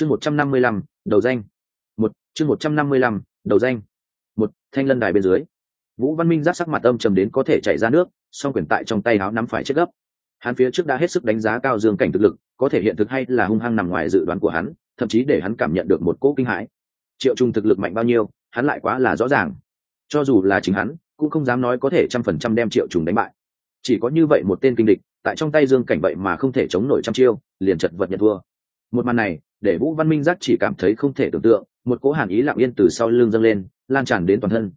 chương một trăm năm mươi lăm, đầu danh. Một, chương một trăm năm mươi lăm, đầu danh. Một, thanh lân đài bên dưới. Vũ văn minh giác sắc mặt âm trầm đến có thể chạy ra nước, song quyền tại trong tay áo nắm phải chết gấp. Hắn phía trước đã hết sức đánh giá cao dương cảnh thực lực, có thể hiện thực hay là hung hăng nằm ngoài dự đoán của hắn, thậm chí để hắn cảm nhận được một cỗ kinh hãi. Triệu trung thực lực mạnh bao nhiêu, hắn lại quá là rõ ràng. Cho dù là chính hắn, cũng không dám nói có thể trăm phần trăm đem triệu trùng đánh bại. Chỉ có như vậy một tên kinh địch, tại trong tay dương cảnh vậy mà không thể chống nổi trăm chiêu, liền chật vật nhận thua. Một màn này để vũ văn minh giác chỉ cảm thấy không thể tưởng tượng, một cỗ hàn ý lặng yên từ sau lưng dâng lên, lan tràn đến toàn thân.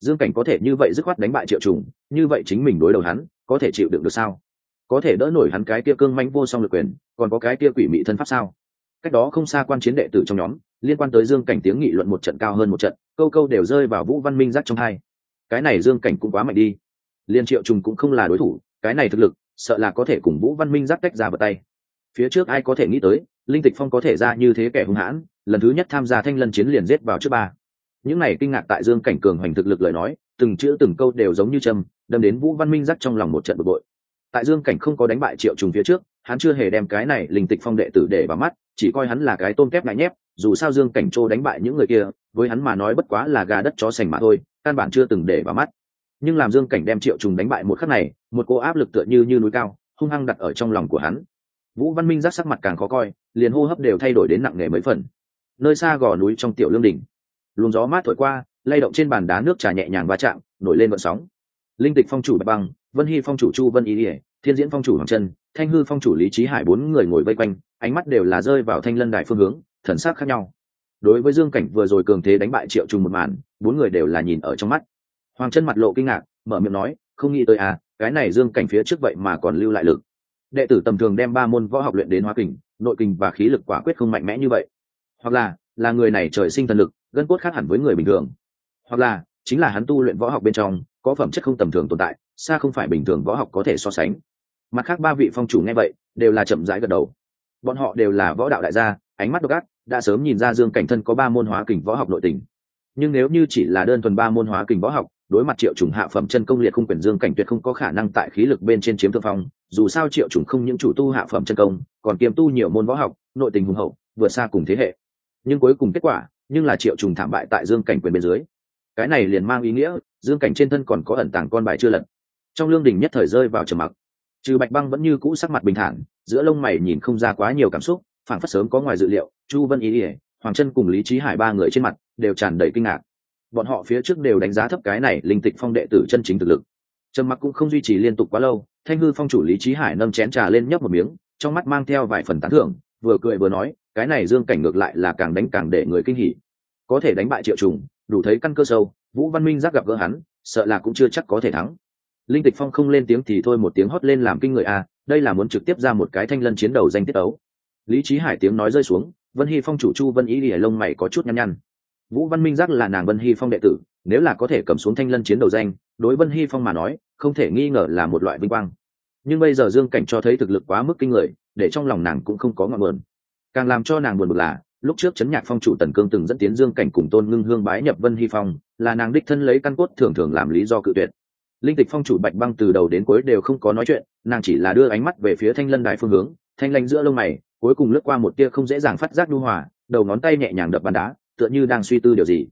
Dương cảnh có thể như vậy dứt khoát đánh bại triệu trùng, như vậy chính mình đối đầu hắn, có thể chịu đựng được sao? Có thể đỡ nổi hắn cái kia cương manh vô song lực quyền, còn có cái kia quỷ mị thân pháp sao? Cách đó không xa quan chiến đệ tử trong nhóm, liên quan tới dương cảnh tiếng nghị luận một trận cao hơn một trận, câu câu đều rơi vào vũ văn minh giác trong hai. Cái này dương cảnh cũng quá mạnh đi. Liên triệu trùng cũng không là đối thủ, cái này thực lực, sợ là có thể cùng vũ văn minh giác tách ra vào tay. Phía trước ai có thể nghĩ tới linh tịch phong có thể ra như thế kẻ hung hãn, lần thứ nhất tham gia thanh lân chiến liền giết vào trước ba. Những này kinh ngạc tại dương cảnh cường hoành thực lực lời nói, từng chữ từng câu đều giống như châm, đâm đến vũ văn minh dắt trong lòng một trận bực bội. Tại dương cảnh không có đánh bại triệu trùng phía trước, hắn chưa hề đem cái này linh tịch phong đệ tử để vào mắt, chỉ coi hắn là cái tôm kép ngại nhép, dù sao dương cảnh trô đánh bại những người kia, với hắn mà nói bất quá là gà đất chó sành mà thôi, căn bản chưa từng để vào mắt. Nhưng làm dương cảnh đem triệu trùng đánh bại một khắc này, một cô áp lực tựa như như núi cao, hung hăng đặt ở trong lòng của hắn. Vũ văn minh giác sắc mặt càng khó coi liền hô hấp đều thay đổi đến nặng nề mấy phần. Nơi xa gò núi trong tiểu lương đỉnh, luồng gió mát thổi qua, lay động trên bàn đá nước trà nhẹ nhàng va chạm, nổi lên vận sóng. Linh tịch phong chủ bạch băng, vân hy phong chủ chu vân ý ỉa thiên diễn phong chủ hoàng trân, thanh hư phong chủ lý trí hải bốn người ngồi vây quanh, ánh mắt đều là rơi vào thanh lân đài phương hướng, thần sắc khác nhau. Đối với dương cảnh vừa rồi cường thế đánh bại triệu trùng một màn, bốn người đều là nhìn ở trong mắt. Hoàng chân mặt lộ kinh ngạc, mở miệng nói, không nghĩ tới à cái này dương cảnh phía trước vậy mà còn lưu lại lực. Đệ tử tầm thường đem ba môn võ học luyện đến hóa kình nội kình và khí lực quả quyết không mạnh mẽ như vậy. Hoặc là là người này trời sinh thần lực, gân cốt khác hẳn với người bình thường. Hoặc là, chính là hắn tu luyện võ học bên trong, có phẩm chất không tầm thường tồn tại, xa không phải bình thường võ học có thể so sánh. Mặt khác ba vị phong chủ nghe vậy, đều là chậm rãi gật đầu. Bọn họ đều là võ đạo đại gia, ánh mắt độc ác, đã sớm nhìn ra dương cảnh thân có ba môn hóa kình võ học nội tình. Nhưng nếu như chỉ là đơn thuần ba môn hóa kình võ học, đối mặt triệu trùng hạ phẩm chân công liệt không quyền dương cảnh tuyệt không có khả năng tại khí lực bên trên chiếm thượng phong dù sao triệu trùng không những chủ tu hạ phẩm chân công, còn kiêm tu nhiều môn võ học, nội tình hùng hậu, vượt xa cùng thế hệ. Nhưng cuối cùng kết quả, nhưng là triệu trùng thảm bại tại dương cảnh quyền bên dưới. Cái này liền mang ý nghĩa, dương cảnh trên thân còn có ẩn tàng con bài chưa lật. Trong lương đình nhất thời rơi vào trầm mặc. Trừ bạch băng vẫn như cũ sắc mặt bình thản, giữa lông mày nhìn không ra quá nhiều cảm xúc phản phất sớm có ngoài dự liệu, chu vân ý ỉa hoàng chân cùng lý trí hải ba người trên mặt đều tràn đầy kinh ngạc. Bọn họ phía trước đều đánh giá thấp cái này linh tịch phong đệ tử chân chính thực lực. Trầm mặc cũng không duy trì liên tục quá lâu thanh hư phong chủ lý trí hải nâng chén trà lên nhấp một miếng, trong mắt mang theo vài phần tán thưởng, vừa cười vừa nói, cái này dương cảnh ngược lại là càng đánh càng để người kinh hỉ. Có thể đánh bại triệu trùng, đủ thấy căn cơ sâu, vũ văn minh giác gặp gỡ hắn, sợ là cũng chưa chắc có thể thắng. Linh tịch phong không lên tiếng thì thôi một tiếng hót lên làm kinh người a đây là muốn trực tiếp ra một cái thanh lân chiến đầu danh tiết ấu lý trí hải tiếng nói rơi xuống, vân hy phong chủ chu vân ý lìa lông mày có chút nhăn nhăn. Vũ văn minh giác là nàng vân hy phong đệ tử nếu là có thể cầm xuống thanh lân chiến đầu danh, đối vân hy phong mà nói, không thể nghi ngờ là một loại vinh quang. Nhưng bây giờ dương cảnh cho thấy thực lực quá mức kinh người, để trong lòng nàng cũng không có ngọn nguồn. Càng làm cho nàng buồn bực là, lúc trước chấn nhạc phong chủ tần cương từng dẫn tiến dương cảnh cùng tôn ngưng hương bái nhập vân hy phong, là nàng đích thân lấy căn cốt thường thường làm lý do cự tuyệt. Linh tịch phong chủ bạch băng từ đầu đến cuối đều không có nói chuyện, nàng chỉ là đưa ánh mắt về phía thanh lân đài phương hướng, thanh lanh giữa lông mày, cuối cùng lướt qua một tia không dễ dàng phát giác nhu hòa, đầu ngón tay nhẹ nhàng đập bàn đá, tựa như đang suy tư điều gì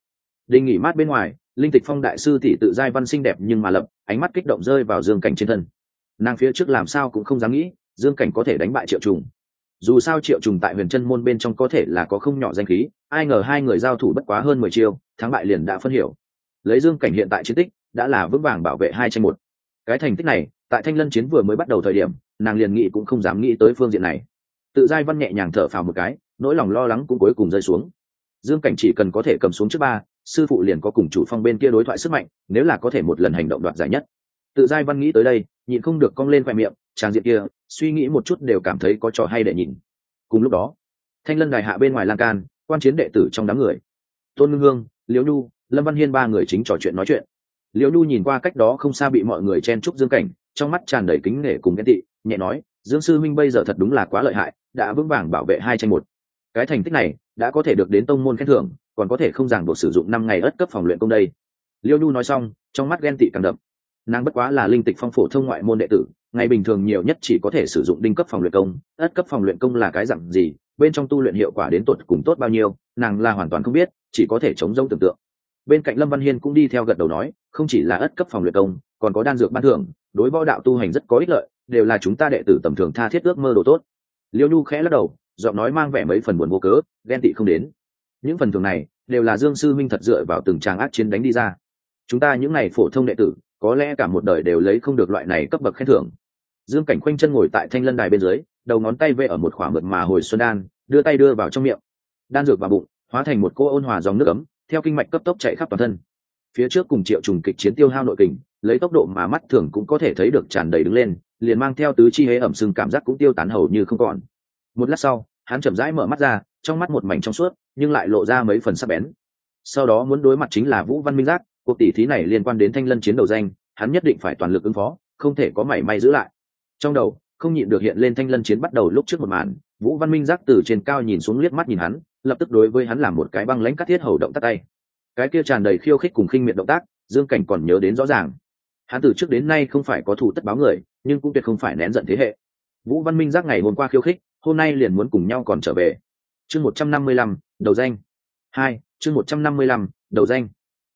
đình nghỉ mát bên ngoài, linh tịch phong đại sư tỷ tự giai văn xinh đẹp nhưng mà lập, ánh mắt kích động rơi vào dương cảnh trên thân. Nàng phía trước làm sao cũng không dám nghĩ, dương cảnh có thể đánh bại triệu trùng. Dù sao triệu trùng tại huyền chân môn bên trong có thể là có không nhỏ danh khí, ai ngờ hai người giao thủ bất quá hơn mười chiêu, thắng bại liền đã phân hiểu. Lấy dương cảnh hiện tại chiến tích, đã là vững vàng bảo vệ hai tranh một. Cái thành tích này, tại thanh lân chiến vừa mới bắt đầu thời điểm, nàng liền nghĩ cũng không dám nghĩ tới phương diện này. Tự giai văn nhẹ nhàng thở phào một cái, nỗi lòng lo lắng cũng cuối cùng rơi xuống dương cảnh chỉ cần có thể cầm xuống trước ba, sư phụ liền có cùng chủ phong bên kia đối thoại sức mạnh, nếu là có thể một lần hành động đoạt giải nhất. Tự giai văn nghĩ tới đây, nhịn không được cong lên khoe miệng trang diện kia, suy nghĩ một chút đều cảm thấy có trò hay để nhìn. Cùng lúc đó, thanh lân đài hạ bên ngoài lan can, quan chiến đệ tử trong đám người. Tôn ngưng hương, liễu nhu, lâm văn hiên ba người chính trò chuyện nói chuyện. Liễu nhu nhìn qua cách đó không xa bị mọi người chen chúc dương cảnh, trong mắt tràn đầy kính nể cùng ghen tị, nhẹ nói, dương sư minh bây giờ thật đúng là quá lợi hại, đã vững vàng bảo vệ hai tranh một. Cái thành tích này đã có thể được đến tông môn khen thưởng, còn có thể không ràng buộc sử dụng năm ngày ất cấp phòng luyện công đây. Liêu nhu nói xong, trong mắt ghen tị càng đậm. Nàng bất quá là linh tịch phong phổ thông ngoại môn đệ tử, ngày bình thường nhiều nhất chỉ có thể sử dụng đinh cấp phòng luyện công. Ất cấp phòng luyện công là cái dặn gì, bên trong tu luyện hiệu quả đến tột cùng tốt bao nhiêu, nàng là hoàn toàn không biết, chỉ có thể chống rông tưởng tượng. Bên cạnh lâm văn hiên cũng đi theo gật đầu nói, không chỉ là ất cấp phòng luyện công, còn có đan dược ban thưởng, đối võ đạo tu hành rất có ích lợi, đều là chúng ta đệ tử tầm thường tha thiết ước mơ đồ tốt. Liêu nhu khẽ lắc đầu giọng nói mang vẻ mấy phần buồn vô cớ, ghen tị không đến. Những phần thưởng này đều là dương sư minh thật dựa vào từng tràng ác chiến đánh đi ra. Chúng ta những n à y phổ thông đệ tử, có lẽ cả một đời đều lấy không được loại này cấp bậc khen thưởng. Dương cảnh khoanh chân ngồi tại thanh lân đài bên dưới, đầu ngón tay vê ở một khoảng mượt mà hồi xuân đan, đưa tay đưa vào trong miệng. Đan dược vào bụng, hóa thành một cô ôn hòa dòng nước ấm, theo kinh mạch cấp tốc chạy khắp toàn thân. Phía trước cùng triệu trùng kịch chiến tiêu hao nội kình, lấy tốc độ mà mắt thường cũng có thể thấy được tràn đầy đứng lên, liền mang theo tứ chi hế ẩm sưng cảm giác cũng tiêu tán hầu như không còn một lát sau, hắn chậm rãi mở mắt ra, trong mắt một mảnh trong suốt, nhưng lại lộ ra mấy phần sắc bén. Sau đó muốn đối mặt chính là vũ văn minh giác, cuộc tỷ thí này liên quan đến thanh lân chiến đầu danh, hắn nhất định phải toàn lực ứng phó, không thể có mảy may giữ lại. Trong đầu, không nhịn được hiện lên thanh lân chiến bắt đầu lúc trước một màn, vũ văn minh giác từ trên cao nhìn xuống liếc mắt nhìn hắn, lập tức đối với hắn làm một cái băng lãnh cắt thiết hầu động tắt tay. Cái kia tràn đầy khiêu khích cùng khinh miệng động tác, dương cảnh còn nhớ đến rõ ràng. Hắn từ trước đến nay không phải có thủ tất báo người, nhưng cũng tuyệt không phải nén giận thế hệ. Vũ văn minh giác ngày hôm qua khiêu khích hôm nay liền muốn cùng nhau còn trở về. Chương một trăm năm mươi lăm, đầu danh. Hai, chương một trăm năm mươi lăm, đầu danh.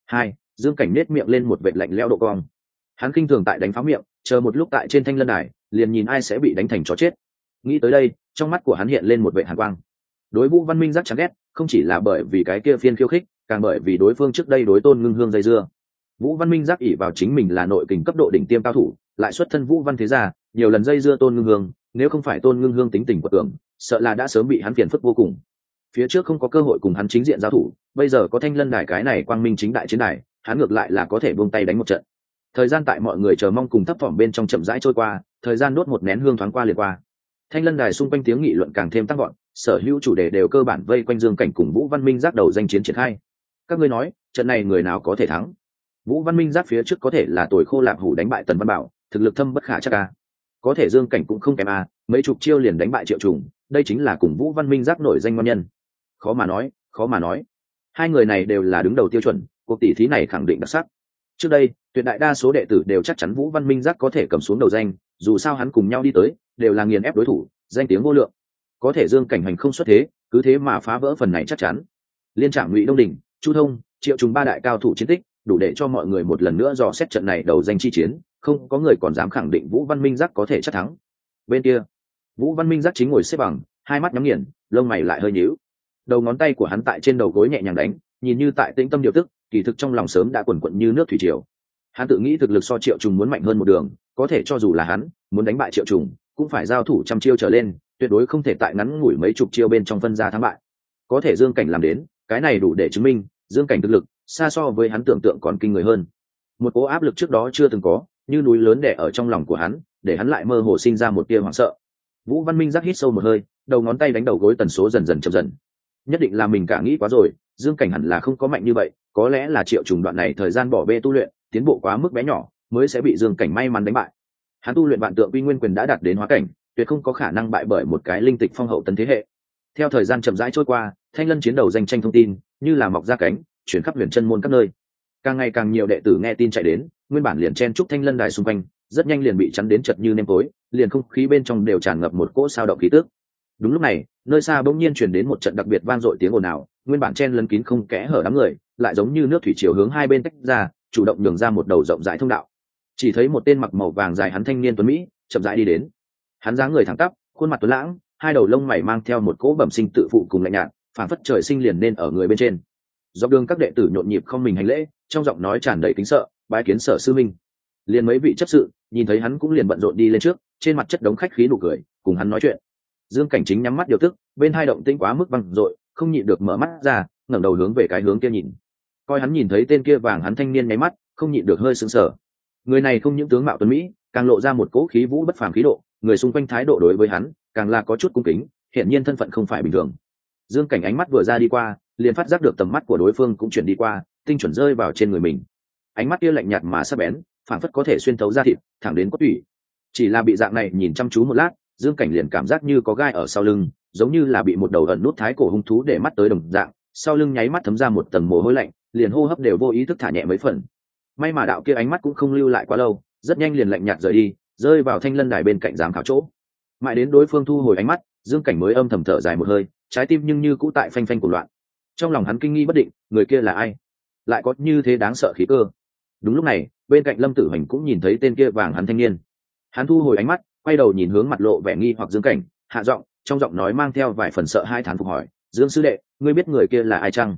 Hai, dương cảnh nết miệng lên một vệt lạnh leo độ cong. Hắn kinh thường tại đánh pháo miệng, chờ một lúc tại trên thanh lân đài, liền nhìn ai sẽ bị đánh thành chó chết. Nghĩ tới đây, trong mắt của hắn hiện lên một vệ hàn quang. Đối vũ văn minh rất chán ghét, không chỉ là bởi vì cái kia phiên khiêu khích, càng bởi vì đối phương trước đây đối tôn ngưng hương dây dưa. Vũ văn minh giác ỉ vào chính mình là nội kình cấp độ đỉnh tiêm cao thủ, lại xuất thân vũ văn thế gia, nhiều lần dây dưa tôn ngưng hương nếu không phải tôn ngưng hương tính tình của tưởng, sợ là đã sớm bị hắn phiền phức vô cùng. Phía trước không có cơ hội cùng hắn chính diện giao thủ, bây giờ có thanh lân đài cái này quang minh chính đại chiến đài, hắn ngược lại là có thể buông tay đánh một trận. Thời gian tại mọi người chờ mong cùng thấp thỏm bên trong chậm rãi trôi qua, thời gian đốt một nén hương thoáng qua liền qua. Thanh lân đài xung quanh tiếng nghị luận càng thêm tăng gọn sở hữu chủ đề đều cơ bản vây quanh dương cảnh cùng vũ văn minh giác đầu danh chiến triển khai. Các ngươi nói, trận này người nào có thể thắng? Vũ văn minh giác phía trước có thể là tuổi khô lạc hủ đánh bại tần văn bảo, thực lực thâm bất khả chắc ca có thể dương cảnh cũng không kém a mấy chục chiêu liền đánh bại triệu trùng, đây chính là cùng vũ văn minh giác nổi danh ngon nhân. Khó mà nói, khó mà nói. Hai người này đều là đứng đầu tiêu chuẩn, cuộc tỷ thí này khẳng định đặc sắc. Trước đây, tuyệt đại đa số đệ tử đều chắc chắn vũ văn minh giác có thể cầm xuống đầu danh, dù sao hắn cùng nhau đi tới, đều là nghiền ép đối thủ, danh tiếng vô lượng. Có thể dương cảnh hành không xuất thế, cứ thế mà phá vỡ phần này chắc chắn. Liên trạm ngụy đông đình chu thông, triệu trùng ba đại cao thủ chiến tích, đủ để cho mọi người một lần nữa dò xét trận này đầu danh chi chiến không có người còn dám khẳng định vũ văn minh giác có thể chắc thắng. Bên kia, vũ văn minh giác chính ngồi xếp bằng, hai mắt nhắm nghiền, lông mày lại hơi nhíu. Đầu ngón tay của hắn tại trên đầu gối nhẹ nhàng đánh, nhìn như tại tĩnh tâm điều tức, kỳ thực trong lòng sớm đã quần quận như nước thủy triều. Hắn tự nghĩ thực lực so triệu trùng muốn mạnh hơn một đường, có thể cho dù là hắn, muốn đánh bại triệu trùng, cũng phải giao thủ trăm chiêu trở lên, tuyệt đối không thể tại ngắn ngủi mấy chục chiêu bên trong phân ra thắng bại. Có thể dương cảnh làm đến, cái này đủ để chứng minh, dương cảnh thực lực, xa so với hắn tưởng tượng còn kinh người hơn. Một cố áp lực trước đó chưa từng có như núi lớn đẻ ở trong lòng của hắn, để hắn lại mơ hồ sinh ra một tia hoảng sợ. Vũ văn minh giác hít sâu một hơi, đầu ngón tay đánh đầu gối tần số dần dần chậm dần. Nhất định là mình cả nghĩ quá rồi, dương cảnh hẳn là không có mạnh như vậy, có lẽ là triệu trùng đoạn này thời gian bỏ bê tu luyện, tiến bộ quá mức bé nhỏ, mới sẽ bị dương cảnh may mắn đánh bại. Hắn tu luyện vạn tượng Vi nguyên quyền đã đạt đến hóa cảnh, tuyệt không có khả năng bại bởi một cái linh tịch phong hậu tấn thế hệ. Theo thời gian chậm rãi trôi qua, thanh lân chiến đầu danh tranh thông tin, như là mọc ra cánh, chuyển khắp huyền chân môn các nơi. Càng ngày càng nhiều đệ tử nghe tin chạy đến nguyên bản liền chen trúc thanh lân đài xung quanh, rất nhanh liền bị chắn đến chật như nêm tối, liền không khí bên trong đều tràn ngập một cỗ sao động khí tước đúng lúc này, nơi xa bỗng nhiên chuyển đến một trận đặc biệt vang dội tiếng ồn ào, nguyên bản chen lấn kín không kẽ hở đám người, lại giống như nước thủy chiều hướng hai bên tách ra, chủ động nhường ra một đầu rộng rãi thông đạo. Chỉ thấy một tên mặc màu vàng dài hắn thanh niên tuấn mỹ, chậm rãi đi đến. Hắn dáng người thẳng tắp, khuôn mặt tuấn lãng, hai đầu lông mày mang theo một cỗ bẩm sinh tự phụ cùng lạnh nhạt phản phất trời sinh liền nên ở người bên trên. Dọc đường các đệ tử nhộn nhịp không mình hành lễ, trong giọng nói tràn đầy kính sợ bái kiến sở sư minh. Liền mấy vị chấp sự, nhìn thấy hắn cũng liền bận rộn đi lên trước, trên mặt chất đống khách khí nụ cười, cùng hắn nói chuyện. Dương cảnh chính nhắm mắt điều tức, bên hai động tĩnh quá mức văng dội, không nhịn được mở mắt ra, ngẩng đầu hướng về cái hướng kia nhìn. Coi hắn nhìn thấy tên kia vàng hắn thanh niên nháy mắt, không nhịn được hơi sững sờ. Người này không những tướng mạo tuấn mỹ, càng lộ ra một cỗ khí vũ bất phàm khí độ, người xung quanh thái độ đối với hắn, càng là có chút cung kính, hiển nhiên thân phận không phải bình thường. Dương cảnh ánh mắt vừa ra đi qua, liền phát giác được tầm mắt của đối phương cũng chuyển đi qua, tinh chuẩn rơi vào trên người mình ánh mắt kia lạnh nhạt mà sắc bén phản phất có thể xuyên thấu ra thịt, thẳng đến cốt tủy. Chỉ là bị dạng này nhìn chăm chú một lát, dương cảnh liền cảm giác như có gai ở sau lưng, giống như là bị một đầu ẩn nút thái cổ hung thú để mắt tới đồng dạng, sau lưng nháy mắt thấm ra một tầng mồ hôi lạnh, liền hô hấp đều vô ý thức thả nhẹ mấy phần. May mà đạo kia ánh mắt cũng không lưu lại quá lâu, rất nhanh liền lạnh nhạt rời đi, rơi vào thanh lân đài bên cạnh giám khảo chỗ. Mãi đến đối phương thu hồi ánh mắt, dương cảnh mới âm thầm thở dài một hơi, trái tim nhưng như cũ tại phanh phanh của loạn. Trong lòng hắn kinh nghi bất định, người kia là ai? Lại có như thế đáng sợ khí cơ đúng lúc này, bên cạnh lâm tử Hành cũng nhìn thấy tên kia vàng hắn thanh niên. Hắn thu hồi ánh mắt, quay đầu nhìn hướng mặt lộ vẻ nghi hoặc dương cảnh, hạ giọng, trong giọng nói mang theo vài phần sợ hai thán phục hỏi, dương sư đệ, ngươi biết người kia là ai chăng?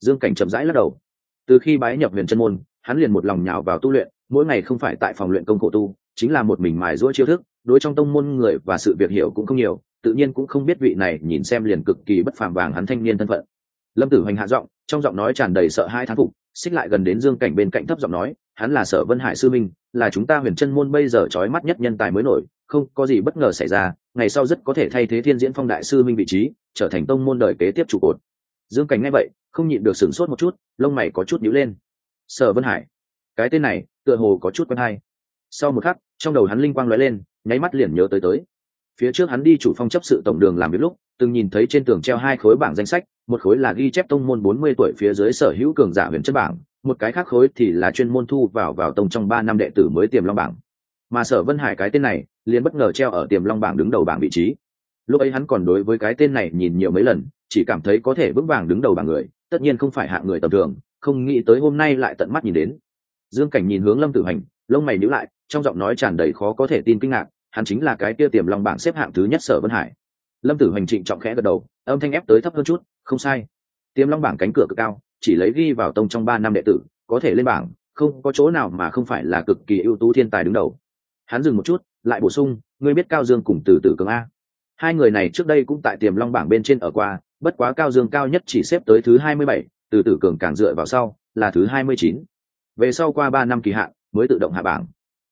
Dương cảnh chậm rãi lắc đầu. Từ khi bái nhập huyền chân môn, hắn liền một lòng nhào vào tu luyện, mỗi ngày không phải tại phòng luyện công cổ tu, chính là một mình mài giũa chiêu thức, đối trong tông môn người và sự việc hiểu cũng không nhiều, tự nhiên cũng không biết vị này nhìn xem liền cực kỳ bất phàm vàng hắn thanh niên thân phận. Lâm tử hoành hạ giọng, trong giọng nói tràn đầy sợ hai thán phục xích lại gần đến dương cảnh bên cạnh thấp giọng nói, hắn là sở vân hải sư minh, là chúng ta huyền chân môn bây giờ trói mắt nhất nhân tài mới nổi, không có gì bất ngờ xảy ra, ngày sau rất có thể thay thế thiên diễn phong đại sư minh vị trí, trở thành tông môn đời kế tiếp trụ cột. Dương cảnh nghe vậy, không nhịn được sửng sốt một chút, lông mày có chút nhíu lên. Sở vân hải, cái tên này, tựa hồ có chút quen hay. Sau một khắc, trong đầu hắn linh quang lóe lên, nháy mắt liền nhớ tới tới. Phía trước hắn đi chủ phong chấp sự tổng đường làm việc lúc, từng nhìn thấy trên tường treo hai khối bảng danh sách một khối là ghi chép tông môn bốn mươi tuổi phía dưới sở hữu cường giả huyền chất bảng, một cái khác khối thì là chuyên môn thu vào vào tông trong ba năm đệ tử mới tiềm long bảng. Mà sở vân hải cái tên này, liền bất ngờ treo ở tiềm long bảng đứng đầu bảng vị trí. Lúc ấy hắn còn đối với cái tên này nhìn nhiều mấy lần, chỉ cảm thấy có thể vững vàng đứng đầu bảng người, tất nhiên không phải hạng người tầm thường, không nghĩ tới hôm nay lại tận mắt nhìn đến. Dương cảnh nhìn hướng lâm tử hành, lông mày nhíu lại, trong giọng nói tràn đầy khó có thể tin kinh ngạc, hắn chính là cái kia tiềm long bảng xếp hạng thứ nhất sở vân hải. Lâm tử hành trịnh trọng khẽ gật đầu, âm thanh ép tới thấp hơn chút không sai. Tiềm long bảng cánh cửa cực cao chỉ lấy ghi vào tông trong ba năm đệ tử có thể lên bảng không có chỗ nào mà không phải là cực kỳ ưu tú thiên tài đứng đầu. Hắn dừng một chút lại bổ sung ngươi biết cao dương cùng từ tử cường a? Hai người này trước đây cũng tại tiềm long bảng bên trên ở qua bất quá cao dương cao nhất chỉ xếp tới thứ hai mươi bảy từ tử cường càng dựa vào sau là thứ hai mươi chín. Về sau qua ba năm kỳ hạn mới tự động hạ bảng.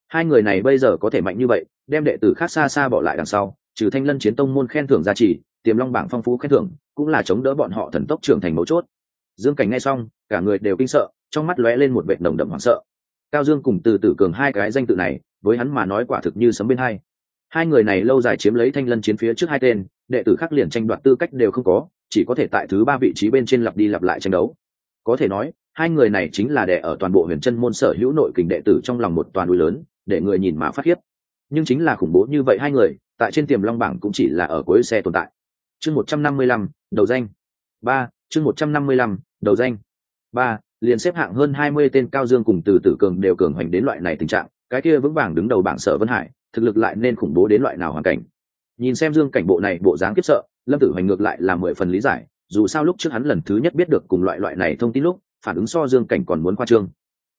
Hai người này bây giờ có thể mạnh như vậy đem đệ tử khác xa xa bỏ lại đằng sau trừ thanh lân chiến tông môn khen thưởng giá trị, tiềm long bảng phong phú khen thưởng cũng là chống đỡ bọn họ thần tốc trưởng thành mấu chốt. Dương cảnh nghe xong, cả người đều kinh sợ, trong mắt lóe lên một vệt nồng đậm hoảng sợ. Cao dương cùng từ tử cường hai cái danh tự này, với hắn mà nói quả thực như sấm bên hai. Hai người này lâu dài chiếm lấy thanh lân chiến phía trước hai tên, đệ tử khác liền tranh đoạt tư cách đều không có, chỉ có thể tại thứ ba vị trí bên trên lặp đi lặp lại tranh đấu. Có thể nói, hai người này chính là đẻ ở toàn bộ huyền chân môn sở hữu nội kình đệ tử trong lòng một toàn núi lớn, để người nhìn mà phát khiếp. Nhưng chính là khủng bố như vậy hai người, tại trên tiềm long bảng cũng chỉ là ở cuối xe tồn tại. Chương một trăm năm mươi lăm đầu danh. Ba, chương một trăm năm mươi lăm, đầu danh. Ba, liền xếp hạng hơn hai mươi tên cao dương cùng từ tử cường đều cường hoành đến loại này tình trạng, cái kia vững vàng đứng đầu bảng sở vân hải, thực lực lại nên khủng bố đến loại nào hoàn cảnh. Nhìn xem dương cảnh bộ này, bộ dáng kiếp sợ, lâm tử hoành ngược lại là mười phần lý giải, dù sao lúc trước hắn lần thứ nhất biết được cùng loại loại này thông tin lúc, phản ứng so dương cảnh còn muốn khoa trương.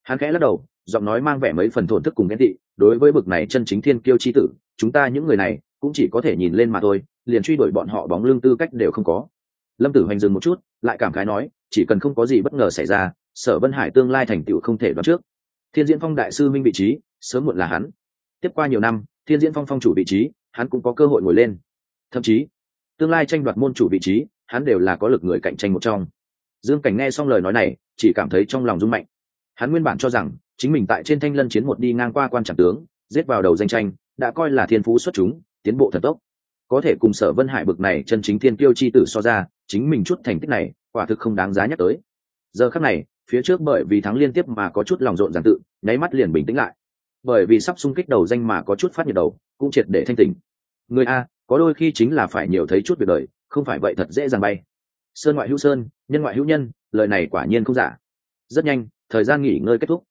Hắn khẽ lắc đầu, giọng nói mang vẻ mấy phần thổn thức cùng ghen tị, đối với bực này chân chính thiên kiêu chi tử, chúng ta những người này, cũng chỉ có thể nhìn lên mà thôi, liền truy đuổi bọn họ bóng lưng tư cách đều không có lâm tử hoành dừng một chút, lại cảm khái nói, chỉ cần không có gì bất ngờ xảy ra, sở vân hải tương lai thành tựu không thể đoán trước. Thiên diễn phong đại sư minh vị trí, sớm muộn là hắn. Tiếp qua nhiều năm, thiên diễn phong phong chủ vị trí, hắn cũng có cơ hội ngồi lên. Thậm chí, tương lai tranh đoạt môn chủ vị trí, hắn đều là có lực người cạnh tranh một trong. Dương cảnh nghe xong lời nói này, chỉ cảm thấy trong lòng rung mạnh. Hắn nguyên bản cho rằng, chính mình tại trên thanh lân chiến một đi ngang qua quan trạm tướng, giết vào đầu danh tranh, đã coi là thiên phú xuất chúng, tiến bộ thần tốc. Có thể cùng sở vân hải bực này chân chính thiên kiêu chi tử so ra chính mình chút thành tích này, quả thực không đáng giá nhắc tới. Giờ khắc này, phía trước bởi vì thắng liên tiếp mà có chút lòng rộn ràng tự, nháy mắt liền bình tĩnh lại. Bởi vì sắp xung kích đầu danh mà có chút phát nhiệt đầu, cũng triệt để thanh tình người a, có đôi khi chính là phải nhiều thấy chút việc đời, không phải vậy thật dễ dàng bay. Sơn ngoại hữu sơn, nhân ngoại hữu nhân, lời này quả nhiên không giả. Rất nhanh, thời gian nghỉ ngơi kết thúc.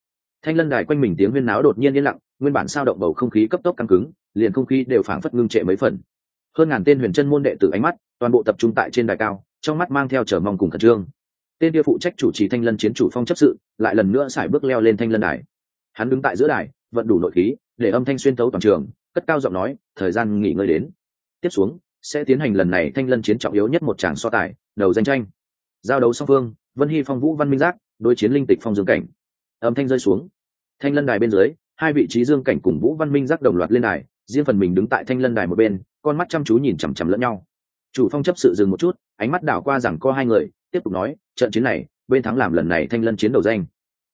Thanh lân đài quanh mình tiếng huyên náo đột nhiên yên lặng, nguyên bản sao động bầu không khí cấp tốc căng cứng, liền không khí đều phảng phất ngưng trệ mấy phần. Hơn ngàn tên huyền chân môn đệ tử ánh mắt, toàn bộ tập trung tại trên đài cao trong mắt mang theo chờ mong cùng khẩn trương. Tên kia phụ trách chủ trì thanh lân chiến chủ phong chấp sự, lại lần nữa sải bước leo lên thanh lân đài. Hắn đứng tại giữa đài, vận đủ nội khí, để âm thanh xuyên tấu toàn trường, cất cao giọng nói, thời gian nghỉ ngơi đến. Tiếp xuống, sẽ tiến hành lần này thanh lân chiến trọng yếu nhất một tràng so tài, đầu danh tranh. Giao đấu song phương, vân hy phong vũ văn minh giác, đối chiến linh tịch phong dương cảnh. Âm thanh rơi xuống. Thanh lân đài bên dưới, hai vị trí dương cảnh cùng vũ văn minh giác đồng loạt lên đài, riêng phần mình đứng tại thanh lân đài một bên, con mắt chăm chú nhìn chằm chằm lẫn nhau. Chủ phong chấp sự dừng một chút ánh mắt đảo qua rằng có hai người, tiếp tục nói, trận chiến này, bên thắng làm lần này thanh lân chiến đầu danh.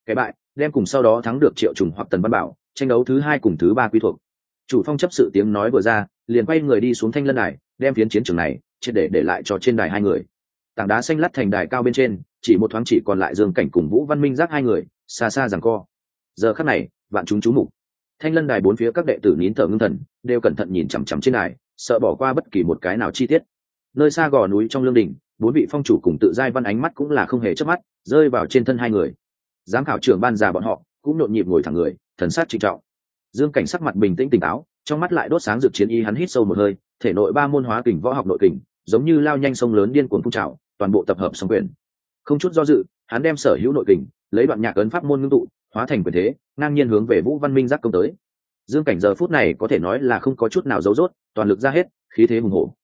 Cái bại, đem cùng sau đó thắng được triệu trùng hoặc tần văn bảo, tranh đấu thứ hai cùng thứ ba quy thuộc. Chủ phong chấp sự tiếng nói vừa ra, liền quay người đi xuống thanh lân đài, đem phiến chiến trường này, triệt để để lại cho trên đài hai người. Tảng đá xanh lắt thành đài cao bên trên, chỉ một thoáng chỉ còn lại dương cảnh cùng vũ văn minh giác hai người, xa xa rằng co. Giờ khắc này, vạn chúng chú mục. Thanh lân đài bốn phía các đệ tử nín thở ngưng thần, đều cẩn thận nhìn chằm chằm trên đài, sợ bỏ qua bất kỳ một cái nào chi tiết nơi xa gò núi trong lương đình bốn vị phong chủ cùng tự giai văn ánh mắt cũng là không hề chớp mắt, rơi vào trên thân hai người. Giám khảo trưởng ban già bọn họ cũng nhộn nhịp ngồi thẳng người, thần sát trịnh trọng. Dương cảnh sắc mặt bình tĩnh tỉnh táo, trong mắt lại đốt sáng rực chiến y hắn hít sâu một hơi, thể nội ba môn hóa kình võ học nội kình, giống như lao nhanh sông lớn điên cuồng phun trào, toàn bộ tập hợp song quyền. Không chút do dự, hắn đem sở hữu nội kình, lấy đoạn nhạc ấn pháp môn ngưng tụ, hóa thành quyền thế, ngang nhiên hướng về vũ văn minh giác công tới. Dương cảnh giờ phút này có thể nói là không có chút nào giấu rốt, toàn lực ra hết, khí thế hùng hổ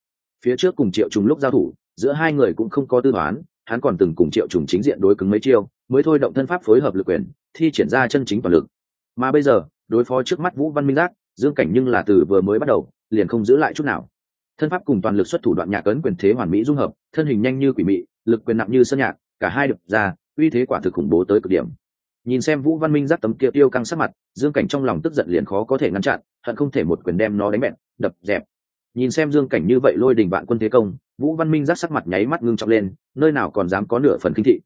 phía trước cùng triệu trùng lúc giao thủ, giữa hai người cũng không có tư toán, hắn còn từng cùng triệu trùng chính diện đối cứng mấy chiêu, mới thôi động thân pháp phối hợp lực quyền, thi triển ra chân chính toàn lực. Mà bây giờ, đối phó trước mắt vũ văn minh giác, dương cảnh nhưng là từ vừa mới bắt đầu, liền không giữ lại chút nào. Thân pháp cùng toàn lực xuất thủ đoạn nhạc ấn quyền thế hoàn mỹ dung hợp, thân hình nhanh như quỷ mị, lực quyền nặng như sơn nhạc, cả hai đập ra, uy thế quả thực khủng bố tới cực điểm. Nhìn xem vũ văn minh giác tấm kia tiêu căng sắc mặt, dương cảnh trong lòng tức giận liền khó có thể ngăn chặn, hận không thể một quyền đem nó đánh bẹn, đập dẹp nhìn xem dương cảnh như vậy lôi đình vạn quân thế công, vũ văn minh giác sắc mặt nháy mắt ngưng trọng lên, nơi nào còn dám có nửa phần kinh thị.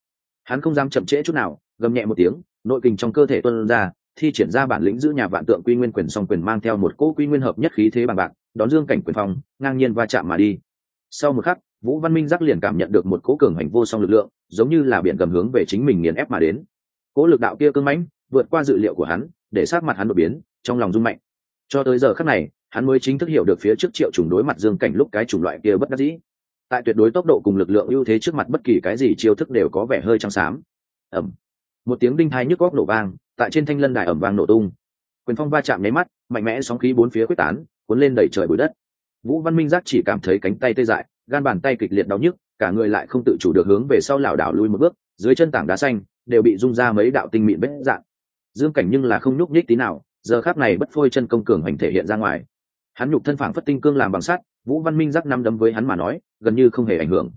Hắn không dám chậm trễ chút nào, gầm nhẹ một tiếng, nội kình trong cơ thể tuân ra, thi triển ra bản lĩnh giữ nhà vạn tượng quy nguyên quyền song quyền mang theo một cỗ quy nguyên hợp nhất khí thế bằng bạc, đón dương cảnh quyền phong, ngang nhiên va chạm mà đi. Sau một khắc, vũ văn minh giác liền cảm nhận được một cỗ cường hành vô song lực lượng, giống như là biển gầm hướng về chính mình nghiền ép mà đến. Cỗ lực đạo kia cưng mãnh, vượt qua dự liệu của hắn, để sát mặt hắn đột biến, trong lòng rung mạnh. Cho tới giờ khắc này hắn mới chính thức hiểu được phía trước triệu trùng đối mặt dương cảnh lúc cái chủng loại kia bất đắc dĩ. Tại tuyệt đối tốc độ cùng lực lượng ưu thế trước mặt bất kỳ cái gì chiêu thức đều có vẻ hơi trắng xám. Ẩm. Một tiếng đinh thai nhức góc nổ vang, tại trên thanh lân đài ẩm vang nổ tung. Quyền phong va chạm nháy mắt, mạnh mẽ sóng khí bốn phía quyết tán, cuốn lên đẩy trời bụi đất. Vũ văn minh giác chỉ cảm thấy cánh tay tê dại, gan bàn tay kịch liệt đau nhức, cả người lại không tự chủ được hướng về sau lảo đảo lui một bước, dưới chân tảng đá xanh, đều bị rung ra mấy đạo tinh mịn vết dạng dương cảnh nhưng là không nhúc nhích tí nào, giờ khắc này bất phôi chân công cường hành thể hiện ra ngoài hắn nhục thân phản phất tinh cương làm bằng sắt, vũ văn minh giác năm đấm với hắn mà nói, gần như không hề ảnh hưởng.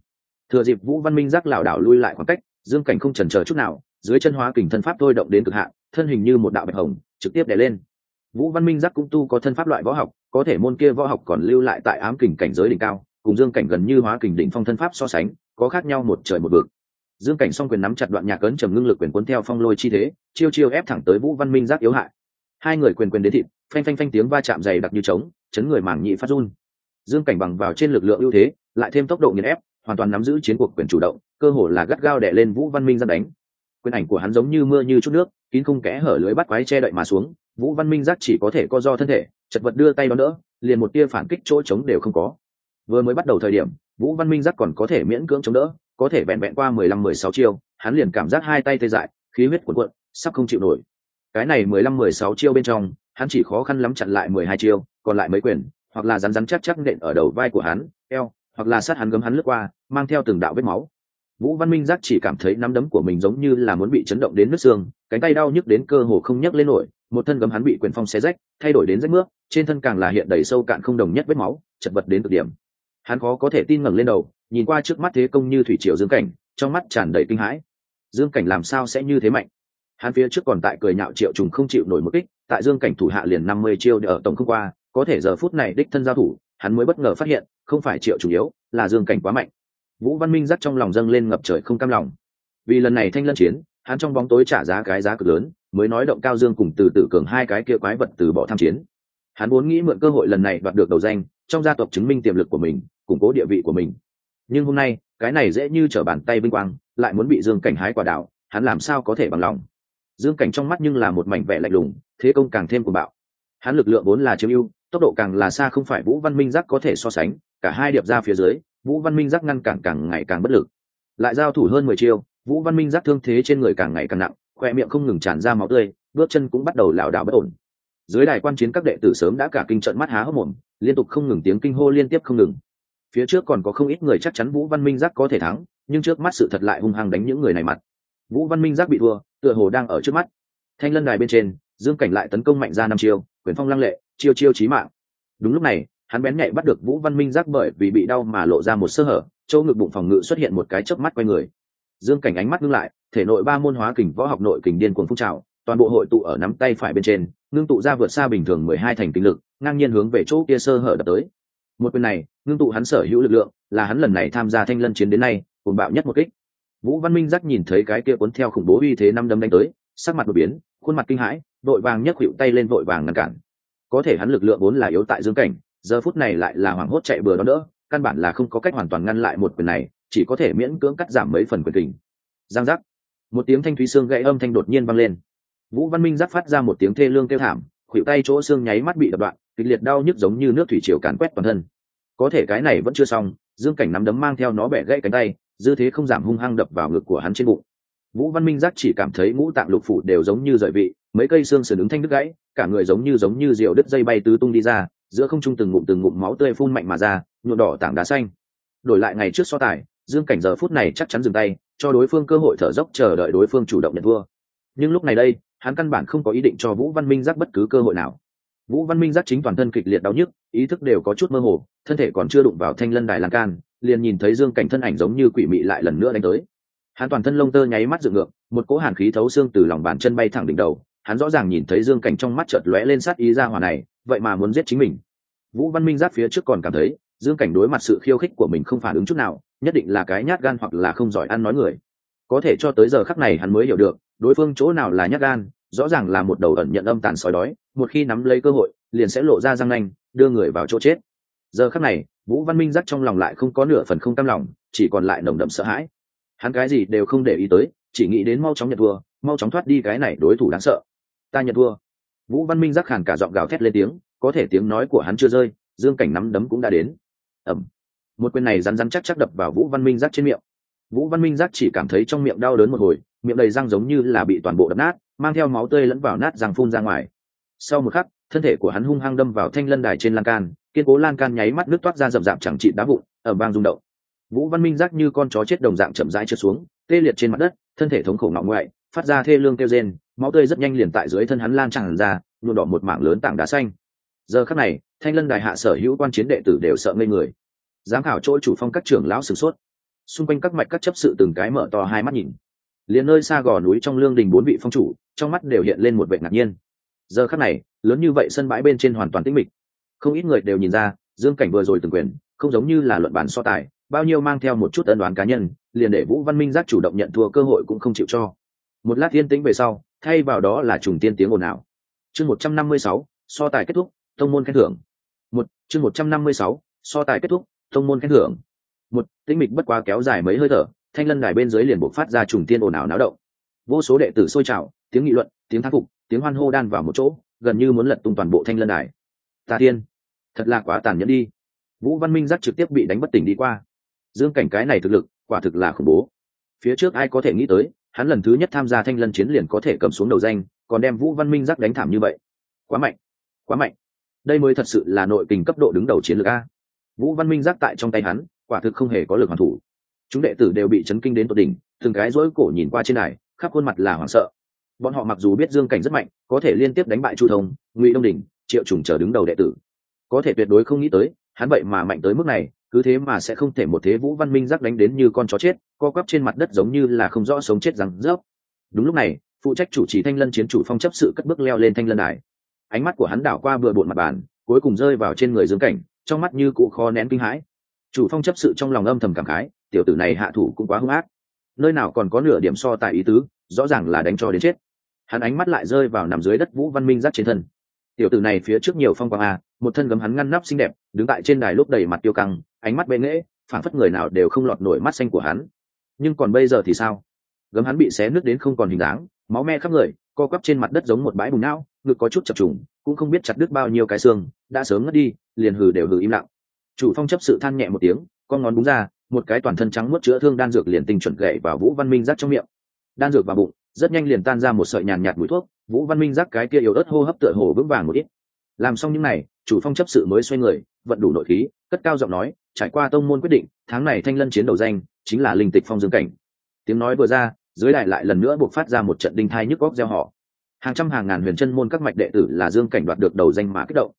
Thừa dịp vũ văn minh giác lảo đảo lui lại khoảng cách, dương cảnh không chần chờ chút nào, dưới chân hóa kình thân pháp thôi động đến cực hạn, thân hình như một đạo bạch hồng, trực tiếp đè lên. Vũ văn minh giác cũng tu có thân pháp loại võ học, có thể môn kia võ học còn lưu lại tại ám kình cảnh giới đỉnh cao, cùng dương cảnh gần như hóa kình đỉnh phong thân pháp so sánh, có khác nhau một trời một vực. Dương cảnh song quyền nắm chặt đoạn nhạc ấn trầm ngưng lực quyền cuốn theo phong lôi chi thế, chiêu chiêu ép thẳng tới vũ văn minh giác yếu hại. Hai người quyền quyền đến thịt, phanh phanh phanh tiếng va chạm dày đặc như trống chấn người mảng nhị phát run. Dương cảnh bằng vào trên lực lượng ưu thế, lại thêm tốc độ nghiền ép, hoàn toàn nắm giữ chiến cuộc quyền chủ động, cơ hồ là gắt gao đè lên vũ văn minh ra đánh. Quyền ảnh của hắn giống như mưa như chút nước, kín không kẽ hở lưới bắt quái che đậy mà xuống, vũ văn minh giác chỉ có thể co do thân thể, chật vật đưa tay đó nữa liền một tia phản kích chỗ trống đều không có. Vừa mới bắt đầu thời điểm, vũ văn minh giác còn có thể miễn cưỡng chống đỡ, có thể vẹn vẹn qua mười lăm, mười sáu chiêu, hắn liền cảm giác hai tay tê dại, khí huyết cuộn cuộn, sắp không chịu nổi. Cái này mười lăm, mười sáu chiêu bên trong hắn chỉ khó khăn lắm chặn lại mười hai chiêu, còn lại mấy quyền, hoặc là rắn rắn chắc chắc nện ở đầu vai của hắn, eo, hoặc là sát hắn gấm hắn lướt qua, mang theo từng đạo vết máu. Vũ văn minh giác chỉ cảm thấy nắm đấm của mình giống như là muốn bị chấn động đến nước xương, cánh tay đau nhức đến cơ hồ không nhấc lên nổi, một thân gấm hắn bị quyền phong xé rách, thay đổi đến rách nước trên thân càng là hiện đầy sâu cạn không đồng nhất vết máu, chật vật đến cực điểm. Hắn khó có thể tin ngẩng lên đầu, nhìn qua trước mắt thế công như thủy triều dương cảnh, trong mắt tràn đầy kinh hãi. Dương cảnh làm sao sẽ như thế mạnh? Hắn phía trước còn tại cười nhạo triệu trùng không chịu nổi một kích, tại dương cảnh thủ hạ liền năm mươi chiêu ở tổng không qua, có thể giờ phút này đích thân giao thủ, hắn mới bất ngờ phát hiện, không phải triệu chủ yếu, là dương cảnh quá mạnh. Vũ văn minh dắt trong lòng dâng lên ngập trời không cam lòng. Vì lần này thanh lân chiến, hắn trong bóng tối trả giá cái giá cực lớn, mới nói động cao dương cùng từ tử cường hai cái kia quái vật từ bỏ tham chiến. Hắn vốn nghĩ mượn cơ hội lần này đoạt được đầu danh, trong gia tộc chứng minh tiềm lực của mình, củng cố địa vị của mình. Nhưng hôm nay, cái này dễ như trở bàn tay vinh quang, lại muốn bị dương cảnh hái quả đạo hắn làm sao có thể bằng lòng? Dương cảnh trong mắt nhưng là một mảnh vẻ lạnh lùng, thế công càng thêm cuồng bạo. Hắn lực lượng vốn là chiếm ưu, tốc độ càng là xa không phải vũ văn minh giác có thể so sánh, cả hai điệp ra phía dưới, vũ văn minh giác ngăn cản càng ngày càng bất lực. Lại giao thủ hơn mười chiêu, vũ văn minh giác thương thế trên người càng ngày càng nặng, khoe miệng không ngừng tràn ra máu tươi, bước chân cũng bắt đầu lảo đảo bất ổn. Dưới đài quan chiến các đệ tử sớm đã cả kinh trận mắt há hốc mồm, liên tục không ngừng tiếng kinh hô liên tiếp không ngừng. Phía trước còn có không ít người chắc chắn vũ văn minh giác có thể thắng, nhưng trước mắt sự thật lại hung hăng đánh những người này mặt vũ văn minh giác bị thua, tựa hồ đang ở trước mắt. Thanh lân đài bên trên, dương cảnh lại tấn công mạnh ra năm chiêu, quyền phong lăng lệ, chiêu chiêu chí mạng. Đúng lúc này, hắn bén nhạy bắt được vũ văn minh giác bởi vì bị đau mà lộ ra một sơ hở, chỗ ngực bụng phòng ngự xuất hiện một cái chớp mắt quay người. Dương cảnh ánh mắt ngưng lại, thể nội ba môn hóa kình võ học nội kình điên cuồng phun trào, toàn bộ hội tụ ở nắm tay phải bên trên, ngưng tụ ra vượt xa bình thường mười hai thành kinh lực, ngang nhiên hướng về chỗ kia sơ hở đập tới. Một quyền này, ngưng tụ hắn sở hữu lực lượng, là hắn lần này tham gia thanh lân chiến đến nay, cuồng bạo nhất một kích vũ văn minh giác nhìn thấy cái kia cuốn theo khủng bố uy thế năm đâm đánh tới, sắc mặt đột biến, khuôn mặt kinh hãi vội vàng nhấc hiệu tay lên vội vàng ngăn cản. Có thể hắn lực lượng vốn là yếu tại dương cảnh, giờ phút này lại là hoảng hốt chạy bừa đó đỡ, căn bản là không có cách hoàn toàn ngăn lại một quyền này, chỉ có thể miễn cưỡng cắt giảm mấy phần quyền tình giang giác. Một tiếng thanh thúy xương gãy âm thanh đột nhiên vang lên. Vũ văn minh giáp phát ra một tiếng thê lương kêu thảm khuỷu tay chỗ xương nháy mắt bị đập đoạn, kịch liệt đau nhức giống như nước thủy triều càn quét toàn thân. Có thể cái này vẫn chưa xong dương cảnh nắm đấm mang theo nó bẻ gãy cánh tay, dư thế không giảm hung hăng đập vào ngực của hắn trên bụng. Vũ văn minh giác chỉ cảm thấy ngũ tạng lục phủ đều giống như rời vị, mấy cây xương sườn ứng thanh đứt gãy, cả người giống như giống như rượu đứt dây bay tứ tung đi ra, giữa không trung từng ngụm từng ngụm máu tươi phun mạnh mà ra, nhuộm đỏ tảng đá xanh. Đổi lại ngày trước so tài, dương cảnh giờ phút này chắc chắn dừng tay, cho đối phương cơ hội thở dốc chờ đợi đối phương chủ động nhận thua. Nhưng lúc này đây, hắn căn bản không có ý định cho vũ văn minh giác bất cứ cơ hội nào vũ văn minh giác chính toàn thân kịch liệt đau nhức, ý thức đều có chút mơ hồ, thân thể còn chưa đụng vào thanh lân đài lan can, liền nhìn thấy dương cảnh thân ảnh giống như quỷ mị lại lần nữa đánh tới. Hắn toàn thân lông tơ nháy mắt dựng ngược, một cỗ hàn khí thấu xương từ lòng bàn chân bay thẳng đỉnh đầu, hắn rõ ràng nhìn thấy dương cảnh trong mắt chợt lóe lên sát ý ra hỏa này, vậy mà muốn giết chính mình. Vũ văn minh giáp phía trước còn cảm thấy, dương cảnh đối mặt sự khiêu khích của mình không phản ứng chút nào, nhất định là cái nhát gan hoặc là không giỏi ăn nói người. Có thể cho tới giờ khắc này hắn mới hiểu được, đối phương chỗ nào là nhát gan rõ ràng là một đầu ẩn nhận âm tàn sói đói, một khi nắm lấy cơ hội, liền sẽ lộ ra răng nanh, đưa người vào chỗ chết. Giờ khắc này, vũ văn minh giác trong lòng lại không có nửa phần không cam lòng, chỉ còn lại nồng đậm sợ hãi. Hắn cái gì đều không để ý tới, chỉ nghĩ đến mau chóng nhận thua, mau chóng thoát đi cái này đối thủ đáng sợ. Ta nhận thua. Vũ văn minh giác khàn cả giọng gào thét lên tiếng, có thể tiếng nói của hắn chưa rơi, dương cảnh nắm đấm cũng đã đến. Ẩm một quyền này rắn rắn chắc chắc đập vào vũ văn minh giác trên miệng. Vũ văn minh giác chỉ cảm thấy trong miệng đau đớn một hồi miệng đầy răng giống như là bị toàn bộ đập nát, mang theo máu tươi lẫn vào nát răng phun ra ngoài. Sau một khắc, thân thể của hắn hung hăng đâm vào thanh lân đài trên lan can, kiên cố lan can nháy mắt nước toát ra rậm rạp chẳng trị đá vụn ở bang rung động. Vũ văn minh giác như con chó chết đồng dạng chậm rãi trượt xuống, tê liệt trên mặt đất, thân thể thống khổ ngọng ngoại, phát ra thê lương kêu rên, máu tươi rất nhanh liền tại dưới thân hắn lan tràn ra, nhuộm đỏ một mảng lớn tảng đá xanh. Giờ khắc này, thanh lân đài hạ sở hữu quan chiến đệ tử đều sợ ngây người. Giám khảo chỗ chủ phong các trưởng lão sửng sốt. Xung quanh các mạch các chấp sự từng cái mở to hai mắt nhìn liền nơi xa gò núi trong lương đình bốn vị phong chủ, trong mắt đều hiện lên một vệ ngạc nhiên. Giờ khắc này, lớn như vậy sân bãi bên trên hoàn toàn tĩnh mịch. Không ít người đều nhìn ra, dương cảnh vừa rồi từng quyền, không giống như là luận bản so tài, bao nhiêu mang theo một chút ân đoán cá nhân, liền để vũ văn minh giác chủ động nhận thua cơ hội cũng không chịu cho. Một lát yên tĩnh về sau, thay vào đó là trùng tiên tiếng ồn ào. Chương một trăm năm mươi sáu, so tài kết thúc thông môn khen thưởng. Một, chương một trăm năm mươi sáu, so tài kết thúc thông môn khen thưởng. Một, tĩnh mịch bất quá kéo dài mấy hơi thở thanh lân đài bên dưới liền buộc phát ra trùng tiên ồn ào náo động. Vô số đệ tử sôi trào, tiếng nghị luận, tiếng thán phục, tiếng hoan hô đan vào một chỗ, gần như muốn lật tung toàn bộ thanh lân đài. Ta tiên, thật là quá tàn nhẫn đi. Vũ văn minh giác trực tiếp bị đánh bất tỉnh đi qua. Dương cảnh cái này thực lực, quả thực là khủng bố. Phía trước ai có thể nghĩ tới, hắn lần thứ nhất tham gia thanh lân chiến liền có thể cầm xuống đầu danh, còn đem vũ văn minh giác đánh thảm như vậy. Quá mạnh quá mạnh. Đây mới thật sự là nội tình cấp độ đứng đầu chiến lược a. Vũ văn minh giác tại trong tay hắn, quả thực không hề có lực hoàn thủ chúng đệ tử đều bị chấn kinh đến tột đỉnh, từng cái rỗi cổ nhìn qua trên này khắp khuôn mặt là hoảng sợ. Bọn họ mặc dù biết dương cảnh rất mạnh, có thể liên tiếp đánh bại chu thông, ngụy đông đình triệu trùng chờ đứng đầu đệ tử. Có thể tuyệt đối không nghĩ tới, hắn vậy mà mạnh tới mức này, cứ thế mà sẽ không thể một thế vũ văn minh giác đánh đến như con chó chết, co quắp trên mặt đất giống như là không rõ sống chết rằng rớp. Đúng lúc này, phụ trách chủ trì thanh lân chiến chủ phong chấp sự cất bước leo lên thanh lân đài. Ánh mắt của hắn đảo qua bừa bộn mặt bàn, cuối cùng rơi vào trên người dương cảnh, trong mắt như cụ kho nén kinh hãi. Chủ phong chấp sự trong lòng âm thầm cảm khái tiểu tử này hạ thủ cũng quá hung ác. Nơi nào còn có nửa điểm so tại ý tứ, rõ ràng là đánh cho đến chết. Hắn ánh mắt lại rơi vào nằm dưới đất vũ văn minh giác trên thân. Tiểu tử này phía trước nhiều phong quang a một thân gấm hắn ngăn nắp xinh đẹp, đứng tại trên đài lúc đầy mặt tiêu căng, ánh mắt bệ nghễ phản phất người nào đều không lọt nổi mắt xanh của hắn. Nhưng còn bây giờ thì sao? Gấm hắn bị xé nứt đến không còn hình dáng, máu me khắp người, co quắp trên mặt đất giống một bãi bùn não, ngực có chút chập trùng, cũng không biết chặt đứt bao nhiêu cái xương, đã sớm ngất đi, liền hừ đều hừ im lặng. Chủ phong chấp sự than nhẹ một tiếng, con ngón búng ra một cái toàn thân trắng mất chữa thương đan dược liền tinh chuẩn gậy vào vũ văn minh rắc trong miệng. Đan dược vào bụng rất nhanh liền tan ra một sợi nhàn nhạt, mùi thuốc vũ văn minh rắc cái kia yếu ớt hô hấp tựa hồ vững vàng một ít. Làm xong những này chủ phong chấp sự mới xoay người vận đủ nội khí cất cao giọng nói trải qua tông môn quyết định tháng này thanh lân chiến đầu danh chính là linh tịch phong dương cảnh. Tiếng nói vừa ra dưới đại lại lần nữa buộc phát ra một trận đinh thai nhức góc gieo họ hàng trăm hàng ngàn huyền chân môn các mạch đệ tử là dương cảnh đoạt được đầu danh mà kích động.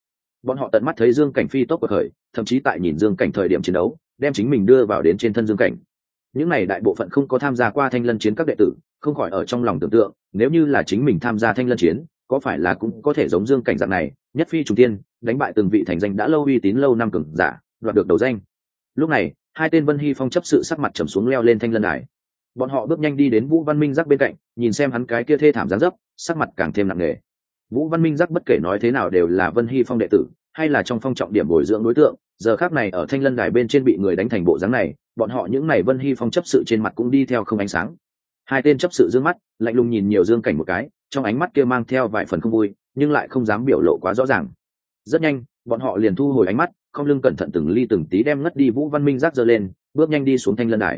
Bọn họ tận mắt thấy dương cảnh phi tốc cuộc khởi thậm chí tại nhìn dương cảnh thời điểm chiến đấu đem chính mình đưa vào đến trên thân dương cảnh. Những này đại bộ phận không có tham gia qua thanh lân chiến các đệ tử, không khỏi ở trong lòng tưởng tượng, nếu như là chính mình tham gia thanh lân chiến, có phải là cũng có thể giống dương cảnh dạng này, nhất phi trùng tiên, đánh bại từng vị thành danh đã lâu uy tín lâu năm cường giả, đoạt được đầu danh. Lúc này, hai tên vân hy phong chấp sự sắc mặt trầm xuống leo lên thanh lân đài. Bọn họ bước nhanh đi đến vũ văn minh giác bên cạnh, nhìn xem hắn cái kia thê thảm gián dấp, sắc mặt càng thêm nặng nề. Vũ văn minh giác bất kể nói thế nào đều là vân hy phong đệ tử hay là trong phong trọng điểm bồi dưỡng đối tượng, giờ khác này ở thanh lân đài bên trên bị người đánh thành bộ dáng này, bọn họ những này vân hy phong chấp sự trên mặt cũng đi theo không ánh sáng. Hai tên chấp sự d ư ơ n g mắt, lạnh lùng nhìn nhiều dương cảnh một cái, trong ánh mắt kia mang theo vài phần không vui, nhưng lại không dám biểu lộ quá rõ ràng. Rất nhanh, bọn họ liền thu hồi ánh mắt, không lưng cẩn thận từng ly từng tí đem ngất đi vũ văn minh rác dơ lên, bước nhanh đi xuống thanh lân đài.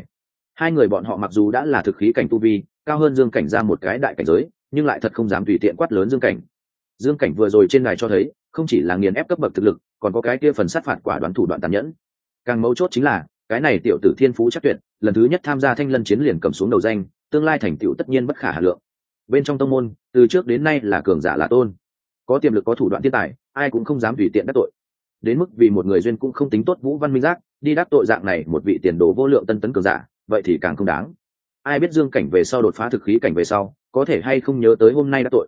Hai người bọn họ mặc dù đã là thực khí cảnh tu vi, cao hơn dương cảnh ra một cái đại cảnh giới, nhưng lại thật không dám tùy tiện quát lớn dương cảnh. Dương cảnh vừa rồi trên đài cho thấy không chỉ là nghiền ép cấp bậc thực lực, còn có cái kia phần sát phạt quả đoán thủ đoạn tàn nhẫn. Càng mấu chốt chính là, cái này tiểu tử thiên phú chắc tuyệt, lần thứ nhất tham gia thanh lân chiến liền cầm xuống đầu danh, tương lai thành tựu tất nhiên bất khả hà lượng. Bên trong tông môn, từ trước đến nay là cường giả là tôn. Có tiềm lực có thủ đoạn thiên tài, ai cũng không dám tùy tiện đắc tội. Đến mức vì một người duyên cũng không tính tốt vũ văn minh giác, đi đắc tội dạng này một vị tiền đồ vô lượng tân tấn cường giả, vậy thì càng không đáng. Ai biết dương cảnh về sau đột phá thực khí cảnh về sau, có thể hay không nhớ tới hôm nay đã tội.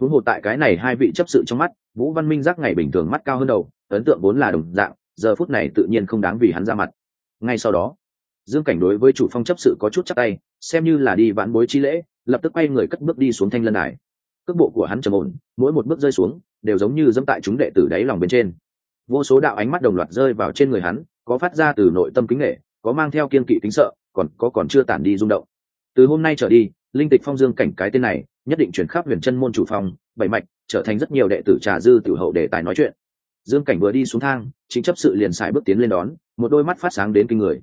Huống hồ tại cái này hai vị chấp sự trong mắt vũ văn minh giác ngày bình thường mắt cao hơn đầu, ấn tượng vốn là đồng dạng, giờ phút này tự nhiên không đáng vì hắn ra mặt. Ngay sau đó, dương cảnh đối với chủ phong chấp sự có chút chắc tay, xem như là đi vãn bối chi lễ, lập tức quay người cất bước đi xuống thanh lân đài. Cước bộ của hắn trầm ổn, mỗi một bước rơi xuống, đều giống như dẫm tại chúng đệ tử đáy lòng bên trên. Vô số đạo ánh mắt đồng loạt rơi vào trên người hắn, có phát ra từ nội tâm kính nghệ có mang theo kiên kỵ kính sợ, còn có còn chưa tản đi rung động. Từ hôm nay trở đi, linh tịch phong dương cảnh cái tên này, nhất định chuyển khắp huyền chân môn chủ phong, bảy mạch trở thành rất nhiều đệ tử trà dư tiểu hậu để tài nói chuyện. Dương cảnh vừa đi xuống thang, chính chấp sự liền xài bước tiến lên đón, một đôi mắt phát sáng đến kinh người.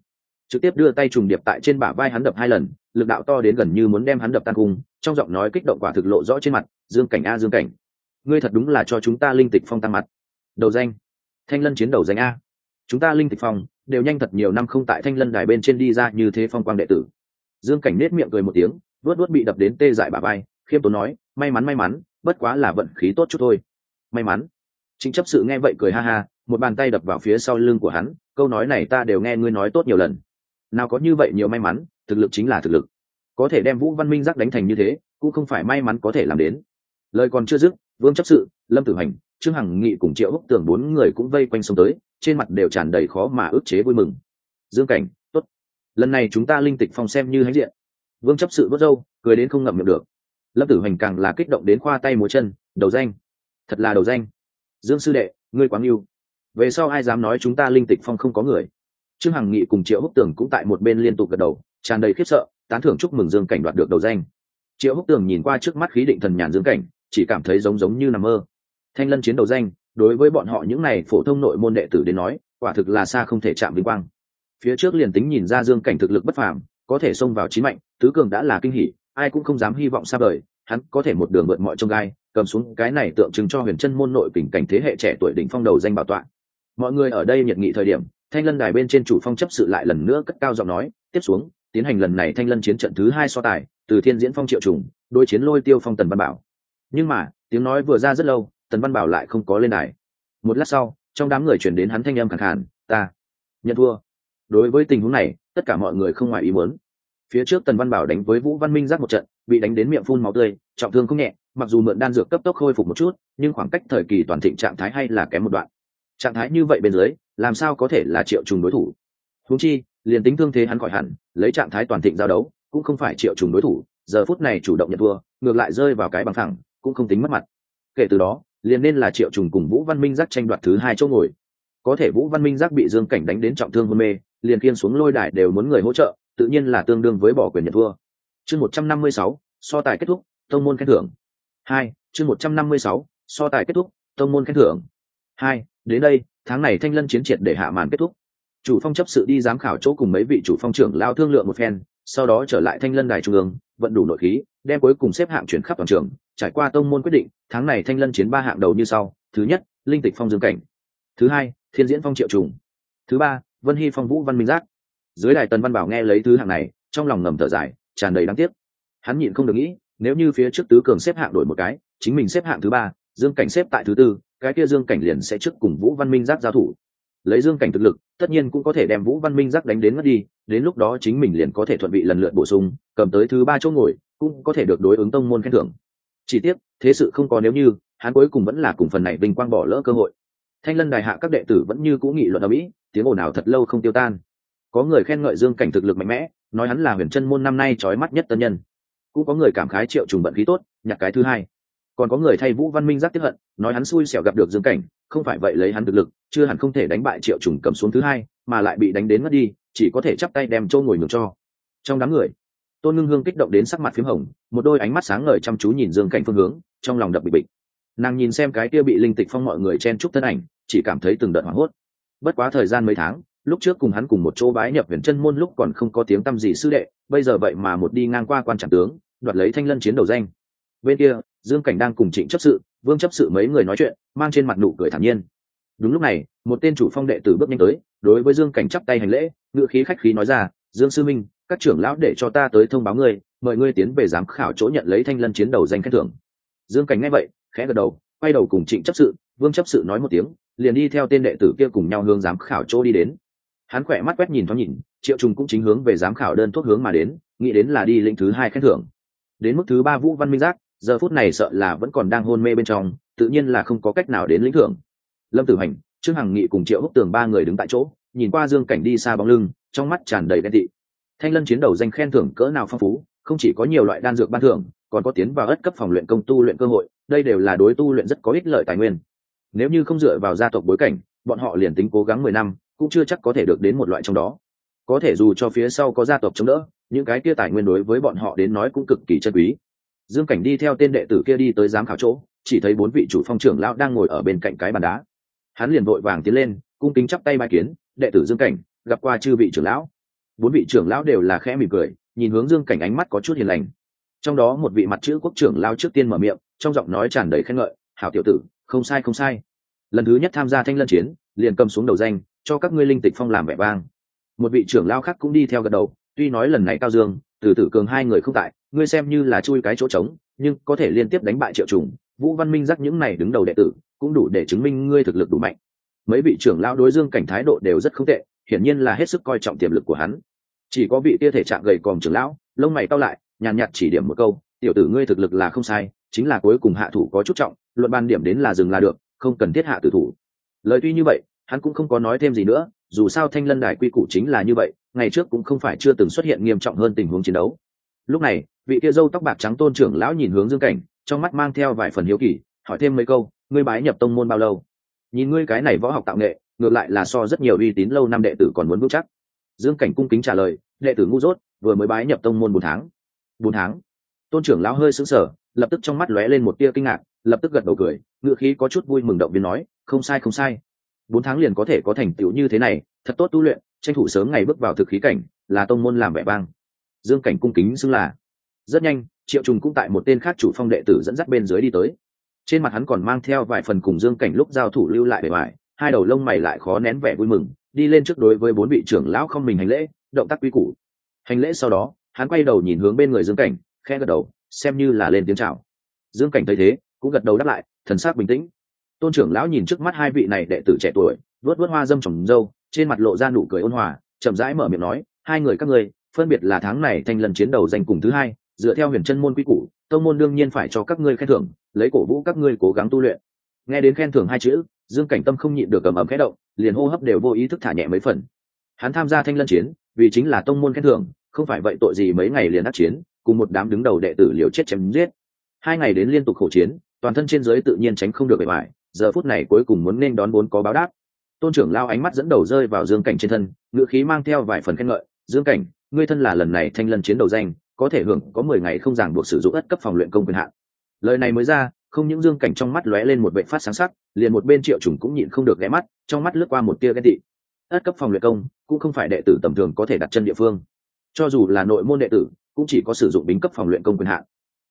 Trực tiếp đưa tay trùng điệp tại trên bả vai hắn đập hai lần, lực đạo to đến gần như muốn đem hắn đập tan cung trong giọng nói kích động quả thực lộ rõ trên mặt, dương cảnh a, dương cảnh, ngươi thật đúng là cho chúng ta linh tịch phong tăng mặt. Đầu danh, thanh lân chiến đầu danh a. Chúng ta linh tịch phong đều nhanh thật nhiều năm không tại thanh lân đài bên trên đi ra như thế phong quang đệ tử. Dương cảnh nết miệng cười một tiếng vớt vớt bị đập đến tê dại bà bay khiêm tốn nói, may mắn may mắn bất quá là vận khí tốt chút thôi. May mắn. Chính chấp sự nghe vậy cười ha ha, một bàn tay đập vào phía sau lưng của hắn, câu nói này ta đều nghe ngươi nói tốt nhiều lần. Nào có như vậy nhiều may mắn, thực lực chính là thực lực. Có thể đem vũ văn minh giác đánh thành như thế, cũng không phải may mắn có thể làm đến. Lời còn chưa dứt, vương chấp sự, lâm tử hành, trương hằng nghị cùng triệu húc tường bốn người cũng vây quanh sông tới, trên mặt đều tràn đầy khó mà ức chế vui mừng. Dương cảnh, tốt. Lần này chúng ta linh tịch phong xem như hãnh diện. Vương chấp sự vớt râu, cười đến không ngậm miệng được lâm tử hoành càng là kích động đến khoa tay múa chân, đầu danh, thật là đầu danh. Dương sư đệ, ngươi quá mưu. Về sau ai dám nói chúng ta linh tịch phong không có người? Trương hằng nghị cùng triệu húc tường cũng tại một bên liên tục gật đầu, tràn đầy khiếp sợ, tán thưởng chúc mừng dương cảnh đoạt được đầu danh. Triệu húc tường nhìn qua trước mắt khí định thần nhàn dương cảnh, chỉ cảm thấy giống giống như nằm mơ. Thanh lân chiến đầu danh, đối với bọn họ những n à y phổ thông nội môn đệ tử đến nói, quả thực là xa không thể chạm vinh quang. Phía trước liền tính nhìn ra dương cảnh thực lực bất phàm, có thể xông vào chín mạnh, tứ cường đã là kinh hỷ ai cũng không dám hy vọng xa vời, hắn có thể một đường vượt mọi trông gai, cầm xuống cái này tượng trưng cho huyền chân môn nội tình cảnh thế hệ trẻ tuổi đỉnh phong đầu danh bảo tọa. Mọi người ở đây nhiệt nghị thời điểm, thanh lân đài bên trên chủ phong chấp sự lại lần nữa cất cao giọng nói, tiếp xuống, tiến hành lần này thanh lân chiến trận thứ hai so tài, từ thiên diễn phong triệu trùng đôi chiến lôi tiêu phong tần văn bảo. Nhưng mà, tiếng nói vừa ra rất lâu, tần văn bảo lại không có lên đài. Một lát sau, trong đám người chuyển đến hắn thanh âm khẳng khàn, ta, nhận thua. Đối với tình huống này, tất cả mọi người không ngoài ý muốn phía trước tần văn bảo đánh với vũ văn minh giác một trận, bị đánh đến miệng phun máu tươi, trọng thương không nhẹ, mặc dù mượn đan dược cấp tốc khôi phục một chút, nhưng khoảng cách thời kỳ toàn thịnh trạng thái hay là kém một đoạn. Trạng thái như vậy bên dưới, làm sao có thể là triệu trùng đối thủ? Húng chi, liền tính thương thế hắn khỏi hẳn, lấy trạng thái toàn thịnh giao đấu, cũng không phải triệu trùng đối thủ, giờ phút này chủ động nhận thua, ngược lại rơi vào cái bằng thẳng cũng không tính mất mặt. Kể từ đó, liền nên là triệu trùng cùng vũ văn minh giác tranh đoạt thứ hai chỗ ngồi. Có thể vũ văn minh giác bị dương cảnh đánh đến trọng thương hôn mê, liền khiên xuống lôi đài đều muốn người hỗ trợ tự nhiên là tương đương với bỏ quyền nhận thua chương một trăm năm mươi sáu, so tài kết thúc, tông môn khen thưởng. Hai, chương một trăm năm mươi sáu, so tài kết thúc, tông môn khen thưởng. Hai, đến đây, tháng này thanh lân chiến triệt để hạ màn kết thúc. Chủ phong chấp sự đi giám khảo chỗ cùng mấy vị chủ phong trưởng lao thương lượng một phen, sau đó trở lại thanh lân đài trung ương, vận đủ nội khí, đem cuối cùng xếp hạng chuyển khắp toàn trường, trải qua tông môn quyết định, tháng này thanh lân chiến ba hạng đầu như sau, thứ nhất, linh tịch phong dương cảnh. Thứ hai, thiên diễn phong triệu trùng. Thứ ba, vân hy phong vũ văn minh giác dưới đài tần văn bảo nghe lấy thứ hạng này, trong lòng ngầm thở dài, tràn đầy đáng tiếc. Hắn nhịn không được nghĩ, nếu như phía trước tứ cường xếp hạng đổi một cái, chính mình xếp hạng thứ ba, dương cảnh xếp tại thứ tư, cái kia dương cảnh liền sẽ trước cùng vũ văn minh giác giao thủ. Lấy dương cảnh thực lực, tất nhiên cũng có thể đem vũ văn minh giác đánh đến mất đi, đến lúc đó chính mình liền có thể thuận vị lần lượt bổ sung, cầm tới thứ ba chỗ ngồi, cũng có thể được đối ứng tông môn khen thưởng. Chỉ tiếc, thế sự không có nếu như, hắn cuối cùng vẫn là cùng phần này vinh quang bỏ lỡ cơ hội. Thanh lân đài hạ các đệ tử vẫn như cũ nghị luận ở mỹ, tiếng ồn ào thật lâu không tiêu tan có người khen ngợi dương cảnh thực lực mạnh mẽ, nói hắn là huyền chân môn năm nay trói mắt nhất tân nhân. Cũng có người cảm khái triệu trùng bận khí tốt, nhặt cái thứ hai. Còn có người thay vũ văn minh giác tiếp hận, nói hắn xui xẻo gặp được dương cảnh, không phải vậy lấy hắn thực lực, chưa hẳn không thể đánh bại triệu trùng cầm xuống thứ hai, mà lại bị đánh đến mất đi, chỉ có thể chắp tay đem trâu ngồi ngược cho. Trong đám người, tôn ngưng hương kích động đến sắc mặt p h í m hồng, một đôi ánh mắt sáng ngời chăm chú nhìn dương cảnh phương hướng, trong lòng đập bị bịch. Nàng nhìn xem cái kia bị linh tịch phong mọi người chen chúc thân ảnh, chỉ cảm thấy từng đợt hoảng hốt. Bất quá thời gian mấy tháng lúc trước cùng hắn cùng một chỗ bái nhập huyền chân môn lúc còn không có tiếng tăm gì sư đệ, bây giờ vậy mà một đi ngang qua quan trạng tướng, đoạt lấy thanh lân chiến đầu danh. Bên kia, dương cảnh đang cùng trịnh chấp sự, vương chấp sự mấy người nói chuyện, mang trên mặt nụ cười thản nhiên. Đúng lúc này, một tên chủ phong đệ tử bước nhanh tới, đối với dương cảnh chắp tay hành lễ ngự khí khách khí nói ra, dương sư minh, các trưởng lão để cho ta tới thông báo ngươi, mời ngươi tiến về giám khảo chỗ nhận lấy thanh lân chiến đầu danh khen thưởng. Dương cảnh nghe vậy, khẽ gật đầu, quay đầu cùng trịnh chấp sự, vương chấp sự nói một tiếng, liền đi theo tên đệ tử kia cùng nhau hướng giám khảo chỗ đi đến hắn khỏe mắt quét nhìn thoáng nhìn, triệu trùng cũng chính hướng về giám khảo đơn thuốc hướng mà đến, nghĩ đến là đi lĩnh thứ hai khen thưởng. Đến mức thứ ba vũ văn minh giác, giờ phút này sợ là vẫn còn đang hôn mê bên trong, tự nhiên là không có cách nào đến lĩnh thưởng. Lâm tử hành, trương hằng nghị cùng triệu húc tường ba người đứng tại chỗ, nhìn qua dương cảnh đi xa bóng lưng, trong mắt tràn đầy ghen tị. Thanh lân chiến đầu danh khen thưởng cỡ nào phong phú, không chỉ có nhiều loại đan dược ban thưởng, còn có tiến vào ất cấp phòng luyện công tu luyện cơ hội, đây đều là đối tu luyện rất có ích lợi tài nguyên. Nếu như không dựa vào gia tộc bối cảnh, bọn họ liền tính cố gắng mười năm cũng chưa chắc có thể được đến một loại trong đó. Có thể dù cho phía sau có gia tộc chống đỡ, những cái kia tài nguyên đối với bọn họ đến nói cũng cực kỳ chân quý. Dương cảnh đi theo tên đệ tử kia đi tới giám khảo chỗ, chỉ thấy bốn vị chủ phong trưởng lão đang ngồi ở bên cạnh cái bàn đá. Hắn liền vội vàng tiến lên, cung kính chắp tay bài kiến, đệ tử dương cảnh, gặp qua chư vị trưởng lão. Bốn vị trưởng lão đều là khẽ mỉm cười, nhìn hướng dương cảnh ánh mắt có chút hiền lành. Trong đó một vị mặt chữ quốc trưởng lao trước tiên mở miệng, trong giọng nói tràn đầy khen ngợi, hảo tiểu tử, không sai không sai. Lần thứ nhất tham gia thanh lân chiến, liền cầm xuống đầu danh cho các ngươi linh tịch phong làm vẻ vang. Một vị trưởng lao khác cũng đi theo gật đầu, tuy nói lần này cao dương, từ tử cường hai người không tại, ngươi xem như là chui cái chỗ trống, nhưng có thể liên tiếp đánh bại triệu trùng, vũ văn minh dắt những này đứng đầu đệ tử, cũng đủ để chứng minh ngươi thực lực đủ mạnh. Mấy vị trưởng lao đối dương cảnh thái độ đều rất không tệ, hiển nhiên là hết sức coi trọng tiềm lực của hắn. Chỉ có vị tia thể trạng gầy còm trưởng lão, lông mày cao lại, nhàn nhạt chỉ điểm một câu, tiểu tử ngươi thực lực là không sai, chính là cuối cùng hạ thủ có chút trọng, luận ban điểm đến là dừng là được, không cần thiết hạ tử thủ. Lời tuy như vậy hắn cũng không có nói thêm gì nữa, dù sao thanh lân đài quy củ chính là như vậy, ngày trước cũng không phải chưa từng xuất hiện nghiêm trọng hơn tình huống chiến đấu. Lúc này, vị kia dâu tóc bạc trắng tôn trưởng lão nhìn hướng dương cảnh, trong mắt mang theo vài phần hiếu kỳ, hỏi thêm mấy câu, ngươi bái nhập tông môn bao lâu? Nhìn ngươi cái này võ học tạo nghệ, ngược lại là so rất nhiều uy tín lâu năm đệ tử còn muốn vững chắc. Dương cảnh cung kính trả lời, đệ tử ngu dốt, vừa mới bái nhập tông môn bốn tháng. Bốn tháng? Tôn trưởng lão hơi sững sờ, lập tức trong mắt lóe lên một tia kinh ngạc, lập tức gật đầu cười ngựa khí có chút vui mừng động viên nói, không sai không sai bốn tháng liền có thể có thành tựu như thế này, thật tốt tu luyện, tranh thủ sớm ngày bước vào thực khí cảnh, là tông môn làm vẻ vang. Dương cảnh cung kính xưng là. Rất nhanh, triệu trùng cũng tại một tên khác chủ phong đệ tử dẫn dắt bên dưới đi tới. Trên mặt hắn còn mang theo vài phần cùng dương cảnh lúc giao thủ lưu lại bề ngoài, hai đầu lông mày lại khó nén vẻ vui mừng, đi lên trước đối với bốn vị trưởng lão không mình hành lễ, động tác quy củ. Hành lễ sau đó, hắn quay đầu nhìn hướng bên người dương cảnh khe gật đầu, xem như là lên tiếng chào. Dương cảnh thấy thế, cũng gật đầu đáp lại, thần sắc bình tĩnh tôn trưởng lão nhìn trước mắt hai vị này đệ tử trẻ tuổi vớt vớt hoa dâm trồng dâu, trên mặt lộ ra nụ cười ôn hòa, chậm rãi mở miệng nói, hai người các ngươi, phân biệt là tháng này thành lần chiến đầu danh cùng thứ hai, dựa theo huyền chân môn quy củ, tông môn đương nhiên phải cho các ngươi khen thưởng, lấy cổ vũ các ngươi cố gắng tu luyện. Nghe đến khen thưởng hai chữ, dương cảnh tâm không nhịn được cầm ẩm khẽ động, liền hô hấp đều vô ý thức thả nhẹ mấy phần. Hắn tham gia thanh lân chiến, vì chính là tông môn khen thưởng, không phải vậy tội gì mấy ngày liền đắc chiến, cùng một đám đứng đầu đệ tử liều chết chém giết. Hai ngày đến liên tục khổ chiến, toàn thân trên giới tự nhiên tránh không được bề ngoài giờ phút này cuối cùng muốn nên đón bốn có báo đáp. Tôn trưởng lao ánh mắt dẫn đầu rơi vào dương cảnh trên thân, ngữ khí mang theo vài phần khen ngợi. Dương cảnh, ngươi thân là lần này thanh lân chiến đầu danh, có thể hưởng có mười ngày không ràng buộc sử dụng ất cấp phòng luyện công quyền hạn. Lời này mới ra, không những dương cảnh trong mắt lóe lên một vệ phát sáng sắc, liền một bên triệu trùng cũng nhịn không được ghé mắt, trong mắt lướt qua một tia ghen tị. Ất cấp phòng luyện công, cũng không phải đệ tử tầm thường có thể đặt chân địa phương. Cho dù là nội môn đệ tử, cũng chỉ có sử dụng bính cấp phòng luyện công quyền hạn.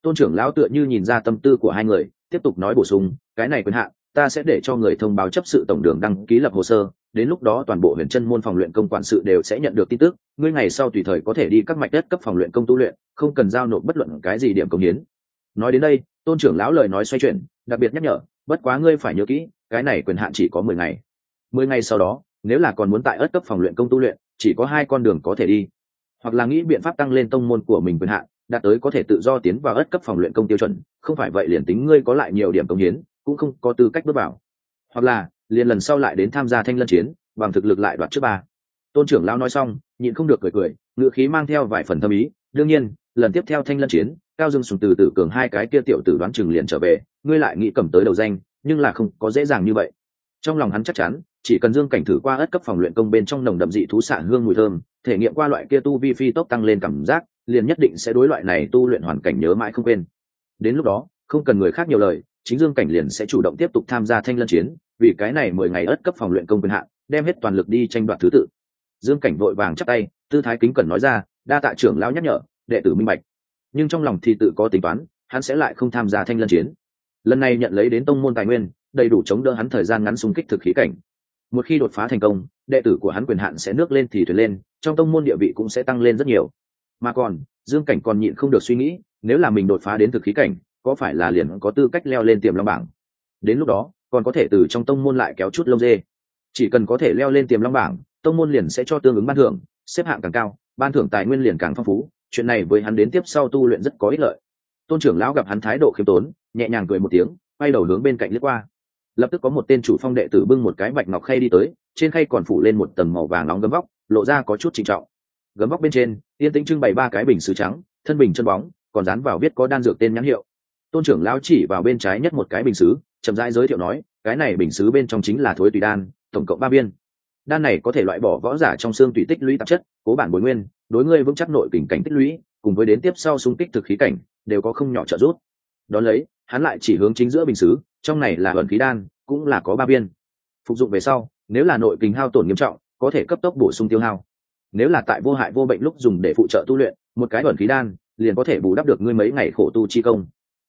Tôn trưởng lão tựa như nhìn ra tâm tư của hai người, tiếp tục nói bổ sung, cái này quyền hạn ta sẽ để cho người thông báo chấp sự tổng đường đăng ký lập hồ sơ, đến lúc đó toàn bộ huyền chân môn phòng luyện công quản sự đều sẽ nhận được tin tức, ngươi ngày sau tùy thời có thể đi các mạch đất cấp phòng luyện công tu luyện, không cần giao nộp bất luận cái gì điểm công hiến. Nói đến đây, tôn trưởng lão lời nói xoay chuyển, đặc biệt nhắc nhở, bất quá ngươi phải nhớ kỹ, cái này quyền hạn chỉ có mười ngày. Mười ngày sau đó, nếu là còn muốn tại ớt cấp phòng luyện công tu luyện, chỉ có hai con đường có thể đi. Hoặc là nghĩ biện pháp tăng lên tông môn của mình quyền hạn, đạt tới có thể tự do tiến vào ớt cấp phòng luyện công tiêu chuẩn, không phải vậy liền tính ngươi có lại nhiều điểm công hiến cũng không có tư cách bước vào. Hoặc là, liền lần sau lại đến tham gia thanh lân chiến, bằng thực lực lại đoạt trước ba. Tôn trưởng lão nói xong, nhịn không được cười cười ngựa khí mang theo vài phần thâm ý. Đương nhiên, lần tiếp theo thanh lân chiến, cao dương sùng từ tử cường hai cái kia tiểu tử đoán chừng liền trở về, ngươi lại nghĩ cầm tới đầu danh, nhưng là không có dễ dàng như vậy. Trong lòng hắn chắc chắn, chỉ cần dương cảnh thử qua ất cấp phòng luyện công bên trong nồng đậm dị thú xạ hương mùi thơm, thể nghiệm qua loại kia tu vi phi tốc tăng lên cảm giác, liền nhất định sẽ đối loại này tu luyện hoàn cảnh nhớ mãi không quên. Đến lúc đó, không cần người khác nhiều lời chính dương cảnh liền sẽ chủ động tiếp tục tham gia thanh lân chiến, vì cái này mười ngày ớt cấp phòng luyện công quyền hạn, đem hết toàn lực đi tranh đoạt thứ tự. Dương cảnh vội vàng chắc tay, tư thái kính cẩn nói ra, đa tạ trưởng lão nhắc nhở, đệ tử minh bạch. Nhưng trong lòng thì tự có tính toán, hắn sẽ lại không tham gia thanh lân chiến. Lần này nhận lấy đến tông môn tài nguyên, đầy đủ chống đỡ hắn thời gian ngắn xung kích thực khí cảnh. Một khi đột phá thành công, đệ tử của hắn quyền hạn sẽ nước lên thì thuyền lên, trong tông môn địa vị cũng sẽ tăng lên rất nhiều. Mà còn, dương cảnh còn nhịn không được suy nghĩ, nếu là mình đột phá đến thực khí cảnh có phải là liền có tư cách leo lên tiềm long bảng? Đến lúc đó, còn có thể từ trong tông môn lại kéo chút lông dê. Chỉ cần có thể leo lên tiềm long bảng, tông môn liền sẽ cho tương ứng ban thưởng, xếp hạng càng cao, ban thưởng tài nguyên liền càng phong phú. Chuyện này với hắn đến tiếp sau tu luyện rất có ích lợi. Tôn trưởng lão gặp hắn thái độ khiêm tốn, nhẹ nhàng cười một tiếng, quay đầu hướng bên cạnh lướt qua. Lập tức có một tên chủ phong đệ tử bưng một cái bạch ngọc khay đi tới, trên khay còn phủ lên một tầng màu vàng nóng gấm vóc, lộ ra có chút trịnh trọng. Gấm vóc bên trên, yên tĩnh trưng bày ba cái bình sứ trắng, thân bình chân bóng, còn dán vào viết có đan dược tên nhãn hiệu tôn trưởng lão chỉ vào bên trái nhất một cái bình sứ chậm rãi giới thiệu nói, cái này bình sứ bên trong chính là thối tùy đan, tổng cộng ba viên. Đan này có thể loại bỏ võ giả trong xương tùy tích lũy tạp chất, cố bản bồi nguyên, đối ngươi vững chắc nội kình cảnh tích lũy, cùng với đến tiếp sau xung kích thực khí cảnh, đều có không nhỏ trợ giúp. Đón lấy, hắn lại chỉ hướng chính giữa bình xứ, trong này là ẩn khí đan, cũng là có ba viên. Phục dụng về sau, nếu là nội kình hao tổn nghiêm trọng, có thể cấp tốc bổ sung tiêu hao. Nếu là tại vô hại vô bệnh lúc dùng để phụ trợ tu luyện, một cái ẩn khí đan, liền có thể bù đắp được ngươi mấy ngày khổ tu chi công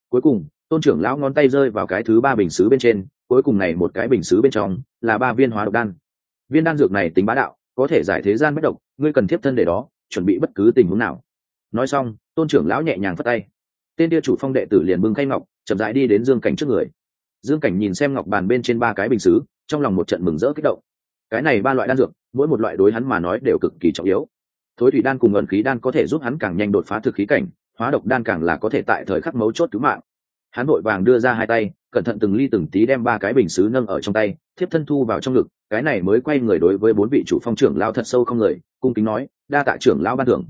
cuối cùng, tôn trưởng lão ngón tay rơi vào cái thứ ba bình xứ bên trên, cuối cùng này một cái bình xứ bên trong là ba viên hóa độc đan. Viên đan dược này tính bá đạo, có thể giải thế gian bất độc, ngươi cần thiếp thân để đó, chuẩn bị bất cứ tình huống nào. Nói xong, tôn trưởng lão nhẹ nhàng phất tay. Tên tia chủ phong đệ tử liền bưng khay ngọc, chậm rãi đi đến dương cảnh trước người. Dương cảnh nhìn xem ngọc bàn bên trên ba cái bình xứ, trong lòng một trận mừng rỡ kích động. Cái này ba loại đan dược, mỗi một loại đối hắn mà nói đều cực kỳ trọng yếu. Thối thủy đan cùng ẩn khí đan có thể giúp hắn càng nhanh đột phá thực khí cảnh hóa độc đan càng là có thể tại thời khắc mấu chốt cứu mạng. Hắn vội vàng đưa ra hai tay, cẩn thận từng ly từng tí đem ba cái bình xứ nâng ở trong tay, thiếp thân thu vào trong ngực, cái này mới quay người đối với bốn vị chủ phong trưởng lao thật sâu không người, cung kính nói, đa tạ trưởng lão ban thưởng.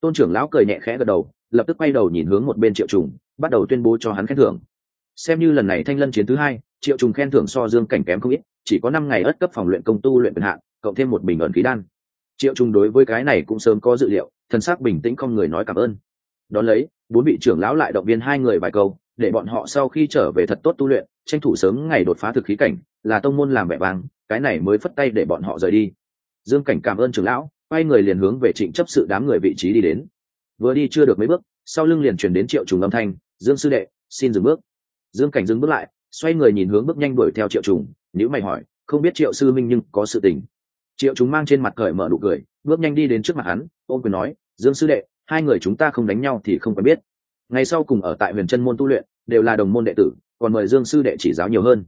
Tôn trưởng lão cười nhẹ khẽ gật đầu, lập tức quay đầu nhìn hướng một bên triệu trùng, bắt đầu tuyên bố cho hắn khen thưởng. Xem như lần này thanh lân chiến thứ hai, triệu trùng khen thưởng so dương cảnh kém không ít, chỉ có năm ngày ất cấp phòng luyện công tu luyện quyền hạn, cộng thêm một bình ẩn khí đan. Triệu trùng đối với cái này cũng sớm có dự liệu thân xác bình tĩnh không người nói cảm ơn đón lấy, bốn vị trưởng lão lại động viên hai người vài câu, để bọn họ sau khi trở về thật tốt tu luyện, tranh thủ sớm ngày đột phá thực khí cảnh, là tông môn làm vẻ vang, cái này mới phất tay để bọn họ rời đi. Dương cảnh cảm ơn trưởng lão, quay người liền hướng về trịnh chấp sự đám người vị trí đi đến. Vừa đi chưa được mấy bước, sau lưng liền chuyển đến triệu trùng âm thanh, dương sư đệ, xin dừng bước. Dương cảnh dừng bước lại, xoay người nhìn hướng bước nhanh đuổi theo triệu trùng nếu mày hỏi, không biết triệu sư minh nhưng có sự tình? Triệu chúng mang trên mặt cởi mở nụ cười, bước nhanh đi đến trước mặt hắn, ôm quyền nói, dương sư đệ hai người chúng ta không đánh nhau thì không quen biết. Ngày sau cùng ở tại huyền chân môn tu luyện, đều là đồng môn đệ tử, còn mời dương sư đệ chỉ giáo nhiều hơn.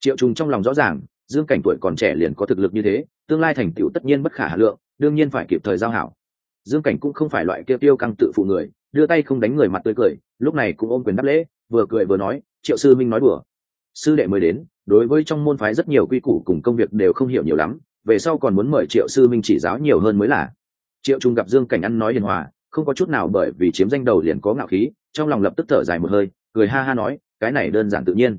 Triệu trùng trong lòng rõ ràng, dương cảnh tuổi còn trẻ liền có thực lực như thế, tương lai thành tựu tất nhiên bất khả hà lượng, đương nhiên phải kịp thời giao hảo. Dương cảnh cũng không phải loại kia tiêu căng tự phụ người, đưa tay không đánh người mặt tươi cười, lúc này cũng ôm quyền đáp lễ, vừa cười vừa nói, triệu sư minh nói đùa. Sư đệ mới đến, đối với trong môn phái rất nhiều quy củ cùng công việc đều không hiểu nhiều lắm, về sau còn muốn mời triệu sư minh chỉ giáo nhiều hơn mới là. Triệu trung gặp dương cảnh ăn nói hiền hòa không có chút nào bởi vì chiếm danh đầu liền có ngạo khí, trong lòng lập tức thở dài một hơi, cười ha ha nói, cái này đơn giản tự nhiên.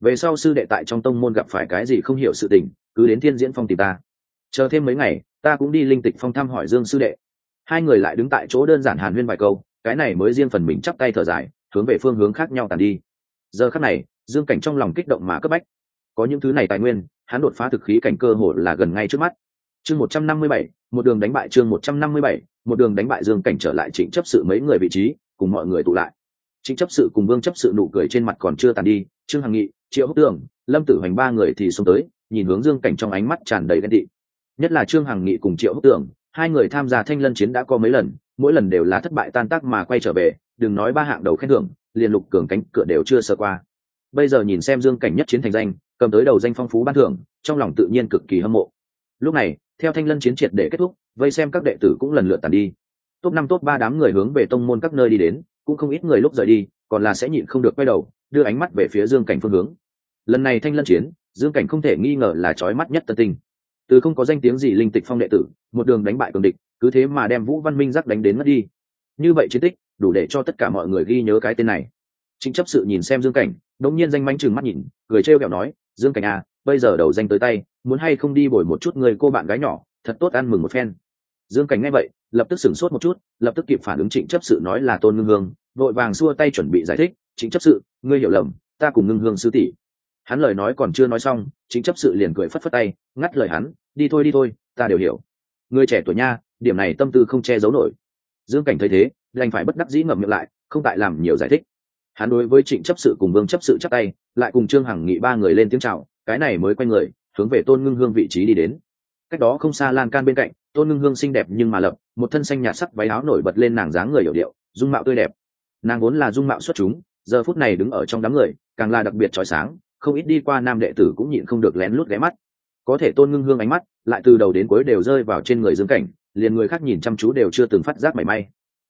Về sau sư đệ tại trong tông môn gặp phải cái gì không hiểu sự tình, cứ đến thiên diễn phong tìm ta. Chờ thêm mấy ngày, ta cũng đi linh tịch phong thăm hỏi dương sư đệ. Hai người lại đứng tại chỗ đơn giản hàn huyên vài câu, cái này mới riêng phần mình chắp tay thở dài, hướng về phương hướng khác nhau tàn đi. Giờ khắc này, dương cảnh trong lòng kích động mà cấp bách. Có những thứ này tài nguyên, hắn đột phá thực khí cảnh cơ hội là gần ngay trước mắt. Chương một trăm năm mươi bảy, một đường đánh bại chương một trăm năm mươi bảy một đường đánh bại dương cảnh trở lại trịnh chấp sự mấy người vị trí, cùng mọi người tụ lại. Trịnh chấp sự cùng vương chấp sự nụ cười trên mặt còn chưa tàn đi, trương hằng nghị, triệu Húc tường lâm tử hoành ba người thì xông tới, nhìn hướng dương cảnh trong ánh mắt tràn đầy ghen tị. Nhất là trương hằng nghị cùng triệu Húc tường hai người tham gia thanh lân chiến đã có mấy lần, mỗi lần đều là thất bại tan tác mà quay trở về, đừng nói ba hạng đầu khen thưởng, liền lục cường cánh cửa đều chưa sơ qua. Bây giờ nhìn xem dương cảnh nhất chiến thành danh, cầm tới đầu danh phong phú ban thưởng, trong lòng tự nhiên cực kỳ hâm mộ. Lúc này theo thanh lân chiến triệt để kết thúc, vây xem các đệ tử cũng lần lượt tàn đi. Top năm, top ba đám người hướng về tông môn các nơi đi đến, cũng không ít người lúc rời đi, còn là sẽ nhịn không được quay đầu, đưa ánh mắt về phía dương cảnh phương hướng. Lần này thanh lân chiến, dương cảnh không thể nghi ngờ là trói mắt nhất tân tinh. Từ không có danh tiếng gì linh tịch phong đệ tử, một đường đánh bại cường địch, cứ thế mà đem vũ văn minh giác đánh đến mất đi. Như vậy chiến tích, đủ để cho tất cả mọi người ghi nhớ cái tên này. Chính chấp sự nhìn xem dương cảnh đống nhiên danh manh chừng mắt nhìn, cười trêu kẹo nói, dương cảnh à bây giờ đầu danh tới tay, muốn hay không đi bồi một chút người cô bạn gái nhỏ, thật tốt ăn mừng một phen. Dương cảnh nghe vậy, lập tức sửng sốt một chút, lập tức kịp phản ứng trịnh chấp sự nói là tôn ngưng hương, vội vàng xua tay chuẩn bị giải thích, trịnh chấp sự, ngươi hiểu lầm, ta cùng ngưng hương sư tỷ. Hắn lời nói còn chưa nói xong chính chấp sự liền cười phất phất tay, ngắt lời hắn, đi thôi đi thôi, ta đều hiểu. Người trẻ tuổi nha, điểm này tâm tư không che giấu nổi. Dương cảnh thấy thế, đành phải bất đắc dĩ ngậm miệng lại, không tại làm nhiều giải thích. Hắn đối với trịnh chấp sự cùng vương chấp sự chắc tay, lại cùng trương hằng nghị ba người lên tiếng c h à o cái này mới quay người, hướng về tôn ngưng hương vị trí đi đến. Cách đó không xa lan can bên cạnh, tôn ngưng hương xinh đẹp nhưng mà lập, một thân xanh nhạt sắc váy áo nổi bật lên nàng dáng người hiểu điệu, dung mạo tươi đẹp. Nàng vốn là dung mạo xuất chúng, giờ phút này đứng ở trong đám người, càng là đặc biệt trói sáng, không ít đi qua nam đệ tử cũng nhịn không được lén lút ghé mắt. Có thể tôn ngưng hương ánh mắt, lại từ đầu đến cuối đều rơi vào trên người dương cảnh, liền người khác nhìn chăm chú đều chưa từng phát giác mảy may.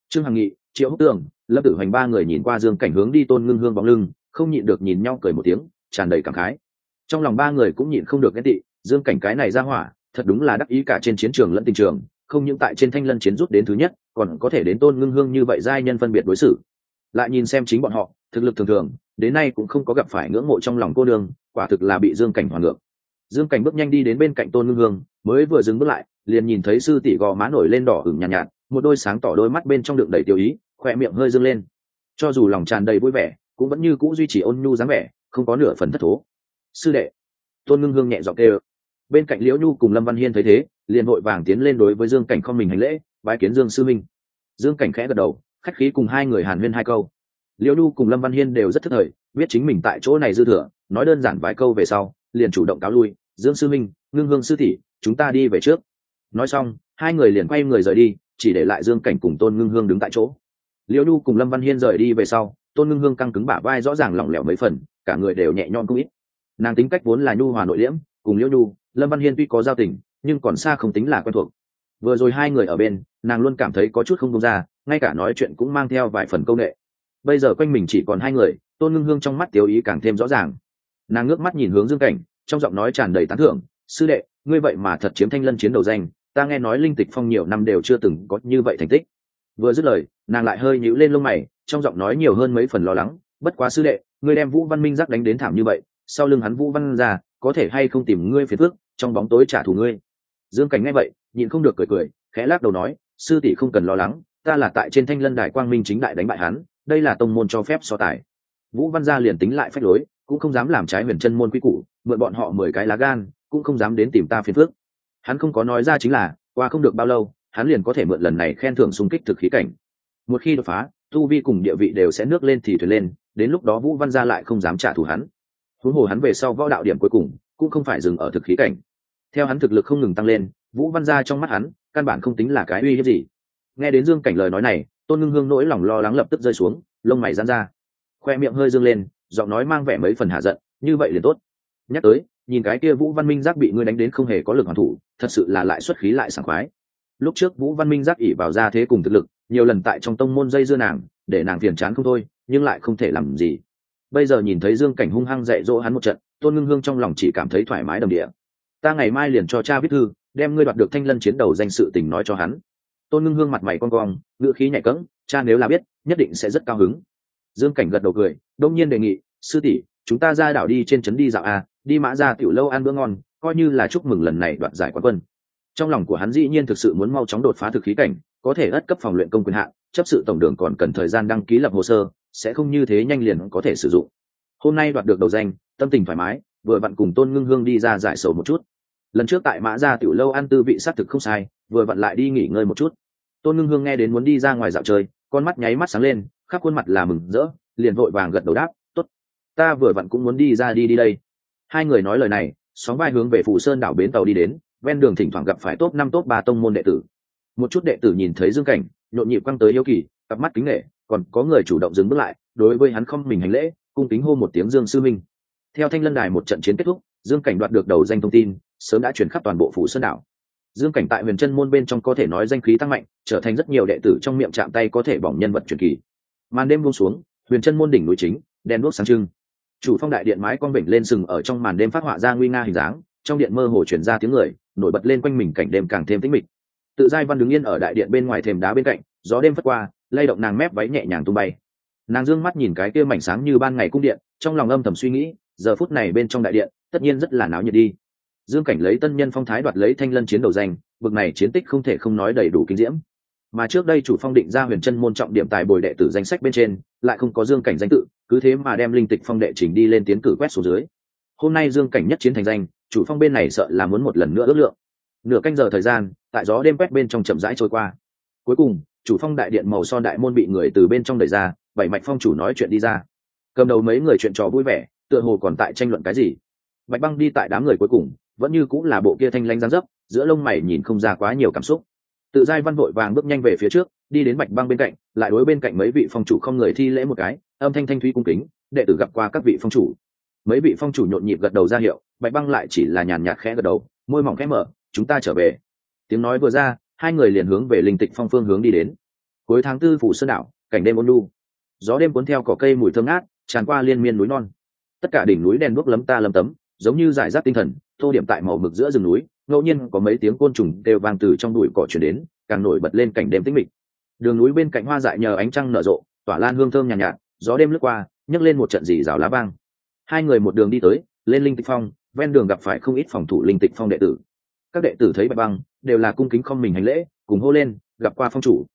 Trương hằng nghị, triệu húc tường, lâm tử hoành ba người nhìn qua dương cảnh hướng đi tôn ngưng hương bóng lưng, không nhịn được nhìn nhau cười một tiếng, tràn đầy cảm khái trong lòng ba người cũng nhịn không được ghét tị dương cảnh cái này ra hỏa thật đúng là đắc ý cả trên chiến trường lẫn tình trường không những tại trên thanh lân chiến rút đến thứ nhất còn có thể đến tôn ngưng hương như vậy giai nhân phân biệt đối xử. Lại nhìn xem chính bọn họ thực lực thường thường đến nay cũng không có gặp phải ngưỡng mộ trong lòng cô đường quả thực là bị dương cảnh hoàn ngược. Dương cảnh bước nhanh đi đến bên cạnh tôn ngưng hương mới vừa dừng bước lại liền nhìn thấy sư tỷ gò má nổi lên đỏ ửng nhàn nhạt, nhạt một đôi sáng tỏ đôi mắt bên trong đựng đầy tiêu ý khỏe miệng hơi dâng lên. Cho dù lòng tràn đầy vui vẻ cũng vẫn như cũ duy trì ôn nhu dáng vẻ không có nửa phần thất thố sư đệ. Tôn ngưng hương nhẹ giọng kêu. Bên cạnh liễu nhu cùng lâm văn hiên thấy thế, liền vội vàng tiến lên đối với dương cảnh không mình hành lễ, bái kiến dương sư minh. Dương cảnh khẽ gật đầu, khách khí cùng hai người hàn huyên hai câu. Liễu nhu cùng lâm văn hiên đều rất thức thời, biết chính mình tại chỗ này dư thừa, nói đơn giản vài câu về sau, liền chủ động cáo lui. Dương sư minh, ngưng hương sư tỷ, chúng ta đi về trước. Nói xong, hai người liền quay người rời đi, chỉ để lại dương cảnh cùng tôn ngưng hương đứng tại chỗ. Liễu nhu cùng lâm văn hiên rời đi về sau, tôn ngưng hương căng cứng bả vai rõ ràng lỏng lẻo mấy phần, cả người đều nhẹ nhõm không ít nàng tính cách vốn là nhu hòa nội liễm, cùng liễu nhu, lâm văn hiên tuy có giao tình, nhưng còn xa không tính là quen thuộc. Vừa rồi hai người ở bên, nàng luôn cảm thấy có chút không công ra, ngay cả nói chuyện cũng mang theo vài phần công nghệ. Bây giờ quanh mình chỉ còn hai người, tôn ngưng hương trong mắt tiêu ý càng thêm rõ ràng. Nàng ngước mắt nhìn hướng dương cảnh, trong giọng nói tràn đầy tán thưởng, sư đệ, ngươi vậy mà thật chiếm thanh lân chiến đầu danh, ta nghe nói linh tịch phong nhiều năm đều chưa từng có như vậy thành tích. Vừa dứt lời, nàng lại hơi nhíu lên lông mày, trong giọng nói nhiều hơn mấy phần lo lắng, bất quá sư đệ, ngươi đem vũ văn minh giác đánh đến thảm như vậy sau lưng hắn vũ văn ra, có thể hay không tìm ngươi phiền phước trong bóng tối trả thù ngươi. Dương cảnh nghe vậy, nhịn không được cười cười, khẽ lắc đầu nói, sư tỷ không cần lo lắng, ta là tại trên thanh lân đài quang minh chính đại đánh bại hắn, đây là tông môn cho phép so tài. Vũ văn gia liền tính lại phách lối, cũng không dám làm trái huyền chân môn quy củ, mượn bọn họ mười cái lá gan, cũng không dám đến tìm ta phiền phước hắn không có nói ra chính là, qua không được bao lâu, hắn liền có thể mượn lần này khen thưởng xung kích thực khí cảnh. Một khi đột phá, tu vi cùng địa vị đều sẽ nước lên thì thuyền lên, đến lúc đó vũ văn gia lại không dám trả thù hắn huống hồ hắn về sau võ đạo điểm cuối cùng cũng không phải dừng ở thực khí cảnh. Theo hắn thực lực không ngừng tăng lên, vũ văn gia trong mắt hắn, căn bản không tính là cái uy hiếp gì. Nghe đến dương cảnh lời nói này, tôn ngưng hương nỗi lòng lo lắng lập tức rơi xuống, lông mày dán ra. Khoe miệng hơi dương lên, giọng nói mang vẻ mấy phần hạ giận, như vậy liền tốt. Nhắc tới, nhìn cái kia vũ văn minh giác bị ngươi đánh đến không hề có lực hoàn thủ, thật sự là lại xuất khí lại sảng khoái. Lúc trước vũ văn minh giác ỉ vào ra thế cùng thực lực, nhiều lần tại trong tông môn dây dưa nàng, để nàng phiền chán không thôi, nhưng lại không thể làm gì bây giờ nhìn thấy dương cảnh hung hăng dạy dỗ hắn một trận, tôn ngưng hương trong lòng chỉ cảm thấy thoải mái đồng địa. Ta ngày mai liền cho cha viết thư, đem ngươi đoạt được thanh lân chiến đầu danh sự tình nói cho hắn. Tôn ngưng hương mặt mày con cong, ngữ khí nhạy cẫng cha nếu là biết, nhất định sẽ rất cao hứng. Dương cảnh gật đầu cười, đông nhiên đề nghị, sư tỷ, chúng ta ra đảo đi trên trấn đi dạo a đi mã ra tiểu lâu ăn bữa ngon, coi như là chúc mừng lần này đoạt giải quán quân. Trong lòng của hắn dĩ nhiên thực sự muốn mau chóng đột phá thực khí cảnh, có thể ất cấp phòng luyện công quyền hạn chấp sự tổng đường còn cần thời gian đăng ký lập hồ sơ sẽ không như thế nhanh liền có thể sử dụng. Hôm nay đoạt được đầu danh, tâm tình thoải mái, vừa vặn cùng tôn ngưng hương đi ra giải sầu một chút. Lần trước tại mã gia tiểu lâu ăn tư vị s á t thực không sai, vừa vặn lại đi nghỉ ngơi một chút. Tôn ngưng hương nghe đến muốn đi ra ngoài dạo chơi, con mắt nháy mắt sáng lên, khắp khuôn mặt là mừng rỡ, liền vội vàng gật đầu đáp t ố t ta vừa vặn cũng muốn đi ra đi đi đây. Hai người nói lời này, sóng vai hướng về phủ sơn đảo bến tàu đi đến, ven đường thỉnh thoảng gặp phải top năm top ba tông môn đệ tử. Một chút đệ tử nhìn thấy dương cảnh, nhộn nhịp quăng tới yêu kỳ, cặp mắt kính nghệ còn có người chủ động dừng bước lại, đối với hắn không mình hành lễ, cung kính hô một tiếng dương sư minh. Theo thanh lân đài một trận chiến kết thúc, dương cảnh đoạt được đầu danh thông tin, sớm đã chuyển khắp toàn bộ phủ sơn đảo. Dương cảnh tại huyền chân môn bên trong có thể nói danh khí tăng mạnh, trở thành rất nhiều đệ tử trong miệng chạm tay có thể bỏng nhân vật truyền kỳ. Màn đêm buông xuống, huyền chân môn đỉnh núi chính, đèn đuốc sáng trưng. Chủ phong đại điện mái con bệnh lên sừng ở trong màn đêm phát họa ra nguy nga hình dáng, trong điện mơ hồ chuyển ra tiếng người, nổi bật lên quanh mình cảnh đêm càng thêm tĩnh mịch. Tự giai văn đứng yên ở đại điện bên ngoài thềm đá bên cạnh gió đêm phất qua, lay động nàng mép váy nhẹ nhàng tung bay. Nàng d ư ơ n g mắt nhìn cái kia mảnh sáng như ban ngày cung điện, trong lòng âm thầm suy nghĩ, giờ phút này bên trong đại điện, tất nhiên rất là náo nhiệt đi. Dương cảnh lấy tân nhân phong thái đoạt lấy thanh lân chiến đầu danh, bực này chiến tích không thể không nói đầy đủ kinh diễm. Mà trước đây chủ phong định ra huyền chân môn trọng điểm tài bồi đệ tử danh sách bên trên, lại không có dương cảnh danh tự, cứ thế mà đem linh tịch phong đệ chỉnh đi lên tiến cử quét xuống dưới. Hôm nay dương cảnh nhất chiến thành danh, chủ phong bên này sợ là muốn một lần nữa ước lượng. Nửa canh giờ thời gian, tại gió đêm quét bên trong chậm rãi trôi qua. Cuối cùng chủ phong đại điện màu son đại môn bị người từ bên trong đẩy ra, bảy mạch phong chủ nói chuyện đi ra. Cầm đầu mấy người chuyện trò vui vẻ, tựa hồ còn tại tranh luận cái gì. Bạch băng đi tại đám người cuối cùng, vẫn như cũng là bộ kia thanh lanh gián dấp, giữa lông mày nhìn không ra quá nhiều cảm xúc. Tự giai văn vội vàng bước nhanh về phía trước, đi đến bạch băng bên cạnh, lại đối bên cạnh mấy vị phong chủ không người thi lễ một cái, âm thanh thanh thúy cung kính, đệ tử gặp qua các vị phong chủ. Mấy vị phong chủ nhộn nhịp gật đầu ra hiệu, bạch băng lại chỉ là nhàn nhạt khẽ gật đầu, môi mỏng khẽ mở, chúng ta trở về. Tiếng nói vừa ra hai người liền hướng về linh tịch phong phương hướng đi đến. Cuối tháng tư phủ sơn đảo cảnh đêm ôn lu. Gió đêm cuốn theo cỏ cây mùi thơm ngát tràn qua liên miên núi non. Tất cả đỉnh núi đen đuốc lấm ta lấm tấm giống như giải rác tinh thần tô điểm tại màu mực giữa rừng núi ngẫu nhiên có mấy tiếng côn trùng đều vang từ trong đùi cỏ chuyển đến càng nổi bật lên cảnh đêm tĩnh mịch. Đường núi bên cạnh hoa dại nhờ ánh trăng nở rộ tỏa lan hương thơm nhàn nhạt, nhạt gió đêm lướt qua nhấc lên một trận dì rào lá vang. Hai người một đường đi tới lên linh tịch phong ven đường gặp phải không ít phòng thủ linh tịch phong đệ tử các đệ tử thấy bạch băng, đều là cung kính không mình hành lễ, cùng hô lên, gặp qua phong chủ.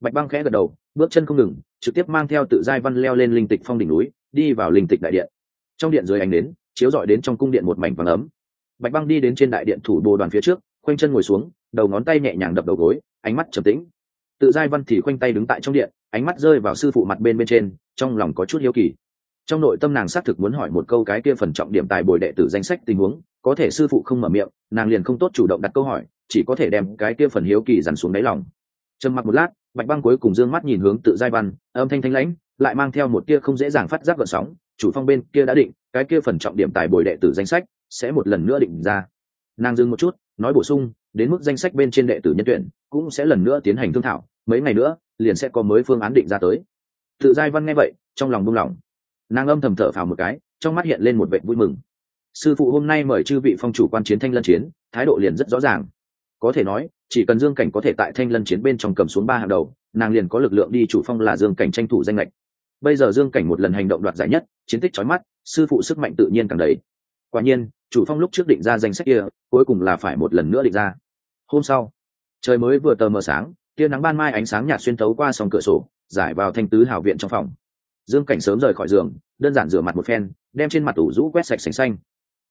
Bạch băng khẽ gật đầu, bước chân không ngừng, trực tiếp mang theo tự giai văn leo lên linh tịch phong đỉnh núi, đi vào linh tịch đại điện. Trong điện dưới ánh đến chiếu dọi đến trong cung điện một mảnh vàng ấm. Bạch băng đi đến trên đại điện thủ bồ đoàn phía trước, khoanh chân ngồi xuống, đầu ngón tay nhẹ nhàng đập đầu gối, ánh mắt trầm tĩnh. Tự giai văn thì khoanh tay đứng tại trong điện, ánh mắt rơi vào sư phụ mặt bên bên trên, trong lòng có chút hiếu kỳ. Trong nội tâm nàng xác thực muốn hỏi một câu cái kia phần trọng điểm tại bồi đệ tử danh sách tình huống có thể sư phụ không mở miệng, nàng liền không tốt chủ động đặt câu hỏi, chỉ có thể đem cái kia phần hiếu kỳ dằn xuống đáy lòng. Trầm mặc một lát, bạch băng cuối cùng d ư ơ n g mắt nhìn hướng tự giai văn, âm thanh thanh lãnh, lại mang theo một kia không dễ dàng phát giác gợn sóng, chủ phong bên kia đã định, cái kia phần trọng điểm tài bồi đệ tử danh sách sẽ một lần nữa định ra. Nàng dưng một chút, nói bổ sung, đến mức danh sách bên trên đệ tử nhân tuyển cũng sẽ lần nữa tiến hành thương thảo, mấy ngày nữa liền sẽ có mới phương án định ra tới. Tự giai văn nghe vậy, trong lòng buông lỏng. Nàng âm thầm thở phào một cái, trong mắt hiện lên một vệ vui mừng sư phụ hôm nay mời chư vị phong chủ quan chiến thanh lân chiến, thái độ liền rất rõ ràng. Có thể nói, chỉ cần dương cảnh có thể tại thanh lân chiến bên trong cầm xuống ba hàng đầu, nàng liền có lực lượng đi chủ phong là dương cảnh tranh thủ danh lệch bây giờ dương cảnh một lần hành động đoạt giải nhất, chiến tích trói mắt, sư phụ sức mạnh tự nhiên càng đấy quả nhiên, chủ phong lúc trước định ra danh sách kia, cuối cùng là phải một lần nữa định ra. Hôm sau, trời mới vừa tờ mờ sáng, tia nắng ban mai ánh sáng nhạt xuyên tấu qua sòng cửa sổ, giải vào thanh tứ hào viện trong phòng. Dương cảnh sớm rời khỏi giường, đơn giản rửa mặt một phen, đem trên mặt tủ rũ quét sạch sành xanh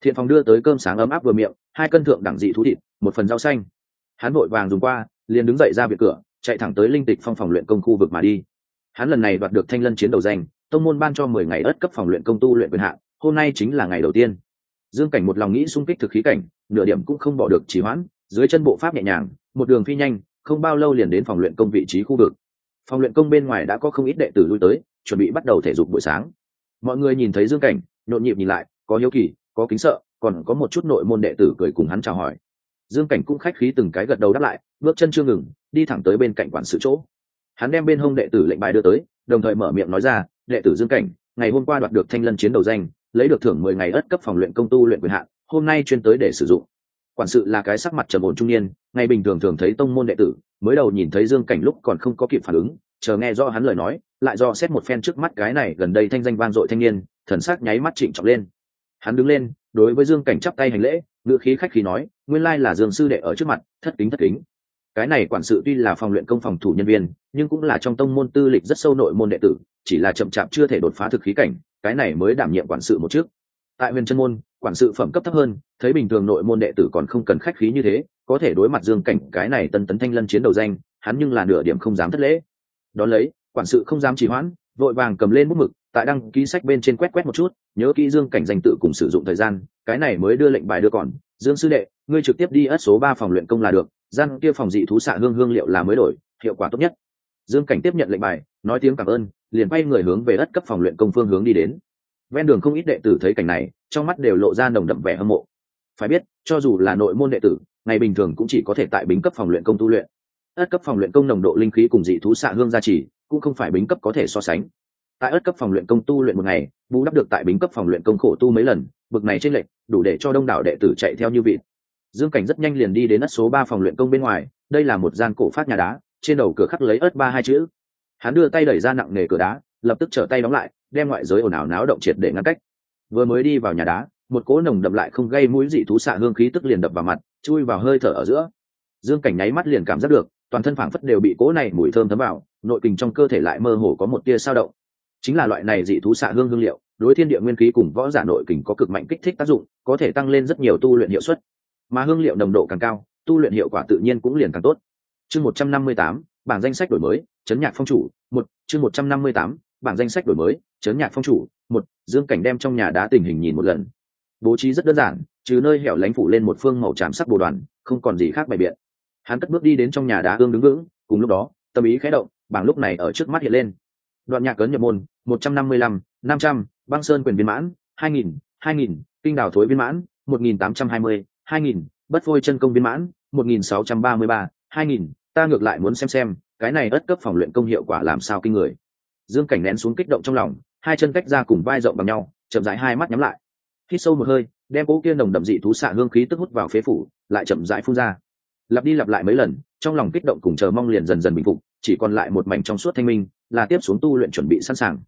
thiện phòng đưa tới cơm sáng ấm áp vừa miệng, hai cân thượng đẳng dị thú thịt, một phần rau xanh. Hắn vội vàng dùng qua, liền đứng dậy ra việc cửa, chạy thẳng tới linh tịch phong phòng luyện công khu vực mà đi. Hắn lần này đoạt được thanh lân chiến đầu danh, tông môn ban cho mười ngày ất cấp phòng luyện công tu luyện quyền hạn, hôm nay chính là ngày đầu tiên. Dương cảnh một lòng nghĩ xung kích thực khí cảnh, nửa điểm cũng không bỏ được trì hoãn, dưới chân bộ pháp nhẹ nhàng, một đường phi nhanh, không bao lâu liền đến phòng luyện công vị trí khu vực. Phòng luyện công bên ngoài đã có không ít đệ tử lui tới, chuẩn bị bắt đầu thể dục buổi sáng. Mọi người nhìn thấy dương cảnh, nhộn nhịp nhìn lại, có hiếu kỳ có kính sợ, còn có một chút nội môn đệ tử cười cùng hắn chào hỏi. Dương cảnh cũng khách khí từng cái gật đầu đáp lại, bước chân chưa ngừng, đi thẳng tới bên cạnh quản sự chỗ. Hắn đem bên hông đệ tử lệnh bài đưa tới, đồng thời mở miệng nói ra, đệ tử dương cảnh, ngày hôm qua đoạt được thanh lân chiến đầu danh, lấy được thưởng mười ngày ất cấp phòng luyện công tu luyện quyền hạn, hôm nay chuyên tới để sử dụng. Quản sự là cái sắc mặt trầm ổn trung niên, ngày bình thường thường thấy tông môn đệ tử, mới đầu nhìn thấy dương cảnh lúc còn không có kịp phản ứng, chờ nghe do hắn lời nói, lại do xét một phen trước mắt cái này gần đây thanh danh vang dội thanh niên, thần sắc nháy mắt trịnh trọng lên hắn đứng lên, đối với dương cảnh chắp tay hành lễ, ngữ khí khách khí nói, nguyên lai là dương sư đệ ở trước mặt, thất kính thất kính. Cái này quản sự tuy là phòng luyện công phòng thủ nhân viên, nhưng cũng là trong tông môn tư lịch rất sâu nội môn đệ tử, chỉ là chậm chạp chưa thể đột phá thực khí cảnh, cái này mới đảm nhiệm quản sự một trước tại huyền chân môn, quản sự phẩm cấp thấp hơn, thấy bình thường nội môn đệ tử còn không cần khách khí như thế, có thể đối mặt dương cảnh, cái này tân tấn thanh lân chiến đầu danh, hắn nhưng là nửa điểm không dám thất lễ. Đón lấy, quản sự không dám trì hoãn vội vàng cầm lên bút mực, tại đăng ký sách bên trên quét quét một chút, nhớ kỹ dương cảnh danh tự cùng sử dụng thời gian, cái này mới đưa lệnh bài đưa còn. Dương sư đệ, ngươi trực tiếp đi ất số ba phòng luyện công là được, gian kia phòng dị thú xạ hương hương liệu là mới đổi, hiệu quả tốt nhất. Dương cảnh tiếp nhận lệnh bài, nói tiếng cảm ơn, liền bay người hướng về ất cấp phòng luyện công phương hướng đi đến. Ven đường không ít đệ tử thấy cảnh này, trong mắt đều lộ ra nồng đậm vẻ hâm mộ. Phải biết, cho dù là nội môn đệ tử, ngày bình thường cũng chỉ có thể tại bính cấp phòng luyện công tu luyện. Ất cấp phòng luyện công nồng độ linh khí cùng dị thú xạ hương gia trì cũng không phải bính cấp có thể so sánh. Tại ớt cấp phòng luyện công tu luyện một ngày, bù đắp được tại bính cấp phòng luyện công khổ tu mấy lần, bực này trên lệnh đủ để cho đông đảo đệ tử chạy theo như vịt. Dương cảnh rất nhanh liền đi đến ất số ba phòng luyện công bên ngoài, đây là một gian cổ phát nhà đá, trên đầu cửa khắc lấy ớt ba hai chữ. Hắn đưa tay đẩy ra nặng nề cửa đá, lập tức trở tay đóng lại, đem ngoại giới ồn ào náo động triệt để ngăn cách. Vừa mới đi vào nhà đá, một cỗ nồng đậm lại không gây mũi dị thú xạ hương khí tức liền đập vào mặt, chui vào hơi thở ở giữa. Dương cảnh nháy mắt liền cảm giác được toàn thân phảng phất đều bị cỗ này mùi thơm thấm vào, nội kình trong cơ thể lại mơ hồ có một tia sao động. Chính là loại này dị thú xạ hương hương liệu, đối thiên địa nguyên khí cùng võ giả nội kình có cực mạnh kích thích tác dụng, có thể tăng lên rất nhiều tu luyện hiệu suất. Mà hương liệu nồng độ càng cao, tu luyện hiệu quả tự nhiên cũng liền càng tốt. Chương một trăm năm mươi tám, bảng danh sách đổi mới, chấn nhạc phong chủ, một, chương một trăm năm mươi tám, bảng danh sách đổi mới, chấn nhạc phong chủ, một, dương cảnh đem trong nhà đá tình hình nhìn một lần. Bố trí rất đơn giản, trừ nơi hẻo lánh phủ lên một phương màu tràm sắc bồ đoàn, không còn gì khác bày biện hắn cất bước đi đến trong nhà đá hương đứng vững, cùng lúc đó, tâm ý khẽ động, bảng lúc này ở trước mắt hiện lên. Đoạn nhạc cấn nhập môn, một trăm năm mươi lăm, năm trăm, băng sơn quyền viên mãn, hai nghìn hai nghìn, kinh đảo thối viên mãn, một nghìn tám trăm hai mươi, hai nghìn, bất phôi chân công viên mãn, một nghìn sáu trăm ba mươi ba, hai nghìn, ta ngược lại muốn xem xem, cái này ất cấp phòng luyện công hiệu quả làm sao kinh người. Dương cảnh nén xuống kích động trong lòng, hai chân cách ra cùng vai rộng bằng nhau, chậm rãi hai mắt nhắm lại. Hít sâu một hơi, đem cỗ kia nồng đậm dị thú xạ hương khí tức hút vào phế phủ, lại chậm rãi phun ra lặp đi lặp lại mấy lần, trong lòng kích động cùng chờ mong liền dần dần bình phục, chỉ còn lại một mảnh trong suốt thanh minh, là tiếp xuống tu luyện chuẩn bị sẵn sàng.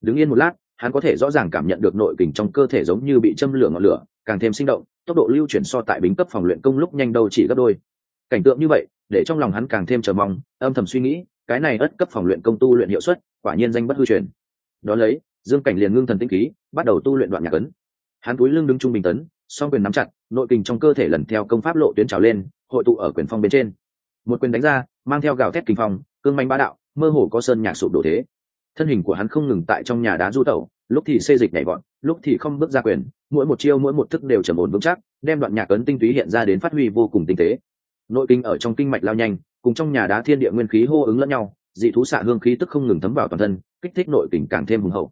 Đứng yên một lát, hắn có thể rõ ràng cảm nhận được nội kình trong cơ thể giống như bị châm lửa ngọn lửa, càng thêm sinh động, tốc độ lưu chuyển so tại bính cấp phòng luyện công lúc nhanh đâu chỉ gấp đôi. Cảnh tượng như vậy, để trong lòng hắn càng thêm chờ mong, âm thầm suy nghĩ, cái này ất cấp phòng luyện công tu luyện hiệu suất, quả nhiên danh bất hư truyền. Đó lấy, dương cảnh liền ngưng thần tinh khí, bắt đầu tu luyện đoạn nhạc ấn. Hắn túi lưng đứng trung bình tấn, song quyền nắm chặt, nội kình trong cơ thể lần theo công pháp lộ tuyến trào lên hội tụ ở quyền phong bên trên. Một quyền đánh ra, mang theo gào thét kinh phong, cương manh bá đạo, mơ hồ có sơn nhạc sụp đổ thế. Thân hình của hắn không ngừng tại trong nhà đá du tẩu, lúc thì xê dịch nhảy vọt, lúc thì không bước ra quyền, mỗi một chiêu mỗi một thức đều trầm ổn vững chắc, đem đoạn nhạc ấn tinh túy hiện ra đến phát huy vô cùng tinh tế. Nội kinh ở trong kinh mạch lao nhanh, cùng trong nhà đá thiên địa nguyên khí hô ứng lẫn nhau, dị thú xạ hương khí tức không ngừng thấm vào toàn thân, kích thích nội kình càng thêm hùng hậu.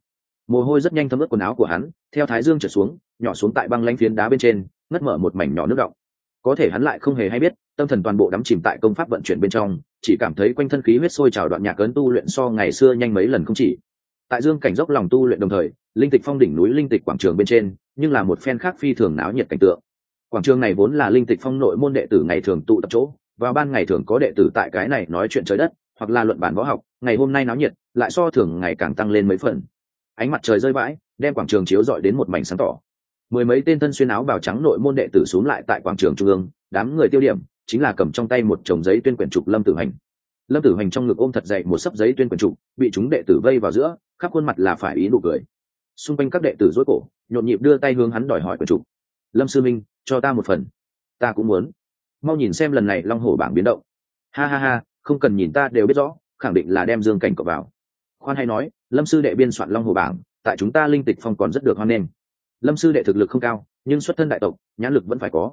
Mồ hôi rất nhanh thấm ướt quần áo của hắn, theo thái dương trở xuống, nhỏ xuống tại băng lanh phiến đá bên trên, ngất mở một mảnh nhỏ nước động có thể hắn lại không hề hay biết, tâm thần toàn bộ đắm chìm tại công pháp vận chuyển bên trong, chỉ cảm thấy quanh thân khí huyết sôi trào đoạn nhạc ấn tu luyện so ngày xưa nhanh mấy lần không chỉ. Tại dương cảnh dốc lòng tu luyện đồng thời, linh tịch phong đỉnh núi linh tịch quảng trường bên trên, nhưng là một phen khác phi thường náo nhiệt cảnh tượng. Quảng trường này vốn là linh tịch phong nội môn đệ tử ngày thường tụ tập chỗ vào ban ngày thường có đệ tử tại cái này nói chuyện trời đất, hoặc là luận bản võ học, ngày hôm nay náo nhiệt, lại so thường ngày càng tăng lên mấy phần. Ánh mặt trời rơi vãi đem quảng trường chiếu dọi đến một mảnh sáng tỏ mười mấy tên thân xuyên áo bào trắng nội môn đệ tử xuống lại tại quảng trường trung ương, đám người tiêu điểm chính là cầm trong tay một chồng giấy tuyên quyển trục lâm tử hành. Lâm tử hành trong ngực ôm thật dậy một sấp giấy tuyên quyển trục, bị chúng đệ tử vây vào giữa, khắp khuôn mặt là phải ý nụ cười. Xung quanh các đệ tử dối cổ, nhộn nhịp đưa tay hướng hắn đòi hỏi quyển trục. Lâm sư minh, cho ta một phần. Ta cũng muốn. Mau nhìn xem lần này long hổ bảng biến động. Ha ha ha, không cần nhìn ta đều biết rõ, khẳng định là đem dương cảnh cọc vào. Khoan hay nói, lâm sư đệ biên soạn long hồ bảng, tại chúng ta linh tịch phong còn rất được hoan nghênh lâm sư đệ thực lực không cao, nhưng xuất thân đại tộc, nhãn lực vẫn phải có.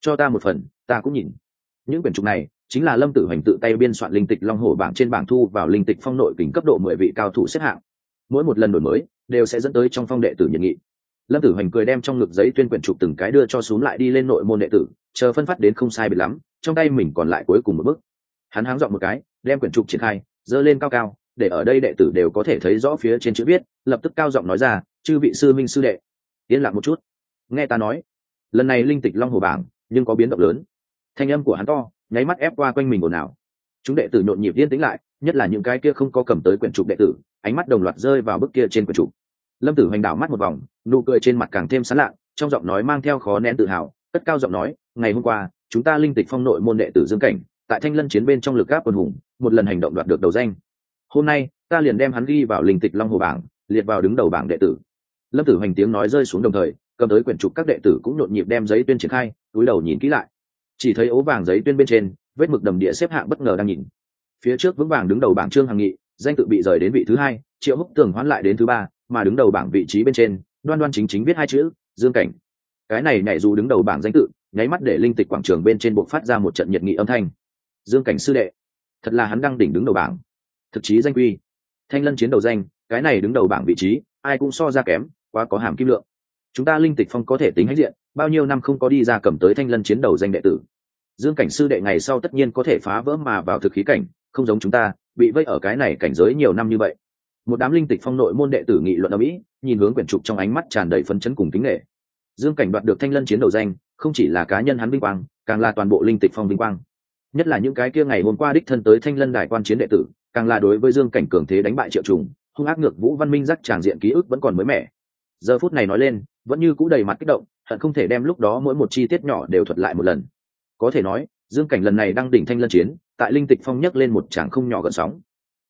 Cho ta một phần, ta cũng nhìn. Những quyển trục này, chính là lâm tử hoành tự tay biên soạn linh tịch long hồ bảng trên bảng thu vào linh tịch phong nội kính cấp độ mười vị cao thủ xếp hạng. Mỗi một lần đổi mới, đều sẽ dẫn tới trong phong đệ tử nhiệt nghị. Lâm tử hoành cười đem trong ngực giấy tuyên quyển trục từng cái đưa cho xuống lại đi lên nội môn đệ tử, chờ phân phát đến không sai biệt lắm, trong tay mình còn lại cuối cùng một bước. hắn háng dọn một cái, đem quyển trục triển khai dơ lên cao cao, để ở đây đệ tử đều có thể thấy rõ phía trên chữ viết, lập tức cao giọng nói ra, chư vị sư minh sư đệ yên lặng một chút. Nghe ta nói, lần này linh tịch long hồ bảng, nhưng có biến động lớn. Thanh âm của hắn to, nháy mắt ép qua quanh mình ồn ào. Chúng đệ tử nhộn nhịp yên tĩnh lại, nhất là những cái kia không có cầm tới quyển trục đệ tử, ánh mắt đồng loạt rơi vào bức kia trên quyển trục. Lâm tử hoành đảo mắt một vòng, nụ cười trên mặt càng thêm sán lạ trong giọng nói mang theo khó nén tự hào, cất cao giọng nói, ngày hôm qua, chúng ta linh tịch phong nội môn đệ tử dương cảnh, tại thanh lân chiến bên trong lực gáp quân hùng, một lần hành động đoạt được đầu danh. Hôm nay, ta liền đem hắn ghi vào linh tịch long hồ bảng, liệt vào đứng đầu bảng đệ tử lâm tử hoành tiếng nói rơi xuống đồng thời, cầm tới quyển trục các đệ tử cũng nhộn nhịp đem giấy tuyên triển khai, túi đầu nhìn kỹ lại. Chỉ thấy ố vàng giấy tuyên bên trên, vết mực đầm địa xếp hạng bất ngờ đang nhìn. Phía trước vững vàng đứng đầu bảng trương hằng nghị, danh tự bị rời đến vị thứ hai, triệu húc tường hoán lại đến thứ ba, mà đứng đầu bảng vị trí bên trên, đoan đoan chính chính viết hai chữ, dương cảnh. Cái này nhảy dù đứng đầu bảng danh tự, nháy mắt để linh tịch quảng trường bên trên buộc phát ra một trận nhiệt nghị âm thanh. Dương cảnh sư đệ, thật là hắn đang đỉnh đứng đầu bảng. Thực chí danh quy. Thanh lân chiến đầu danh, cái này đứng đầu bảng vị trí, ai cũng so ra kém quá có hàm kim lượng. Chúng ta linh tịch phong có thể tính hãnh diện, bao nhiêu năm không có đi ra cầm tới thanh lân chiến đầu danh đệ tử. Dương cảnh sư đệ ngày sau tất nhiên có thể phá vỡ mà vào thực khí cảnh, không giống chúng ta, bị vây ở cái này cảnh giới nhiều năm như vậy. Một đám linh tịch phong nội môn đệ tử nghị luận ở mỹ, nhìn hướng quyển trục trong ánh mắt tràn đầy phấn chấn cùng kính nghệ dương cảnh đoạt được thanh lân chiến đầu danh, không chỉ là cá nhân hắn vinh quang, càng là toàn bộ linh tịch phong vinh quang. Nhất là những cái kia ngày hôm qua đích thân tới thanh lân đài quan chiến đệ tử, càng là đối với dương cảnh cường thế đánh bại triệu trùng, hung ác ngược vũ văn minh giác tràng diện ký ức vẫn còn mới mẻ giờ phút này nói lên, vẫn như cũ đầy mặt kích động, hận không thể đem lúc đó mỗi một chi tiết nhỏ đều thuật lại một lần. Có thể nói, dương cảnh lần này đang đỉnh thanh lân chiến, tại linh tịch phong nhấc lên một tràng không nhỏ gần sóng.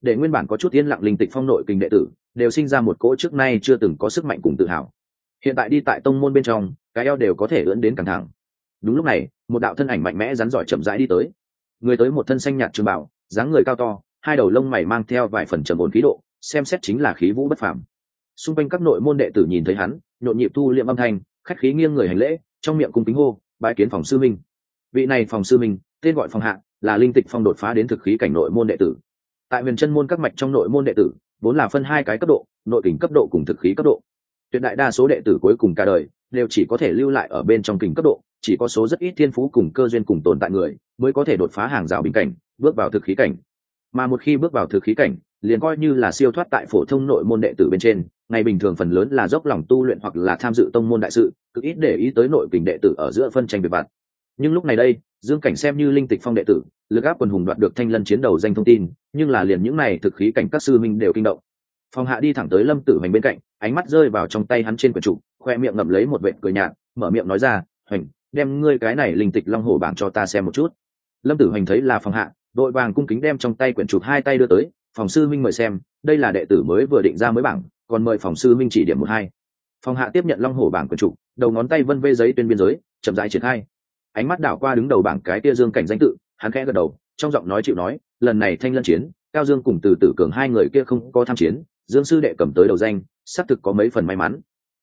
Để nguyên bản có chút yên lặng linh tịch phong nội kinh đệ tử, đều sinh ra một cỗ trước nay chưa từng có sức mạnh cùng tự hào. Hiện tại đi tại tông môn bên trong, cái eo đều có thể ưỡn đến căng thẳng. Đúng lúc này, một đạo thân ảnh mạnh mẽ rắn giỏi chậm rãi đi tới. Người tới một thân xanh nhạt trường bảo dáng người cao to, hai đầu lông mày mang theo vài phần trầm ổn khí độ, xem xét chính là khí vũ bất phàm xung quanh các nội môn đệ tử nhìn thấy hắn, nhộn nhịp thu liệm âm thanh, khách khí nghiêng người hành lễ, trong miệng cung kính hô bãi kiến phòng sư minh vị này phòng sư minh tên gọi phòng hạ, là linh tịch phong đột phá đến thực khí cảnh nội môn đệ tử. Tại huyền chân môn các mạch trong nội môn đệ tử, vốn là phân hai cái cấp độ, nội kình cấp độ cùng thực khí cấp độ. Tuyệt đại đa số đệ tử cuối cùng cả đời, đều chỉ có thể lưu lại ở bên trong kình cấp độ, chỉ có số rất ít thiên phú cùng cơ duyên cùng tồn tại người, mới có thể đột phá hàng rào bình cảnh, bước vào thực khí cảnh. Mà một khi bước vào thực khí cảnh, liền coi như là siêu thoát tại phổ thông nội môn đệ tử bên trên ngày bình thường phần lớn là dốc lòng tu luyện hoặc là tham dự tông môn đại sự, cực ít để ý tới nội kình đệ tử ở giữa phân tranh về vặt nhưng lúc này đây, dương cảnh xem như linh tịch phong đệ tử, lực áp quần hùng đoạt được thanh lân chiến đầu danh thông tin, nhưng là liền những này thực khí cảnh các sư minh đều kinh động. Phong hạ đi thẳng tới lâm tử hoành bên cạnh, ánh mắt rơi vào trong tay hắn trên quyển trục khoe miệng ngậm lấy một vệ cười nhạt, mở miệng nói ra, hoành, đem ngươi cái này linh tịch long hổ bảng cho ta xem một chút. Lâm tử hoành thấy là phong hạ, đội vàng cung kính đem trong tay quyển chụp hai tay đưa tới, phòng sư minh mời xem, đây là đệ tử mới vừa định ra mới bảng còn mời phòng sư minh chỉ điểm một hai. Phòng hạ tiếp nhận long hổ bảng quần trục đầu ngón tay vân vê giấy tuyên biên giới, chậm rãi triển khai. Ánh mắt đảo qua đứng đầu bảng cái tia dương cảnh danh tự, hắn khẽ gật đầu, trong giọng nói chịu nói, lần này thanh lân chiến, cao dương cùng từ tử cường hai người kia không có tham chiến, dương sư đệ cầm tới đầu danh, xác thực có mấy phần may mắn.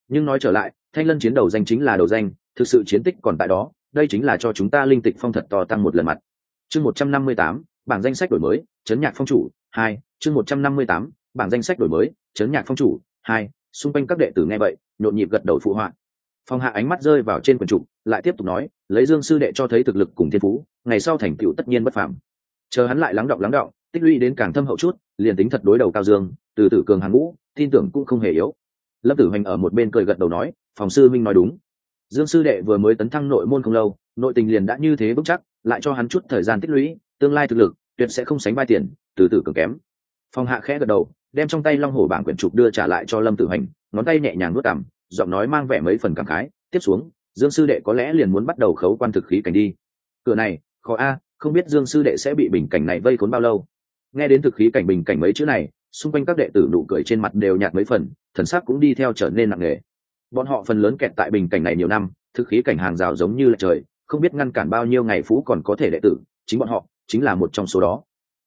Nhưng nói trở lại, thanh lân chiến đầu danh chính là đầu danh, thực sự chiến tích còn tại đó, đây chính là cho chúng ta linh tịch phong thật to tăng một lần mặt. Chương một trăm năm mươi tám, bảng danh sách đổi mới, chấn nhạc phong chủ, hai, chương một trăm năm mươi tám bảng danh sách đổi mới, chấn nhạc phong chủ, hai, xung quanh các đệ tử nghe vậy, nhộn nhịp gật đầu phụ họa. Phong hạ ánh mắt rơi vào trên quần trục lại tiếp tục nói, lấy dương sư đệ cho thấy thực lực cùng thiên phú, ngày sau thành tựu tất nhiên bất phạm chờ hắn lại lắng động lắng động tích lũy đến càng thâm hậu chút, liền tính thật đối đầu cao dương, từ tử cường hàng ngũ, tin tưởng cũng không hề yếu. Lâm tử hoành ở một bên cười gật đầu nói, phòng sư minh nói đúng. Dương sư đệ vừa mới tấn thăng nội môn không lâu, nội tình liền đã như thế vững chắc, lại cho hắn chút thời gian tích lũy, tương lai thực lực, tuyệt sẽ không sánh vai tiền, từ tử cường kém phong hạ khẽ gật đầu đem trong tay long hổ bảng quyển trục đưa trả lại cho lâm tử Hành, ngón tay nhẹ nhàng nuốt cảm giọng nói mang vẻ mấy phần cảm khái tiếp xuống dương sư đệ có lẽ liền muốn bắt đầu khấu quan thực khí cảnh đi. Cửa này khó a không biết dương sư đệ sẽ bị bình cảnh này vây khốn bao lâu. Nghe đến thực khí cảnh bình cảnh mấy chữ này xung quanh các đệ tử nụ cười trên mặt đều nhạt mấy phần thần sắc cũng đi theo trở nên nặng nề. Bọn họ phần lớn kẹt tại bình cảnh này nhiều năm thực khí cảnh hàng rào giống như là trời không biết ngăn cản bao nhiêu ngày phú còn có thể đệ tử chính bọn họ chính là một trong số đó.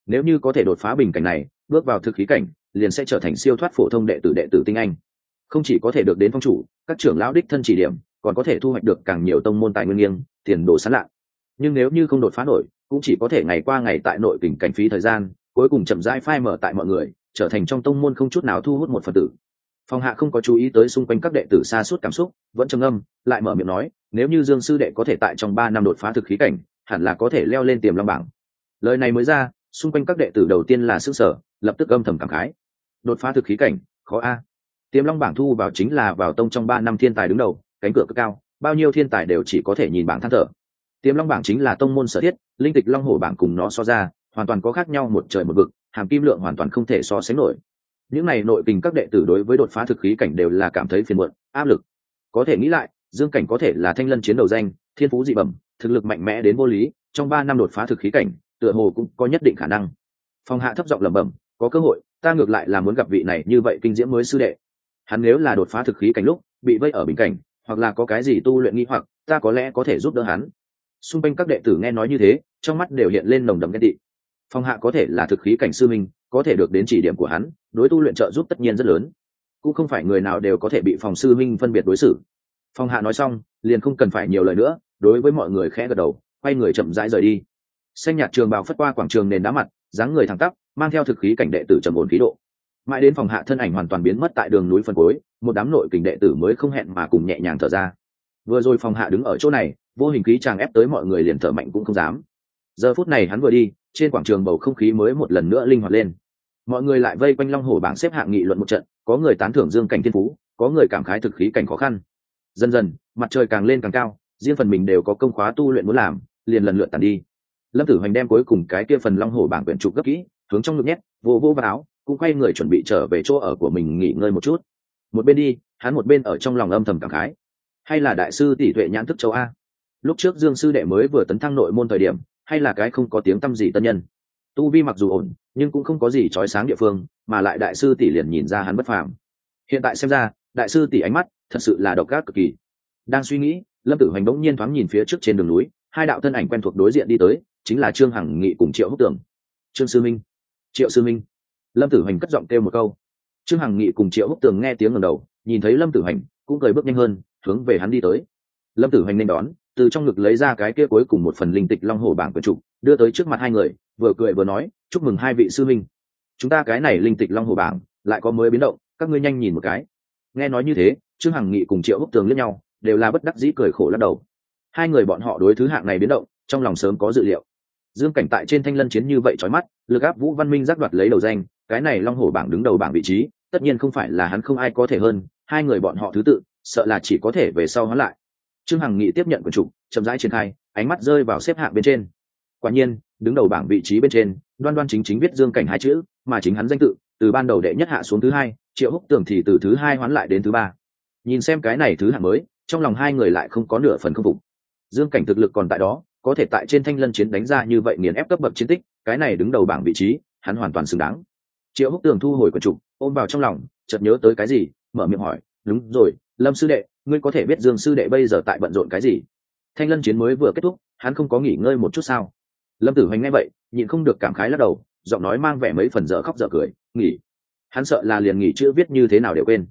Nếu như có thể đột phá bình cảnh này bước vào thực khí cảnh, liền sẽ trở thành siêu thoát phổ thông đệ tử đệ tử tinh anh. Không chỉ có thể được đến phong chủ, các trưởng lão đích thân chỉ điểm, còn có thể thu hoạch được càng nhiều tông môn tài nguyên nghiêng, tiền đồ sán lạ. Nhưng nếu như không đột phá nổi, cũng chỉ có thể ngày qua ngày tại nội kình cảnh phí thời gian, cuối cùng chậm rãi phai mở tại mọi người, trở thành trong tông môn không chút nào thu hút một phần tử. Phong hạ không có chú ý tới xung quanh các đệ tử xa suốt cảm xúc, vẫn trầm âm lại mở miệng nói, nếu như dương sư đệ có thể tại trong ba năm đột phá thực khí cảnh, hẳn là có thể leo lên tiềm long bảng. Lời này mới ra xung quanh các đệ tử đầu tiên là s ư sở, lập tức âm thầm cảm khái. Đột phá thực khí cảnh, khó a. Tiềm long bảng thu vào chính là vào tông trong ba năm thiên tài đứng đầu, cánh cửa cực cao, bao nhiêu thiên tài đều chỉ có thể nhìn bảng than thở. Tiềm long bảng chính là tông môn sở thiết, linh tịch long hổ bảng cùng nó so ra, hoàn toàn có khác nhau một trời một vực, hàm kim lượng hoàn toàn không thể so sánh nổi. Những này nội tình các đệ tử đối với đột phá thực khí cảnh đều là cảm thấy phiền muộn, áp lực. Có thể nghĩ lại, dương cảnh có thể là thanh lân chiến đầu danh, thiên phú dị bẩm, thực lực mạnh mẽ đến vô lý, trong ba năm đột phá thực khí cảnh tựa hồ cũng có nhất định khả năng. Phong hạ thấp giọng lẩm bẩm, có cơ hội, ta ngược lại là muốn gặp vị này như vậy kinh diễm mới sư đệ. Hắn nếu là đột phá thực khí cảnh lúc, bị vây ở bình cảnh, hoặc là có cái gì tu luyện nghi hoặc, ta có lẽ có thể giúp đỡ hắn. Xung quanh các đệ tử nghe nói như thế, trong mắt đều hiện lên nồng đậm ghen tị. Phong hạ có thể là thực khí cảnh sư minh có thể được đến chỉ điểm của hắn, đối tu luyện trợ giúp tất nhiên rất lớn. Cũng không phải người nào đều có thể bị phòng sư minh phân biệt đối xử. Phong hạ nói xong, liền không cần phải nhiều lời nữa, đối với mọi người khẽ gật đầu, quay người chậm rãi rời đi xanh nhạt trường bào phất qua quảng trường nền đá mặt, dáng người thẳng tắp, mang theo thực khí cảnh đệ tử trầm ổn khí độ. Mãi đến phòng hạ thân ảnh hoàn toàn biến mất tại đường núi phân cối một đám nội kình đệ tử mới không hẹn mà cùng nhẹ nhàng thở ra. Vừa rồi phòng hạ đứng ở chỗ này, vô hình khí chàng ép tới mọi người liền thở mạnh cũng không dám. Giờ phút này hắn vừa đi, trên quảng trường bầu không khí mới một lần nữa linh hoạt lên. Mọi người lại vây quanh long hồ bảng xếp hạng nghị luận một trận, có người tán thưởng dương cảnh thiên phú, có người cảm khái thực khí cảnh khó khăn. Dần dần, mặt trời càng lên càng cao, riêng phần mình đều có công khóa tu luyện muốn làm, liền lần lượt tàn đi lâm tử hoành đem cuối cùng cái kia phần long hổ bảng quyển trục gấp kỹ, hướng trong ngực nhét, vô vô vào áo, cũng quay người chuẩn bị trở về chỗ ở của mình nghỉ ngơi một chút. Một bên đi, hắn một bên ở trong lòng âm thầm cảm khái. Hay là đại sư tỷ tuệ nhãn thức châu a? Lúc trước dương sư đệ mới vừa tấn thăng nội môn thời điểm, hay là cái không có tiếng tăm gì tân nhân? Tu vi mặc dù ổn, nhưng cũng không có gì trói sáng địa phương, mà lại đại sư tỷ liền nhìn ra hắn bất phàm. Hiện tại xem ra, đại sư tỷ ánh mắt thật sự là độc ác cực kỳ. Đang suy nghĩ, lâm tử hoành bỗng nhiên thoáng nhìn phía trước trên đường núi hai đạo thân ảnh quen thuộc đối diện đi tới, chính là trương hằng nghị cùng triệu húc tường trương sư minh, triệu sư minh. Lâm tử hành cất giọng kêu một câu. Trương hằng nghị cùng triệu húc tường nghe tiếng ngầm đầu, nhìn thấy lâm tử hành, cũng cười bước nhanh hơn, hướng về hắn đi tới. Lâm tử hành nên đón, từ trong ngực lấy ra cái kia cuối cùng một phần linh tịch long hồ bảng quyển trục đưa tới trước mặt hai người, vừa cười vừa nói, chúc mừng hai vị sư minh chúng ta cái này linh tịch long hồ bảng lại có mới biến động, các ngươi nhanh nhìn một cái. Nghe nói như thế, trương hằng nghị cùng triệu húc tường lẫn nhau, đều là bất đắc dĩ cười khổ lắc đầu hai người bọn họ đối thứ hạng này biến động, trong lòng sớm có dự liệu. Dương cảnh tại trên thanh lân chiến như vậy trói mắt, lực áp vũ văn minh giác đoạt lấy đầu danh, cái này long hổ bảng đứng đầu bảng vị trí, tất nhiên không phải là hắn không ai có thể hơn, hai người bọn họ thứ tự, sợ là chỉ có thể về sau hắn lại. Trương hằng nghị tiếp nhận quần trục chậm rãi triển khai, ánh mắt rơi vào xếp hạng bên trên. Quả nhiên, đứng đầu bảng vị trí bên trên, đoan đoan chính chính viết dương cảnh hai chữ, mà chính hắn danh tự, từ ban đầu đệ nhất hạ xuống thứ hai, triệu húc tưởng thì từ thứ hai hoán lại đến thứ ba. Nhìn xem cái này thứ hạng mới, trong lòng hai người lại không có nửa phần không phục dương cảnh thực lực còn tại đó, có thể tại trên thanh lân chiến đánh ra như vậy nghiền ép cấp bậc chiến tích, cái này đứng đầu bảng vị trí, hắn hoàn toàn xứng đáng. Triệu húc tường thu hồi quần trục ôm vào trong lòng, chợt nhớ tới cái gì, mở miệng hỏi, đúng rồi, lâm sư đệ, ngươi có thể biết dương sư đệ bây giờ tại bận rộn cái gì? Thanh lân chiến mới vừa kết thúc, hắn không có nghỉ ngơi một chút sao? Lâm tử hoành nghe vậy, nhịn không được cảm khái lắc đầu, giọng nói mang vẻ mấy phần dở khóc dở cười, nghỉ. Hắn sợ là liền nghỉ chữ viết như thế nào đều quên.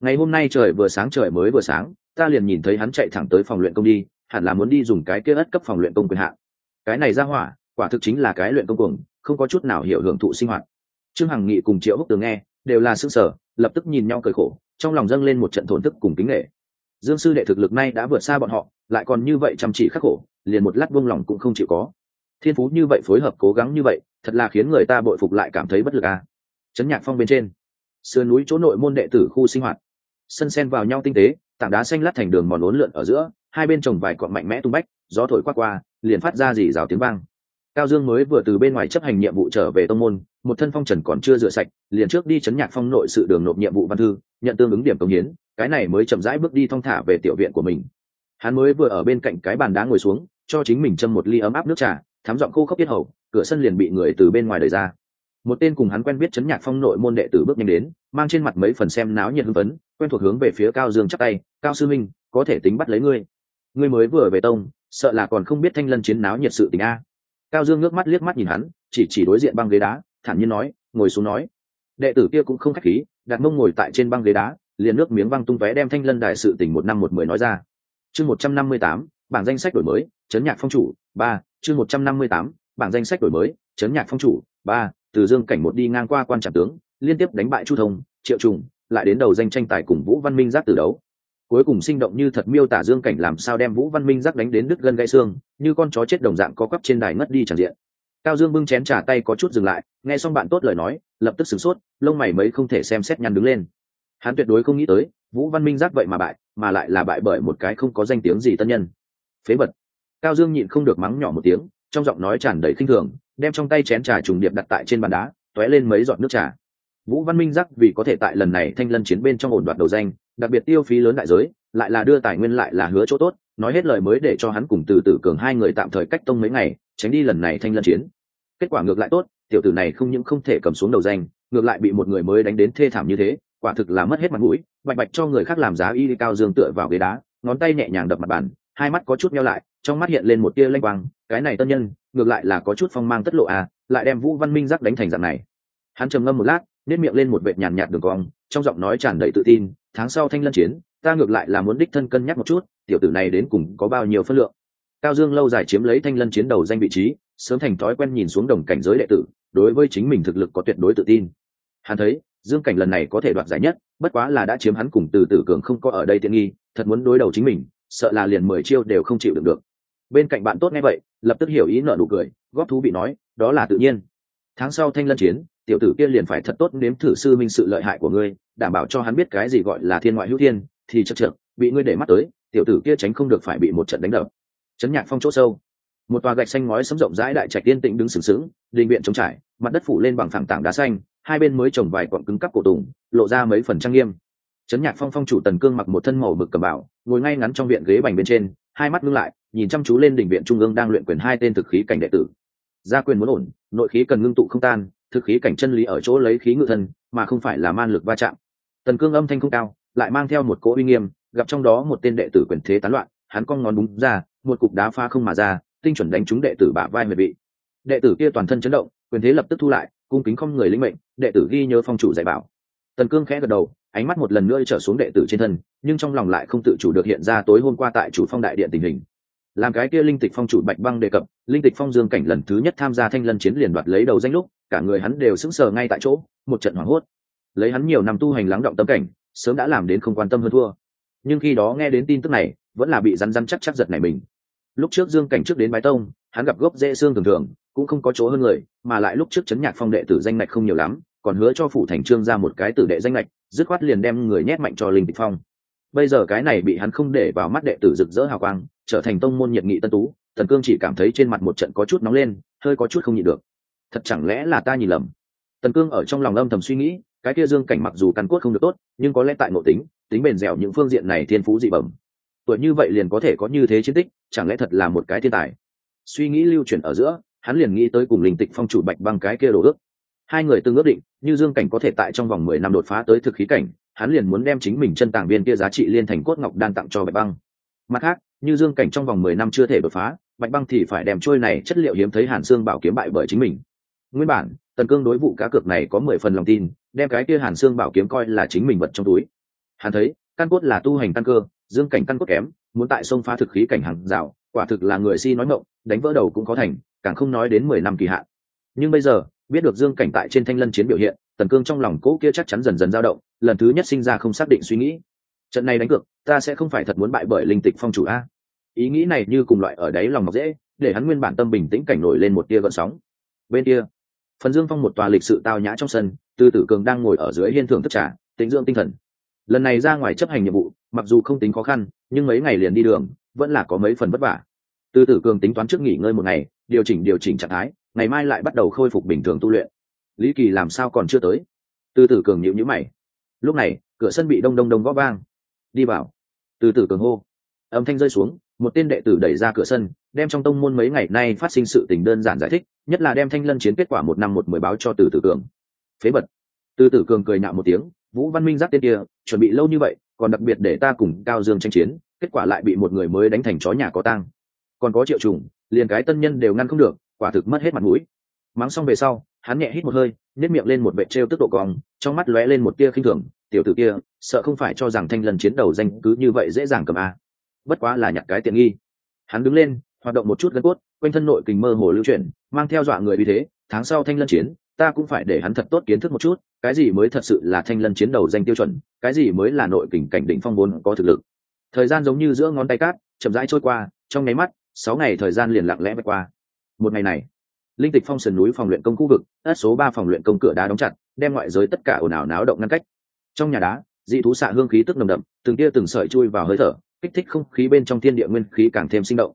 Ngày hôm nay trời vừa sáng trời mới vừa sáng, ta liền nhìn thấy hắn chạy thẳng tới phòng luyện công đi hẳn là muốn đi dùng cái kia ất cấp phòng luyện công quyền hạn. Cái này ra hỏa, quả thực chính là cái luyện công cuồng, không có chút nào hiểu hưởng thụ sinh hoạt. Trương hằng nghị cùng triệu húc tường nghe, đều là xương sở lập tức nhìn nhau cười khổ, trong lòng dâng lên một trận thổn thức cùng kính nghệ. Dương sư đệ thực lực nay đã vượt xa bọn họ, lại còn như vậy chăm chỉ khắc khổ, liền một lát buông lòng cũng không chịu có. Thiên phú như vậy phối hợp cố gắng như vậy, thật là khiến người ta bội phục lại cảm thấy bất lực à. trấn nhạc phong bên trên, sườn núi chỗ nội môn đệ tử khu sinh hoạt. Sân sen vào nhau tinh tế, tảng đá xanh lát thành đường mòn lốn lượn ở giữa hai bên trồng vài cọn mạnh mẽ tung bách, gió thổi qua qua, liền phát ra dì rào tiếng vang. Cao dương mới vừa từ bên ngoài chấp hành nhiệm vụ trở về tông môn, một thân phong trần còn chưa rửa sạch, liền trước đi chấn nhạc phong nội sự đường nộp nhiệm vụ văn thư, nhận tương ứng điểm công hiến, cái này mới chậm rãi bước đi thong thả về tiểu viện của mình. Hắn mới vừa ở bên cạnh cái bàn đá ngồi xuống, cho chính mình châm một ly ấm áp nước trà thám giọng khô khốc biết hầu, cửa sân liền bị người từ bên ngoài đẩy ra. Một tên cùng hắn quen biết chấn nhạc phong nội môn đệ tử bước nhanh đến, mang trên mặt mấy phần xem náo nhiệt hưng phấn, quen thuộc hướng về phía cao dương chắc tay, cao sư minh, có thể tính bắt lấy ngươi ngươi mới vừa về tông, sợ là còn không biết thanh lân chiến náo nhiệt sự tình a. Cao dương ngước mắt liếc mắt nhìn hắn, chỉ chỉ đối diện băng ghế đá, thản nhiên nói, ngồi xuống nói. Đệ tử kia cũng không khách khí, đặt mông ngồi tại trên băng ghế đá, liền nước miếng văng tung tóe đem thanh lân đại sự tỉnh một năm một mười nói ra. Chương một trăm năm mươi tám, bảng danh sách đổi mới, chấn nhạc phong chủ, ba, chương một trăm năm mươi tám, bảng danh sách đổi mới, chấn nhạc phong chủ, ba, từ dương cảnh một đi ngang qua quan trạm tướng, liên tiếp đánh bại chu thông, triệu trùng, lại đến đầu danh tranh tài cùng vũ văn minh giác từ đấu cuối cùng sinh động như thật miêu tả dương cảnh làm sao đem vũ văn minh giác đánh đến đứt gân gãy xương, như con chó chết đồng dạng có quắp trên đài ngất đi tràn diện. Cao dương bưng chén trà tay có chút dừng lại, nghe xong bạn tốt lời nói, lập tức sửng sốt, lông mày mấy không thể xem xét nhăn đứng lên. Hắn tuyệt đối không nghĩ tới, vũ văn minh giác vậy mà bại, mà lại là bại bởi một cái không có danh tiếng gì tân nhân. Phế vật. Cao dương nhịn không được mắng nhỏ một tiếng, trong giọng nói tràn đầy khinh thường, đem trong tay chén trà trùng điệp đặt tại trên bàn đá t ó é lên mấy giọt nước trà. Vũ văn minh giác vì có thể tại lần này thanh lân chiến bên trong ổn đoạt đầu danh đặc biệt tiêu phí lớn đại giới, lại là đưa tài nguyên lại là hứa chỗ tốt, nói hết lời mới để cho hắn cùng từ tử cường hai người tạm thời cách tông mấy ngày, tránh đi lần này thanh lân chiến. Kết quả ngược lại tốt, tiểu tử này không những không thể cầm xuống đầu danh, ngược lại bị một người mới đánh đến thê thảm như thế, quả thực là mất hết mặt mũi, bạch bạch cho người khác làm giá y cao dương tựa vào ghế đá, ngón tay nhẹ nhàng đập mặt bàn, hai mắt có chút meo lại, trong mắt hiện lên một tia lanh quang, cái này tân nhân, ngược lại là có chút phong mang tất lộ à lại đem vũ văn minh giác đánh thành dạng này. Hắn trầm ngâm một lát nếp miệng lên một vệt nhàn nhạt đường cong, trong giọng nói tràn đầy tự tin, tháng sau thanh lân chiến, ta ngược lại là muốn đích thân cân nhắc một chút, tiểu tử này đến cùng có bao nhiêu phân lượng. Cao dương lâu dài chiếm lấy thanh lân chiến đầu danh vị trí, sớm thành thói quen nhìn xuống đồng cảnh giới đệ tử, đối với chính mình thực lực có tuyệt đối tự tin. Hắn thấy, dương cảnh lần này có thể đoạt giải nhất, bất quá là đã chiếm hắn cùng từ tử cường không có ở đây tiện nghi, thật muốn đối đầu chính mình, sợ là liền mười chiêu đều không chịu được được. Bên cạnh bạn tốt nghe vậy, lập tức hiểu ý nợ nụ cười, góp thú bị nói, đó là tự nhiên. Tháng sau thanh lân chiến tiểu tử kia liền phải thật tốt nếm thử sư minh sự lợi hại của ngươi, đảm bảo cho hắn biết cái gì gọi là thiên ngoại hữu thiên, thì chật trượt bị ngươi để mắt tới, tiểu tử kia tránh không được phải bị một trận đánh đập. Chấn nhạc phong chỗ sâu. Một tòa gạch xanh ngói sấm rộng rãi đại trạch tiên tĩnh đứng sừng sững, đình viện trống trải, mặt đất phủ lên bằng phẳng tảng đá xanh, hai bên mới trồng vài quặng cứng cắp cổ tùng, lộ ra mấy phần trang nghiêm. Chấn nhạc phong phong chủ tần cương mặc một thân màu mực cầm bảo ngồi ngay ngắn trong viện ghế bành bên trên, hai mắt ngưng lại, nhìn chăm chú lên đỉnh viện trung ương đang luyện quyền hai tên thực khí cảnh đệ tử. Gia quyền muốn ổn, nội khí cần ngưng tụ không tan thực khí cảnh chân lý ở chỗ lấy khí ngự thân, mà không phải là man lực va chạm. Tần cương âm thanh không cao, lại mang theo một cỗ uy nghiêm, gặp trong đó một tên đệ tử quyền thế tán loạn, hắn cong ngón búng ra, một cục đá pha không mà ra, tinh chuẩn đánh trúng đệ tử bả vai mệt bị. đệ tử kia toàn thân chấn động, quyền thế lập tức thu lại, cung kính không người linh mệnh, đệ tử ghi nhớ phong chủ dạy bảo. Tần cương khẽ gật đầu, ánh mắt một lần nữa trở xuống đệ tử trên thân, nhưng trong lòng lại không tự chủ được hiện ra tối hôm qua tại chủ phong đại điện tình hình làm cái kia linh tịch phong chủ bạch băng đề cập, linh tịch phong dương cảnh lần thứ nhất tham gia thanh lân chiến liền đoạt lấy đầu danh lúc, cả người hắn đều sững sờ ngay tại chỗ, một trận hoảng hốt. Lấy hắn nhiều năm tu hành lắng động tâm cảnh, sớm đã làm đến không quan tâm hơn thua. Nhưng khi đó nghe đến tin tức này, vẫn là bị rắn rắn chắc chắc giật này mình. Lúc trước dương cảnh trước đến bái tông, hắn gặp gốc dễ xương thường thường, cũng không có chỗ hơn người, mà lại lúc trước chấn nhạc phong đệ tử danh ngạch không nhiều lắm, còn hứa cho phủ thành trương ra một cái tử đệ danh ngạch, dứt khoát liền đem người nhét mạnh cho linh tịch phong bây giờ cái này bị hắn không để vào mắt đệ tử rực rỡ hào quang, trở thành tông môn nhiệt nghị tân tú, thần cương chỉ cảm thấy trên mặt một trận có chút nóng lên, hơi có chút không nhịn được. Thật chẳng lẽ là ta nhìn lầm? Tần cương ở trong lòng âm thầm suy nghĩ, cái kia dương cảnh mặc dù căn cốt không được tốt, nhưng có lẽ tại nội tính tính bền dẻo những phương diện này thiên phú dị bẩm. Tuổi như vậy liền có thể có như thế chiến tích, chẳng lẽ thật là một cái thiên tài? Suy nghĩ lưu chuyển ở giữa, hắn liền nghĩ tới cùng linh tịch phong chủ bạch băng cái kia đồ ước. Hai người từng ước định, như dương cảnh có thể tại trong vòng mười năm đột phá tới thực khí cảnh hắn liền muốn đem chính mình chân tàng viên kia giá trị liên thành cốt ngọc đan tặng cho bạch băng. Mặt khác như dương cảnh trong vòng mười năm chưa thể đột phá bạch băng thì phải đem trôi này chất liệu hiếm thấy hàn xương bảo kiếm bại bởi chính mình. Nguyên bản tần cương đối vụ cá cược này có mười phần lòng tin đem cái kia hàn xương bảo kiếm coi là chính mình vật trong túi. Hắn thấy căn cốt là tu hành căn cơ dương cảnh căn cốt kém muốn tại sông phá thực khí cảnh hàng rào quả thực là người si nói mộng, đánh vỡ đầu cũng có thành càng không nói đến mười năm kỳ hạn. Nhưng bây giờ biết được dương cảnh tại trên thanh lân chiến biểu hiện tần cương trong lòng cỗ kia chắc chắn dần dần dao động lần thứ nhất sinh ra không xác định suy nghĩ. Trận này đánh cược, ta sẽ không phải thật muốn bại bởi linh tịch phong chủ a. Ý nghĩ này như cùng loại ở đáy lòng ngọc dễ, để hắn nguyên bản tâm bình tĩnh cảnh nổi lên một tia gợn sóng. Bên kia, phần dương phong một tòa lịch sự tao nhã trong sân, tư tử cường đang ngồi ở dưới hiên thưởng tất trả tính dưỡng tinh thần. Lần này ra ngoài chấp hành nhiệm vụ, mặc dù không tính khó khăn, nhưng mấy ngày liền đi đường, vẫn là có mấy phần vất vả. Tư tử cường tính toán trước nghỉ ngơi một ngày, điều chỉnh điều chỉnh trạng thái, ngày mai lại bắt đầu khôi phục bình thường tu luyện. Lý kỳ làm sao còn chưa tới? Tư tử cường nhịu nhữ mày lúc này, cửa sân bị đông đông đông gõ vang. Đi vào. Từ từ cường hô. Âm thanh rơi xuống, một tên đệ tử đẩy ra cửa sân, đem trong tông môn mấy ngày nay phát sinh sự tình đơn giản giải thích, nhất là đem thanh lân chiến kết quả một năm một mười báo cho từ tử cường. Phế bật từ tử cường cười nạo một tiếng, vũ văn minh giáp tên kia, chuẩn bị lâu như vậy, còn đặc biệt để ta cùng cao dương tranh chiến, kết quả lại bị một người mới đánh thành chó nhà có tang. Còn có triệu trùng, liền cái tân nhân đều ngăn không được, quả thực mất hết mặt mũi. Mắng xong về sau hắn nhẹ hít một hơi nếp miệng lên một vệ trêu tức độ cong, trong mắt lóe lên một tia khinh thường, tiểu tử kia, sợ không phải cho rằng thanh lần chiến đầu danh cứ như vậy dễ dàng cầm a. Bất quá là nhặt cái tiện nghi. Hắn đứng lên, hoạt động một chút gân cốt, quanh thân nội kình mơ hồ lưu chuyển, mang theo dọa người vì thế, tháng sau thanh lân chiến, ta cũng phải để hắn thật tốt kiến thức một chút, cái gì mới thật sự là thanh lân chiến đầu danh tiêu chuẩn, cái gì mới là nội kình cảnh định phong vốn có thực lực. Thời gian giống như giữa ngón tay cát, chậm rãi trôi qua, trong nháy mắt, sáu ngày thời gian liền lặng lẽ vượt qua. Một ngày này linh tịch phong sườn núi phòng luyện công khu vực, ất số ba phòng luyện công cửa đá đóng chặt, đem ngoại giới tất cả ồn ào náo động ngăn cách. Trong nhà đá, dị thú xạ hương khí tức nồng đậm, từng tia từng sợi chui vào hơi thở, kích thích không khí bên trong thiên địa nguyên khí càng thêm sinh động.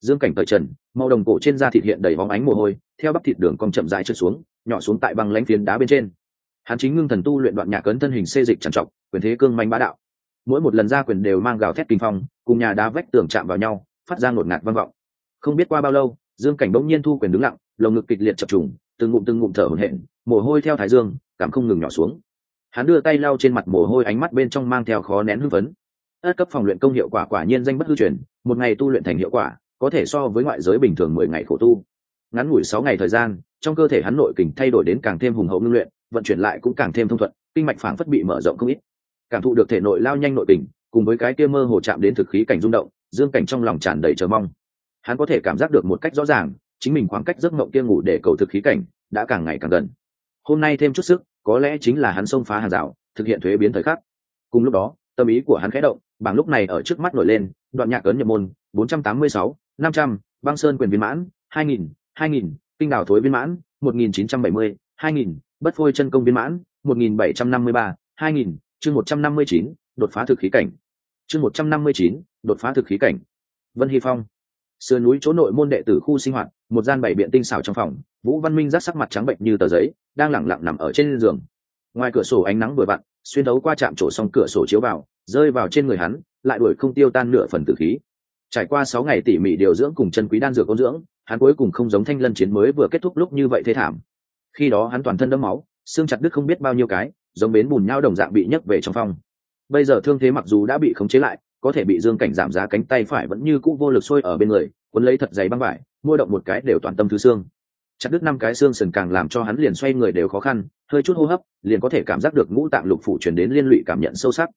Dương cảnh cởi trần, màu đồng cổ trên da thịt hiện đầy bóng ánh mồ hôi, theo bắp thịt đường cong chậm rãi trượt xuống, nhỏ xuống tại băng lãnh phiến đá bên trên. Hắn chính ngưng thần tu luyện đoạn nhạc cấn thân hình xê dịch trằn trọc, quyền thế cương manh bá đạo. Mỗi một lần ra quyền đều mang gào thét kinh phong, cùng nhà đá vách tường chạm vào nhau, phát ra ngột ngạt vang vọng. Không biết qua bao lâu, dương cảnh bỗng nhiên thu quyền đứng lặng lồng ngực kịch liệt chập trùng, từng ngụm từng ngụm thở hổn hển, mồ hôi theo thái dương, cảm không ngừng nhỏ xuống. Hắn đưa tay lau trên mặt mồ hôi ánh mắt bên trong mang theo khó nén hưng phấn. Ất cấp phòng luyện công hiệu quả quả nhiên danh bất hư truyền, một ngày tu luyện thành hiệu quả, có thể so với ngoại giới bình thường mười ngày khổ tu. Ngắn ngủi sáu ngày thời gian, trong cơ thể hắn nội kình thay đổi đến càng thêm hùng hậu ngưng luyện, vận chuyển lại cũng càng thêm thông thuận, kinh mạch phảng phất bị mở rộng không ít. Cảm thụ được thể nội lao nhanh nội kình, cùng với cái kia mơ hồ chạm đến thực khí cảnh rung động, dương cảnh trong lòng tràn đầy chờ mong. Hắn có thể cảm giác được một cách rõ ràng chính mình khoảng cách giấc mộng kia ngủ để cầu thực khí cảnh đã càng ngày càng gần. Hôm nay thêm chút sức có lẽ chính là hắn xông phá hàng rào thực hiện thuế biến thời khắc. Cùng lúc đó tâm ý của hắn khẽ động bảng lúc này ở trước mắt nổi lên đoạn nhạc ấn nhập môn 486, 500, băng sơn quyền viên mãn 2000, 2000, kinh đảo thối viên mãn 1970, 2000, bất phôi chân công viên mãn 1753, 2000, chương 159, đột phá thực khí cảnh. Chương 159, đột phá thực khí cảnh. Vân hy phong sườn núi chỗ nội môn đệ tử khu sinh hoạt, một gian bảy biện tinh xảo trong phòng, vũ văn minh rác sắc mặt trắng bệnh như tờ giấy, đang lẳng lặng nằm ở trên giường. Ngoài cửa sổ ánh nắng vừa vặn, xuyên đấu qua chạm trổ xong cửa sổ chiếu vào, rơi vào trên người hắn, lại đuổi không tiêu tan nửa phần tử khí. Trải qua sáu ngày tỉ mỉ điều dưỡng cùng chân quý đan dược ôn dưỡng, hắn cuối cùng không giống thanh lân chiến mới vừa kết thúc lúc như vậy thế thảm. Khi đó hắn toàn thân đẫm máu, xương chặt đứt không biết bao nhiêu cái, giống bến bùn nhau đồng dạng bị nhấc về trong phòng. Bây giờ thương thế mặc dù đã bị khống chế lại có thể bị dương cảnh giảm giá cánh tay phải vẫn như cũ vô lực sôi ở bên người quấn lấy thật dày băng vải mua động một cái đều toàn tâm thứ xương. Chặt đứt năm cái xương sừng càng làm cho hắn liền xoay người đều khó khăn, hơi chút hô hấp, liền có thể cảm giác được ngũ tạng lục phủ chuyển đến liên lụy cảm nhận sâu sắc.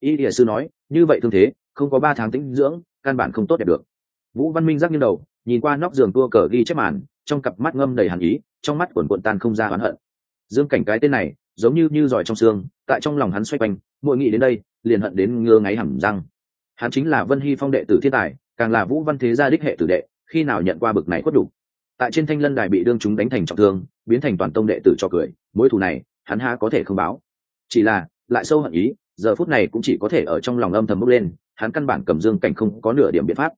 Y địa sư nói, như vậy thương thế, không có ba tháng tĩnh dưỡng, căn bản không tốt đẹp được. Vũ văn minh giác như đầu, nhìn qua nóc giường tua cờ ghi chép màn, trong cặp mắt ngâm đầy hàn ý, trong mắt quần quận tan không ra oán hận. Dương cảnh cái tên này, giống như như giỏi trong xương, tại trong lòng hắn xoay quanh, mỗi nghĩ đến đây, liền hận đến ngơ ngáy hẳn răng hắn chính là vân hy phong đệ tử thiên tài, càng là vũ văn thế gia đích hệ tử đệ, khi nào nhận qua bực này khuất đủ tại trên thanh lân đài bị đương chúng đánh thành trọng thương, biến thành toàn tông đệ tử cho cười, mối thù này, hắn há có thể không báo. Chỉ là, lại sâu hận ý, giờ phút này cũng chỉ có thể ở trong lòng âm thầm bốc lên, hắn căn bản cầm dương cảnh không có nửa điểm biện pháp.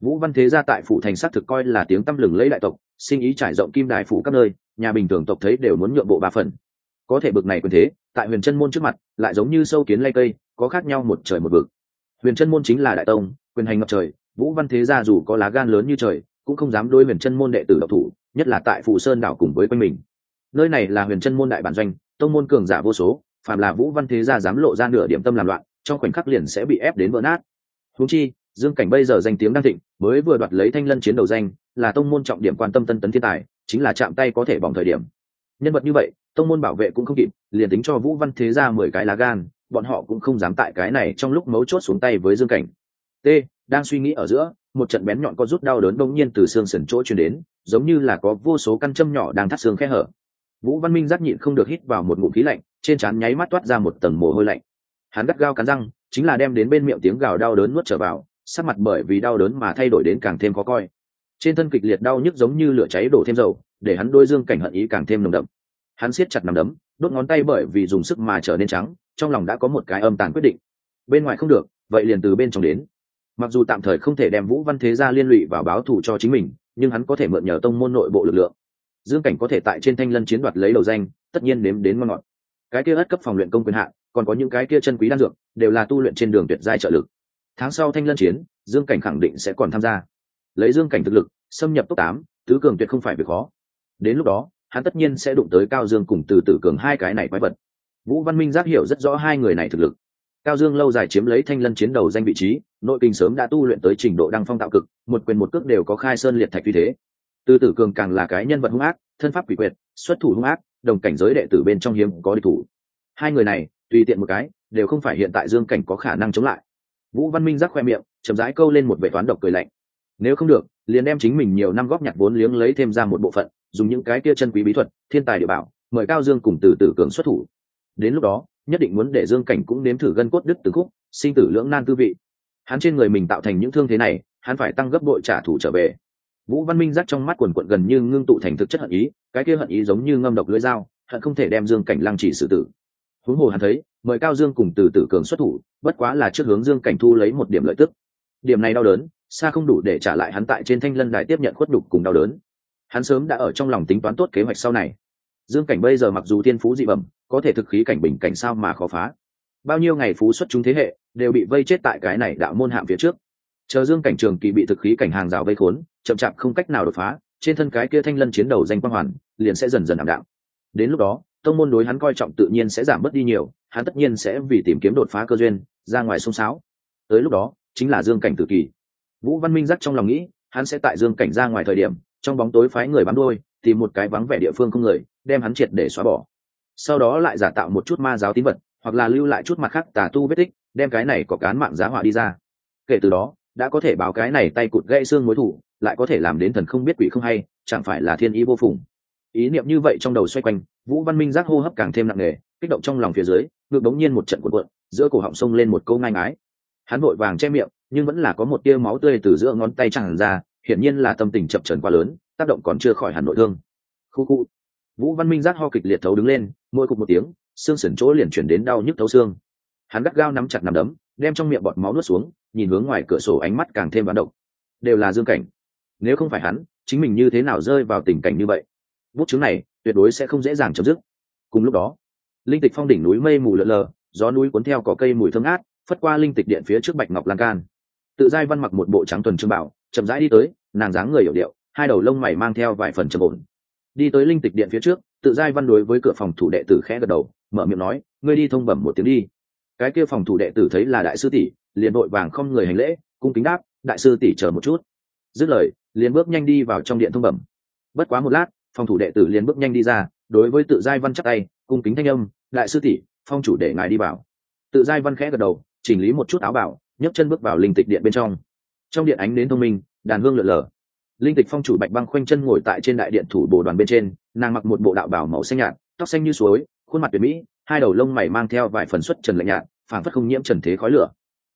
Vũ văn thế gia tại phủ thành xác thực coi là tiếng tăm lừng lấy đại tộc, sinh ý trải rộng kim đài phủ các nơi, nhà bình thường tộc thấy đều muốn nhượng bộ ba phần. Có thể bực này quyền thế, tại huyền chân môn trước mặt, lại giống như sâu kiến lây cây, có khác nhau một trời một vực huyền chân môn chính là đại tông, quyền hành ngập trời, vũ văn thế gia dù có lá gan lớn như trời, cũng không dám đối huyền chân môn đệ tử độc thủ, nhất là tại phủ sơn đảo cùng với quanh mình. Nơi này là huyền chân môn đại bản doanh, tông môn cường giả vô số, phàm là vũ văn thế gia dám lộ ra nửa điểm tâm làm loạn, trong khoảnh khắc liền sẽ bị ép đến vỡ nát. Húng chi, dương cảnh bây giờ danh tiếng đang thịnh, mới vừa đoạt lấy thanh lân chiến đầu danh, là tông môn trọng điểm quan tâm tân tấn thiên tài, chính là chạm tay có thể bỏng thời điểm. Nhân vật như vậy, tông môn bảo vệ cũng không kịp, liền tính cho vũ văn thế gia mười cái lá gan bọn họ cũng không dám tại cái này trong lúc mấu chốt xuống tay với dương cảnh. T, đang suy nghĩ ở giữa, một trận bén nhọn có rút đau đớn đông nhiên từ xương sườn chỗ truyền đến, giống như là có vô số căn châm nhỏ đang thắt xương khe hở. Vũ văn minh giác nhịn không được hít vào một ngụm khí lạnh, trên trán nháy mắt toát ra một tầng mồ hôi lạnh. Hắn gắt gao cắn răng, chính là đem đến bên miệng tiếng gào đau đớn nuốt trở vào, sắc mặt bởi vì đau đớn mà thay đổi đến càng thêm khó coi. Trên thân kịch liệt đau nhức giống như lửa cháy đổ thêm dầu, để hắn đôi dương cảnh hận ý càng thêm nồng đậm. Hắn siết chặt nằm đấm đốt ngón tay bởi vì dùng sức mà trở nên trắng, trong lòng đã có một cái âm tàn quyết định. Bên ngoài không được, vậy liền từ bên trong đến. Mặc dù tạm thời không thể đem vũ văn thế gia liên lụy vào báo thù cho chính mình, nhưng hắn có thể mượn nhờ tông môn nội bộ lực lượng. Dương cảnh có thể tại trên thanh lân chiến đoạt lấy đầu danh, tất nhiên nếm đến ngon ngọt. Cái kia ất cấp phòng luyện công quyền hạn còn có những cái kia chân quý đan dược, đều là tu luyện trên đường tuyệt giai trợ lực. Tháng sau thanh lân chiến, dương cảnh khẳng định sẽ còn tham gia. Lấy dương cảnh thực lực, xâm nhập top tám, tứ cường tuyệt không phải việc khó. Đến lúc đó hắn tất nhiên sẽ đụng tới cao dương cùng từ tử cường hai cái này quái vật. Vũ văn minh giác hiểu rất rõ hai người này thực lực. Cao dương lâu dài chiếm lấy thanh lân chiến đầu danh vị trí, nội kinh sớm đã tu luyện tới trình độ đăng phong tạo cực, một quyền một cước đều có khai sơn liệt thạch như thế. Từ tử cường càng là cái nhân vật hung ác, thân pháp quỷ quyệt, xuất thủ hung ác, đồng cảnh giới đệ tử bên trong hiếm có địch thủ. Hai người này, tùy tiện một cái, đều không phải hiện tại dương cảnh có khả năng chống lại. Vũ văn minh giác khoe miệng, chậm rãi câu lên một vệ toán độc cười lạnh. Nếu không được, liền đem chính mình nhiều năm góp nhặt vốn liếng lấy thêm ra một bộ phận dùng những cái kia chân quý bí thuật, thiên tài địa bảo, mời cao dương cùng từ tử cường xuất thủ. Đến lúc đó, nhất định muốn để dương cảnh cũng nếm thử gân cốt đứt từng khúc, sinh tử lưỡng nan tư vị. Hắn trên người mình tạo thành những thương thế này, hắn phải tăng gấp đội trả thù trở về. Vũ văn minh giác trong mắt quần quận gần như ngưng tụ thành thực chất hận ý, cái kia hận ý giống như ngâm độc lưỡi dao, hận không thể đem dương cảnh lăng chỉ xử tử. Huống hồ hắn thấy, mời cao dương cùng từ tử cường xuất thủ, bất quá là trước hướng dương cảnh thu lấy một điểm lợi tức. Điểm này đau đớn, xa không đủ để trả lại hắn tại trên thanh lân đài tiếp nhận khuất đục cùng đau đớn hắn sớm đã ở trong lòng tính toán tốt kế hoạch sau này. Dương cảnh bây giờ mặc dù thiên phú dị bẩm, có thể thực khí cảnh bình cảnh sao mà khó phá. Bao nhiêu ngày phú xuất chúng thế hệ, đều bị vây chết tại cái này đạo môn hạm phía trước. Chờ dương cảnh trường kỳ bị thực khí cảnh hàng rào vây khốn, chậm chạp không cách nào đột phá, trên thân cái kia thanh lân chiến đầu danh quang hoàn, liền sẽ dần dần ảm đạm. Đến lúc đó, tông môn đối hắn coi trọng tự nhiên sẽ giảm bớt đi nhiều, hắn tất nhiên sẽ vì tìm kiếm đột phá cơ duyên, ra ngoài sông sáo. Tới lúc đó, chính là dương cảnh tự kỳ. Vũ văn minh dắt trong lòng nghĩ, hắn sẽ tại dương cảnh ra ngoài thời điểm trong bóng tối phái người bám đôi tìm một cái vắng vẻ địa phương không người, đem hắn triệt để xóa bỏ. Sau đó lại giả tạo một chút ma giáo tín vật, hoặc là lưu lại chút mặt khác tà tu vết tích, đem cái này có cán mạng giá họa đi ra. Kể từ đó, đã có thể báo cái này tay cụt gãy xương mối thủ, lại có thể làm đến thần không biết quỷ không hay, chẳng phải là thiên ý vô phùng. Ý niệm như vậy trong đầu xoay quanh, vũ văn minh giác hô hấp càng thêm nặng nề, kích động trong lòng phía dưới ngược đống nhiên một trận cuộn cuộn, giữa cổ họng sông lên một câu ngang ngái. Hắn vội vàng che miệng, nhưng vẫn là có một tia máu tươi từ giữa ngón tay chẳng ra hiển nhiên là tâm tình chập trần quá lớn, tác động còn chưa khỏi hẳn nội thương. Khu khu. Vũ văn minh giác ho kịch liệt thấu đứng lên mỗi cục một tiếng, xương sườn chỗ liền chuyển đến đau nhức thấu xương. Hắn gắt gao nắm chặt nằm đấm, đem trong miệng bọt máu nuốt xuống, nhìn hướng ngoài cửa sổ ánh mắt càng thêm bán động đều là dương cảnh. Nếu không phải hắn, chính mình như thế nào rơi vào tình cảnh như vậy? Bút chứng này, tuyệt đối sẽ không dễ dàng chấm dứt. Cùng lúc đó, linh tịch phong đỉnh núi mây mù lợn lờ, gió núi cuốn theo cỏ cây mùi thơm ngát, phất qua linh tịch điện phía trước bạch ngọc lan can. Tự giai văn mặc một bộ trắng tuần trương bảo chậm rãi đi tới, nàng dáng người hiểu điệu, hai đầu lông mày mang theo vài phần trầm ổn. Đi tới linh tịch điện phía trước, tự giai văn đối với cửa phòng thủ đệ tử khẽ gật đầu, mở miệng nói, ngươi đi thông bẩm một tiếng đi. Cái kia phòng thủ đệ tử thấy là đại sư tỷ, liền vội vàng không người hành lễ, cung kính đáp, đại sư tỷ chờ một chút. Dứt lời, liền bước nhanh đi vào trong điện thông bẩm. Bất quá một lát, phòng thủ đệ tử liền bước nhanh đi ra, đối với tự giai văn chắc tay, cung kính thanh âm, đại sư tỷ, phong chủ để ngài đi vào. Tự giai văn khẽ gật đầu, chỉnh lý một chút áo bảo, nhấc chân bước vào linh tịch điện bên trong trong điện ánh đến thông minh, đàn hương lượn lờ. Linh tịch phong chủ bạch băng khoanh chân ngồi tại trên đại điện thủ bồ đoàn bên trên, nàng mặc một bộ đạo bảo màu xanh nhạt, tóc xanh như suối, khuôn mặt tuyệt mỹ, hai đầu lông mày mang theo vài phần xuất trần lạnh nhạt, phảng phất không nhiễm trần thế khói lửa.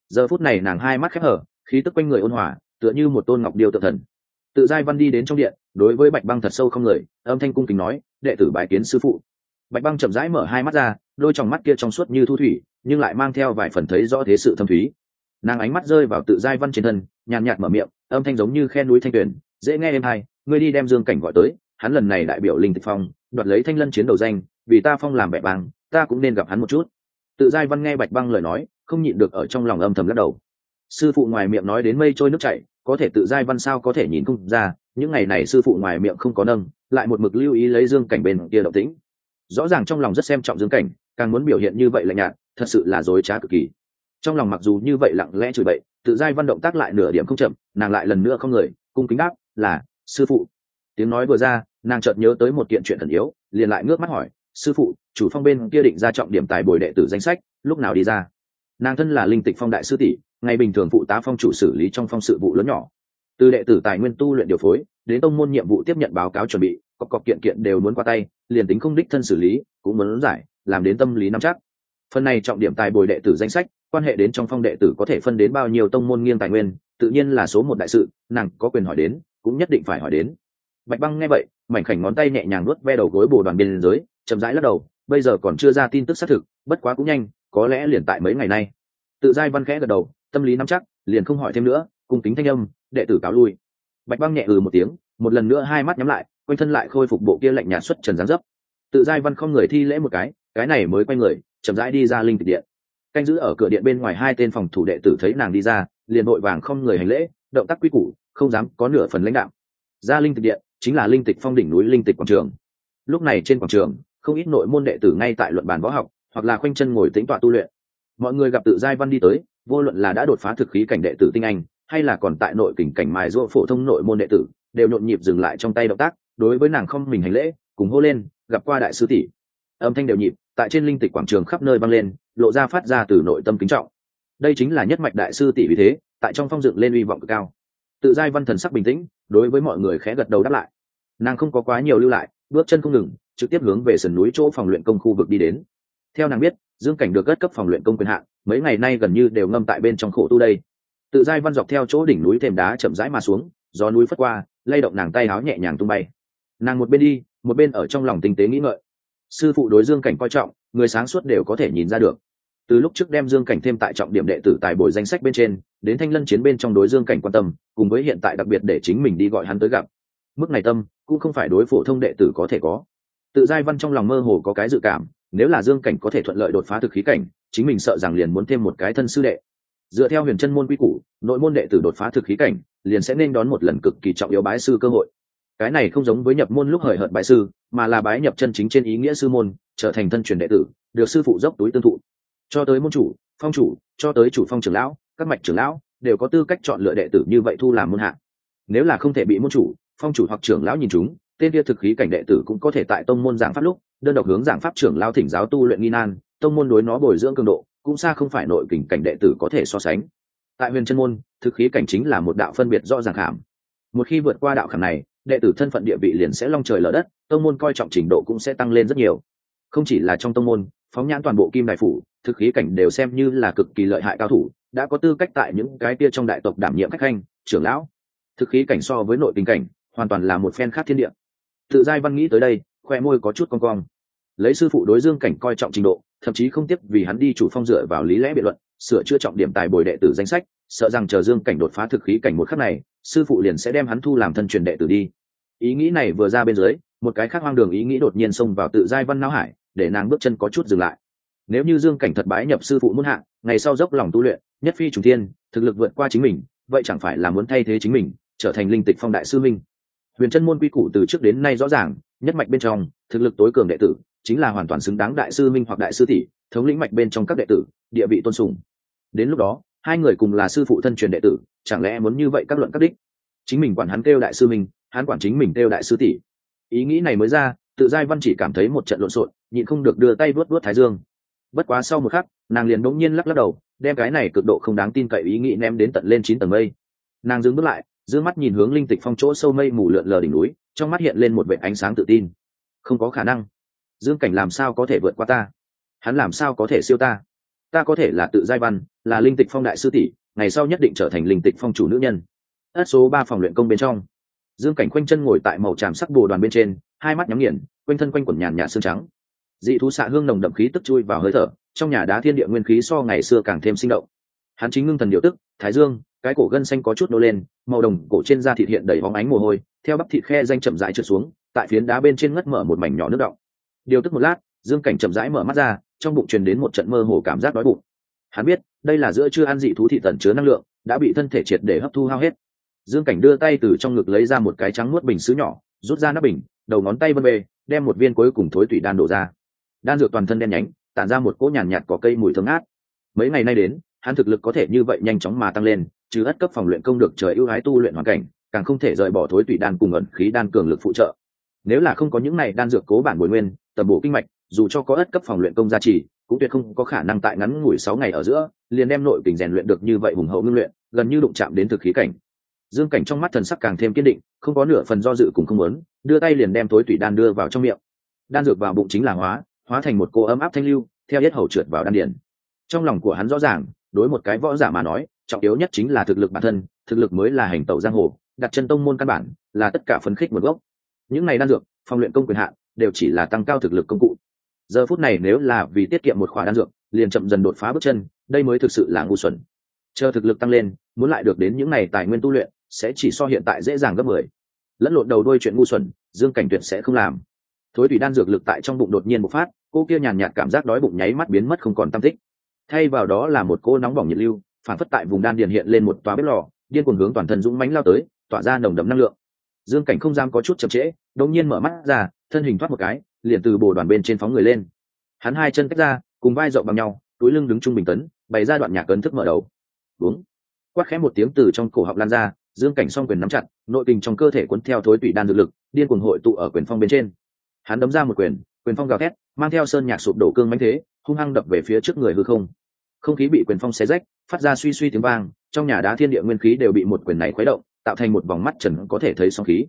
Giờ phút này nàng hai mắt khép hở, khí tức quanh người ôn hòa, tựa như một tôn ngọc điêu tự thần. Tự giai văn đi đến trong điện, đối với bạch băng thật sâu không người, âm thanh cung kính nói, đệ tử bài kiến sư phụ. Bạch băng chậm rãi mở hai mắt ra, đôi t mắt kia trong suốt như thu thủy, nhưng lại mang theo vài phần thấy rõ thế sự thâm thúy nàng ánh mắt rơi vào tự giai văn trên thân nhàn nhạt mở miệng âm thanh giống như khe núi thanh tuyền, dễ nghe êm hai ngươi đi đem dương cảnh gọi tới hắn lần này đại biểu linh tịch phong đoạt lấy thanh lân chiến đầu danh vì ta phong làm vẻ băng ta cũng nên gặp hắn một chút. Tự giai văn nghe bạch băng lời nói không nhịn được ở trong lòng âm thầm lắc đầu. Sư phụ ngoài miệng nói đến mây trôi nước chảy có thể tự giai văn sao có thể nhìn không ra những ngày này sư phụ ngoài miệng không có nâng lại một mực lưu ý lấy dương cảnh bên kia động tĩnh. Rõ ràng trong lòng rất xem trọng dương cảnh càng muốn biểu hiện như vậy lạnh nhạt thật sự là dối trá cực kỳ trong lòng mặc dù như vậy lặng lẽ chửi bậy, tự giai văn động tác lại nửa điểm không chậm, nàng lại lần nữa không người, cung kính đáp, là, sư phụ. Tiếng nói vừa ra, nàng chợt nhớ tới một kiện chuyện thần yếu, liền lại ngước mắt hỏi, sư phụ, chủ phong bên kia định ra trọng điểm tài bồi đệ tử danh sách, lúc nào đi ra? Nàng thân là linh tịch phong đại sư tỷ, ngày bình thường phụ tá phong chủ xử lý trong phong sự vụ lớn nhỏ. Từ đệ tử tài nguyên tu luyện điều phối, đến tông môn nhiệm vụ tiếp nhận báo cáo chuẩn bị cọc cọc kiện kiện đều muốn qua tay, liền tính không đích thân xử lý, cũng muốn giải, làm đến tâm lý nắm chắc. Phần này trọng điểm tài bồi đệ tử danh sách quan hệ đến trong phong đệ tử có thể phân đến bao nhiêu tông môn nghiêng tài nguyên, tự nhiên là số một đại sự, nàng có quyền hỏi đến, cũng nhất định phải hỏi đến. Bạch băng nghe vậy, mảnh khảnh ngón tay nhẹ nhàng nuốt ve đầu gối bồ đoàn biên giới, chậm rãi lắc đầu, bây giờ còn chưa ra tin tức xác thực, bất quá cũng nhanh, có lẽ liền tại mấy ngày nay. Tự giai văn khẽ gật đầu, tâm lý nắm chắc, liền không hỏi thêm nữa cùng tính thanh âm, đệ tử cáo lui. Bạch băng nhẹ ừ một tiếng, một lần nữa hai mắt nhắm lại, quanh thân lại khôi phục bộ kia lạnh nhạt xuất trần gián dấp. Tự giai văn không người thi lễ một cái cái này mới quay người, chậm rãi đi ra linh tịch điện canh giữ ở cửa điện bên ngoài hai tên phòng thủ đệ tử thấy nàng đi ra, liền vội vàng không người hành lễ, động tác quy củ, không dám có nửa phần lãnh đạo. Ra linh tịch điện, chính là linh tịch phong đỉnh núi linh tịch quảng trường. Lúc này trên quảng trường, không ít nội môn đệ tử ngay tại luận bàn võ học, hoặc là khoanh chân ngồi tính tọa tu luyện. Mọi người gặp tự giai văn đi tới, vô luận là đã đột phá thực khí cảnh đệ tử tinh anh, hay là còn tại nội kình cảnh mài ruộng phổ thông nội môn đệ tử, đều nhộn nhịp dừng lại trong tay động tác, đối với nàng không mình hành lễ, cùng hô lên, gặp qua đại sư tỷ. Âm thanh đều nhịp, tại trên linh tịch quảng trường khắp nơi vang lên lộ ra phát ra từ nội tâm kính trọng. Đây chính là nhất mạch đại sư tỷ vì thế, tại trong phong dựng lên uy vọng cực cao. Tự giai văn thần sắc bình tĩnh, đối với mọi người khẽ gật đầu đáp lại. Nàng không có quá nhiều lưu lại, bước chân không ngừng, trực tiếp hướng về sườn núi chỗ phòng luyện công khu vực đi đến. Theo nàng biết, dương cảnh được gất cấp phòng luyện công quyền hạn, mấy ngày nay gần như đều ngâm tại bên trong khổ tu đây. Tự giai văn dọc theo chỗ đỉnh núi thềm đá chậm rãi mà xuống, gió núi phất qua, lay động nàng tay áo nhẹ nhàng tung bay. Nàng một bên đi, một bên ở trong lòng tinh tế nghĩ ngợi. Sư phụ đối dương cảnh coi trọng, người sáng suốt đều có thể nhìn ra được từ lúc trước đem dương cảnh thêm tại trọng điểm đệ tử tài bồi danh sách bên trên, đến thanh lân chiến bên trong đối dương cảnh quan tâm, cùng với hiện tại đặc biệt để chính mình đi gọi hắn tới gặp. Mức này tâm, cũng không phải đối phổ thông đệ tử có thể có. Tự giai văn trong lòng mơ hồ có cái dự cảm, nếu là dương cảnh có thể thuận lợi đột phá thực khí cảnh, chính mình sợ rằng liền muốn thêm một cái thân sư đệ. Dựa theo huyền chân môn quy củ, nội môn đệ tử đột phá thực khí cảnh, liền sẽ nên đón một lần cực kỳ trọng yếu bái sư cơ hội. Cái này không giống với nhập môn lúc hời hợt bái sư, mà là bái nhập chân chính trên ý nghĩa sư môn, trở thành thân truyền đệ tử, được sư phụ dốc túi tương thụ cho tới môn chủ, phong chủ, cho tới chủ phong trưởng lão, các mạch trưởng lão, đều có tư cách chọn lựa đệ tử như vậy thu làm môn hạ. Nếu là không thể bị môn chủ, phong chủ hoặc trưởng lão nhìn chúng, tên kia thực khí cảnh đệ tử cũng có thể tại tông môn giảng pháp lúc, đơn độc hướng giảng pháp trưởng lao thỉnh giáo tu luyện nghi nan, tông môn đối nó bồi dưỡng cường độ, cũng xa không phải nội kình cảnh đệ tử có thể so sánh. Tại huyền chân môn, thực khí cảnh chính là một đạo phân biệt rõ ràng khảm một khi vượt qua đạo khảm này, đệ tử thân phận địa vị liền sẽ long trời lở đất, tông môn coi trọng trình độ cũng sẽ tăng lên rất nhiều. Không chỉ là trong tông môn phóng nhãn toàn bộ kim đại phủ, thực khí cảnh đều xem như là cực kỳ lợi hại cao thủ, đã có tư cách tại những cái kia trong đại tộc đảm nhiệm khách khanh, trưởng lão. Thực khí cảnh so với nội tình cảnh, hoàn toàn là một phen khác thiên địa. Tự giai văn nghĩ tới đây, khoe môi có chút con cong. Lấy sư phụ đối dương cảnh coi trọng trình độ, thậm chí không tiếp vì hắn đi chủ phong dựa vào lý lẽ biện luận, sửa chữa trọng điểm tài bồi đệ tử danh sách, sợ rằng chờ dương cảnh đột phá thực khí cảnh một khắc này, sư phụ liền sẽ đem hắn thu làm thân truyền đệ tử đi. Ý nghĩ này vừa ra bên dưới, một cái khác hoang đường ý nghĩ đột nhiên xông vào tự giai văn não hải để nàng bước chân có chút dừng lại. Nếu như dương cảnh thật bái nhập sư phụ muốn hạ, ngày sau dốc lòng tu luyện nhất phi trùng thiên thực lực vượt qua chính mình vậy chẳng phải là muốn thay thế chính mình trở thành linh tịch phong đại sư minh? Huyền chân môn quy củ từ trước đến nay rõ ràng nhất mạch bên trong thực lực tối cường đệ tử chính là hoàn toàn xứng đáng đại sư minh hoặc đại sư tỷ thống lĩnh mạch bên trong các đệ tử địa vị tôn sùng. Đến lúc đó hai người cùng là sư phụ thân truyền đệ tử chẳng lẽ muốn như vậy các luận các đích? Chính mình quản hắn kêu đại sư minh hắn quản chính mình kêu đại sư tỷ. Ý nghĩ này mới ra tự giai văn chỉ cảm thấy một trận lộn xộn, nhịn không được đưa tay vuốt vuốt thái dương. Bất quá sau một khắc, nàng liền đống nhiên lắc lắc đầu, đem cái này cực độ không đáng tin cậy ý nghĩ ném đến tận lên chín tầng mây. Nàng dừng bước lại giữ mắt nhìn hướng linh tịch phong chỗ sâu mây mù lượn lờ đỉnh núi, trong mắt hiện lên một vệ ánh sáng tự tin. Không có khả năng. Dương cảnh làm sao có thể vượt qua ta? Hắn làm sao có thể siêu ta? Ta có thể là tự giai văn, là linh tịch phong đại sư tỷ, ngày sau nhất định trở thành linh tịch phong chủ nữ nhân. Ất số ba phòng luyện công bên trong dương cảnh khoanh chân ngồi tại màu tràm sắc bồ đoàn bên trên, hai mắt nhắm nghiền, quanh thân quanh quần nhàn nhạt xương trắng. Dị thú xạ hương nồng đậm khí tức chui vào hơi thở, trong nhà đá thiên địa nguyên khí so ngày xưa càng thêm sinh động. Hắn chính ngưng thần điều tức, thái dương, cái cổ gân xanh có chút nô lên, màu đồng cổ trên da thịt hiện đầy bóng ánh mồ hôi, theo bắp thịt khe danh chậm rãi trượt xuống, tại phiến đá bên trên ngất mở một mảnh nhỏ nước động. Điều tức một lát, dương cảnh chậm rãi mở mắt ra, trong bụng truyền đến một trận mơ hồ cảm giác đói bụng. Hắn biết, đây là giữa chưa ăn dị thú thị tần chứa năng lượng, đã bị thân thể triệt để hấp thu hao hết dương cảnh đưa tay từ trong ngực lấy ra một cái trắng nuốt bình xứ nhỏ rút ra nắp bình đầu ngón tay vân bê đem một viên cuối cùng thối tủy đan đổ ra. Đan dược toàn thân đen nhánh tản ra một cỗ nhàn nhạt, nhạt có cây mùi thơm ngát. Mấy ngày nay đến hắn thực lực có thể như vậy nhanh chóng mà tăng lên chứ ất cấp phòng luyện công được trời ưu ái tu luyện hoàn cảnh càng không thể rời bỏ thối tủy đan cùng ẩn khí đan cường lực phụ trợ. Nếu là không có những này đan dược cố bản bồi nguyên tầm bổ kinh mạch dù cho có ất cấp phòng luyện công gia trì cũng tuyệt không có khả năng tại ngắn ngủi sáu ngày ở giữa liền đem nội tình rèn luyện được như vậy hùng hậu ngưng luyện gần như đụng chạm đến thực khí cảnh dương cảnh trong mắt thần sắc càng thêm kiên định, không có nửa phần do dự cùng không muốn, đưa tay liền đem thối tủy đan đưa vào trong miệng. Đan dược vào bụng chính là hóa hóa thành một cô ấm áp thanh lưu, theo hết hầu trượt vào đan điển trong lòng của hắn rõ ràng, đối một cái võ giả mà nói, trọng yếu nhất chính là thực lực bản thân, thực lực mới là hành tẩu giang hồ, đặt chân tông môn căn bản, là tất cả phấn khích một gốc. Những này đan dược, phong luyện công quyền hạn, đều chỉ là tăng cao thực lực công cụ. Giờ phút này nếu là vì tiết kiệm một khoản đan dược, liền chậm dần đột phá bước chân, đây mới thực sự là ngu xuẩn. Chờ thực lực tăng lên, muốn lại được đến những này tài nguyên tu luyện sẽ chỉ so hiện tại dễ dàng gấp mười. Lẫn lộn đầu đuôi chuyện ngu xuẩn, dương cảnh tuyệt sẽ không làm. Thối thủy đan dược lực tại trong bụng đột nhiên bộc phát, cô kia nhàn nhạt cảm giác đói bụng nháy mắt biến mất không còn tâm tích. Thay vào đó là một cô nóng bỏng nhiệt lưu, phản phất tại vùng đan điền hiện lên một tòa bếp lò, điên cuồng hướng toàn thân dũng mánh lao tới, tỏa ra nồng đậm năng lượng. Dương cảnh không dám có chút chậm trễ, đột nhiên mở mắt ra, thân hình thoát một cái, liền từ bồ đoàn bên trên phóng người lên. Hắn hai chân tách ra, cùng vai rộng bằng nhau, túi lưng đứng trung bình tấn, bày ra đoạn nhạc ấn thức mở đầu. Đúng quát khẽ một tiếng từ trong cổ họng lan ra dương cảnh song quyền nắm chặt, nội kinh trong cơ thể cuốn theo thối tủy đan dược lực, điên cuồng hội tụ ở quyền phong bên trên. Hắn đấm ra một quyền quyền phong gào thét, mang theo sơn nhạc sụp đổ cương mánh thế, hung hăng đập về phía trước người hư không. Không khí bị quyền phong xé rách, phát ra suy suy tiếng vang, trong nhà đá thiên địa nguyên khí đều bị một quyền này khuấy động, tạo thành một vòng mắt trần có thể thấy song khí.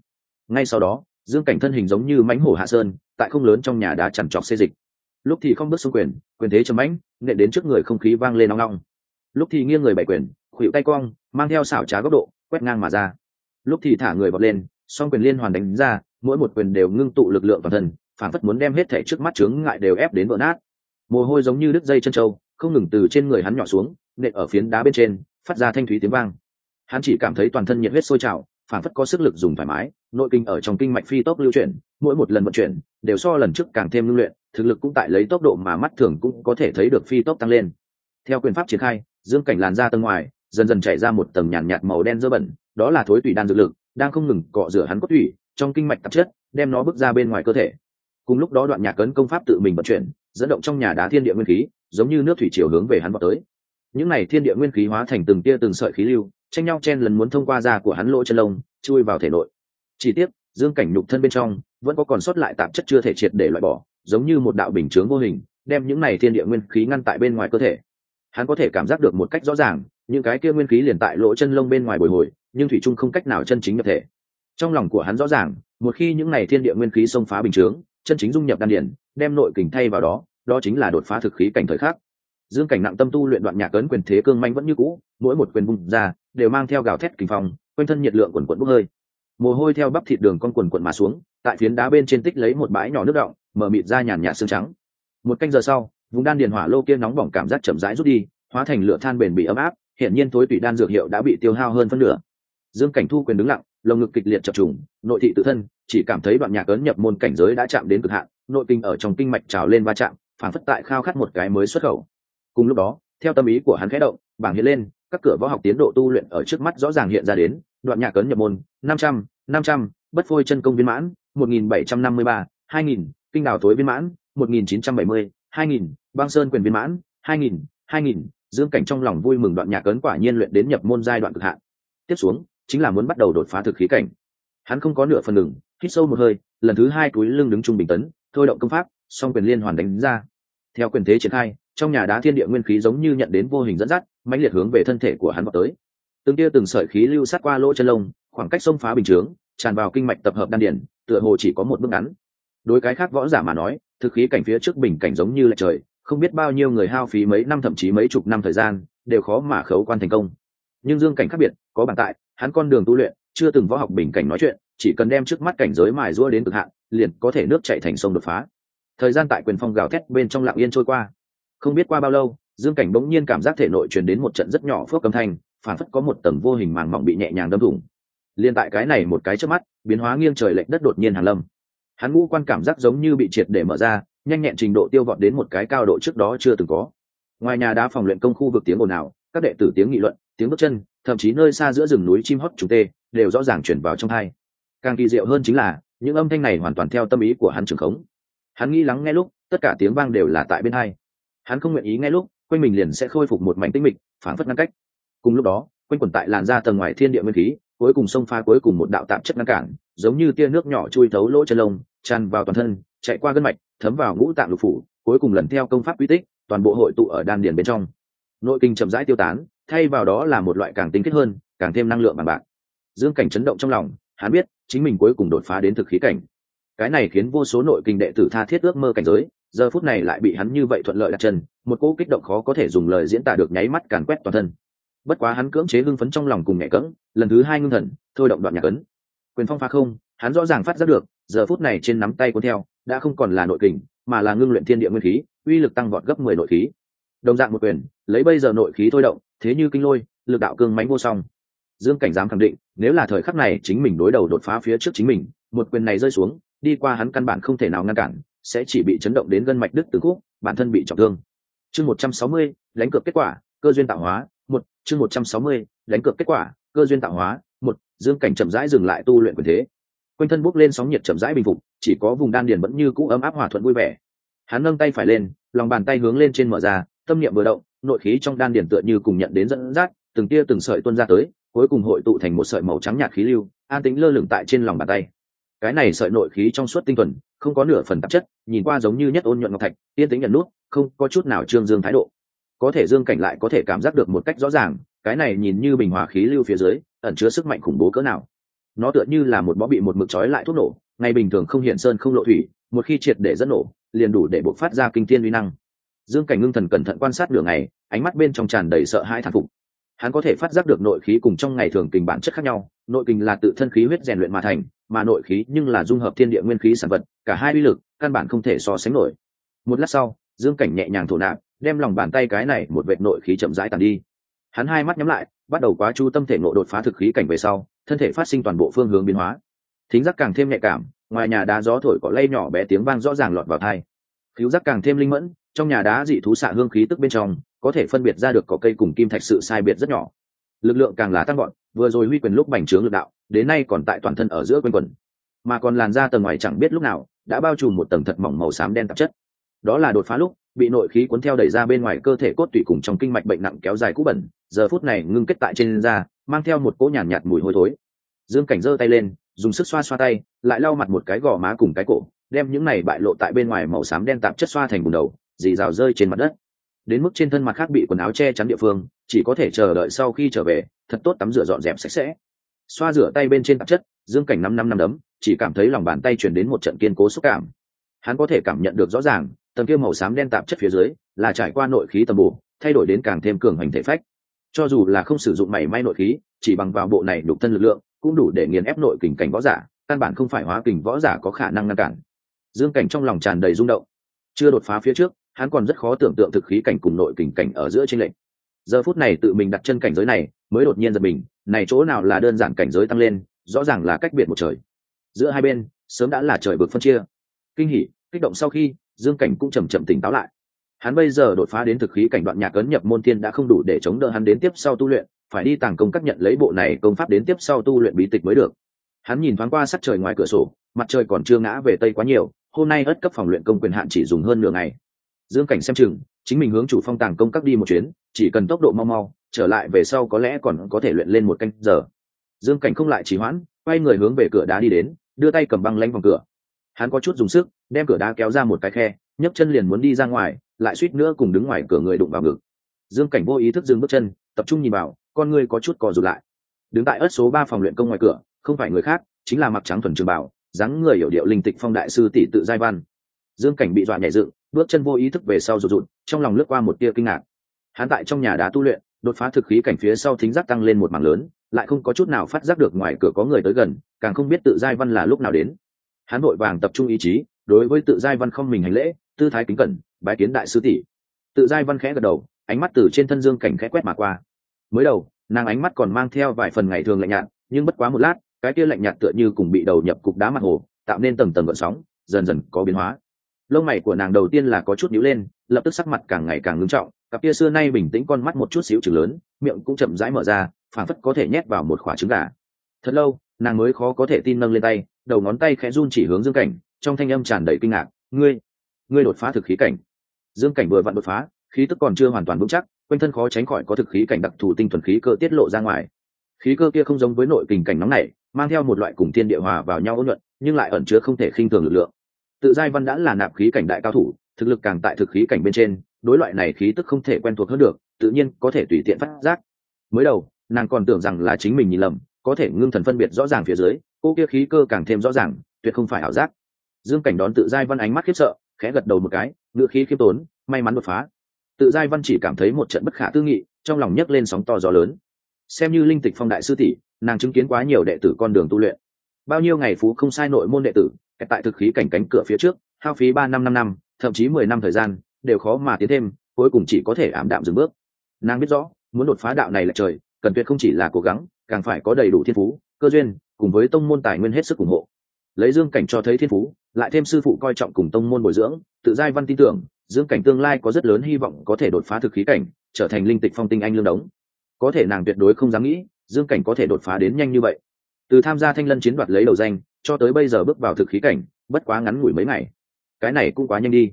Ngay sau đó, dương cảnh thân hình giống như mánh hổ hạ sơn, tại không lớn trong nhà đá chằn trọc xê dịch. Lúc thì không bước xuống quyền quyền thế chấm mãnh, nện đến trước người không khí vang lên nóng nóng lúc thì nghiêng người bảy quyền khuỵu tay cong, mang theo xảo trá góc độ quét ngang mà ra. Lúc thì thả người vọt lên, song quyền liên hoàn đánh ra, mỗi một quyền đều ngưng tụ lực lượng toàn thân, phản phất muốn đem hết thể trước mắt chướng ngại đều ép đến vỡ nát. Mồ hôi giống như đứt dây chân trâu, không ngừng từ trên người hắn nhỏ xuống, nện ở phiến đá bên trên, phát ra thanh thúy tiếng vang. Hắn chỉ cảm thấy toàn thân nhiệt huyết sôi trào, phản phất có sức lực dùng thoải mái, nội kinh ở trong kinh mạch phi tốc lưu chuyển, mỗi một lần vận chuyển, đều so lần trước càng thêm lưu luyện, thực lực cũng tại lấy tốc độ mà mắt thường cũng có thể thấy được phi tốc tăng lên. Theo quyền pháp triển khai, dương cảnh làn ra tầng ngoài dần dần chảy ra một tầng nhàn nhạt màu đen dơ bẩn, đó là thối tủy đan dược lực, đang không ngừng cọ rửa hắn cốt thủy trong kinh mạch tạp chất, đem nó bước ra bên ngoài cơ thể. Cùng lúc đó đoạn nhạc cấn công pháp tự mình vận chuyển, dẫn động trong nhà đá thiên địa nguyên khí, giống như nước thủy chiều hướng về hắn vào tới. Những này thiên địa nguyên khí hóa thành từng tia từng sợi khí lưu, tranh nhau chen lần muốn thông qua da của hắn lỗ chân lông, chui vào thể nội. Chỉ tiếc, dương cảnh nhục thân bên trong, vẫn có còn sót lại tạp chất chưa thể triệt để loại bỏ, giống như một đạo bình chướng vô hình, đem những này thiên địa nguyên khí ngăn tại bên ngoài cơ thể. Hắn có thể cảm giác được một cách rõ ràng những cái kia nguyên khí liền tại lỗ chân lông bên ngoài bồi hồi, nhưng thủy trung không cách nào chân chính nhập thể. Trong lòng của hắn rõ ràng, một khi những này thiên địa nguyên khí xông phá bình chướng, chân chính dung nhập đan điển đem nội kình thay vào đó đó chính là đột phá thực khí cảnh thời khắc. Dương cảnh nặng tâm tu luyện đoạn nhạc ấn quyền thế cương manh vẫn như cũ, mỗi một quyền bung ra, đều mang theo gào thét kinh phòng quanh thân nhiệt lượng quần quận bốc hơi. Mồ hôi theo bắp thịt đường con quần quận mà xuống, tại phiến đá bên trên tích lấy một bãi nhỏ nước động mở mịt ra nhàn nhạt xương trắng. Một canh giờ sau, vùng đan điền hỏa lô kia nóng bỏng cảm giác chậm rãi rút đi, hóa thành lửa than bền bị ấm áp hiện nhiên thối tủy đan dược hiệu đã bị tiêu hao hơn phân nửa. Dương cảnh thu quyền đứng lặng, lồng ngực kịch liệt chập trùng, nội thị tự thân, chỉ cảm thấy đoạn nhạc ấn nhập môn cảnh giới đã chạm đến cực hạn, nội kinh ở trong kinh mạch trào lên va chạm phản phất tại khao khát một cái mới xuất khẩu. Cùng lúc đó, theo tâm ý của hắn khẽ động, bảng hiện lên, các cửa võ học tiến độ tu luyện ở trước mắt rõ ràng hiện ra đến, đoạn nhạc ấn nhập môn, năm trăm năm trăm, bất phôi chân công viên mãn, một nghìn bảy trăm năm mươi ba, hai nghìn, kinh đào tối viên mãn, một nghìn chín trăm bảy mươi, hai nghìn, băng sơn quyền viên mãn, hai nghìn hai nghìn dương cảnh trong lòng vui mừng đoạn nhạc ấn quả nhiên luyện đến nhập môn giai đoạn cực hạn. Tiếp xuống, chính là muốn bắt đầu đột phá thực khí cảnh. Hắn không có nửa phần ngừng, hít sâu một hơi, lần thứ hai túi lưng đứng trung bình tấn, thôi động công pháp, song quyền liên hoàn đánh ra. Theo quyền thế triển khai, trong nhà đá thiên địa nguyên khí giống như nhận đến vô hình dẫn dắt, mãnh liệt hướng về thân thể của hắn vào tới. Từng tia từng sợi khí lưu sát qua lỗ chân lông, khoảng cách xông phá bình chướng, tràn vào kinh mạch tập hợp đan điển tựa hồ chỉ có một bước ngắn. Đối cái khác võ giả mà nói, thực khí cảnh phía trước bình cảnh giống như là trời không biết bao nhiêu người hao phí mấy năm thậm chí mấy chục năm thời gian, đều khó mà khấu quan thành công. Nhưng dương cảnh khác biệt, có bản tại, hắn con đường tu luyện, chưa từng võ học bình cảnh nói chuyện, chỉ cần đem trước mắt cảnh giới mài rũa đến cực hạn, liền có thể nước chạy thành sông đột phá. Thời gian tại quyền phong gào thét bên trong lặng yên trôi qua. Không biết qua bao lâu, dương cảnh bỗng nhiên cảm giác thể nội truyền đến một trận rất nhỏ phước âm thanh phản phất có một tầng vô hình màng mỏng bị nhẹ nhàng đâm thủng. Liền tại cái này một cái trước mắt, biến hóa nghiêng trời lệch đất đột nhiên hàn lâm. Hắn ngũ quan cảm giác giống như bị triệt để mở ra nhanh nhẹn trình độ tiêu vọt đến một cái cao độ trước đó chưa từng có. Ngoài nhà đá phòng luyện công khu vực tiếng ồn ào, các đệ tử tiếng nghị luận, tiếng bước chân, thậm chí nơi xa giữa rừng núi chim hót trùng tê, đều rõ ràng chuyển vào trong hai. Càng kỳ diệu hơn chính là, những âm thanh này hoàn toàn theo tâm ý của hắn trường khống. Hắn nghĩ lắng nghe lúc, tất cả tiếng vang đều là tại bên hai. Hắn không nguyện ý nghe lúc, quanh mình liền sẽ khôi phục một mảnh tinh mịch phản phất ngăn cách. Cùng lúc đó, quanh quẩn tại làn ra tầng ngoài thiên địa nguyên khí, cuối cùng xông pha cuối cùng một đạo tạp chất ngăn cản, giống như tia nước nhỏ chui thấu lỗ chân lông, tràn vào toàn thân, chạy qua gân mạch thấm vào ngũ tạng lục phủ, cuối cùng lần theo công pháp quy tích, toàn bộ hội tụ ở đan điền bên trong. Nội kinh chậm rãi tiêu tán, thay vào đó là một loại càng tinh kết hơn, càng thêm năng lượng bằng bạc. Dương cảnh chấn động trong lòng, hắn biết, chính mình cuối cùng đột phá đến thực khí cảnh. Cái này khiến vô số nội kinh đệ tử tha thiết ước mơ cảnh giới, giờ phút này lại bị hắn như vậy thuận lợi đặt chân, một cỗ kích động khó có thể dùng lời diễn tả được nháy mắt càn quét toàn thân. Bất quá hắn cưỡng chế hưng phấn trong lòng cùng nhẹ cỡng lần thứ hai ngưng thần, thôi động đoạn nhạc ấn. Quyền phong pha không, hắn rõ ràng phát giác được, giờ phút này trên nắm tay cuốn theo đã không còn là nội kình, mà là ngưng luyện thiên địa nguyên khí, uy lực tăng vọt gấp mười nội khí. Đồng dạng một quyền, lấy bây giờ nội khí thôi động, thế như kinh lôi, lực đạo cương mánh vô song. Dương cảnh dám khẳng định, nếu là thời khắc này chính mình đối đầu đột phá phía trước chính mình, một quyền này rơi xuống, đi qua hắn căn bản không thể nào ngăn cản, sẽ chỉ bị chấn động đến gân mạch đứt từ khúc, bản thân bị trọng thương. Chương một trăm sáu mươi, đánh cược kết quả, cơ duyên tạo hóa, một, chương một trăm sáu mươi, đánh cược kết quả, cơ duyên tạo hóa, một, dương cảnh chậm rãi dừng lại tu luyện quyền thế quanh thân bốc lên sóng nhiệt chậm rãi bình phục, chỉ có vùng đan điền vẫn như cũ ấm áp hòa thuận vui vẻ. Hắn nâng tay phải lên, lòng bàn tay hướng lên trên mở ra, tâm niệm vừa động, nội khí trong đan điền tựa như cùng nhận đến dẫn dắt, từng tia từng sợi tuôn ra tới, cuối cùng hội tụ thành một sợi màu trắng nhạt khí lưu, an tĩnh lơ lửng tại trên lòng bàn tay. Cái này sợi nội khí trong suốt tinh thuần, không có nửa phần tạp chất, nhìn qua giống như nhất ôn nhuận ngọc thạch, yên tĩnh nhận nút không có chút nào trương dương thái độ. Có thể dương cảnh lại có thể cảm giác được một cách rõ ràng, cái này nhìn như bình hòa khí lưu phía dưới, ẩn chứa sức mạnh khủng bố cỡ nào nó tựa như là một bó bị một mực trói lại thuốc nổ, ngày bình thường không hiện sơn không lộ thủy, một khi triệt để dẫn nổ, liền đủ để bộc phát ra kinh thiên uy năng. Dương cảnh ngưng thần cẩn thận quan sát đường này ánh mắt bên trong tràn đầy sợ hãi thản phục. Hắn có thể phát giác được nội khí cùng trong ngày thường kình bản chất khác nhau, nội kình là tự thân khí huyết rèn luyện mà thành, mà nội khí nhưng là dung hợp thiên địa nguyên khí sản vật, cả hai uy lực, căn bản không thể so sánh nổi. Một lát sau, dương cảnh nhẹ nhàng thổ nạp, đem lòng bàn tay cái này một vệt nội khí chậm rãi tàn đi hắn hai mắt nhắm lại, bắt đầu quá chu tâm thể nộ đột phá thực khí cảnh về sau, thân thể phát sinh toàn bộ phương hướng biến hóa. Thính giác càng thêm nhạy cảm, ngoài nhà đá gió thổi có lây nhỏ bé tiếng vang rõ ràng lọt vào thai cứu giác càng thêm linh mẫn, trong nhà đá dị thú xạ hương khí tức bên trong, có thể phân biệt ra được có cây cùng kim thạch sự sai biệt rất nhỏ. Lực lượng càng là tăng gọn vừa rồi huy quyền lúc bành trướng lực đạo, đến nay còn tại toàn thân ở giữa quanh quần mà còn làn ra tầng ngoài chẳng biết lúc nào, đã bao trùm một tầng thật mỏng màu xám đen tạp chất đó là đột phá lúc bị nội khí cuốn theo đẩy ra bên ngoài cơ thể cốt tủy cùng trong kinh mạch bệnh nặng kéo dài cũ bẩn giờ phút này ngưng kết tại trên da mang theo một cỗ nhàn nhạt, nhạt mùi hôi thối. Dương cảnh giơ tay lên dùng sức xoa xoa tay lại lau mặt một cái gò má cùng cái cổ đem những này bại lộ tại bên ngoài màu xám đen tạp chất xoa thành bùn đầu dì rào rơi trên mặt đất. Đến mức trên thân mặt khác bị quần áo che chắn địa phương chỉ có thể chờ đợi sau khi trở về thật tốt tắm rửa dọn dẹp sạch sẽ. Xoa rửa tay bên trên tạp chất dương cảnh năm năm năm đấm chỉ cảm thấy lòng bàn tay chuyển đến một trận kiên cố xúc cảm. Hắn có thể cảm nhận được rõ ràng tầng kia màu xám đen tạp chất phía dưới là trải qua nội khí tầm bù thay đổi đến càng thêm cường hành thể phách. Cho dù là không sử dụng mảy may nội khí, chỉ bằng vào bộ này đục thân lực lượng, cũng đủ để nghiền ép nội kình cảnh võ giả, căn bản không phải hóa kình võ giả có khả năng ngăn cản. Dương cảnh trong lòng tràn đầy rung động. Chưa đột phá phía trước, hắn còn rất khó tưởng tượng thực khí cảnh cùng nội kình cảnh ở giữa tranh lệch. Giờ phút này tự mình đặt chân cảnh giới này, mới đột nhiên giật mình, này chỗ nào là đơn giản cảnh giới tăng lên, rõ ràng là cách biệt một trời. Giữa hai bên, sớm đã là trời vực phân chia. Kinh hỉ, kích động sau khi dương cảnh cũng chầm chậm tỉnh táo lại. Hắn bây giờ đột phá đến thực khí cảnh đoạn nhạc ấn nhập môn thiên đã không đủ để chống đỡ hắn đến tiếp sau tu luyện, phải đi tàng công các nhận lấy bộ này công pháp đến tiếp sau tu luyện bí tịch mới được. Hắn nhìn thoáng qua sắc trời ngoài cửa sổ, mặt trời còn chưa ngã về tây quá nhiều, hôm nay ất cấp phòng luyện công quyền hạn chỉ dùng hơn nửa ngày. Dương cảnh xem chừng, chính mình hướng chủ phong tàng công các đi một chuyến, chỉ cần tốc độ mau mau, trở lại về sau có lẽ còn có thể luyện lên một canh giờ. Dương cảnh không lại chỉ hoãn, quay người hướng về cửa đá đi đến, đưa tay cầm băng lanh vòng cửa. Hắn có chút dùng sức đem cửa đá kéo ra một cái khe, nhấc chân liền muốn đi ra ngoài, lại suýt nữa cùng đứng ngoài cửa người đụng vào ngực. Dương cảnh vô ý thức dừng bước chân, tập trung nhìn vào, con ngươi có chút cò rụt lại. Đứng tại ớt số ba phòng luyện công ngoài cửa, không phải người khác, chính là mặc trắng thuần trường bảo dáng người hiểu điệu linh tịch phong đại sư tỷ tự giai văn. Dương cảnh bị dọa nhảy dựng, bước chân vô ý thức về sau rụt rụt, trong lòng lướt qua một tia kinh ngạc. Hắn tại trong nhà đá tu luyện, đột phá thực khí cảnh phía sau thính giác tăng lên một mảng lớn, lại không có chút nào phát giác được ngoài cửa có người tới gần, càng không biết tự giai văn là lúc nào đến. Hắn vội vàng tập trung ý chí đối với tự giai văn không mình hành lễ, tư thái kính cẩn, bái kiến đại sư tỷ. Tự giai văn khẽ gật đầu, ánh mắt từ trên thân dương cảnh khẽ quét mà qua. Mới đầu, nàng ánh mắt còn mang theo vài phần ngày thường lạnh nhạt, nhưng bất quá một lát, cái kia lạnh nhạt tựa như cùng bị đầu nhập cục đá mặt hồ, tạo nên tầng tầng gợn sóng, dần dần có biến hóa. Lông mày của nàng đầu tiên là có chút nhíu lên, lập tức sắc mặt càng ngày càng ngưng trọng, cặp kia xưa nay bình tĩnh con mắt một chút xíu chừng lớn, miệng cũng chậm rãi mở ra phản phất có thể nhét vào một quả trứng gà. Thật lâu, nàng mới khó có thể tin nâng lên tay, đầu ngón tay khẽ run chỉ hướng dương cảnh trong thanh âm tràn đầy kinh ngạc, ngươi ngươi đột phá thực khí cảnh. Dương cảnh vừa vặn đột phá, khí tức còn chưa hoàn toàn vững chắc, quanh thân khó tránh khỏi có thực khí cảnh đặc thù tinh thuần khí cơ tiết lộ ra ngoài. Khí cơ kia không giống với nội kình cảnh nóng này, mang theo một loại cùng thiên địa hòa vào nhau ôn nhuận, nhưng lại ẩn chứa không thể khinh thường lực lượng. Tự giai văn đã là nạp khí cảnh đại cao thủ, thực lực càng tại thực khí cảnh bên trên, đối loại này khí tức không thể quen thuộc hơn được, tự nhiên có thể tùy tiện phát giác. Mới đầu, nàng còn tưởng rằng là chính mình nhìn lầm, có thể ngưng thần phân biệt rõ ràng phía dưới, cô kia khí cơ càng thêm rõ ràng, tuyệt không phải ảo giác dương cảnh đón tự giai văn ánh mắt khiếp sợ, khẽ gật đầu một cái ngựa khí khiêm tốn, may mắn đột phá. Tự giai văn chỉ cảm thấy một trận bất khả tư nghị, trong lòng nhấc lên sóng to gió lớn. Xem như linh tịch phong đại sư tỷ, nàng chứng kiến quá nhiều đệ tử con đường tu luyện. Bao nhiêu ngày phú không sai nội môn đệ tử tại thực khí cảnh cánh cửa phía trước, hao phí ba năm năm năm, thậm chí mười năm thời gian, đều khó mà tiến thêm, cuối cùng chỉ có thể ảm đạm dừng bước. Nàng biết rõ, muốn đột phá đạo này là trời, cần tuyệt không chỉ là cố gắng, càng phải có đầy đủ thiên phú, cơ duyên, cùng với tông môn tài nguyên hết sức ủng hộ lấy dương cảnh cho thấy thiên phú, lại thêm sư phụ coi trọng cùng tông môn bồi dưỡng, tự giai văn tin tưởng, dương cảnh tương lai có rất lớn hy vọng có thể đột phá thực khí cảnh, trở thành linh tịch phong tinh anh lương đống. Có thể nàng tuyệt đối không dám nghĩ, dương cảnh có thể đột phá đến nhanh như vậy. Từ tham gia thanh lân chiến đoạt lấy đầu danh, cho tới bây giờ bước vào thực khí cảnh, bất quá ngắn ngủi mấy ngày. Cái này cũng quá nhanh đi.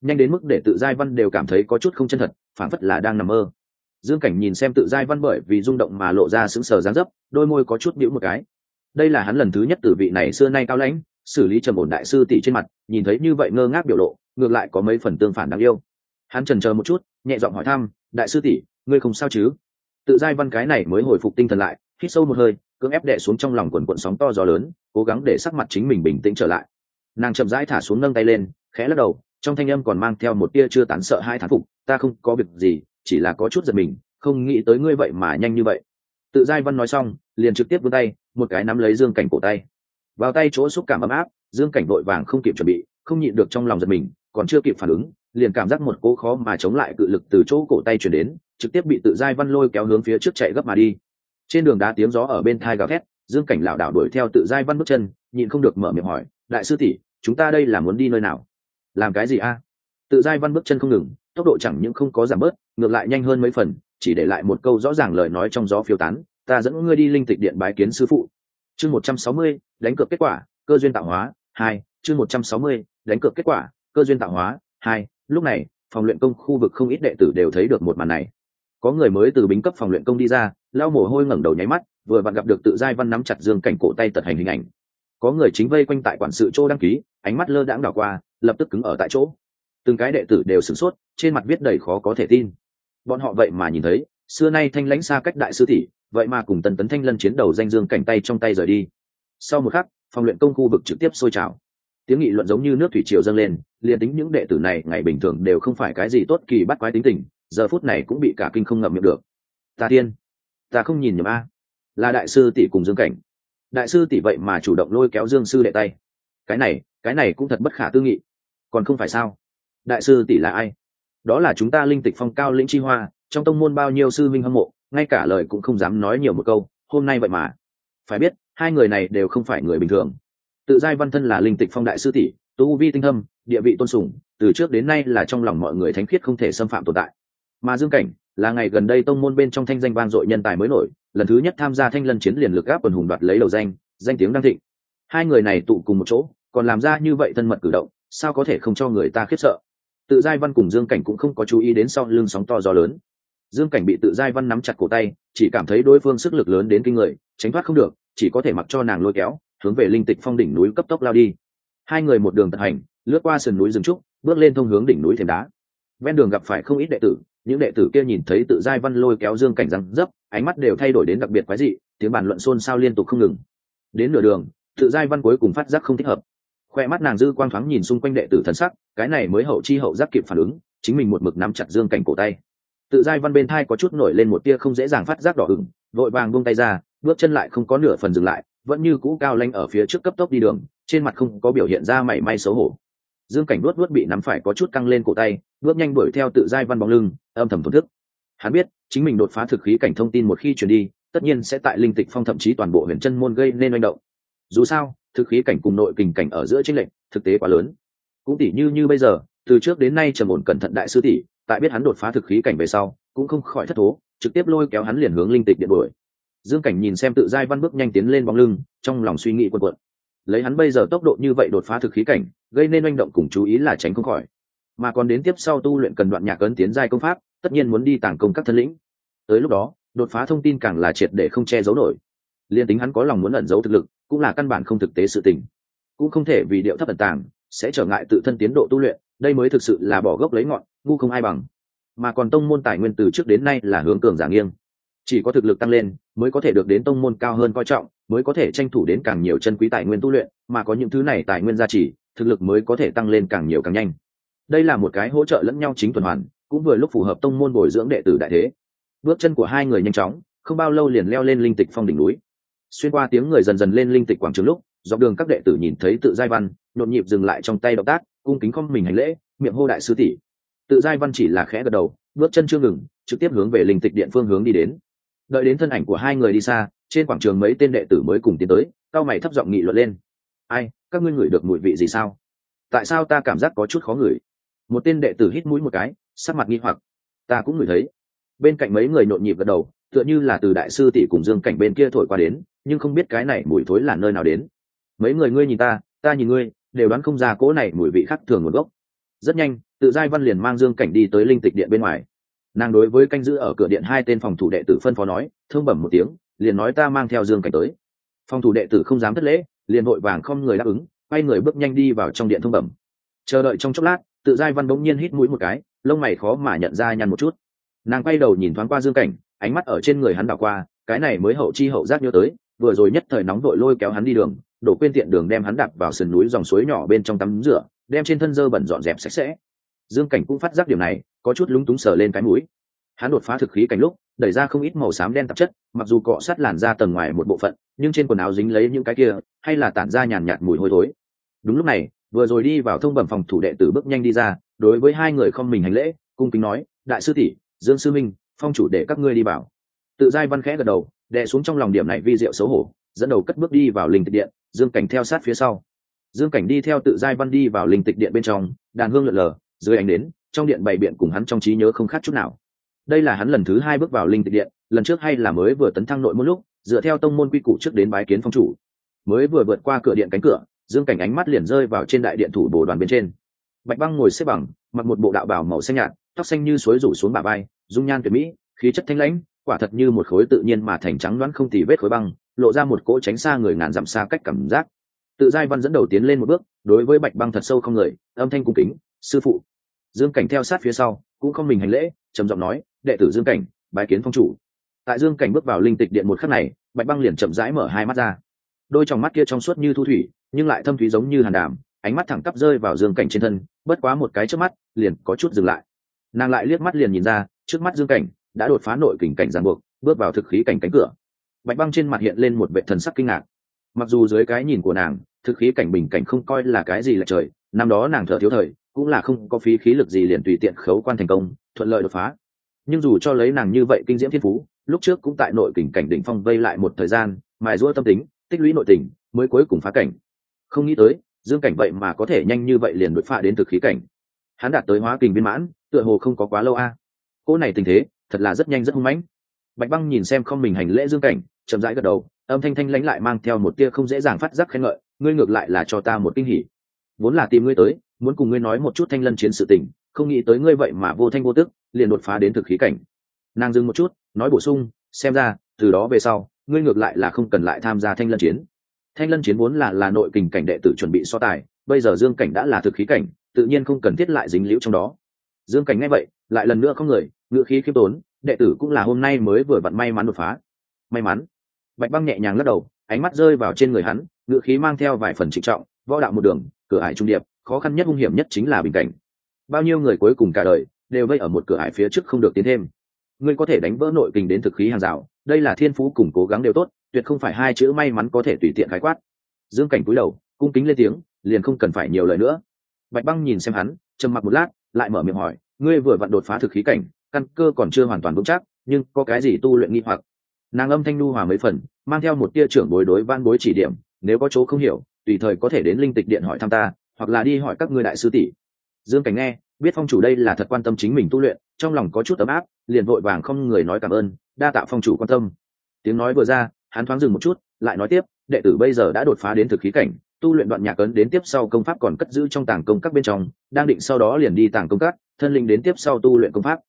Nhanh đến mức để tự giai văn đều cảm thấy có chút không chân thật phản phất là đang nằm mơ. Dương cảnh nhìn xem tự giai văn bởi vì rung động mà lộ ra sững sờ dáng dấp, đôi môi có chút bĩu một cái đây là hắn lần thứ nhất từ vị này xưa nay cao lãnh, xử lý trầm ổn đại sư tỷ trên mặt, nhìn thấy như vậy ngơ ngác biểu lộ, ngược lại có mấy phần tương phản đáng yêu. Hắn trần chờ một chút, nhẹ giọng hỏi thăm, đại sư tỷ, ngươi không sao chứ? Tự giai văn cái này mới hồi phục tinh thần lại, hít sâu một hơi, cưỡng ép đè xuống trong lòng quần quận sóng to gió lớn, cố gắng để sắc mặt chính mình bình tĩnh trở lại. Nàng chậm rãi thả xuống nâng tay lên, khẽ lắc đầu, trong thanh âm còn mang theo một tia chưa tán sợ hai thán phục, ta không có việc gì, chỉ là có chút giật mình, không nghĩ tới ngươi vậy mà nhanh như vậy. Tự giai văn nói xong liền trực tiếp vươn tay, một cái nắm lấy dương cảnh cổ tay. Vào tay chỗ xúc cảm ấm áp, dương cảnh vội vàng không kịp chuẩn bị, không nhịn được trong lòng giật mình, còn chưa kịp phản ứng, liền cảm giác một cố khó mà chống lại cự lực từ chỗ cổ tay chuyển đến, trực tiếp bị tự giai văn lôi kéo hướng phía trước chạy gấp mà đi. Trên đường đá tiếng gió ở bên thai gào thét, dương cảnh lảo đảo đuổi theo tự giai văn bước chân, nhịn không được mở miệng hỏi, đại sư tỷ, chúng ta đây là muốn đi nơi nào? Làm cái gì a? Tự giai văn bước chân không ngừng, tốc độ chẳng những không có giảm bớt, ngược lại nhanh hơn mấy phần, chỉ để lại một câu rõ ràng lời nói trong gió phiêu tán ta dẫn ngươi đi linh tịch điện bái kiến sư phụ. Chương một trăm sáu mươi, đánh cược kết quả, cơ duyên tạo hóa, hai, chương một trăm sáu mươi, đánh cược kết quả, cơ duyên tạo hóa, hai, lúc này, phòng luyện công khu vực không ít đệ tử đều thấy được một màn này. Có người mới từ bính cấp phòng luyện công đi ra, lau mồ hôi ngẩng đầu nháy mắt, vừa vặn gặp được tự giai văn nắm chặt dương cảnh cổ tay tật hành hình ảnh. Có người chính vây quanh tại quản sự chỗ đăng ký, ánh mắt lơ đãng đảo qua, lập tức cứng ở tại chỗ. Từng cái đệ tử đều sửng sốt, trên mặt viết đầy khó có thể tin. Bọn họ vậy mà nhìn thấy, xưa nay thanh lãnh xa cách đại sư tỷ vậy mà cùng tần tấn thanh lân chiến đầu danh dương cảnh tay trong tay rời đi. Sau một khắc, phòng luyện công khu vực trực tiếp sôi trào. Tiếng nghị luận giống như nước thủy triều dâng lên, liền tính những đệ tử này ngày bình thường đều không phải cái gì tốt kỳ bắt quái tính tình, giờ phút này cũng bị cả kinh không ngậm miệng được. Ta tiên, ta không nhìn nhầm a. Là đại sư tỷ cùng dương cảnh. Đại sư tỷ vậy mà chủ động lôi kéo dương sư đệ tay. Cái này cái này cũng thật bất khả tư nghị. Còn không phải sao? Đại sư tỷ là ai? Đó là chúng ta linh tịch phong cao lĩnh chi hoa, trong tông môn bao nhiêu sư minh hâm mộ ngay cả lời cũng không dám nói nhiều một câu, hôm nay vậy mà. Phải biết, hai người này đều không phải người bình thường. Tự giai văn thân là linh tịch phong đại sư tỷ, tu vi tinh thâm, địa vị tôn sùng, từ trước đến nay là trong lòng mọi người thánh khiết không thể xâm phạm tồn tại. Mà dương cảnh, là ngày gần đây tông môn bên trong thanh danh vang dội nhân tài mới nổi, lần thứ nhất tham gia thanh lân chiến liền lực gáp quần hùng đoạt lấy đầu danh danh tiếng đăng thịnh. Hai người này tụ cùng một chỗ, còn làm ra như vậy thân mật cử động, sao có thể không cho người ta khiếp sợ? Tự giai văn cùng dương cảnh cũng không có chú ý đến sau lưng sóng to gió lớn dương cảnh bị tự giai văn nắm chặt cổ tay, chỉ cảm thấy đối phương sức lực lớn đến kinh người, tránh thoát không được, chỉ có thể mặc cho nàng lôi kéo, hướng về linh tịch phong đỉnh núi cấp tốc lao đi. Hai người một đường tận hành, lướt qua sườn núi rừng trúc, bước lên thông hướng đỉnh núi thềm đá. Ven đường gặp phải không ít đệ tử, những đệ tử kia nhìn thấy tự giai văn lôi kéo dương cảnh răng dấp, ánh mắt đều thay đổi đến đặc biệt quái dị, tiếng bàn luận xôn xao liên tục không ngừng. Đến nửa đường, tự giai văn cuối cùng phát giác không thích hợp. Khoe mắt nàng dư quang thoáng nhìn xung quanh đệ tử thần sắc, cái này mới hậu chi hậu giác kịp phản ứng, chính mình một mực nắm chặt dương cảnh cổ tay tự giai văn bên thai có chút nổi lên một tia không dễ dàng phát giác đỏ ửng, vội vàng buông tay ra, bước chân lại không có nửa phần dừng lại, vẫn như cũ cao lanh ở phía trước cấp tốc đi đường, trên mặt không có biểu hiện ra mảy may xấu hổ. Dương cảnh đuốt đuốt bị nắm phải có chút căng lên cổ tay, bước nhanh đuổi theo tự giai văn bóng lưng, âm thầm thổn thức. Hắn biết, chính mình đột phá thực khí cảnh thông tin một khi truyền đi, tất nhiên sẽ tại linh tịch phong thậm chí toàn bộ huyền chân môn gây nên manh động. Dù sao, thực khí cảnh cùng nội kình cảnh ở giữa tranh lệnh thực tế quá lớn. Cũng tỷ như như bây giờ, từ trước đến nay trầm ổn cẩn thận đại sư tỷ tại biết hắn đột phá thực khí cảnh về sau, cũng không khỏi thất thố, trực tiếp lôi kéo hắn liền hướng linh tịch điện đuổi. Dương cảnh nhìn xem tự giai văn bước nhanh tiến lên bóng lưng, trong lòng suy nghĩ quần quận lấy hắn bây giờ tốc độ như vậy đột phá thực khí cảnh, gây nên manh động cùng chú ý là tránh không khỏi. Mà còn đến tiếp sau tu luyện cần đoạn nhạc ấn tiến giai công pháp, tất nhiên muốn đi tàng công các thân lĩnh. Tới lúc đó, đột phá thông tin càng là triệt để không che giấu nổi. Liên tính hắn có lòng muốn ẩn giấu thực lực, cũng là căn bản không thực tế sự tình. Cũng không thể vì điệu thấp ẩn tàng, sẽ trở ngại tự thân tiến độ tu luyện đây mới thực sự là bỏ gốc lấy ngọn, ngu không ai bằng. Mà còn tông môn tài nguyên từ trước đến nay là hướng cường giả nghiêng. Chỉ có thực lực tăng lên, mới có thể được đến tông môn cao hơn coi trọng, mới có thể tranh thủ đến càng nhiều chân quý tài nguyên tu luyện, mà có những thứ này tài nguyên gia trì, thực lực mới có thể tăng lên càng nhiều càng nhanh. Đây là một cái hỗ trợ lẫn nhau chính tuần hoàn, cũng vừa lúc phù hợp tông môn bồi dưỡng đệ tử đại thế. Bước chân của hai người nhanh chóng, không bao lâu liền leo lên linh tịch phong đỉnh núi. Xuyên qua tiếng người dần dần lên linh tịch quảng trường lúc, dọc đường các đệ tử nhìn thấy tự giai văn, nhộn nhịp dừng lại trong tay động tác cung kính không mình hành lễ, miệng hô đại sư tỷ. Tự giai văn chỉ là khẽ gật đầu, bước chân chưa ngừng, trực tiếp hướng về linh tịch điện phương hướng đi đến. Đợi đến thân ảnh của hai người đi xa, trên quảng trường mấy tên đệ tử mới cùng tiến tới, cao mày thấp giọng nghị luận lên. Ai, các ngươi ngửi được mùi vị gì sao? Tại sao ta cảm giác có chút khó ngửi? Một tên đệ tử hít mũi một cái, sắc mặt nghi hoặc. Ta cũng ngửi thấy. Bên cạnh mấy người nhộn nhịp gật đầu, tựa như là từ đại sư tỷ cùng dương cảnh bên kia thổi qua đến, nhưng không biết cái này mùi thối là nơi nào đến. Mấy người ngươi nhìn ta ta nhìn ngươi đều đoán không ra cỗ này mùi vị khác thường nguồn gốc. Rất nhanh, tự giai văn liền mang dương cảnh đi tới linh tịch điện bên ngoài. Nàng đối với canh giữ ở cửa điện hai tên phòng thủ đệ tử phân phó nói thương bẩm một tiếng, liền nói ta mang theo dương cảnh tới. Phòng thủ đệ tử không dám thất lễ, liền vội vàng không người đáp ứng, quay người bước nhanh đi vào trong điện thông bẩm. Chờ đợi trong chốc lát, tự giai văn bỗng nhiên hít mũi một cái, lông mày khó mà nhận ra nhăn một chút. Nàng quay đầu nhìn thoáng qua dương cảnh, ánh mắt ở trên người hắn đảo qua, cái này mới hậu chi hậu giác nhớ tới, vừa rồi nhất thời nóng vội lôi kéo hắn đi đường đổ quên tiện đường đem hắn đạp vào sườn núi dòng suối nhỏ bên trong tắm rửa, đem trên thân dơ bẩn dọn dẹp sạch sẽ. Dương cảnh cũng phát giác điều này, có chút lúng túng sờ lên cái mũi. Hắn đột phá thực khí cảnh lúc, đẩy ra không ít màu xám đen tạp chất, mặc dù cọ sát làn ra tầng ngoài một bộ phận, nhưng trên quần áo dính lấy những cái kia, hay là tản ra nhàn nhạt mùi hôi thối. Đúng lúc này, vừa rồi đi vào thông bẩm phòng thủ đệ tử bước nhanh đi ra, đối với hai người không mình hành lễ, cung kính nói, đại sư tỷ, dương sư minh, phong chủ để các ngươi đi vào. Tự giai văn khẽ gật đầu đệ xuống trong lòng điểm này vi diệu xấu hổ, dẫn đầu cất bước đi vào linh tịch điện dương cảnh theo sát phía sau. Dương cảnh đi theo tự giai văn đi vào linh tịch điện bên trong đàn hương lượn lờ dưới ánh đến trong điện bày biện cùng hắn trong trí nhớ không khác chút nào. Đây là hắn lần thứ hai bước vào linh tịch điện lần trước hay là mới vừa tấn thăng nội một lúc dựa theo tông môn quy củ trước đến bái kiến phong chủ. Mới vừa vượt qua cửa điện cánh cửa dương cảnh ánh mắt liền rơi vào trên đại điện thủ bồ đoàn bên trên. Bạch băng ngồi xếp bằng mặc một bộ đạo bảo màu xanh nhạt tóc xanh như suối rủ xuống bà vai, dung nhan tuyệt mỹ khí chất thanh lãnh quả thật như một khối tự nhiên mà thành trắng đoán không tì vết khối băng lộ ra một cỗ tránh xa người ngàn dặm xa cách cảm giác. Tự giai văn dẫn đầu tiến lên một bước, đối với bạch băng thật sâu không người, âm thanh cung kính, sư phụ. Dương cảnh theo sát phía sau, cũng không mình hành lễ, trầm giọng nói, đệ tử dương cảnh, bái kiến phong chủ. Tại dương cảnh bước vào linh tịch điện một khắc này, bạch băng liền chậm rãi mở hai mắt ra. Đôi trong mắt kia trong suốt như thu thủy, nhưng lại thâm thúy giống như hàn đàm, ánh mắt thẳng tắp rơi vào dương cảnh trên thân, bất quá một cái trước mắt, liền có chút dừng lại. Nàng lại liếc mắt liền nhìn ra, trước mắt dương cảnh đã đột phá nội kình cảnh giàn buộc, bước vào thực khí cảnh cánh cửa bạch băng trên mặt hiện lên một vệ thần sắc kinh ngạc. Mặc dù dưới cái nhìn của nàng, thực khí cảnh bình cảnh không coi là cái gì là trời, năm đó nàng thợ thiếu thời, cũng là không có phí khí lực gì liền tùy tiện khấu quan thành công, thuận lợi đột phá. Nhưng dù cho lấy nàng như vậy kinh diễm thiên phú, lúc trước cũng tại nội kình cảnh đỉnh phong vây lại một thời gian, mài rũa tâm tính, tích lũy nội tình, mới cuối cùng phá cảnh. Không nghĩ tới, dương cảnh vậy mà có thể nhanh như vậy liền đột phá đến thực khí cảnh. Hắn đạt tới hóa kình viên mãn, tựa hồ không có quá lâu a. À. cô này tình thế, thật là rất nhanh rất hung mãnh. Bạch băng nhìn xem không mình hành lễ dương cảnh chậm rãi gật đầu, âm thanh thanh lãnh lại mang theo một tia không dễ dàng phát giác khen ngợi, ngươi ngược lại là cho ta một kinh hỉ. Vốn là tìm ngươi tới, muốn cùng ngươi nói một chút thanh lân chiến sự tình, không nghĩ tới ngươi vậy mà vô thanh vô tức, liền đột phá đến thực khí cảnh. Nàng dừng một chút, nói bổ sung, xem ra, từ đó về sau, ngươi ngược lại là không cần lại tham gia thanh lân chiến. Thanh lân chiến vốn là là nội kình cảnh đệ tử chuẩn bị so tài, bây giờ dương cảnh đã là thực khí cảnh, tự nhiên không cần thiết lại dính liễu trong đó. Dương cảnh nghe vậy, lại lần nữa không người, ngựa khí khiêm tốn, đệ tử cũng là hôm nay mới vừa vặn may mắn đột phá. May mắn bạch băng nhẹ nhàng lắc đầu, ánh mắt rơi vào trên người hắn ngựa khí mang theo vài phần trịnh trọng, võ đạo một đường, cửa ải trung điệp, khó khăn nhất hung hiểm nhất chính là bình cảnh. Bao nhiêu người cuối cùng cả đời đều vây ở một cửa ải phía trước không được tiến thêm. Ngươi có thể đánh vỡ nội kình đến thực khí hàng rào, đây là thiên phú cùng cố gắng đều tốt, tuyệt không phải hai chữ may mắn có thể tùy tiện khái quát. Dương cảnh cúi đầu, cung kính lên tiếng, liền không cần phải nhiều lời nữa. Bạch băng nhìn xem hắn, trầm mặc một lát, lại mở miệng hỏi, ngươi vừa vặn đột phá thực khí cảnh, căn cơ còn chưa hoàn toàn vững chắc, nhưng có cái gì tu luyện nghi hoặc? Nàng âm thanh nu hòa mấy phần, mang theo một tia trưởng bối đối van bối chỉ điểm, nếu có chỗ không hiểu, tùy thời có thể đến linh tịch điện hỏi thăm ta, hoặc là đi hỏi các người đại sư tỷ. Dương cảnh nghe, biết phong chủ đây là thật quan tâm chính mình tu luyện, trong lòng có chút ấm áp, liền vội vàng không người nói cảm ơn, đa tạ phong chủ quan tâm. Tiếng nói vừa ra, hắn thoáng dừng một chút, lại nói tiếp, đệ tử bây giờ đã đột phá đến thực khí cảnh, tu luyện đoạn nhạc ấn đến tiếp sau công pháp còn cất giữ trong tàng công các bên trong, đang định sau đó liền đi tàng công các, thân linh đến tiếp sau tu luyện công pháp.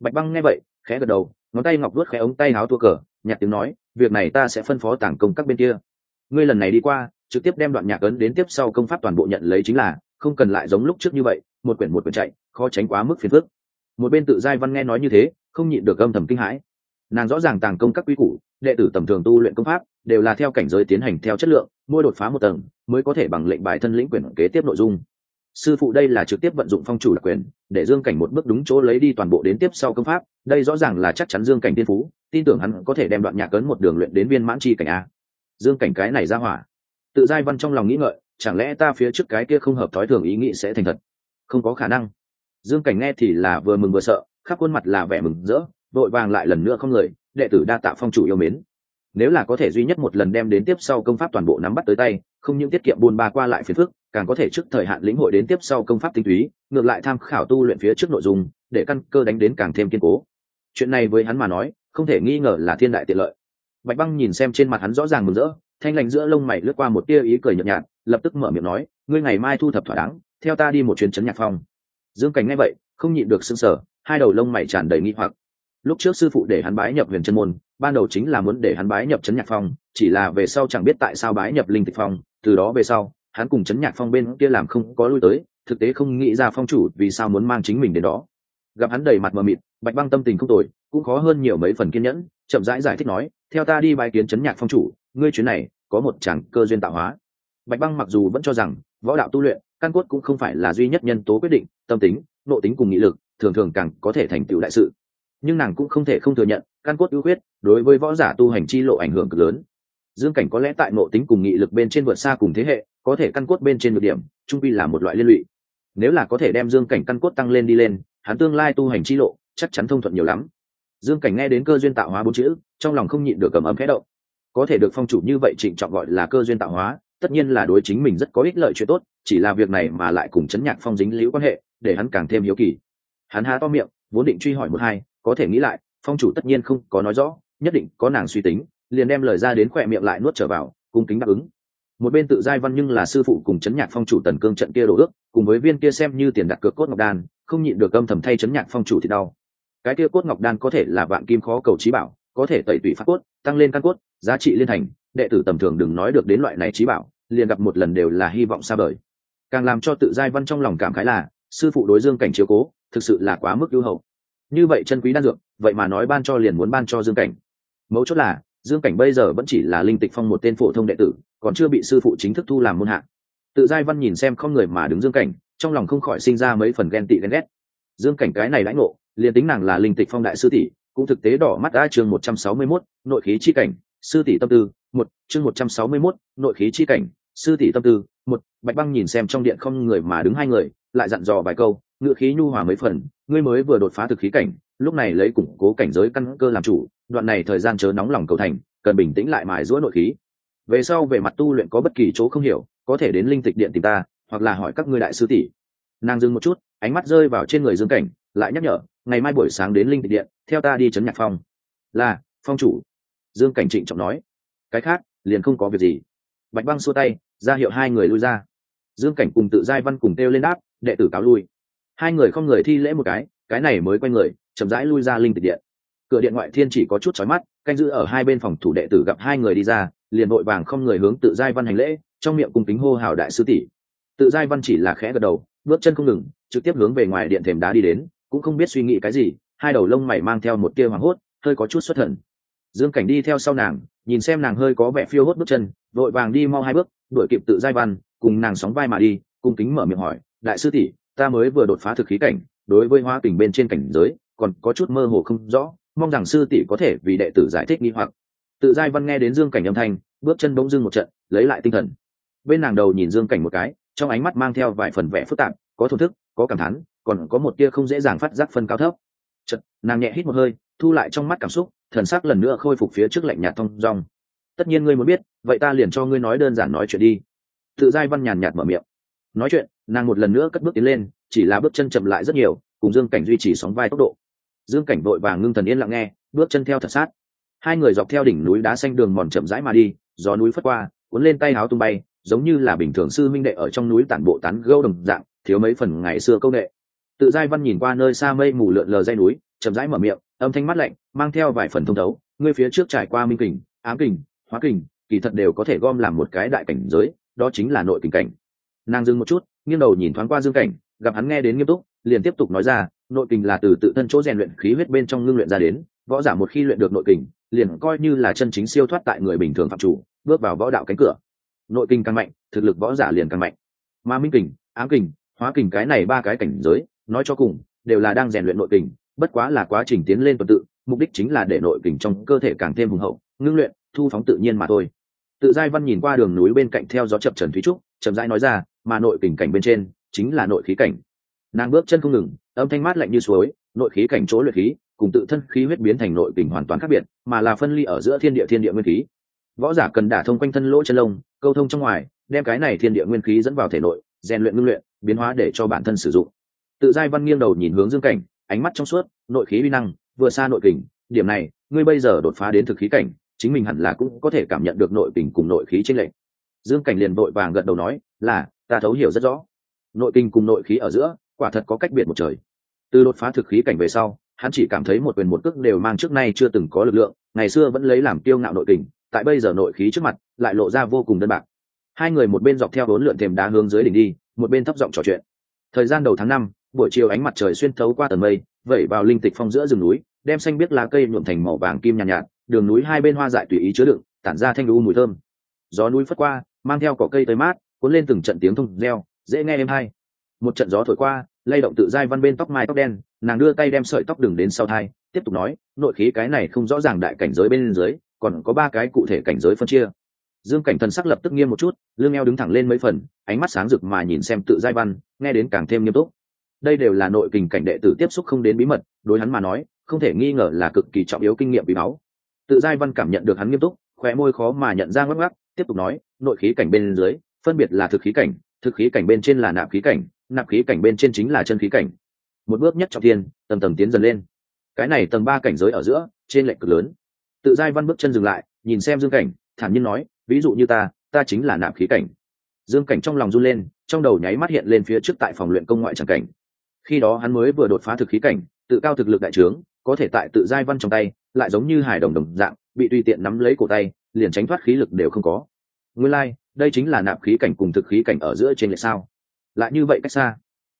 Bạch băng nghe vậy, khẽ gật đầu, ngón tay ngọc đuốt khẽ ống tay háo tua cờ nhạc tiếng nói, việc này ta sẽ phân phó tàng công các bên kia. Ngươi lần này đi qua, trực tiếp đem đoạn nhạc ấn đến tiếp sau công pháp toàn bộ nhận lấy chính là, không cần lại giống lúc trước như vậy, một quyển một quyển chạy, khó tránh quá mức phiền phức. Một bên tự giai văn nghe nói như thế, không nhịn được âm thầm kinh hãi. Nàng rõ ràng tàng công các quy củ, đệ tử tầm thường tu luyện công pháp, đều là theo cảnh giới tiến hành theo chất lượng, mỗi đột phá một tầng, mới có thể bằng lệnh bài thân lĩnh quyền kế tiếp nội dung sư phụ đây là trực tiếp vận dụng phong chủ đặc quyền, để dương cảnh một bước đúng chỗ lấy đi toàn bộ đến tiếp sau công pháp, đây rõ ràng là chắc chắn dương cảnh tiên phú, tin tưởng hắn có thể đem đoạn nhạc cấn một đường luyện đến viên mãn chi cảnh a. Dương cảnh cái này ra hỏa. Tự giai văn trong lòng nghĩ ngợi, chẳng lẽ ta phía trước cái kia không hợp thói thường ý nghĩ sẽ thành thật? Không có khả năng. Dương cảnh nghe thì là vừa mừng vừa sợ, khắp khuôn mặt là vẻ mừng rỡ, vội vàng lại lần nữa không lời, đệ tử đa tạ phong chủ yêu mến nếu là có thể duy nhất một lần đem đến tiếp sau công pháp toàn bộ nắm bắt tới tay, không những tiết kiệm buôn ba qua lại phiền phức, càng có thể trước thời hạn lĩnh hội đến tiếp sau công pháp tinh túy, ngược lại tham khảo tu luyện phía trước nội dung, để căn cơ đánh đến càng thêm kiên cố. Chuyện này với hắn mà nói, không thể nghi ngờ là thiên đại tiện lợi. Bạch băng nhìn xem trên mặt hắn rõ ràng mừng rỡ, thanh lành giữa lông mày lướt qua một tia ý cười nhợt nhạt, lập tức mở miệng nói, ngươi ngày mai thu thập thỏa đáng, theo ta đi một chuyến chấn nhạc phong dương cảnh nghe vậy, không nhịn được sưng sở hai đầu lông mày tràn đầy nghi hoặc. Lúc trước sư phụ để hắn bái nhập huyền chân môn ban đầu chính là muốn để hắn bái nhập trấn nhạc phong chỉ là về sau chẳng biết tại sao bái nhập linh tịch phong từ đó về sau hắn cùng trấn nhạc phong bên kia làm không có lui tới thực tế không nghĩ ra phong chủ vì sao muốn mang chính mình đến đó. Gặp hắn đầy mặt mờ mịt bạch băng tâm tình không tồi cũng khó hơn nhiều mấy phần kiên nhẫn chậm rãi giải, giải thích nói theo ta đi bái kiến trấn nhạc phong chủ ngươi chuyến này có một chẳng cơ duyên tạo hóa. Bạch băng mặc dù vẫn cho rằng võ đạo tu luyện căn cốt cũng không phải là duy nhất nhân tố quyết định tâm tính nội tính cùng nghị lực thường thường càng có thể thành tựu đại sự. Nhưng nàng cũng không thể không thừa nhận căn cốt ưu huyết đối với võ giả tu hành chi lộ ảnh hưởng cực lớn. Dương cảnh có lẽ tại nội tính cùng nghị lực bên trên vượt xa cùng thế hệ, có thể căn cốt bên trên được điểm, trung pi là một loại liên lụy. Nếu là có thể đem dương cảnh căn cốt tăng lên đi lên, hắn tương lai tu hành chi lộ chắc chắn thông thuận nhiều lắm. Dương cảnh nghe đến cơ duyên tạo hóa bốn chữ, trong lòng không nhịn được cầm ấm khẽ động. Có thể được phong chủ như vậy trịnh trọng gọi là cơ duyên tạo hóa, tất nhiên là đối chính mình rất có ích lợi chuyện tốt, chỉ là việc này mà lại cùng chấn nhạc phong dính liễu quan hệ, để hắn càng thêm hiếu kỳ. Hắn há to miệng, vốn định truy hỏi một hai, có thể nghĩ lại phong chủ tất nhiên không có nói rõ, nhất định có nàng suy tính, liền đem lời ra đến khỏe miệng lại nuốt trở vào, cung kính đáp ứng. Một bên tự giai văn nhưng là sư phụ cùng chấn nhạc phong chủ tần cương trận kia đổ ước, cùng với viên kia xem như tiền đặt cược cốt ngọc đan, không nhịn được âm thầm thay chấn nhạc phong chủ thì đau. Cái kia cốt ngọc đan có thể là vạn kim khó cầu trí bảo, có thể tẩy tủy phát cốt, tăng lên căn cốt, giá trị liên thành, đệ tử tầm thường đừng nói được đến loại này trí bảo, liền gặp một lần đều là hy vọng xa vời. Càng làm cho tự giai văn trong lòng cảm khái là, sư phụ đối dương cảnh chiếu cố, thực sự là quá mức ưu hậu như vậy chân quý đan dược vậy mà nói ban cho liền muốn ban cho dương cảnh. Mấu chốt là dương cảnh bây giờ vẫn chỉ là linh tịch phong một tên phổ thông đệ tử còn chưa bị sư phụ chính thức thu làm môn hạ. Tự giai văn nhìn xem không người mà đứng dương cảnh trong lòng không khỏi sinh ra mấy phần ghen tị ghen ghét. Dương cảnh cái này lãnh ngộ liền tính nàng là linh tịch phong đại sư tỷ cũng thực tế đỏ mắt đã chương một trăm sáu mươi 161, nội khí chi cảnh sư tỷ tâm tư một chương một trăm sáu mươi 161, nội khí chi cảnh sư tỷ tâm tư một bạch băng nhìn xem trong điện không người mà đứng hai người lại dặn dò vài câu ngựa khí nhu hòa mấy phần, ngươi mới vừa đột phá thực khí cảnh, lúc này lấy củng cố cảnh giới căn cơ làm chủ, đoạn này thời gian chớ nóng lòng cầu thành, cần bình tĩnh lại mài giũa nội khí. Về sau về mặt tu luyện có bất kỳ chỗ không hiểu, có thể đến linh tịch điện tìm ta, hoặc là hỏi các ngươi đại sư tỷ. Nàng dừng một chút, ánh mắt rơi vào trên người dương cảnh, lại nhắc nhở, ngày mai buổi sáng đến linh tịch điện, theo ta đi chấn nhạc phong. Là, phong chủ. Dương cảnh trịnh trọng nói. Cái khác, liền không có việc gì. Bạch băng xua tay, ra hiệu hai người lui ra. Dương cảnh cùng tự giai văn cùng kêu lên đáp, đệ tử cáo lui hai người không người thi lễ một cái cái này mới quay người, chậm rãi lui ra linh tịch điện. Cửa điện ngoại thiên chỉ có chút chói mắt, canh giữ ở hai bên phòng thủ đệ tử gặp hai người đi ra, liền vội vàng không người hướng tự giai văn hành lễ, trong miệng cung kính hô hào đại sư tỷ. Tự giai văn chỉ là khẽ gật đầu, bước chân không ngừng, trực tiếp hướng về ngoài điện thềm đá đi đến, cũng không biết suy nghĩ cái gì, hai đầu lông mày mang theo một tia hoảng hốt, hơi có chút xuất thần. Dương cảnh đi theo sau nàng, nhìn xem nàng hơi có vẻ phiêu hốt bước chân, vội vàng đi mau hai bước, đuổi kịp tự giai văn, cùng nàng sóng vai mà đi, cung kính mở miệng hỏi, đại sư tỷ ta mới vừa đột phá thực khí cảnh, đối với hoa kình bên trên cảnh giới, còn có chút mơ hồ không rõ, mong rằng sư tỷ có thể vì đệ tử giải thích nghi hoặc. Tự giai văn nghe đến dương cảnh âm thanh, bước chân bỗng dưng một trận, lấy lại tinh thần. Bên nàng đầu nhìn dương cảnh một cái, trong ánh mắt mang theo vài phần vẻ phức tạp, có thổn thức, có cảm thán, còn có một tia không dễ dàng phát giác phân cao thấp. Chật nàng nhẹ hít một hơi, thu lại trong mắt cảm xúc, thần sắc lần nữa khôi phục phía trước lạnh nhạt thông dong. Tất nhiên ngươi muốn biết, vậy ta liền cho ngươi nói đơn giản nói chuyện đi. Tự giai văn nhàn nhạt mở miệng nói chuyện, nàng một lần nữa cất bước tiến lên, chỉ là bước chân chậm lại rất nhiều, cùng dương cảnh duy trì sóng vai tốc độ. Dương cảnh vội vàng ngưng thần yên lặng nghe, bước chân theo thật sát. Hai người dọc theo đỉnh núi đá xanh đường mòn chậm rãi mà đi, gió núi phất qua, cuốn lên tay áo tung bay, giống như là bình thường sư minh đệ ở trong núi tản bộ tán gâu đồng dạng, thiếu mấy phần ngày xưa công nghệ. Tự giai văn nhìn qua nơi xa mây mù lượn lờ dây núi, chậm rãi mở miệng, âm thanh mắt lạnh, mang theo vài phần thông thấu, ngươi phía trước trải qua minh kình, ám kình, hóa kình, kỳ thật đều có thể gom làm một cái đại cảnh giới, đó chính là nội kình cảnh nàng dừng một chút, nghiêng đầu nhìn thoáng qua dương cảnh, gặp hắn nghe đến nghiêm túc, liền tiếp tục nói ra, nội kình là từ tự thân chỗ rèn luyện khí huyết bên trong ngưng luyện ra đến, võ giả một khi luyện được nội kình, liền coi như là chân chính siêu thoát tại người bình thường phạm chủ, bước vào võ đạo cánh cửa. Nội kinh càng mạnh, thực lực võ giả liền càng mạnh. Mà minh kình, ám kình, hóa kình cái này ba cái cảnh giới, nói cho cùng, đều là đang rèn luyện nội kình, bất quá là quá trình tiến lên tuần tự, mục đích chính là để nội kình trong cơ thể càng thêm hùng hậu, ngưng luyện, thu phóng tự nhiên mà thôi. Tự giai văn nhìn qua đường núi bên cạnh theo gió chập trần thúy trúc, chậm rãi nói ra mà nội kình cảnh bên trên chính là nội khí cảnh. Nàng bước chân không ngừng, âm thanh mát lạnh như suối, nội khí cảnh chỗ luyện khí cùng tự thân khí huyết biến thành nội kình hoàn toàn khác biệt, mà là phân ly ở giữa thiên địa thiên địa nguyên khí. Võ giả cần đả thông quanh thân lỗ chân lông, câu thông trong ngoài, đem cái này thiên địa nguyên khí dẫn vào thể nội, rèn luyện ngưng luyện, biến hóa để cho bản thân sử dụng. Tự giai văn nghiêng đầu nhìn hướng dương cảnh, ánh mắt trong suốt, nội khí uy năng, vừa xa nội kình, điểm này, ngươi bây giờ đột phá đến thực khí cảnh, chính mình hẳn là cũng có thể cảm nhận được nội kình cùng nội khí trên lệnh dương cảnh liền vội vàng gật đầu nói, là ta thấu hiểu rất rõ. Nội kinh cùng nội khí ở giữa quả thật có cách biệt một trời. Từ đột phá thực khí cảnh về sau hắn chỉ cảm thấy một quyền một cước đều mang trước nay chưa từng có lực lượng ngày xưa vẫn lấy làm tiêu ngạo nội kình tại bây giờ nội khí trước mặt lại lộ ra vô cùng đơn bạc. Hai người một bên dọc theo bốn lượn thềm đá hướng dưới đỉnh đi một bên thấp giọng trò chuyện. Thời gian đầu tháng năm buổi chiều ánh mặt trời xuyên thấu qua tầng mây vẩy vào linh tịch phong giữa rừng núi đem xanh biết lá cây nhuộm thành màu vàng kim nhàn nhạt, nhạt đường núi hai bên hoa dại tùy ý chứa đựng tản ra thanh lưu mùi thơm. Gió núi phất qua mang theo cỏ cây tới mát cuốn lên từng trận tiếng thông reo, dễ nghe êm hay một trận gió thổi qua, lay động tự dai văn bên tóc mai tóc đen, nàng đưa tay đem sợi tóc đừng đến sau thai, tiếp tục nói, nội khí cái này không rõ ràng đại cảnh giới bên dưới, còn có ba cái cụ thể cảnh giới phân chia. Dương cảnh thần sắc lập tức nghiêm một chút lương eo đứng thẳng lên mấy phần, ánh mắt sáng rực mà nhìn xem tự giai văn, nghe đến càng thêm nghiêm túc. Đây đều là nội kình cảnh đệ tử tiếp xúc không đến bí mật, đối hắn mà nói, không thể nghi ngờ là cực kỳ trọng yếu kinh nghiệm bí máu tự giai văn cảm nhận được hắn nghiêm túc, khóe môi khó mà nhận ra ngắc ngắc, tiếp tục nói, nội khí cảnh bên dưới phân biệt là thực khí cảnh, thực khí cảnh bên trên là nạp khí cảnh, nạp khí cảnh bên trên chính là chân khí cảnh. Một bước nhất trọng thiên, tầng tầng tiến dần lên. Cái này tầng ba cảnh giới ở giữa, trên lệnh cực lớn. Tự giai văn bước chân dừng lại, nhìn xem dương cảnh, thản nhiên nói, ví dụ như ta ta chính là nạp khí cảnh. Dương cảnh trong lòng run lên, trong đầu nháy mắt hiện lên phía trước tại phòng luyện công ngoại tràng cảnh. Khi đó hắn mới vừa đột phá thực khí cảnh, tự cao thực lực đại trướng, có thể tại tự giai văn trong tay, lại giống như hải đồng đồng dạng, bị tùy tiện nắm lấy cổ tay, liền tránh thoát khí lực đều không có nguyên lai、like, đây chính là nạp khí cảnh cùng thực khí cảnh ở giữa trên lệ sao? Lại như vậy cách xa.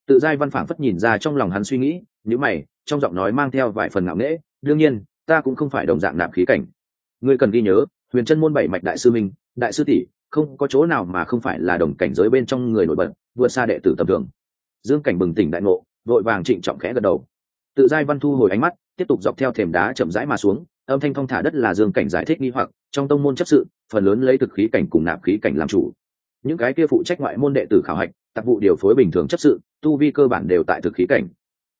Tự giai văn phảng phất nhìn ra trong lòng hắn suy nghĩ nếu mày trong giọng nói mang theo vài phần ngạo nghễ đương nhiên ta cũng không phải đồng dạng nạp khí cảnh. Ngươi cần ghi nhớ huyền chân môn bảy mạch đại sư minh đại sư tỷ không có chỗ nào mà không phải là đồng cảnh giới bên trong người nổi bật vượt xa đệ tử tầm thường. Dương cảnh bừng tỉnh đại ngộ vội vàng trịnh trọng khẽ gật đầu. Tự giai văn thu hồi ánh mắt tiếp tục dọc theo thềm đá chậm rãi mà xuống âm thanh thong thả đất là dương cảnh giải thích nghi hoặc trong tông môn chấp sự phần lớn lấy thực khí cảnh cùng nạp khí cảnh làm chủ. Những cái kia phụ trách ngoại môn đệ tử khảo hạch, tạp vụ điều phối bình thường chấp sự, tu vi cơ bản đều tại thực khí cảnh.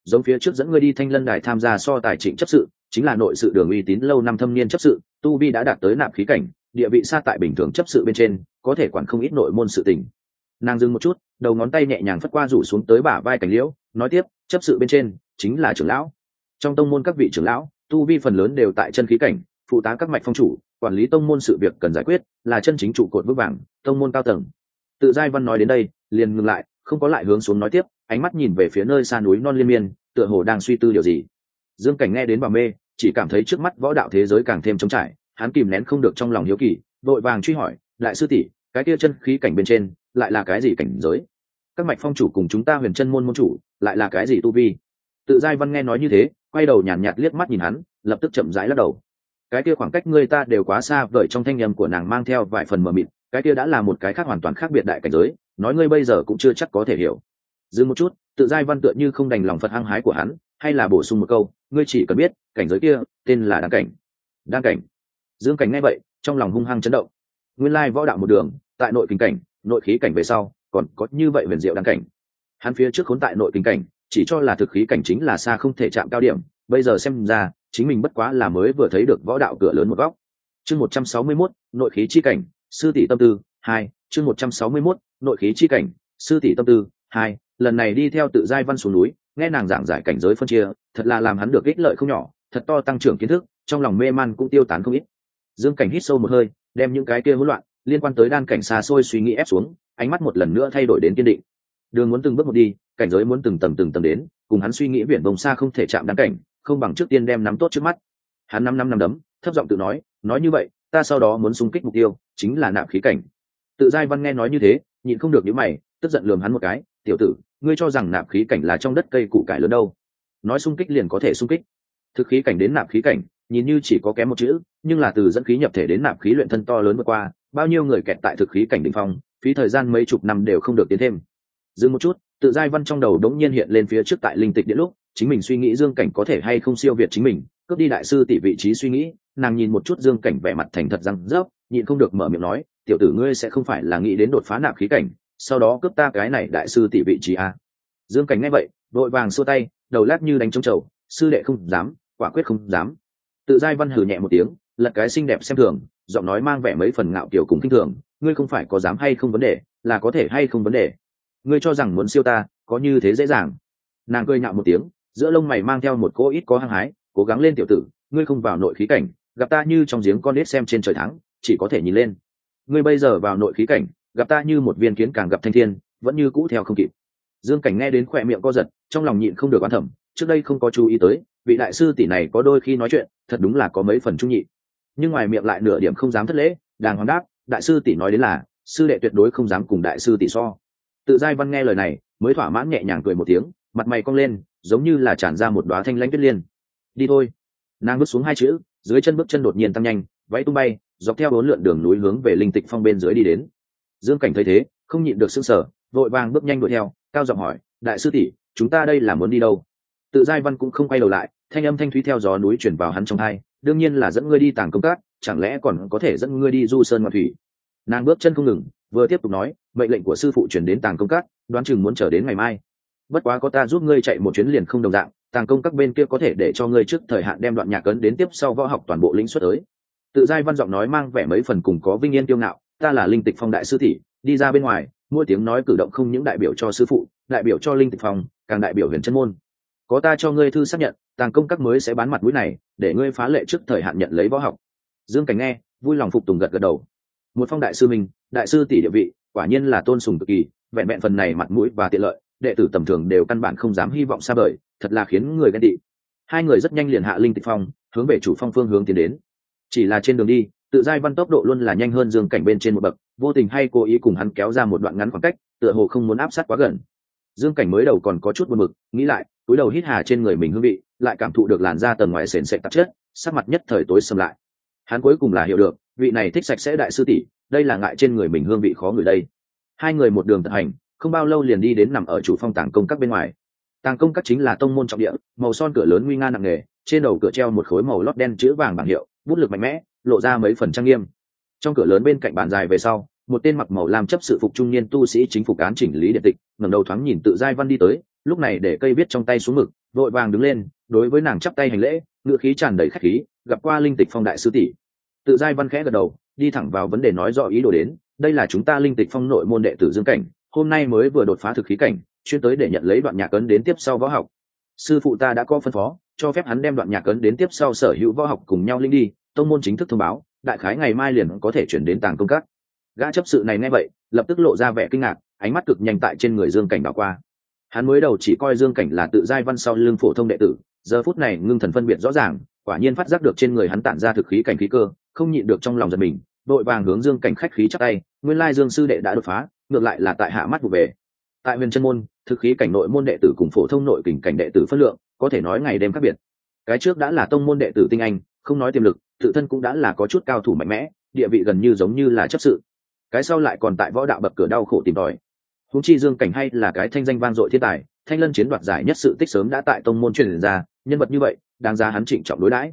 Giống phía trước dẫn ngươi đi thanh lân đài tham gia so tài trịnh chấp sự, chính là nội sự đường uy tín lâu năm thâm niên chấp sự, tu vi đã đạt tới nạp khí cảnh, địa vị xa tại bình thường chấp sự bên trên, có thể quản không ít nội môn sự tình. Nàng dừng một chút, đầu ngón tay nhẹ nhàng phất qua rủ xuống tới bả vai cảnh liễu, nói tiếp, chấp sự bên trên, chính là trưởng lão. Trong tông môn các vị trưởng lão, tu vi phần lớn đều tại chân khí cảnh, phụ tá các mạch phong chủ quản lý tông môn sự việc cần giải quyết là chân chính trụ cột vững vàng tông môn cao tầng. Tự giai văn nói đến đây liền ngừng lại không có lại hướng xuống nói tiếp ánh mắt nhìn về phía nơi xa núi non liên miên tựa hồ đang suy tư điều gì. Dương cảnh nghe đến bà mê chỉ cảm thấy trước mắt võ đạo thế giới càng thêm trống trải hắn kìm nén không được trong lòng hiếu kỳ vội vàng truy hỏi đại sư tỷ cái kia chân khí cảnh bên trên lại là cái gì cảnh giới? Các mạch phong chủ cùng chúng ta huyền chân môn môn chủ lại là cái gì tu vi? Tự giai văn nghe nói như thế quay đầu nhàn nhạt, nhạt liếc mắt nhìn hắn lập tức chậm rãi lắc đầu cái kia khoảng cách người ta đều quá xa vời trong thanh nhầm của nàng mang theo vài phần mờ mịt, cái kia đã là một cái khác hoàn toàn khác biệt đại cảnh giới, nói ngươi bây giờ cũng chưa chắc có thể hiểu. Dừng một chút, tự giai văn tựa như không đành lòng phật hăng hái của hắn, hay là bổ sung một câu, ngươi chỉ cần biết, cảnh giới kia, tên là đăng cảnh. Đăng cảnh. Dương cảnh ngay vậy, trong lòng hung hăng chấn động. Nguyên lai võ đạo một đường, tại nội kinh cảnh, nội khí cảnh về sau, còn có như vậy huyền diệu đăng cảnh. Hắn phía trước khốn tại nội kinh cảnh, chỉ cho là thực khí cảnh chính là xa không thể chạm cao điểm, bây giờ xem ra chính mình bất quá là mới vừa thấy được võ đạo cửa lớn một góc. Chương một trăm sáu mươi 161, nội khí chi cảnh sư tỷ tâm tư hai chương một trăm sáu mươi 161, nội khí chi cảnh sư tỷ tâm tư hai lần này đi theo tự giai văn xuống núi nghe nàng giảng giải cảnh giới phân chia thật là làm hắn được ích lợi không nhỏ thật to tăng trưởng kiến thức trong lòng mê man cũng tiêu tán không ít. Dương cảnh hít sâu một hơi đem những cái kia hỗn loạn liên quan tới đan cảnh xa xôi suy nghĩ ép xuống ánh mắt một lần nữa thay đổi đến kiên định. Đường muốn từng bước một đi cảnh giới muốn từng tầng từng tầng đến cùng hắn suy nghĩ viển vông xa không thể chạm đan cảnh không bằng trước tiên đem nắm tốt trước mắt. Hắn năm năm năm đấm, thấp giọng tự nói nói như vậy, ta sau đó muốn xung kích mục tiêu, chính là nạp khí cảnh. Tự giai văn nghe nói như thế, nhịn không được những mày, tức giận lườm hắn một cái, tiểu tử, ngươi cho rằng nạp khí cảnh là trong đất cây củ cải lớn đâu? Nói xung kích liền có thể xung kích. Thực khí cảnh đến nạp khí cảnh, nhìn như chỉ có kém một chữ, nhưng là từ dẫn khí nhập thể đến nạp khí luyện thân to lớn vượt qua, bao nhiêu người kẹt tại thực khí cảnh đ ỉ n h phong, phí thời gian mấy chục năm đều không được tiến thêm. Dừng một chút, tự giai văn trong đầu đống nhiên hiện lên phía trước tại linh tịch điện lúc chính mình suy nghĩ dương cảnh có thể hay không siêu việt chính mình, cướp đi đại sư tỷ vị trí suy nghĩ, nàng nhìn một chút dương cảnh vẻ mặt thành thật răng rớp, nhịn không được mở miệng nói, tiểu tử ngươi sẽ không phải là nghĩ đến đột phá nạp khí cảnh, sau đó cướp ta cái này đại sư tỷ vị trí a dương cảnh nghe vậy, đội vàng xua tay, đầu lát như đánh trống trầu sư đệ không dám, quả quyết không dám. Tự giai văn hừ nhẹ một tiếng, lật cái xinh đẹp xem thường, giọng nói mang vẻ mấy phần ngạo kiểu cùng kinh thường, ngươi không phải có dám hay không vấn đề, là có thể hay không vấn đề. Ngươi cho rằng muốn siêu ta, có như thế dễ dàng. Nàng cười nhạo một tiếng giữa lông mày mang theo một cỗ ít có hăng hái, cố gắng lên tiểu tử, ngươi không vào nội khí cảnh, gặp ta như trong giếng con nết xem trên trời thắng, chỉ có thể nhìn lên. Ngươi bây giờ vào nội khí cảnh, gặp ta như một viên kiến càng gặp thanh thiên, vẫn như cũ theo không kịp. Dương cảnh nghe đến khỏe miệng co giật, trong lòng nhịn không được quan thẩm trước đây không có chú ý tới, vị đại sư tỷ này có đôi khi nói chuyện, thật đúng là có mấy phần trung nhị. Nhưng ngoài miệng lại nửa điểm không dám thất lễ, đàng hoàng đáp, đại sư tỷ nói đến là, sư đệ tuyệt đối không dám cùng đại sư tỷ so. Tự giai văn nghe lời này, mới thỏa mãn nhẹ nhàng cười một tiếng, mặt mày cong lên giống như là tràn ra một đoá thanh lãnh tuyết liên. Đi thôi. Nàng bước xuống hai chữ dưới chân bước chân đột nhiên tăng nhanh váy tung bay dọc theo bốn lượn đường núi hướng về linh tịch phong bên dưới đi đến. Dương cảnh thấy thế không nhịn được sững sờ, vội vàng bước nhanh đuổi theo cao giọng hỏi đại sư tỷ chúng ta đây là muốn đi đâu? Tự giai văn cũng không quay đầu lại thanh âm thanh thúy theo gió núi chuyển vào hắn trong hai đương nhiên là dẫn ngươi đi tàng công tác chẳng lẽ còn có thể dẫn ngươi đi du sơn ngoại thủy? Nàng bước chân không ngừng vừa tiếp tục nói mệnh lệnh của sư phụ chuyển đến tàng công tác đoán chừng muốn chờ đến ngày mai bất quá có ta giúp ngươi chạy một chuyến liền không đồng dạng tàng công các bên kia có thể để cho ngươi trước thời hạn đem đoạn nhạc cấn đến tiếp sau võ học toàn bộ lĩnh xuất tới. Tự giai văn giọng nói mang vẻ mấy phần cùng có vinh yên tiêu ngạo ta là linh tịch phong đại sư tỷ đi ra bên ngoài mỗi tiếng nói cử động không những đại biểu cho sư phụ đại biểu cho linh tịch Phong, càng đại biểu huyền chân môn. Có ta cho ngươi thư xác nhận tàng công các mới sẽ bán mặt mũi này để ngươi phá lệ trước thời hạn nhận lấy võ học. Dương cảnh nghe vui lòng phục tùng gật gật đầu. Một phong đại sư mình đại sư tỷ địa vị quả nhiên là tôn sùng cực kỳ vẹn vẹn phần này mặt mũi và tiện lợi đệ tử tầm thường đều căn bản không dám hy vọng xa vời, thật là khiến người ghen tị. Hai người rất nhanh liền hạ linh tịch phong, hướng về chủ phong phương hướng tiến đến. Chỉ là trên đường đi, tự giai văn tốc độ luôn là nhanh hơn dương cảnh bên trên một bậc, vô tình hay cố ý cùng hắn kéo ra một đoạn ngắn khoảng cách, tựa hồ không muốn áp sát quá gần. Dương cảnh mới đầu còn có chút buồn mực nghĩ lại, túi đầu hít hà trên người mình hương vị, lại cảm thụ được làn da tầng ngoài sền sệt tạp chất, sắc mặt nhất thời tối xâm lại. Hắn cuối cùng là hiểu được, vị này thích sạch sẽ đại sư tỷ, đây là ngại trên người mình hương vị khó người đây. Hai người một đường tận hành không bao lâu liền đi đến nằm ở chủ phong tàng công các bên ngoài. Tàng công các chính là tông môn trọng địa, màu son cửa lớn nguy nga nặng nề, trên đầu cửa treo một khối màu lót đen chữ vàng bảng hiệu, bút lực mạnh mẽ, lộ ra mấy phần trang nghiêm. Trong cửa lớn bên cạnh bàn dài về sau, một tên mặc màu làm chấp sự phục trung niên tu sĩ chính phủ cán chỉnh lý điện tịch, ngẩng đầu thoáng nhìn tự giai văn đi tới, lúc này để cây viết trong tay xuống mực, vội vàng đứng lên, đối với nàng chắp tay hành lễ ngựa khí tràn đầy khách khí, gặp qua linh tịch phong đại sư tỷ. Tự giai văn khẽ gật đầu, đi thẳng vào vấn đề nói rõ ý đồ đến, đây là chúng ta linh tịch phong nội môn đệ tử dương cảnh hôm nay mới vừa đột phá thực khí cảnh, chuyên tới để nhận lấy đoạn nhạc ấn đến tiếp sau võ học. Sư phụ ta đã có phân phó, cho phép hắn đem đoạn nhạc ấn đến tiếp sau sở hữu võ học cùng nhau linh đi, tông môn chính thức thông báo, đại khái ngày mai liền có thể chuyển đến tàng công các. Gã chấp sự này nghe vậy, lập tức lộ ra vẻ kinh ngạc, ánh mắt cực nhanh tại trên người dương cảnh đảo qua. Hắn mới đầu chỉ coi dương cảnh là tự giai văn sau lưng phổ thông đệ tử, giờ phút này ngưng thần phân biệt rõ ràng, quả nhiên phát giác được trên người hắn tản ra thực khí cảnh khí cơ, không nhịn được trong lòng giật mình, đội vàng hướng dương cảnh khách khí chắc tay, nguyên lai dương sư đệ đã đột phá ngược lại là tại hạ mắt vụ về. Tại huyền chân môn, thực khí cảnh nội môn đệ tử cùng phổ thông nội kình cảnh đệ tử phân lượng, có thể nói ngày đêm khác biệt. Cái trước đã là tông môn đệ tử tinh anh, không nói tiềm lực, tự thân cũng đã là có chút cao thủ mạnh mẽ, địa vị gần như giống như là chấp sự. Cái sau lại còn tại võ đạo bậc cửa đau khổ tìm tòi. Húng chi dương cảnh hay là cái thanh danh vang dội thiên tài, thanh lân chiến đoạt giải nhất sự tích sớm đã tại tông môn truyền ra, nhân vật như vậy, đáng giá hắn trịnh trọng đối đãi.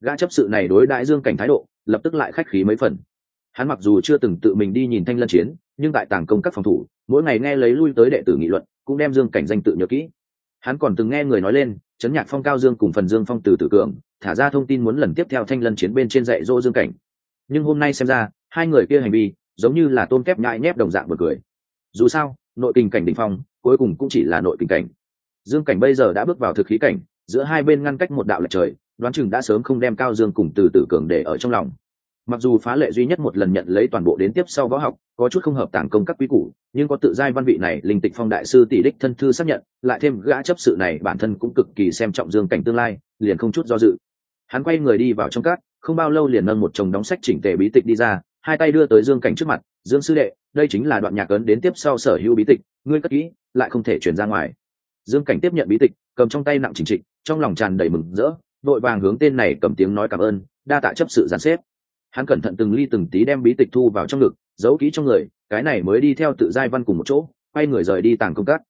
Gã chấp sự này đối đãi dương cảnh thái độ, lập tức lại khách khí mấy phần. Hắn mặc dù chưa từng tự mình đi nhìn thanh lân chiến nhưng tại tàng công các phòng thủ, mỗi ngày nghe lấy lui tới đệ tử nghị luận, cũng đem dương cảnh danh tự nhớ kỹ. Hắn còn từng nghe người nói lên, chấn nhạc phong cao dương cùng phần dương phong từ tử cường, thả ra thông tin muốn lần tiếp theo thanh lân chiến bên trên dạy dỗ dương cảnh. Nhưng hôm nay xem ra, hai người kia hành vi, giống như là tôn kép nhại nhép đồng dạng một cười. Dù sao, nội kinh cảnh đình phong, cuối cùng cũng chỉ là nội kinh cảnh. Dương cảnh bây giờ đã bước vào thực khí cảnh, giữa hai bên ngăn cách một đạo lệch trời, đoán chừng đã sớm không đem cao dương cùng từ tử cường để ở trong lòng mặc dù phá lệ duy nhất một lần nhận lấy toàn bộ đến tiếp sau võ học, có chút không hợp tàng công các quý củ, nhưng có tự giai văn vị này, linh tịch phong đại sư tỷ đích thân thư xác nhận, lại thêm gã chấp sự này bản thân cũng cực kỳ xem trọng dương cảnh tương lai, liền không chút do dự. Hắn quay người đi vào trong các, không bao lâu liền nâng một chồng đóng sách chỉnh tề bí tịch đi ra, hai tay đưa tới dương cảnh trước mặt, dương sư đệ, đây chính là đoạn nhạc ấn đến tiếp sau sở hữu bí tịch, ngươi cất kỹ, lại không thể chuyển ra ngoài. Dương cảnh tiếp nhận bí tịch, cầm trong tay nặng chỉnh trịch, trong lòng tràn đầy mừng rỡ, đội vàng hướng tên này cầm tiếng nói cảm ơn, đa tạ chấp sự giàn xếp hắn cẩn thận từng ly từng tí đem bí tịch thu vào trong ngực, giấu kỹ trong người, cái này mới đi theo tự giai văn cùng một chỗ, quay người rời đi tàng công tác.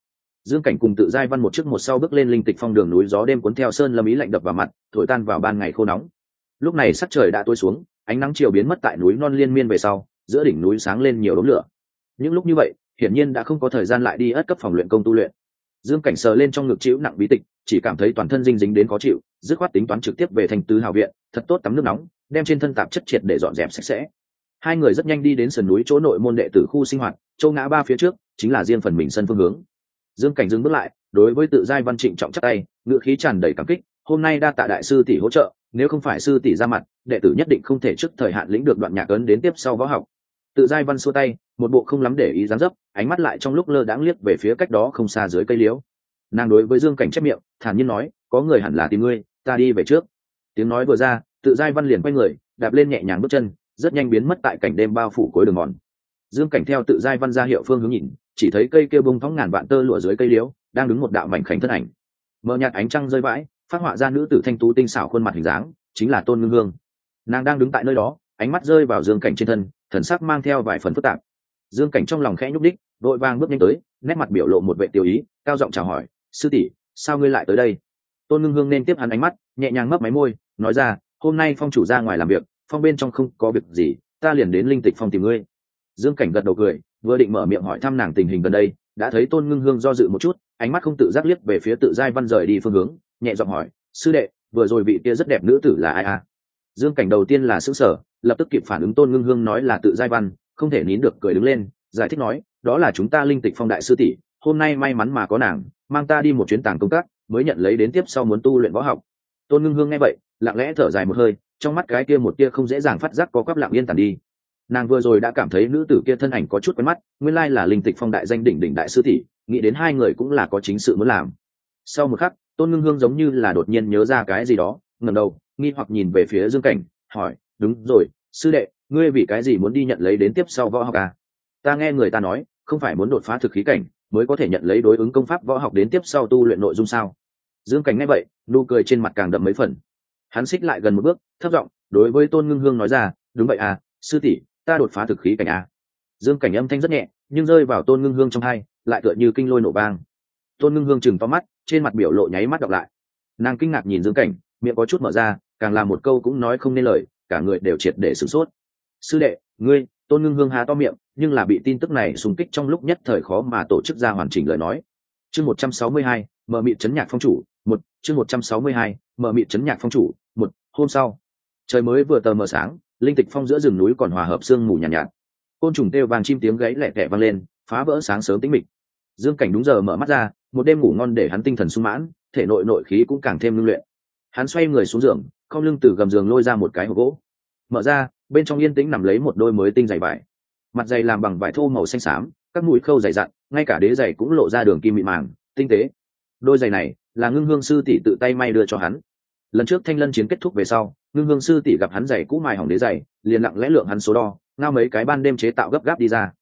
Dương cảnh cùng tự giai văn một trước một sau bước lên linh tịch phong đường núi gió đêm cuốn theo sơn lâm ý lạnh đập vào mặt, thổi tan vào ban ngày khô nóng. Lúc này sắc trời đã tối xuống, ánh nắng chiều biến mất tại núi non liên miên về sau, giữa đỉnh núi sáng lên nhiều đống lửa. Những lúc như vậy, hiển nhiên đã không có thời gian lại đi ất cấp phòng luyện công tu luyện. Dương cảnh sờ lên trong ngực chịu nặng bí tịch, chỉ cảm thấy toàn thân dinh dính đến khó chịu, dứt khoát tính toán trực tiếp về thành tứ hào viện, thật tốt tắm nước nóng đem trên thân tạp chất triệt để dọn dẹp sạch sẽ. Hai người rất nhanh đi đến sườn núi chỗ nội môn đệ tử khu sinh hoạt, châu ngã ba phía trước, chính là riêng phần mình sân phương hướng. Dương cảnh dừng bước lại, đối với tự giai văn trịnh trọng chắc tay ngựa khí tràn đầy cảm kích, hôm nay đa tạ đại sư tỷ hỗ trợ, nếu không phải sư tỷ ra mặt, đệ tử nhất định không thể trước thời hạn lĩnh được đoạn nhạc ấn đến tiếp sau võ học. Tự giai văn xua tay, một bộ không lắm để ý dáng dấp, ánh mắt lại trong lúc lơ đãng liếc về phía cách đó không xa dưới cây liễu. Nàng đối với dương cảnh chép miệng, thản nhiên nói, có người hẳn là tìm ngươi, ta đi về trước. Tiếng nói vừa ra tự giai văn liền quay người, đạp lên nhẹ nhàng bước chân, rất nhanh biến mất tại cảnh đêm bao phủ cuối đường mòn. Dương cảnh theo tự giai văn ra hiệu phương hướng nhìn, chỉ thấy cây kêu bông thóng ngàn vạn tơ lụa dưới cây liễu, đang đứng một đạo mảnh khảnh thân ảnh. Mờ nhạt ánh trăng rơi vãi, phát họa ra nữ tử thanh tú tinh xảo khuôn mặt hình dáng, chính là tôn ngưng hương. Nàng đang đứng tại nơi đó, ánh mắt rơi vào dương cảnh trên thân, thần sắc mang theo vài phần phức tạp. Dương cảnh trong lòng khẽ nhúc đích đội vang bước nhanh tới, nét mặt biểu lộ một vệ tiêu ý, cao giọng chào hỏi, sư tỷ, sao ngươi lại tới đây? Tôn ngưng hương nên tiếp hắn ánh mắt, nhẹ nhàng mấp máy môi, nói ra hôm nay phong chủ ra ngoài làm việc, phong bên trong không có việc gì, ta liền đến linh tịch phong tìm ngươi. Dương cảnh gật đầu cười, vừa định mở miệng hỏi thăm nàng tình hình gần đây, đã thấy tôn ngưng hương do dự một chút, ánh mắt không tự giác liếc về phía tự giai văn rời đi phương hướng, nhẹ giọng hỏi, sư đệ, vừa rồi vị kia rất đẹp nữ tử là ai à? Dương cảnh đầu tiên là xứ sở lập tức kịp phản ứng tôn ngưng hương nói là tự giai văn, không thể nín được cười đứng lên, giải thích nói, đó là chúng ta linh tịch phong đại sư tỷ, hôm nay may mắn mà có nàng, mang ta đi một chuyến tàng công tác, mới nhận lấy đến tiếp sau muốn tu luyện võ học. Tôn ngưng hương nghe vậy lặng lẽ thở dài một hơi, trong mắt cái kia một tia không dễ dàng phát giác có quắp lặng yên tàn đi. Nàng vừa rồi đã cảm thấy nữ tử kia thân ảnh có chút quen mắt, nguyên lai là linh tịch phong đại danh đỉnh đỉnh đại sư tỷ, nghĩ đến hai người cũng là có chính sự muốn làm. Sau một khắc, tôn ngưng hương giống như là đột nhiên nhớ ra cái gì đó, ngẩng đầu, nghi hoặc nhìn về phía dương cảnh, hỏi, đúng rồi, sư đệ, ngươi vì cái gì muốn đi nhận lấy đến tiếp sau võ học à? ta nghe người ta nói, không phải muốn đột phá thực khí cảnh, mới có thể nhận lấy đối ứng công pháp võ học đến tiếp sau tu luyện nội dung sao? Dương cảnh nghe vậy, nụ cười trên mặt càng đậm mấy phần hắn xích lại gần một bước, thấp giọng, đối với tôn ngưng hương nói ra, đúng vậy à sư tỷ, ta đột phá thực khí cảnh à. dương cảnh âm thanh rất nhẹ, nhưng rơi vào tôn ngưng hương trong hai, lại tựa như kinh lôi nổ vang. Tôn ngưng hương chừng to mắt, trên mặt biểu lộ nháy mắt đọc lại. Nàng kinh ngạc nhìn dương cảnh, miệng có chút mở ra, càng làm một câu cũng nói không nên lời, cả người đều triệt để sửng sốt. Sư đệ, ngươi, tôn ngưng hương há to miệng, nhưng là bị tin tức này xung kích trong lúc nhất thời khó mà tổ chức ra hoàn chỉnh lời nói. Chương một trăm sáu mươi hai, mở mịt chấn nhạc phong chủ, một, chương một trăm sáu mươi hai, mở mịt chấn nhạc phong chủ hôm sau trời mới vừa tờ mờ sáng linh tịch phong giữa rừng núi còn hòa hợp sương mù nhàn nhạt, nhạt. Côn trùng kêu vàng chim tiếng gáy lẹ tẻ vang lên phá vỡ sáng sớm tĩnh mịch. Dương cảnh đúng giờ mở mắt ra một đêm ngủ ngon để hắn tinh thần sung mãn thể nội nội khí cũng càng thêm ngưng luyện. Hắn xoay người xuống giường không lưng từ gầm giường lôi ra một cái hộp gỗ. Mở ra bên trong yên tĩnh nằm lấy một đôi mới tinh dày vải. Mặt dày làm bằng vải thô màu xanh xám các mũi khâu dày dặn ngay cả đế giày cũng lộ ra đường kim mịn màng tinh tế. Đôi giày này là ngưng hương sư tỷ tự tay may đưa cho hắn lần trước thanh lân chiến kết thúc về sau, ngưng hương sư tỷ gặp hắn giày cũ mài hỏng đế giày, liền lặng lẽ lượng hắn số đo, ngao mấy cái ban đêm chế tạo gấp gáp đi ra.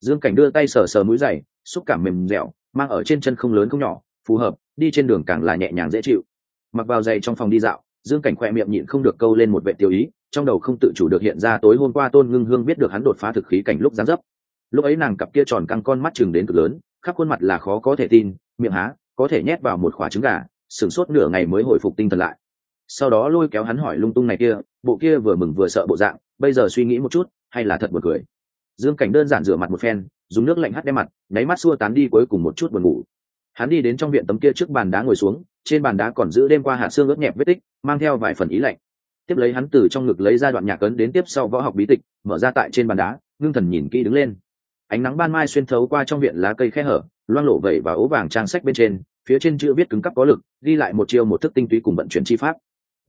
Dương cảnh đưa tay sờ sờ mũi giày, xúc cảm mềm dẻo, mang ở trên chân không lớn không nhỏ, phù hợp, đi trên đường càng là nhẹ nhàng dễ chịu. Mặc vào giày trong phòng đi dạo, dương cảnh khoe miệng nhịn không được câu lên một vệ tiêu ý, trong đầu không tự chủ được hiện ra tối hôm qua tôn ngưng hương biết được hắn đột phá thực khí cảnh lúc gián dấp. Lúc ấy nàng cặp kia tròn căng con mắt chừng đến cực lớn, khắp khuôn mặt là khó có thể tin, miệng há, có thể nhét vào một khóa trứng gà, sửng sốt nửa ngày mới hồi phục tinh thần lại sau đó lôi kéo hắn hỏi lung tung này kia, bộ kia vừa mừng vừa sợ bộ dạng, bây giờ suy nghĩ một chút, hay là thật buồn cười. Dương cảnh đơn giản rửa mặt một phen, dùng nước lạnh hắt đem mặt, nháy mắt xua tán đi cuối cùng một chút buồn ngủ. Hắn đi đến trong viện tấm kia trước bàn đá ngồi xuống, trên bàn đá còn giữ đêm qua hạt xương ướt nhẹp vết tích, mang theo vài phần ý lạnh. Tiếp lấy hắn từ trong ngực lấy ra đoạn nhạc ấn đến tiếp sau võ học bí tịch, mở ra tại trên bàn đá, ngưng thần nhìn kỹ đứng lên. Ánh nắng ban mai xuyên thấu qua trong viện lá cây khe hở, loang lộ vẩy và ố vàng trang sách bên trên, phía trên chữ viết cứng cắp có lực, ghi lại một chiêu một thức tinh túy cùng vận chuyển chi pháp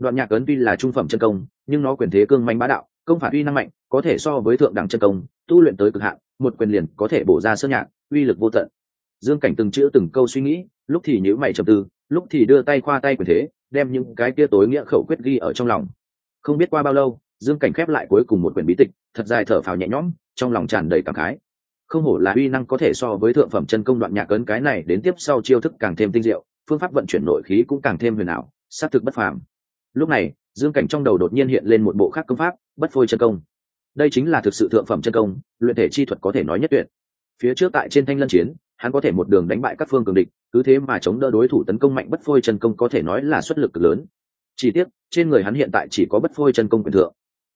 đoạn nhạc ấn tuy là trung phẩm chân công, nhưng nó quyền thế cương manh bá đạo, công phạt uy năng mạnh, có thể so với thượng đẳng chân công, tu luyện tới cực hạn, một quyền liền có thể bổ ra sơn nhạc, uy lực vô tận. Dương cảnh từng chữ từng câu suy nghĩ, lúc thì nhữ mày trầm tư, lúc thì đưa tay khoa tay quyền thế, đem những cái kia tối nghĩa khẩu quyết ghi ở trong lòng. Không biết qua bao lâu, dương cảnh khép lại cuối cùng một quyển bí tịch, thật dài thở phào nhẹ nhõm, trong lòng tràn đầy cảm khái. Không hổ là uy năng có thể so với thượng phẩm chân công đoạn nhạc ấn cái này đến tiếp sau chiêu thức càng thêm tinh diệu, phương pháp vận chuyển nội khí cũng càng thêm huyền ảo xác thực bất phàm lúc này, dương cảnh trong đầu đột nhiên hiện lên một bộ khác công pháp, bất phôi chân công. Đây chính là thực sự thượng phẩm chân công, luyện thể chi thuật có thể nói nhất tuyệt. Phía trước tại trên thanh lân chiến, hắn có thể một đường đánh bại các phương cường địch, cứ thế mà chống đỡ đối thủ tấn công mạnh bất phôi chân công có thể nói là xuất lực cực lớn. Chỉ tiếc, trên người hắn hiện tại chỉ có bất phôi chân công quyền thượng.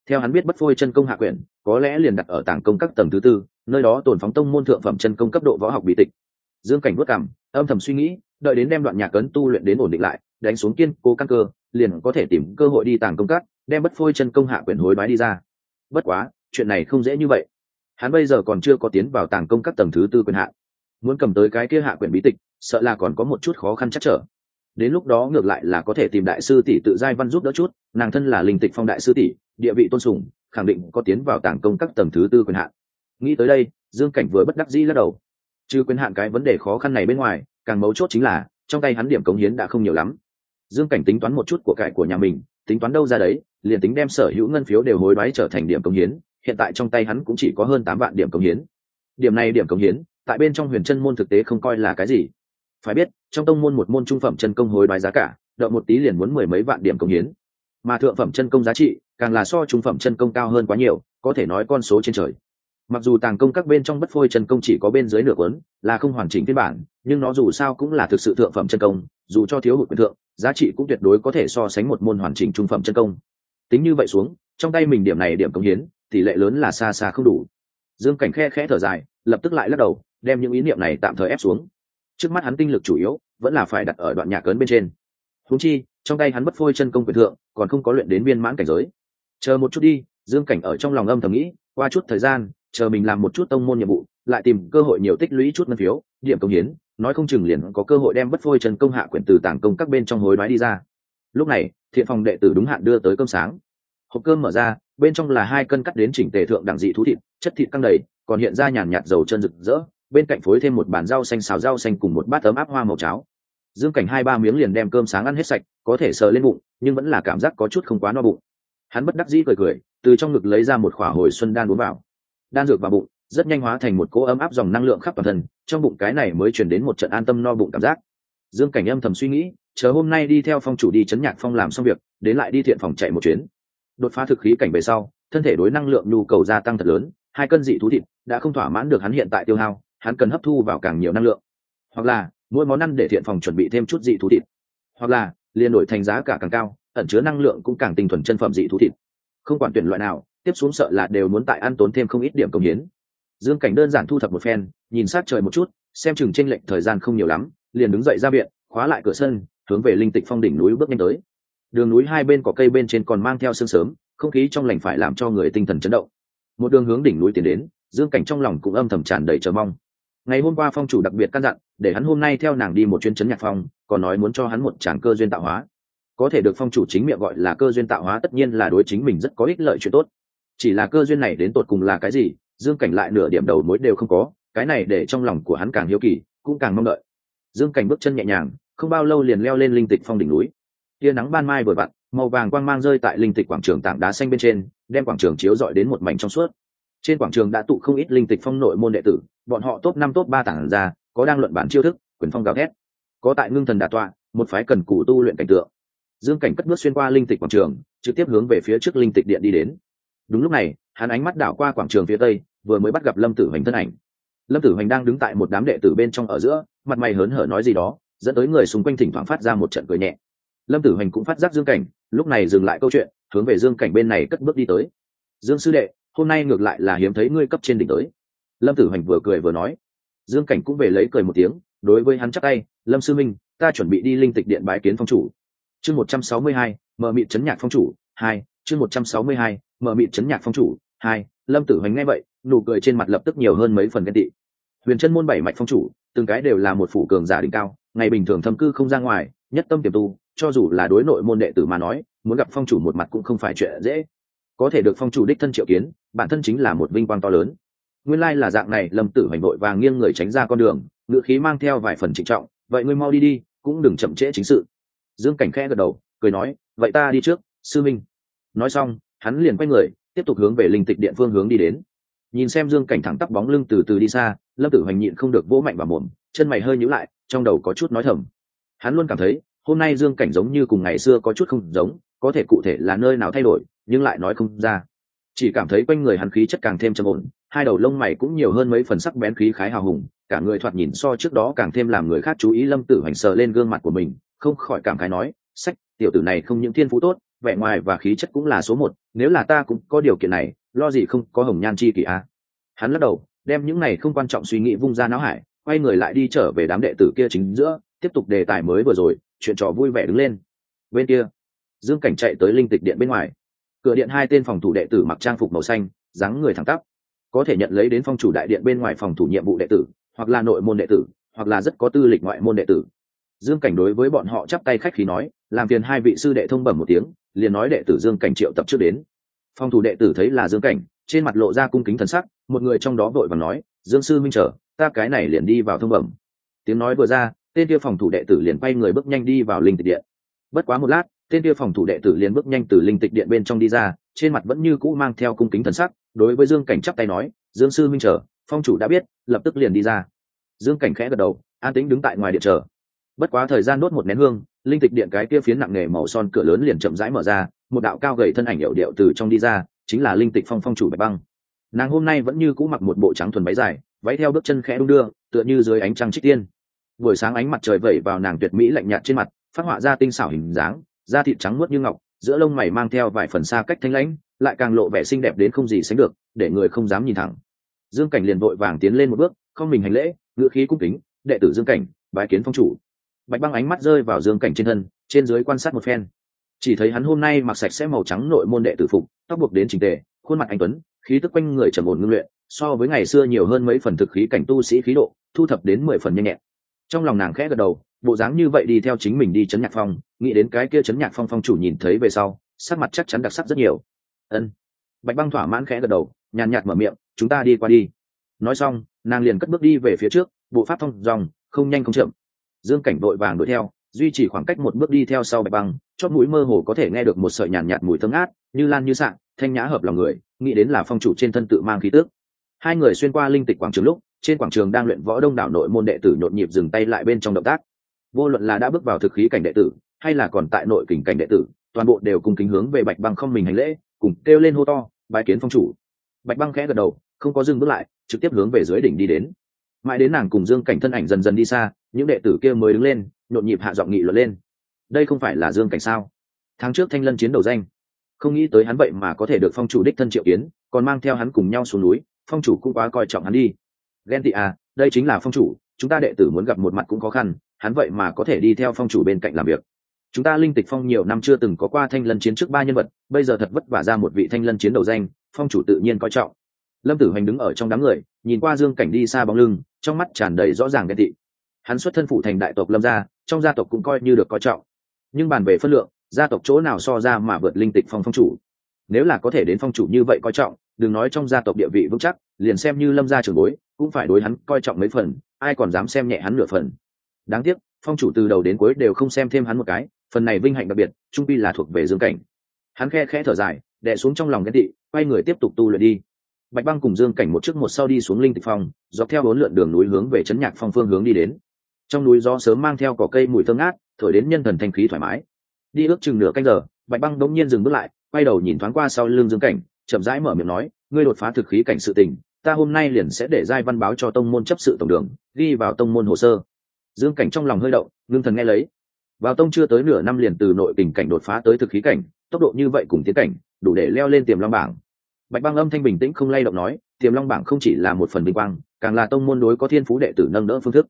Theo hắn biết bất phôi chân công hạ quyền, có lẽ liền đặt ở tảng công các tầng thứ tư, nơi đó tồn phóng tông môn thượng phẩm chân công cấp độ võ học bị tịch. Dương cảnh vất cảm âm thầm suy nghĩ, đợi đến đem đoạn nhạc cấn tu luyện đến ổn định lại, đánh xuống kiên cố căn cơ liền có thể tìm cơ hội đi tàng công cát, đem bất phôi chân công hạ quyền hối đoái đi ra. Bất quá, chuyện này không dễ như vậy. Hắn bây giờ còn chưa có tiến vào tàng công các tầng thứ tư quyền hạn muốn cầm tới cái kia hạ quyền bí tịch, sợ là còn có một chút khó khăn chắc trở. Đến lúc đó ngược lại là có thể tìm đại sư tỷ tự giai văn giúp đỡ chút, nàng thân là linh tịch phong đại sư tỷ, địa vị tôn sùng, khẳng định có tiến vào tàng công các tầng thứ tư quyền hạn nghĩ tới đây, dương cảnh vừa bất đắc dĩ lắc đầu. Trừ quyền hạn cái vấn đề khó khăn này bên ngoài, càng mấu chốt chính là, trong tay hắn điểm cống hiến đã không nhiều lắm dương cảnh tính toán một chút của cải của nhà mình, tính toán đâu ra đấy, liền tính đem sở hữu ngân phiếu đều hối đoái trở thành điểm cống hiến, hiện tại trong tay hắn cũng chỉ có hơn tám vạn điểm cống hiến. Điểm này điểm cống hiến, tại bên trong huyền chân môn thực tế không coi là cái gì. Phải biết, trong tông môn một môn trung phẩm chân công hối đoái giá cả, đợi một tí liền muốn mười mấy vạn điểm cống hiến. Mà thượng phẩm chân công giá trị, càng là so trung phẩm chân công cao hơn quá nhiều, có thể nói con số trên trời. Mặc dù tàng công các bên trong bất phôi chân công chỉ có bên dưới nửa cuốn, là không hoàn chỉnh phiên bản, nhưng nó dù sao cũng là thực sự thượng phẩm chân công, dù cho thiếu hụt quyền thượng giá trị cũng tuyệt đối có thể so sánh một môn hoàn chỉnh trung phẩm chân công. Tính như vậy xuống, trong tay mình điểm này điểm công hiến, tỷ lệ lớn là xa xa không đủ. Dương cảnh khe khẽ thở dài, lập tức lại lắc đầu, đem những ý niệm này tạm thời ép xuống. Trước mắt hắn tinh lực chủ yếu, vẫn là phải đặt ở đoạn nhạc cấn bên trên. Húng chi, trong tay hắn bất phôi chân công quyền thượng, còn không có luyện đến viên mãn cảnh giới. Chờ một chút đi, dương cảnh ở trong lòng âm thầm nghĩ, qua chút thời gian, chờ mình làm một chút tông môn nhiệm vụ, lại tìm cơ hội nhiều tích lũy chút ngân phiếu, điểm công hiến nói không chừng liền có cơ hội đem bất phôi trần công hạ quyển từ tảng công các bên trong hối đoái đi ra. Lúc này, thiện phòng đệ tử đúng hạn đưa tới cơm sáng. Hộp cơm mở ra, bên trong là hai cân cắt đến chỉnh tề thượng đẳng dị thú thịt, chất thịt căng đầy, còn hiện ra nhàn nhạt dầu chân rực rỡ, bên cạnh phối thêm một bàn rau xanh xào rau xanh cùng một bát ấm áp hoa màu cháo. Dương cảnh hai ba miếng liền đem cơm sáng ăn hết sạch, có thể sờ lên bụng, nhưng vẫn là cảm giác có chút không quá no bụng. Hắn bất đắc dĩ cười cười, từ trong ngực lấy ra một khỏa hồi xuân đan uống vào. Đan dược vào bụng rất nhanh hóa thành một cỗ ấm áp dòng năng lượng khắp toàn thân, trong bụng cái này mới chuyển đến một trận an tâm no bụng cảm giác. Dương cảnh âm thầm suy nghĩ, chờ hôm nay đi theo phong chủ đi chấn nhạc phong làm xong việc, đến lại đi thiện phòng chạy một chuyến. Đột phá thực khí cảnh về sau, thân thể đối năng lượng nhu cầu gia tăng thật lớn, hai cân dị thú thịt đã không thỏa mãn được hắn hiện tại tiêu hao, hắn cần hấp thu vào càng nhiều năng lượng. Hoặc là, mỗi món ăn để thiện phòng chuẩn bị thêm chút dị thú thịt. Hoặc là, liền đổi thành giá cả càng cao, ẩn chứa năng lượng cũng càng tinh thuần chân phẩm dị thú thịt. Không quản tuyển loại nào, tiếp xuống sợ là đều muốn tại ăn tốn thêm không ít điểm công hiến dương cảnh đơn giản thu thập một phen, nhìn sát trời một chút, xem chừng tranh lệch thời gian không nhiều lắm, liền đứng dậy ra viện, khóa lại cửa sân, hướng về linh tịch phong đỉnh núi bước nhanh tới. Đường núi hai bên có cây bên trên còn mang theo sương sớm, không khí trong lành phải làm cho người tinh thần chấn động. Một đường hướng đỉnh núi tiến đến, dương cảnh trong lòng cũng âm thầm tràn đầy chờ mong. Ngày hôm qua phong chủ đặc biệt căn dặn, để hắn hôm nay theo nàng đi một chuyến chấn nhạc phong, còn nói muốn cho hắn một tràng cơ duyên tạo hóa. Có thể được phong chủ chính miệng gọi là cơ duyên tạo hóa tất nhiên là đối chính mình rất có ích lợi chuyện tốt. Chỉ là cơ duyên này đến tột cùng là cái gì dương cảnh lại nửa điểm đầu mối đều không có, cái này để trong lòng của hắn càng hiếu kỳ, cũng càng mong đợi. Dương cảnh bước chân nhẹ nhàng, không bao lâu liền leo lên linh tịch phong đỉnh núi. Tia nắng ban mai vừa vặn, màu vàng quang mang rơi tại linh tịch quảng trường tảng đá xanh bên trên, đem quảng trường chiếu dọi đến một mảnh trong suốt. Trên quảng trường đã tụ không ít linh tịch phong nội môn đệ tử, bọn họ top năm, top ba tảng ra, có đang luận bản chiêu thức, quyền phong gào thét. Có tại ngưng thần đà tọa, một phái cần cù tu luyện cảnh tượng. Dương cảnh cất bước xuyên qua linh tịch quảng trường, trực tiếp hướng về phía trước linh tịch điện đi đến. Đúng lúc này hắn ánh mắt đảo qua quảng trường phía tây, vừa mới bắt gặp lâm tử hoành thân ảnh. Lâm tử hoành đang đứng tại một đám đệ tử bên trong ở giữa, mặt mày hớn hở nói gì đó, dẫn tới người xung quanh thỉnh thoảng phát ra một trận cười nhẹ. Lâm tử hoành cũng phát giác dương cảnh, lúc này dừng lại câu chuyện, hướng về dương cảnh bên này cất bước đi tới. Dương sư đệ, hôm nay ngược lại là hiếm thấy ngươi cấp trên đỉnh tới. Lâm tử hoành vừa cười vừa nói. Dương cảnh cũng về lấy cười một tiếng, đối với hắn chắc tay, lâm sư minh, ta chuẩn bị đi linh tịch điện bái kiến phong chủ. Chương một trăm sáu mươi hai, mở mịt chấn nhạc phong chủ, hai, chương một trăm sáu mươi hai, mở mịt chấn nhạc phong chủ hai, lâm tử hoành nghe vậy, nụ cười trên mặt lập tức nhiều hơn mấy phần ghen tị. Huyền chân môn bảy mạch phong chủ, từng cái đều là một phủ cường giả đỉnh cao, ngày bình thường thâm cư không ra ngoài, nhất tâm tiềm tu, cho dù là đối nội môn đệ tử mà nói, muốn gặp phong chủ một mặt cũng không phải chuyện dễ. Có thể được phong chủ đích thân triệu kiến, bản thân chính là một vinh quang to lớn. Nguyên lai là dạng này, lâm tử hoành vội và nghiêng người tránh ra con đường, ngựa khí mang theo vài phần trịnh trọng, vậy ngươi mau đi đi, cũng đừng chậm trễ chính sự. Dương cảnh khẽ gật đầu, cười nói, vậy ta đi trước, sư minh. Nói xong, hắn liền quay người tiếp tục hướng về linh tịch điện phương hướng đi đến. Nhìn xem dương cảnh thẳng tắp bóng lưng từ từ đi xa, lâm tử hoành nhịn không được vỗ mạnh vào mồm, chân mày hơi nhíu lại, trong đầu có chút nói thầm. Hắn luôn cảm thấy, hôm nay dương cảnh giống như cùng ngày xưa có chút không giống, có thể cụ thể là nơi nào thay đổi, nhưng lại nói không ra. Chỉ cảm thấy quanh người hắn khí chất càng thêm trầm ổn, hai đầu lông mày cũng nhiều hơn mấy phần sắc bén khí khái hào hùng, cả người thoạt nhìn so trước đó càng thêm làm người khác chú ý lâm tử hoành sờ lên gương mặt của mình, không khỏi cảm khái nói, sách, tiểu tử này không những thiên phú tốt vẻ ngoài và khí chất cũng là số một, nếu là ta cũng có điều kiện này, lo gì không có hồng nhan chi kỳ a à? hắn lắc đầu, đem những này không quan trọng suy nghĩ vung ra não hải, quay người lại đi trở về đám đệ tử kia chính giữa, tiếp tục đề tài mới vừa rồi, chuyện trò vui vẻ đứng lên. Bên kia, dương cảnh chạy tới linh tịch điện bên ngoài. Cửa điện hai tên phòng thủ đệ tử mặc trang phục màu xanh, dáng người thẳng tắp. Có thể nhận lấy đến phong chủ đại điện bên ngoài phòng thủ nhiệm vụ đệ tử, hoặc là nội môn đệ tử, hoặc là rất có tư lịch ngoại môn đệ tử. Dương cảnh đối với bọn họ chắp tay khách khí nói, làm phiền hai vị sư đệ thông bẩm một tiếng liền nói đệ tử dương cảnh triệu tập trước đến. Phòng thủ đệ tử thấy là dương cảnh, trên mặt lộ ra cung kính thần sắc, một người trong đó vội và nói, dương sư minh trở, ta cái này liền đi vào thông bẩm. Tiếng nói vừa ra, tên kia phòng thủ đệ tử liền quay người bước nhanh đi vào linh tịch điện. Bất quá một lát, tên kia phòng thủ đệ tử liền bước nhanh từ linh tịch điện bên trong đi ra, trên mặt vẫn như cũ mang theo cung kính thần sắc, đối với dương cảnh chắp tay nói, dương sư minh trở, phong chủ đã biết, lập tức liền đi ra. Dương cảnh khẽ gật đầu, an tĩnh đứng tại ngoài điện chờ. Bất quá thời gian đốt một nén hương linh tịch điện cái kia phiến nặng nề màu son cửa lớn liền chậm rãi mở ra, một đạo cao gầy thân ảnh hiệu điệu từ trong đi ra, chính là linh tịch phong phong chủ bạch băng. Nàng hôm nay vẫn như cũ mặc một bộ trắng thuần váy dài, váy theo bước chân khẽ đung đưa, tựa như dưới ánh trăng trích tiên. Buổi sáng ánh mặt trời vẩy vào nàng tuyệt mỹ lạnh nhạt trên mặt, phát họa ra tinh xảo hình dáng, da thịt trắng muốt như ngọc, giữa lông mày mang theo vài phần xa cách thanh lãnh, lại càng lộ vẻ xinh đẹp đến không gì sánh được, để người không dám nhìn thẳng. Dương cảnh liền vội vàng tiến lên một bước, không mình hành lễ ngựa khí cung kính, đệ tử dương cảnh, bái kiến phong chủ bạch băng ánh mắt rơi vào dương cảnh trên thân, trên dưới quan sát một phen. Chỉ thấy hắn hôm nay mặc sạch sẽ màu trắng nội môn đệ tử phục, tóc buộc đến trình tề, khuôn mặt anh tuấn, khí tức quanh người trầm ổn ngưng luyện, so với ngày xưa nhiều hơn mấy phần thực khí cảnh tu sĩ khí độ, thu thập đến mười phần nhanh nhẹn. Trong lòng nàng khẽ gật đầu, bộ dáng như vậy đi theo chính mình đi chấn nhạc phong, nghĩ đến cái kia chấn nhạc phong phong chủ nhìn thấy về sau, sắc mặt chắc chắn đặc sắc rất nhiều. Ân. Bạch băng thỏa mãn khẽ gật đầu, nhàn nhạt mở miệng, chúng ta đi qua đi. Nói xong, nàng liền cất bước đi về phía trước, bộ pháp thông dòng, không nhanh không chậm dương cảnh vội vàng đuổi theo duy trì khoảng cách một bước đi theo sau bạch băng chót mũi mơ hồ có thể nghe được một sợi nhàn nhạt, nhạt mùi thơm ngát như lan như sạn thanh nhã hợp lòng người nghĩ đến là phong chủ trên thân tự mang khí tước hai người xuyên qua linh tịch quảng trường lúc trên quảng trường đang luyện võ đông đảo nội môn đệ tử nhộn nhịp dừng tay lại bên trong động tác. Vô luận là đã bước vào thực khí cảnh đệ tử hay là còn tại nội kình cảnh đệ tử toàn bộ đều cùng kính hướng về bạch băng không mình hành lễ cùng kêu lên hô to bài kiến phong chủ. Bạch băng khẽ gật đầu không có dừng bước lại trực tiếp hướng về dưới đỉnh đi đến mãi đến nàng cùng dương cảnh thân ảnh dần dần đi xa, những đệ tử kia mới đứng lên, nhộn nhịp hạ giọng nghị luận lên. Đây không phải là dương cảnh sao? Tháng trước thanh lân chiến đầu danh. Không nghĩ tới hắn vậy mà có thể được phong chủ đích thân triệu kiến, còn mang theo hắn cùng nhau xuống núi, phong chủ cũng quá coi trọng hắn đi. Ghen tị à đây chính là phong chủ, chúng ta đệ tử muốn gặp một mặt cũng khó khăn, hắn vậy mà có thể đi theo phong chủ bên cạnh làm việc. Chúng ta linh tịch phong nhiều năm chưa từng có qua thanh lân chiến trước ba nhân vật, bây giờ thật vất vả ra một vị thanh lân chiến đầu danh, phong chủ tự nhiên coi trọng. Lâm tử hoành đứng ở trong đám người nhìn qua dương cảnh đi xa bóng lưng, trong mắt tràn đầy rõ ràng ghen tị. Hắn xuất thân phụ thành đại tộc lâm gia, trong gia tộc cũng coi như được coi trọng. Nhưng bàn về phân lượng, gia tộc chỗ nào so ra mà vượt linh tịch phong phong chủ? Nếu là có thể đến phong chủ như vậy coi trọng, đừng nói trong gia tộc địa vị vững chắc, liền xem như lâm gia trường bối, cũng phải đối hắn coi trọng mấy phần, ai còn dám xem nhẹ hắn nửa phần. Đáng tiếc, phong chủ từ đầu đến cuối đều không xem thêm hắn một cái, phần này vinh hạnh đặc biệt, trung pi là thuộc về dương cảnh. Hắn khe khẽ thở dài đẻ xuống trong lòng ghen tị, quay người tiếp tục tu luyện đi bạch băng cùng dương cảnh một trước một sau đi xuống linh tịch phong, dọc theo bốn lượn đường núi hướng về trấn nhạc phong phương hướng đi đến. Trong núi gió sớm mang theo cỏ cây mùi thơm ngát, thổi đến nhân thần thanh khí thoải mái. Đi ước chừng nửa canh giờ, bạch băng đống nhiên dừng bước lại, quay đầu nhìn thoáng qua sau lưng dương cảnh, chậm rãi mở miệng nói, ngươi đột phá thực khí cảnh sự tình, ta hôm nay liền sẽ để giai văn báo cho tông môn chấp sự tổng đường, ghi vào tông môn hồ sơ. Dương cảnh trong lòng hơi động, ngưng thần nghe lấy. Vào tông chưa tới nửa năm liền từ nội tình cảnh đột phá tới thực khí cảnh, tốc độ như vậy cùng tiến cảnh, đủ để leo lên tiềm long bảng bạch băng âm thanh bình tĩnh không lay động nói, tiềm long bảng không chỉ là một phần vinh quang, càng là tông môn đối có thiên phú đệ tử nâng đỡ phương thức.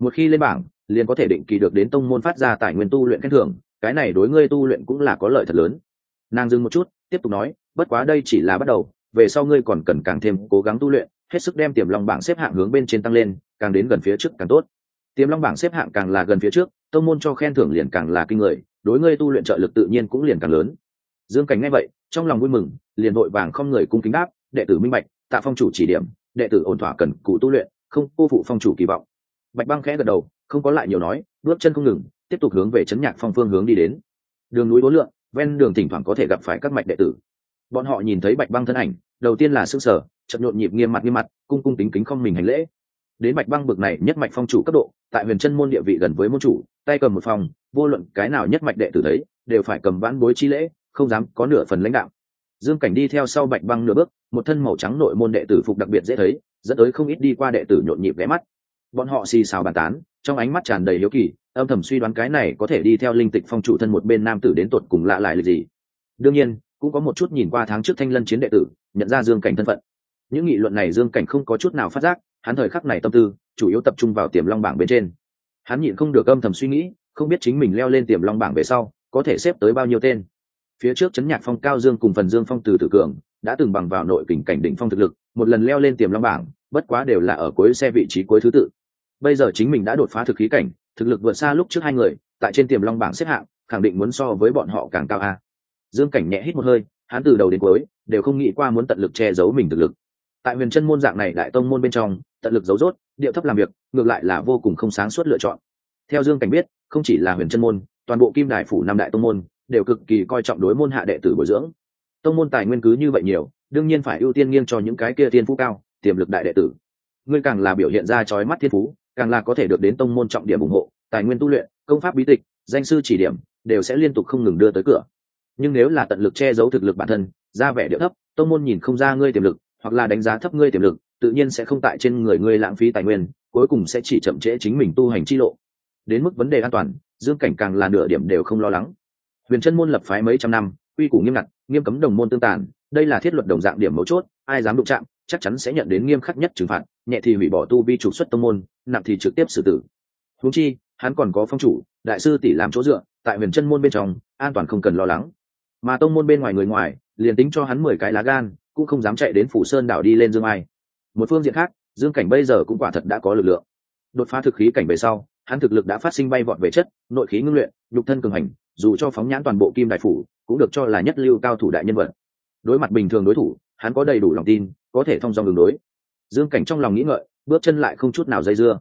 Một khi lên bảng, liền có thể định kỳ được đến tông môn phát ra tài nguyên tu luyện khen thưởng, cái này đối ngươi tu luyện cũng là có lợi thật lớn. Nàng dừng một chút, tiếp tục nói, bất quá đây chỉ là bắt đầu, về sau ngươi còn cần càng thêm cố gắng tu luyện, hết sức đem tiềm long bảng xếp hạng hướng bên trên tăng lên, càng đến gần phía trước càng tốt. Tiềm long bảng xếp hạng càng là gần phía trước, tông môn cho khen thưởng liền càng là kinh người, đối ngươi tu luyện trợ lực tự nhiên cũng liền càng lớn. Dương cảnh nghe vậy, trong lòng vui mừng liền vội vàng không người cung kính đáp, đệ tử minh bạch, tạ phong chủ chỉ điểm, đệ tử ổn thỏa cần cụ tu luyện, không cô phụ phong chủ kỳ vọng. Bạch băng khẽ gật đầu, không có lại nhiều nói, bước chân không ngừng, tiếp tục hướng về chấn nhạc phong phương hướng đi đến. Đường núi bốn lượng ven đường thỉnh thoảng có thể gặp phải các mạch đệ tử. Bọn họ nhìn thấy bạch băng thân ảnh, đầu tiên là s ư n g sở chậm nhộn nhịp nghiêm mặt nghiêm mặt, cung cung tính kính không mình hành lễ. Đến bạch băng bực này nhất mạch phong chủ cấp độ, tại huyền chân môn địa vị gần với môn chủ, tay cầm một phòng, vô luận cái nào nhất mạch đệ tử thấy đều phải cầm vãn bối chi lễ, không dám có nửa phần lãnh đạo dương cảnh đi theo sau bạch băng nửa bước, một thân màu trắng nội môn đệ tử phục đặc biệt dễ thấy, dẫn tới không ít đi qua đệ tử nhộn nhịp ghé mắt. Bọn họ xì xào bàn tán, trong ánh mắt tràn đầy hiếu kỳ, âm thầm suy đoán cái này có thể đi theo linh tịch phong chủ thân một bên nam tử đến tột cùng lạ lại là gì. Đương nhiên, cũng có một chút nhìn qua tháng trước thanh lân chiến đệ tử, nhận ra dương cảnh thân phận. Những nghị luận này dương cảnh không có chút nào phát giác, hắn thời khắc này tâm tư, chủ yếu tập trung vào tiềm long bảng bên trên. Hắn nhịn không được âm thầm suy nghĩ, không biết chính mình leo lên tiềm long bảng về sau, có thể xếp tới bao nhiêu tên phía trước chấn nhạc phong cao dương cùng phần dương phong từ tử cường, đã từng bằng vào nội kình cảnh đỉnh phong thực lực, một lần leo lên tiềm long bảng, bất quá đều là ở cuối xe vị trí cuối thứ tự. Bây giờ chính mình đã đột phá thực khí cảnh, thực lực vượt xa lúc trước hai người, tại trên tiềm long bảng xếp hạng, khẳng định muốn so với bọn họ càng cao a. Dương cảnh nhẹ hít một hơi, hắn từ đầu đến cuối, đều không nghĩ qua muốn tận lực che giấu mình thực lực. Tại huyền chân môn dạng này đại tông môn bên trong, tận lực giấu rốt, điệu thấp làm việc, ngược lại là vô cùng không sáng suốt lựa chọn. Theo dương cảnh biết, không chỉ là huyền chân môn, toàn bộ kim đài phủ năm đại tông môn đều cực kỳ coi trọng đối môn hạ đệ tử bồi dưỡng. Tông môn tài nguyên cứ như vậy nhiều, đương nhiên phải ưu tiên nghiêng cho những cái kia thiên phú cao, tiềm lực đại đệ tử. Ngươi càng là biểu hiện ra trói mắt thiên phú, càng là có thể được đến tông môn trọng điểm ủng hộ, tài nguyên tu luyện, công pháp bí tịch, danh sư chỉ điểm, đều sẽ liên tục không ngừng đưa tới cửa. Nhưng nếu là tận lực che giấu thực lực bản thân, ra vẻ điệu thấp, tông môn nhìn không ra ngươi tiềm lực, hoặc là đánh giá thấp ngươi tiềm lực, tự nhiên sẽ không tại trên người ngươi lãng phí tài nguyên, cuối cùng sẽ chỉ chậm trễ chính mình tu hành chi lộ. Đến mức vấn đề an toàn, dương cảnh càng là nửa điểm đều không lo lắng huyền chân môn lập phái mấy trăm năm, quy củ nghiêm ngặt, nghiêm cấm đồng môn tương tàn, đây là thiết luật đồng dạng điểm mấu chốt, ai dám đụng chạm, chắc chắn sẽ nhận đến nghiêm khắc nhất trừng phạt, nhẹ thì hủy bỏ tu vi trục xuất tông môn, nặng thì trực tiếp xử tử. Huống chi, hắn còn có phong chủ, đại sư tỷ làm chỗ dựa, tại huyền chân môn bên trong, an toàn không cần lo lắng. Mà tông môn bên ngoài người ngoài, liền tính cho hắn mười cái lá gan, cũng không dám chạy đến phủ sơn đảo đi lên dương ai. Một phương diện khác, dương cảnh bây giờ cũng quả thật đã có lực lượng. Đột phá thực khí cảnh về sau, hắn thực lực đã phát sinh bay vọt về chất, nội khí ngưng luyện, nhục thân cường hành dù cho phóng nhãn toàn bộ kim đại phủ, cũng được cho là nhất lưu cao thủ đại nhân vật. Đối mặt bình thường đối thủ, hắn có đầy đủ lòng tin, có thể thông dong đường đối. Dương cảnh trong lòng nghĩ ngợi, bước chân lại không chút nào dây dưa.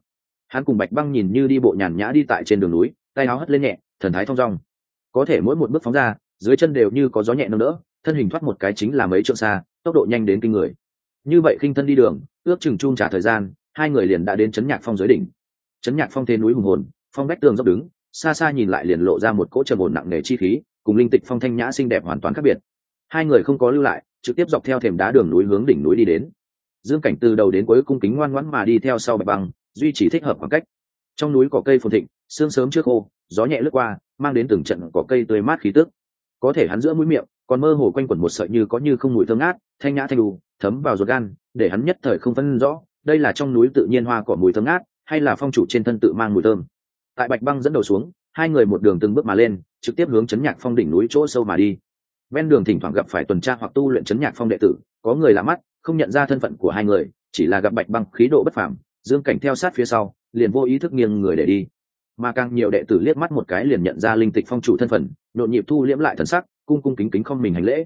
Hắn cùng bạch băng nhìn như đi bộ nhàn nhã đi tại trên đường núi, tay áo hất lên nhẹ, thần thái thong dong. Có thể mỗi một bước phóng ra, dưới chân đều như có gió nhẹ nâng đỡ, thân hình thoát một cái chính là mấy trượng xa, tốc độ nhanh đến kinh người. Như vậy khinh thân đi đường, ước chừng chung trả thời gian, hai người liền đã đến chấn nhạc phong dưới đỉnh. Chấn nhạc phong thế núi hùng hồn, phong bách tường dốc đứng xa xa nhìn lại liền lộ ra một cỗ trầm ổn nặng nề chi khí, cùng linh tịch phong thanh nhã xinh đẹp hoàn toàn khác biệt. Hai người không có lưu lại, trực tiếp dọc theo thềm đá đường núi hướng đỉnh núi đi đến. Dương cảnh từ đầu đến cuối cung kính ngoan ngoãn mà đi theo sau bạch băng, duy trì thích hợp khoảng cách. Trong núi có cây phồn thịnh, sương sớm trước khô, gió nhẹ lướt qua, mang đến từng trận có cây tươi mát khí tức. Có thể hắn giữa mũi miệng, còn mơ hồ quanh quẩn một sợi như có như không mùi thơm ngát, thanh nhã thanh đù thấm vào ruột gan, để hắn nhất thời không phân rõ, đây là trong núi tự nhiên hoa cỏ mùi thơm ngát, hay là phong chủ trên thân tự mang mùi thơm tại bạch băng dẫn đầu xuống, hai người một đường từng bước mà lên, trực tiếp hướng chấn nhạc phong đỉnh núi chỗ sâu mà đi. Ven đường thỉnh thoảng gặp phải tuần tra hoặc tu luyện chấn nhạc phong đệ tử, có người lạ mắt, không nhận ra thân phận của hai người, chỉ là gặp bạch băng khí độ bất phàm, dương cảnh theo sát phía sau, liền vô ý thức nghiêng người để đi. Mà càng nhiều đệ tử liếc mắt một cái liền nhận ra linh tịch phong chủ thân phận, nhộn nhịp thu liễm lại thần sắc, cung cung kính kính không mình hành lễ.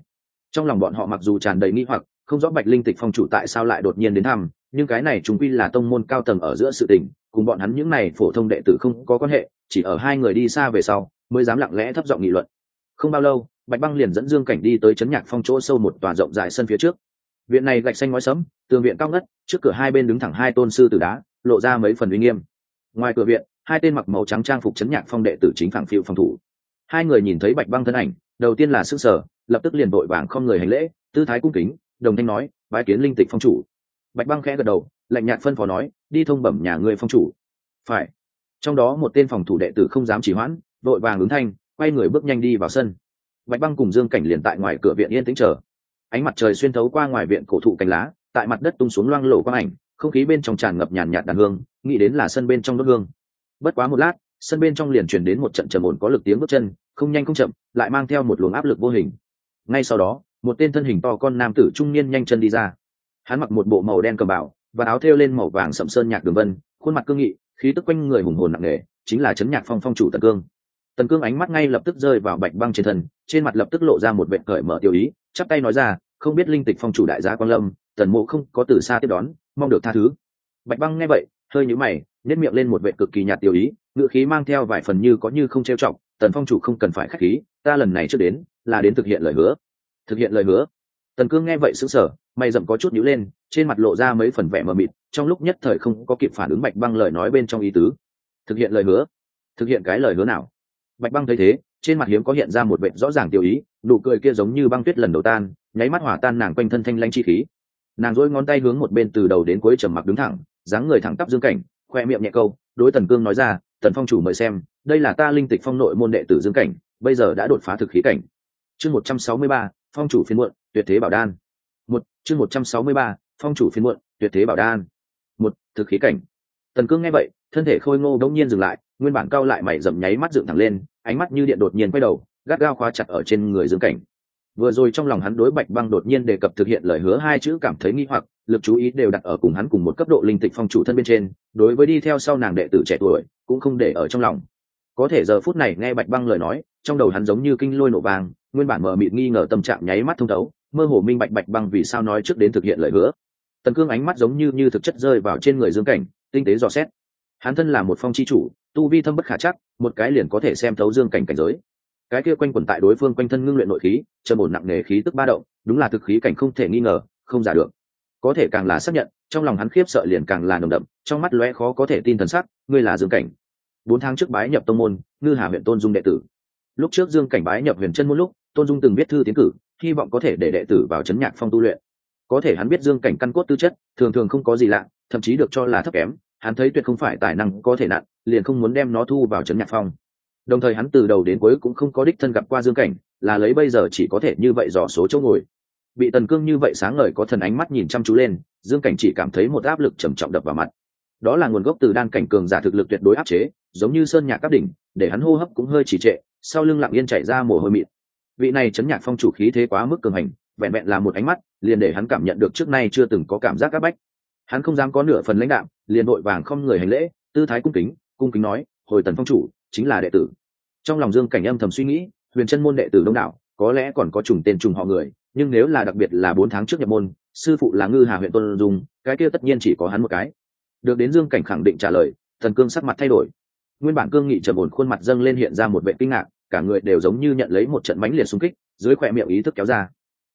Trong lòng bọn họ mặc dù tràn đầy nghi hoặc, không rõ bạch linh tịch phong chủ tại sao lại đột nhiên đến thăm nhưng cái này chúng quy là tông môn cao tầng ở giữa sự tình, cùng bọn hắn những này phổ thông đệ tử không có quan hệ, chỉ ở hai người đi xa về sau, mới dám lặng lẽ thấp giọng nghị luận. Không bao lâu, bạch băng liền dẫn dương cảnh đi tới chấn nhạc phong chỗ sâu một tòa rộng dài sân phía trước. Viện này gạch xanh ngói sẫm, tường viện cao ngất, trước cửa hai bên đứng thẳng hai tôn sư tử đá, lộ ra mấy phần uy nghiêm. Ngoài cửa viện, hai tên mặc màu trắng trang phục chấn nhạc phong đệ tử chính phẳng phiêu phòng thủ. Hai người nhìn thấy bạch băng thân ảnh, đầu tiên là s ư sở lập tức liền vội vàng không người hành lễ, tư thái cung kính, đồng thanh nói, bái kiến linh tịch phong chủ bạch băng khẽ gật đầu, lạnh nhạt phân phó nói, đi thông bẩm nhà người phong chủ. Phải. Trong đó một tên phòng thủ đệ tử không dám chỉ hoãn, vội vàng ứng thanh, quay người bước nhanh đi vào sân. Bạch băng cùng dương cảnh liền tại ngoài cửa viện yên tĩnh chờ. Ánh mặt trời xuyên thấu qua ngoài viện cổ thụ cành lá, tại mặt đất tung xuống loang lổ quang ảnh, không khí bên trong tràn ngập nhàn nhạt đàn hương, nghĩ đến là sân bên trong đốt hương. Bất quá một lát, sân bên trong liền truyền đến một trận trầm ổn có lực tiếng bước chân, không nhanh không chậm, lại mang theo một luồng áp lực vô hình. Ngay sau đó, một tên thân hình to con nam tử trung niên nhanh chân đi ra hắn mặc một bộ màu đen cầm bảo và áo thêu lên màu vàng sậm sơn nhạc đường vân, khuôn mặt cương nghị, khí tức quanh người hùng hồn nặng nề, chính là chấn nhạc phong phong chủ tần cương. Tần cương ánh mắt ngay lập tức rơi vào bạch băng trên thân, trên mặt lập tức lộ ra một vệ cởi mở tiêu ý, chắp tay nói ra, không biết linh tịch phong chủ đại gia quan lâm, tần mộ không có từ xa tiếp đón, mong được tha thứ. Bạch băng nghe vậy, hơi nhíu mày nếp miệng lên một vệ cực kỳ nhạt tiêu ý ngự khí mang theo vài phần như có như không trêu trọng tần phong chủ không cần phải khách khí, ta lần này trước đến, là đến thực hiện lời hứa. Thực hiện lời hứa? Tần cương nghe vậy sững sờ mày rậm có chút nhíu lên, trên mặt lộ ra mấy phần vẻ mờ mịt, trong lúc nhất thời không có kịp phản ứng bạch băng lời nói bên trong ý tứ. Thực hiện lời hứa. Thực hiện cái lời hứa nào? Bạch băng thấy thế, trên mặt hiếm có hiện ra một vẻ rõ ràng tiêu ý, nụ cười kia giống như băng tuyết lần đầu tan, nháy mắt hỏa tan nàng quanh thân thanh lanh chi khí. Nàng dỗi ngón tay hướng một bên từ đầu đến cuối trầm mặc đứng thẳng, dáng người thẳng tắp dương cảnh, khoe miệng nhẹ câu, đối tần cương nói ra, tần phong chủ mời xem, đây là ta linh tịch phong nội môn đệ tử dương cảnh, bây giờ đã đột phá thực khí cảnh. Chương một trăm sáu mươi ba, phong chủ phiên muộn, tuyệt thế bảo đan một, chương một trăm sáu mươi ba, phong chủ phiên muộn, tuyệt thế bảo đan. Một, thực khí cảnh. Tần cương nghe vậy, thân thể khôi ngô đông nhiên dừng lại, nguyên bản cao lại mày dậm nháy mắt dựng thẳng lên, ánh mắt như điện đột nhiên quay đầu, gắt gao khóa chặt ở trên người dương cảnh. Vừa rồi trong lòng hắn đối bạch băng đột nhiên đề cập thực hiện lời hứa hai chữ cảm thấy nghi hoặc, lực chú ý đều đặt ở cùng hắn cùng một cấp độ linh tịch phong chủ thân bên trên, đối với đi theo sau nàng đệ tử trẻ tuổi, cũng không để ở trong lòng. Có thể giờ phút này nghe bạch băng lời nói, trong đầu hắn giống như kinh lôi nổ vàng, nguyên bản mờ mịt nghi ngờ tâm trạng nháy mắt thông thấu mơ hồ minh bạch bạch băng vì sao nói trước đến thực hiện lời hứa. Tần cương ánh mắt giống như như thực chất rơi vào trên người dương cảnh, tinh tế dò xét. Hắn thân là một phong chi chủ, tu vi thâm bất khả chắc, một cái liền có thể xem thấu dương cảnh cảnh giới. Cái kia quanh quẩn tại đối phương quanh thân ngưng luyện nội khí, trầm một nặng nề khí tức ba động, đúng là thực khí cảnh không thể nghi ngờ, không giả được. Có thể càng là xác nhận, trong lòng hắn khiếp sợ liền càng là nồng đậm, trong mắt lóe khó có thể tin thần sắc, ngươi là dương cảnh. Bốn tháng trước bái nhập tông môn, ngư hà huyện tôn dung đệ tử. Lúc trước dương cảnh bái nhập huyền chân một lúc, tôn dung từng viết thư tiến cử hy vọng có thể để đệ tử vào chấn nhạc phong tu luyện. Có thể hắn biết dương cảnh căn cốt tư chất, thường thường không có gì lạ, thậm chí được cho là thấp kém, hắn thấy tuyệt không phải tài năng có thể nặng, liền không muốn đem nó thu vào chấn nhạc phong. Đồng thời hắn từ đầu đến cuối cũng không có đích thân gặp qua dương cảnh, là lấy bây giờ chỉ có thể như vậy dò số chỗ ngồi. Bị tần cương như vậy sáng ngời có thần ánh mắt nhìn chăm chú lên, dương cảnh chỉ cảm thấy một áp lực trầm trọng đập vào mặt. Đó là nguồn gốc từ đan cảnh cường giả thực lực tuyệt đối áp chế, giống như sơn nhạc các đỉnh, để hắn hô hấp cũng hơi trì trệ, sau lưng lặng yên chảy ra mồ hôi mịn vị này chấn nhạc phong chủ khí thế quá mức cường hành vẹn vẹn là một ánh mắt liền để hắn cảm nhận được trước nay chưa từng có cảm giác áp bách. Hắn không dám có nửa phần lãnh đạo, liền vội vàng không người hành lễ tư thái cung kính cung kính nói hồi tần phong chủ chính là đệ tử. Trong lòng dương cảnh âm thầm suy nghĩ huyền chân môn đệ tử đông đảo có lẽ còn có trùng tên trùng họ người nhưng nếu là đặc biệt là bốn tháng trước nhập môn sư phụ là ngư hà huyện tôn dung cái kia tất nhiên chỉ có hắn một cái. Được đến dương cảnh khẳng định trả lời thần cương sắc mặt thay đổi. Nguyên bản cương nghị trầm ổn khuôn mặt dâng lên hiện ra một vệ kinh ngạc cả người đều giống như nhận lấy một trận mãnh liệt xung kích, dưới khỏe miệng ý thức kéo ra.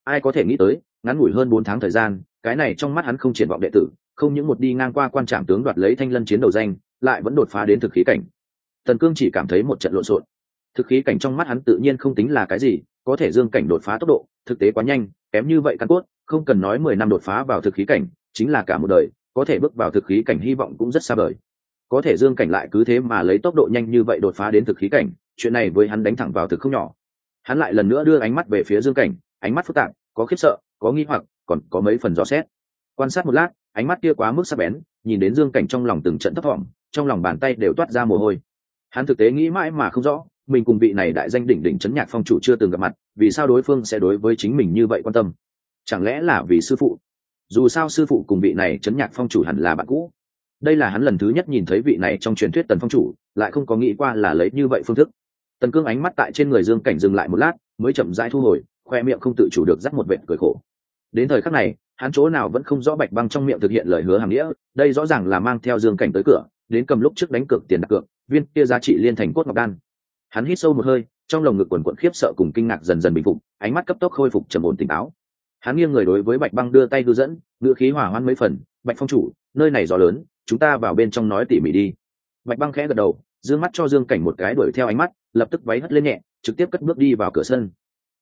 Ai có thể nghĩ tới, ngắn ngủi hơn bốn tháng thời gian, cái này trong mắt hắn không triển vọng đệ tử, không những một đi ngang qua quan trạm tướng đoạt lấy thanh lân chiến đầu danh, lại vẫn đột phá đến thực khí cảnh. Tần cương chỉ cảm thấy một trận lộn xộn. Thực khí cảnh trong mắt hắn tự nhiên không tính là cái gì, có thể dương cảnh đột phá tốc độ, thực tế quá nhanh, kém như vậy căn cốt, không cần nói mười năm đột phá vào thực khí cảnh, chính là cả một đời, có thể bước vào thực khí cảnh hy vọng cũng rất xa vời. Có thể dương cảnh lại cứ thế mà lấy tốc độ nhanh như vậy đột phá đến thực khí cảnh chuyện này với hắn đánh thẳng vào thực không nhỏ. Hắn lại lần nữa đưa ánh mắt về phía dương cảnh, ánh mắt phức tạp, có khiếp sợ, có nghi hoặc, còn có mấy phần rõ xét. Quan sát một lát, ánh mắt kia quá mức sắc bén, nhìn đến dương cảnh trong lòng từng trận thấp thỏm, trong lòng bàn tay đều toát ra mồ hôi. Hắn thực tế nghĩ mãi mà không rõ, mình cùng vị này đại danh đỉnh đỉnh chấn nhạc phong chủ chưa từng gặp mặt, vì sao đối phương sẽ đối với chính mình như vậy quan tâm? Chẳng lẽ là vì sư phụ? Dù sao sư phụ cùng vị này chấn nhạc phong chủ hẳn là bạn cũ. Đây là hắn lần thứ nhất nhìn thấy vị này trong truyền thuyết tần phong chủ, lại không có nghĩ qua là lấy như vậy phương thức tần cương ánh mắt tại trên người dương cảnh dừng lại một lát, mới chậm rãi thu hồi, khoe miệng không tự chủ được dắt một vệt cười khổ. Đến thời khắc này, hắn chỗ nào vẫn không rõ bạch băng trong miệng thực hiện lời hứa hàng nghĩa, đây rõ ràng là mang theo dương cảnh tới cửa, đến cầm lúc trước đánh cược tiền đặt cược, viên kia giá trị liên thành cốt ngọc đan. Hắn hít sâu một hơi, trong lồng ngực quần quận khiếp sợ cùng kinh ngạc dần dần bình phục, ánh mắt cấp tốc khôi phục trầm ổn tỉnh táo. Hắn nghiêng người đối với bạch băng đưa tay đưa dẫn, ngữ khí hỏa hoan mấy phần, bạch phong chủ, nơi này gió lớn, chúng ta vào bên trong nói tỉ mỉ đi. Bạch băng khẽ gật đầu dương mắt cho dương cảnh một cái đuổi theo ánh mắt, lập tức váy hất lên nhẹ, trực tiếp cất bước đi vào cửa sân.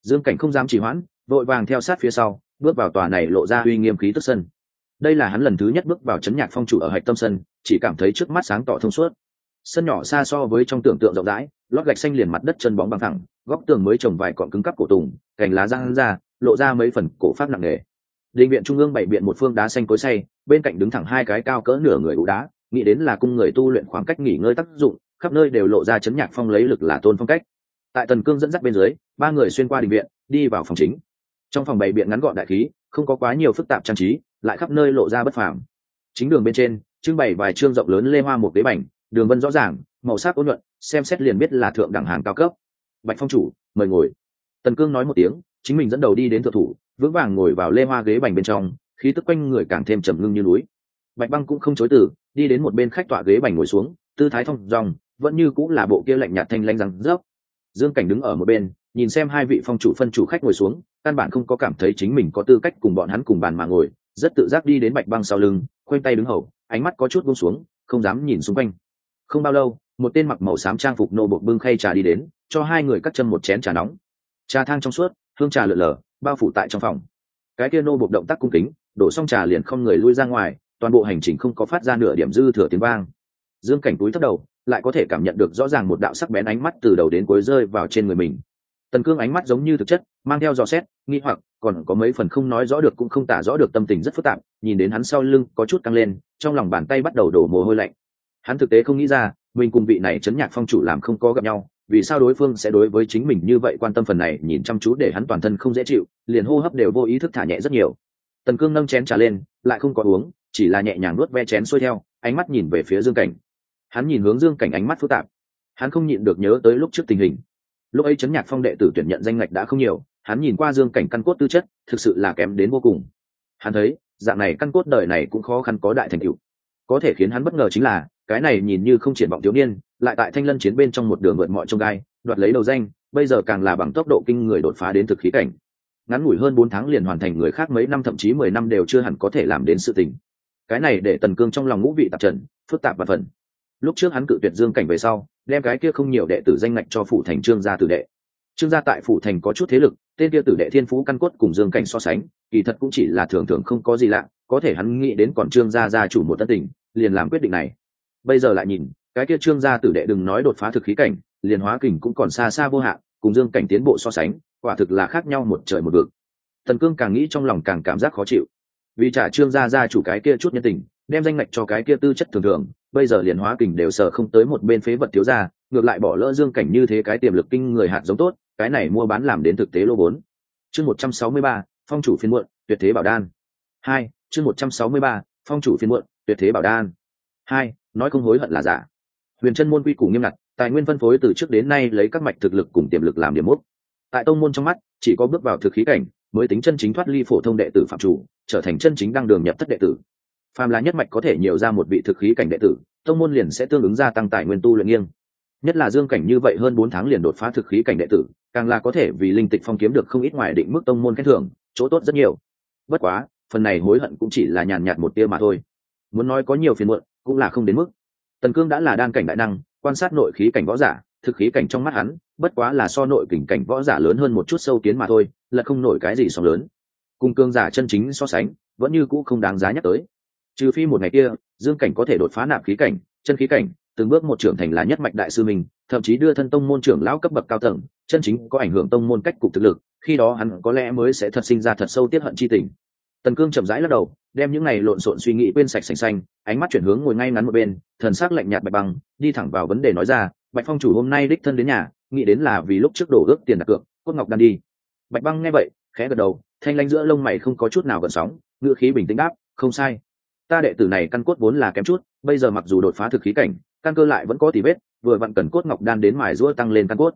Dương cảnh không dám trì hoãn, vội vàng theo sát phía sau, bước vào tòa này lộ ra uy nghiêm khí tức sân. Đây là hắn lần thứ nhất bước vào chấn nhạc phong chủ ở hạch tâm sân, chỉ cảm thấy trước mắt sáng tỏ thông suốt. Sân nhỏ xa so với trong tưởng tượng rộng rãi, lót gạch xanh liền mặt đất chân bóng bằng thẳng, góc tường mới trồng vài cọn cứng cắp cổ tùng, cành lá răng ra, lộ ra mấy phần cổ pháp nặng nề. Định viện trung ương bảy biện một phương đá xanh cối say bên cạnh đứng thẳng hai cái cao cỡ nửa người đủ đá, nghĩ đến là cung người tu luyện khoảng cách nghỉ ngơi tác dụng khắp nơi đều lộ ra chấn nhạc phong lấy lực là tôn phong cách. Tại tần cương dẫn dắt bên dưới, ba người xuyên qua định viện, đi vào phòng chính. Trong phòng bày biện ngắn gọn đại khí, không có quá nhiều phức tạp trang trí, lại khắp nơi lộ ra bất phàm. Chính đường bên trên, trưng bày vài chương rộng lớn lê hoa một ghế bành, đường vân rõ ràng, màu sắc ôn nhuận, xem xét liền biết là thượng đẳng hàng cao cấp. Bạch phong chủ, mời ngồi. Tần cương nói một tiếng, chính mình dẫn đầu đi đến thượng thủ, vững vàng ngồi vào lê hoa ghế bành bên trong, khí tức quanh người càng thêm trầm ngưng như núi. Bạch băng cũng không chối từ, đi đến một bên khách tọa ghế bành ngồi xuống, tư thái thông dòng vẫn như cũng là bộ kia lạnh nhạt thanh lanh rằng rớp. Dương cảnh đứng ở một bên, nhìn xem hai vị phong chủ phân chủ khách ngồi xuống, căn bản không có cảm thấy chính mình có tư cách cùng bọn hắn cùng bàn mà ngồi, rất tự giác đi đến bạch băng sau lưng, khoanh tay đứng hầu, ánh mắt có chút buông xuống, không dám nhìn xung quanh. Không bao lâu, một tên mặc màu xám trang phục nô bột bưng khay trà đi đến, cho hai người cắt chân một chén trà nóng. Trà thang trong suốt, hương trà lượn lờ bao phủ tại trong phòng. Cái kia nô bột động tác cung kính, đổ xong trà liền không người lui ra ngoài, toàn bộ hành trình không có phát ra nửa điểm dư thừa tiếng vang. Dương cảnh túi thất đầu lại có thể cảm nhận được rõ ràng một đạo sắc bén ánh mắt từ đầu đến cuối rơi vào trên người mình. Tần cương ánh mắt giống như thực chất, mang theo dò xét, nghi hoặc, còn có mấy phần không nói rõ được cũng không tả rõ được tâm tình rất phức tạp, nhìn đến hắn sau lưng có chút căng lên, trong lòng bàn tay bắt đầu đổ mồ hôi lạnh. Hắn thực tế không nghĩ ra, mình cùng vị này chấn nhạc phong chủ làm không có gặp nhau, vì sao đối phương sẽ đối với chính mình như vậy quan tâm phần này, nhìn chăm chú để hắn toàn thân không dễ chịu, liền hô hấp đều vô ý thức thả nhẹ rất nhiều. Tần cương nâng chén trà lên, lại không có uống, chỉ là nhẹ nhàng nuốt ve chén xuôi theo, ánh mắt nhìn về phía dương cảnh hắn nhìn hướng dương cảnh ánh mắt phức tạp. Hắn không nhịn được nhớ tới lúc trước tình hình. Lúc ấy chấn nhạc phong đệ tử tuyển nhận danh ngạch đã không nhiều, hắn nhìn qua dương cảnh căn cốt tư chất, thực sự là kém đến vô cùng. Hắn thấy, dạng này căn cốt đời này cũng khó khăn có đại thành tựu. Có thể khiến hắn bất ngờ chính là, cái này nhìn như không triển vọng thiếu niên, lại tại thanh lân chiến bên trong một đường vượt mọi trông gai, đoạt lấy đầu danh, bây giờ càng là bằng tốc độ kinh người đột phá đến thực khí cảnh. Ngắn ngủi hơn bốn tháng liền hoàn thành người khác mấy năm thậm chí mười năm đều chưa hẳn có thể làm đến sự tình. Cái này để tần cương trong lòng ngũ vị tạp trần, phức tạp và phần lúc trước hắn cự tuyệt dương cảnh về sau, đem cái kia không nhiều đệ tử danh ngạch cho phủ thành trương gia tử đệ. Trương gia tại phủ thành có chút thế lực, tên kia tử đệ thiên phú căn cốt cùng dương cảnh so sánh, kỳ thật cũng chỉ là thường thường không có gì lạ, có thể hắn nghĩ đến còn trương gia gia chủ một tân tình, liền làm quyết định này. Bây giờ lại nhìn, cái kia trương gia tử đệ đừng nói đột phá thực khí cảnh, liền hóa kình cũng còn xa xa vô hạn, cùng dương cảnh tiến bộ so sánh, quả thực là khác nhau một trời một vực. Tần cương càng nghĩ trong lòng càng cảm giác khó chịu. Vì trả trương gia gia chủ cái kia chút nhân tình đem danh ngạch cho cái kia tư chất thường thường, bây giờ liền hóa kình đều sợ không tới một bên phế vật thiếu ra ngược lại bỏ lỡ dương cảnh như thế cái tiềm lực kinh người hạt giống tốt, cái này mua bán làm đến thực tế lô vốn chương một trăm sáu mươi ba, phong chủ phiên muộn, tuyệt thế bảo đan. Hai, chương một trăm sáu mươi ba, phong chủ phiên muộn, tuyệt thế bảo đan. Hai, nói không hối hận là giả. Huyền chân môn quy củ nghiêm ngặt, tài nguyên phân phối từ trước đến nay lấy các mạch thực lực cùng tiềm lực làm điểm mốt tại tông môn trong mắt, chỉ có bước vào thực khí cảnh, mới tính chân chính thoát ly phổ thông đệ tử phạm chủ, trở thành chân chính đăng đường nhập thất đệ tử phàm là nhất mạch có thể nhiều ra một vị thực khí cảnh đệ tử, tông môn liền sẽ tương ứng gia tăng tài nguyên tu luyện nghiêng. Nhất là dương cảnh như vậy hơn bốn tháng liền đột phá thực khí cảnh đệ tử, càng là có thể vì linh tịch phong kiếm được không ít ngoài định mức tông môn khen thưởng, chỗ tốt rất nhiều. Bất quá, phần này hối hận cũng chỉ là nhàn nhạt một tia mà thôi. Muốn nói có nhiều phiền muộn, cũng là không đến mức. Tần cương đã là đan cảnh đại năng, quan sát nội khí cảnh võ giả, thực khí cảnh trong mắt hắn, bất quá là so nội kình cảnh võ giả lớn hơn một chút sâu kiến mà thôi, là không nổi cái gì sóng lớn. Cùng cương giả chân chính so sánh, vẫn như cũ không đáng giá nhắc tới trừ phi một ngày kia, dương cảnh có thể đột phá nạp khí cảnh, chân khí cảnh, từng bước một trưởng thành là nhất mạch đại sư mình, thậm chí đưa thân tông môn trưởng lão cấp bậc cao tầng, chân chính có ảnh hưởng tông môn cách cục thực lực, khi đó hắn có lẽ mới sẽ thật sinh ra thật sâu tiết hận chi tình. Tần cương chậm rãi lắc đầu, đem những này lộn xộn suy nghĩ quên sạch sành xanh, ánh mắt chuyển hướng ngồi ngay ngắn một bên, thần sắc lạnh nhạt bạch băng, đi thẳng vào vấn đề nói ra, bạch phong chủ hôm nay đích thân đến nhà, nghĩ đến là vì lúc trước đổ ước tiền đặt cược, cốt ngọc đan đi. Bạch băng nghe vậy, khẽ gật đầu, thanh lanh giữa lông mày không có chút nào gần sóng, ngữ khí bình tĩnh đáp, không sai ta đệ tử này căn cốt vốn là kém chút, bây giờ mặc dù đột phá thực khí cảnh, căn cơ lại vẫn có tỉ vết, vừa vặn cần cốt ngọc đan đến mài rũa tăng lên căn cốt.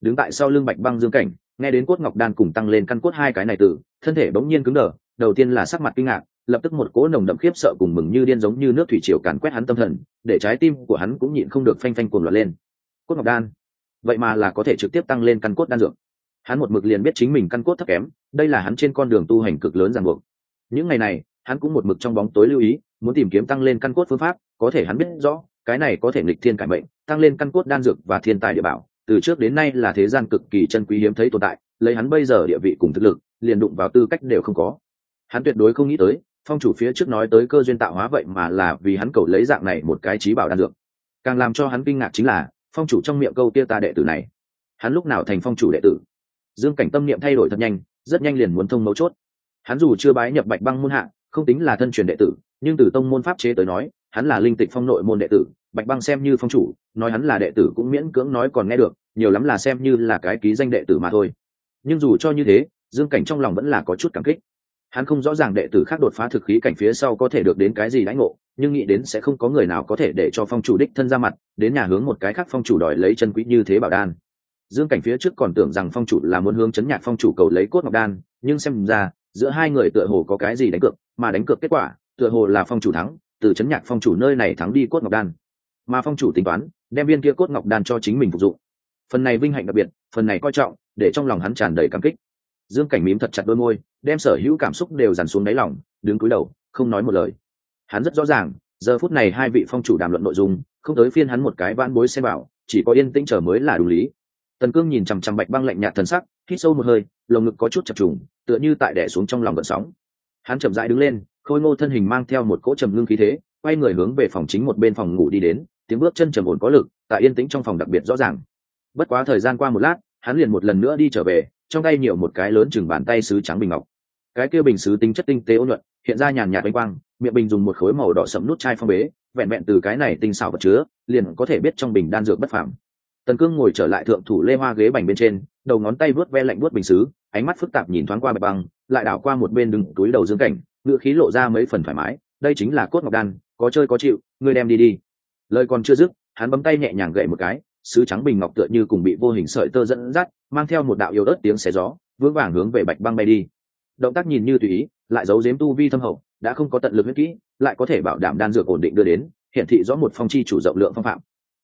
Đứng tại sau lưng bạch băng dương cảnh, nghe đến cốt ngọc đan cùng tăng lên căn cốt hai cái này từ thân thể bỗng nhiên cứng đờ, đầu tiên là sắc mặt kinh ngạc, lập tức một cỗ nồng đậm khiếp sợ cùng mừng như điên giống như nước thủy triều càn quét hắn tâm thần, để trái tim của hắn cũng nhịn không được phanh phanh cuồng loạn lên. Cốt ngọc đan? Vậy mà là có thể trực tiếp tăng lên căn cốt đan dược. Hắn một mực liền biết chính mình căn cốt thấp kém, đây là hắn trên con đường tu hành cực lớn ràng buộc. Những ngày này hắn cũng một mực trong bóng tối lưu ý, muốn tìm kiếm tăng lên căn cốt phương pháp, có thể hắn biết rõ, cái này có thể nghịch thiên cải mệnh, tăng lên căn cốt đan dược và thiên tài địa bảo. Từ trước đến nay là thế gian cực kỳ chân quý hiếm thấy tồn tại, lấy hắn bây giờ địa vị cùng thực lực, liền đụng vào tư cách đều không có. Hắn tuyệt đối không nghĩ tới, phong chủ phía trước nói tới cơ duyên tạo hóa vậy mà là vì hắn cầu lấy dạng này một cái trí bảo đan dược. Càng làm cho hắn kinh ngạc chính là, phong chủ trong miệng câu tia ta đệ tử này, hắn lúc nào thành phong chủ đệ tử? Dương cảnh tâm niệm thay đổi thật nhanh, rất nhanh liền muốn thông mấu chốt. Hắn dù chưa bái nhập bạch băng môn hạ không tính là thân truyền đệ tử, nhưng từ tông môn pháp chế tới nói, hắn là linh tịch phong nội môn đệ tử, bạch băng xem như phong chủ, nói hắn là đệ tử cũng miễn cưỡng nói còn nghe được, nhiều lắm là xem như là cái ký danh đệ tử mà thôi. Nhưng dù cho như thế, dương cảnh trong lòng vẫn là có chút cảm kích. Hắn không rõ ràng đệ tử khác đột phá thực khí cảnh phía sau có thể được đến cái gì lãnh ngộ, nhưng nghĩ đến sẽ không có người nào có thể để cho phong chủ đích thân ra mặt, đến nhà hướng một cái khác phong chủ đòi lấy chân quý như thế bảo đan. Dương cảnh phía trước còn tưởng rằng phong chủ là muốn hướng chấn nhạc phong chủ cầu lấy cốt ngọc đan, nhưng xem ra, giữa hai người tựa hồ có cái gì đánh cược mà đánh cược kết quả, tựa hồ là phong chủ thắng, từ chấn nhạc phong chủ nơi này thắng đi cốt ngọc đan. Mà phong chủ tính toán, đem viên kia cốt ngọc đan cho chính mình phục dụng. Phần này vinh hạnh đặc biệt, phần này coi trọng, để trong lòng hắn tràn đầy cảm kích. Dương cảnh mím thật chặt đôi môi, đem sở hữu cảm xúc đều dằn xuống đáy lòng, đứng cúi đầu, không nói một lời. Hắn rất rõ ràng, giờ phút này hai vị phong chủ đàm luận nội dung, không tới phiên hắn một cái van bối xem bảo, chỉ có yên tĩnh chờ mới là đủ lý. Tần cương nhìn chằm chằm bạch băng lạnh nhạt thần sắc, hít sâu một hơi, lồng ngực có chút chập trùng, tựa như tại đẻ xuống trong lòng gợn sóng hắn chậm rãi đứng lên, khôi ngô thân hình mang theo một cỗ trầm ngưng khí thế, quay người hướng về phòng chính một bên phòng ngủ đi đến, tiếng bước chân trầm ổn có lực, tại yên tĩnh trong phòng đặc biệt rõ ràng. Bất quá thời gian qua một lát, hắn liền một lần nữa đi trở về, trong tay nhiều một cái lớn chừng bàn tay sứ trắng bình ngọc. Cái kia bình sứ tính chất tinh tế ôn nhuận, hiện ra nhàn nhạt bánh quang, miệng bình dùng một khối màu đỏ sẫm nút chai phong bế, vẹn vẹn từ cái này tinh xảo vật chứa, liền có thể biết trong bình đan dược bất phàm tần cương ngồi trở lại thượng thủ lê hoa ghế bành bên trên, đầu ngón tay vuốt ve lạnh vuốt bình xứ, ánh mắt phức tạp nhìn thoáng qua bạch băng, lại đảo qua một bên đừng túi đầu dương cảnh ngựa khí lộ ra mấy phần thoải mái, đây chính là cốt ngọc đan, có chơi có chịu, ngươi đem đi đi. Lời còn chưa dứt, hắn bấm tay nhẹ nhàng gậy một cái sứ trắng bình ngọc tựa như cùng bị vô hình sợi tơ dẫn dắt, mang theo một đạo yếu ớt tiếng xé gió vững vàng hướng về bạch băng bay đi. Động tác nhìn như tùy ý, lại giấu giếm tu vi thâm hậu, đã không có tận lực huyết kỹ, lại có thể bảo đảm đan dược ổn định đưa đến, hiển thị rõ một phong chi chủ rộng lượng phong phạm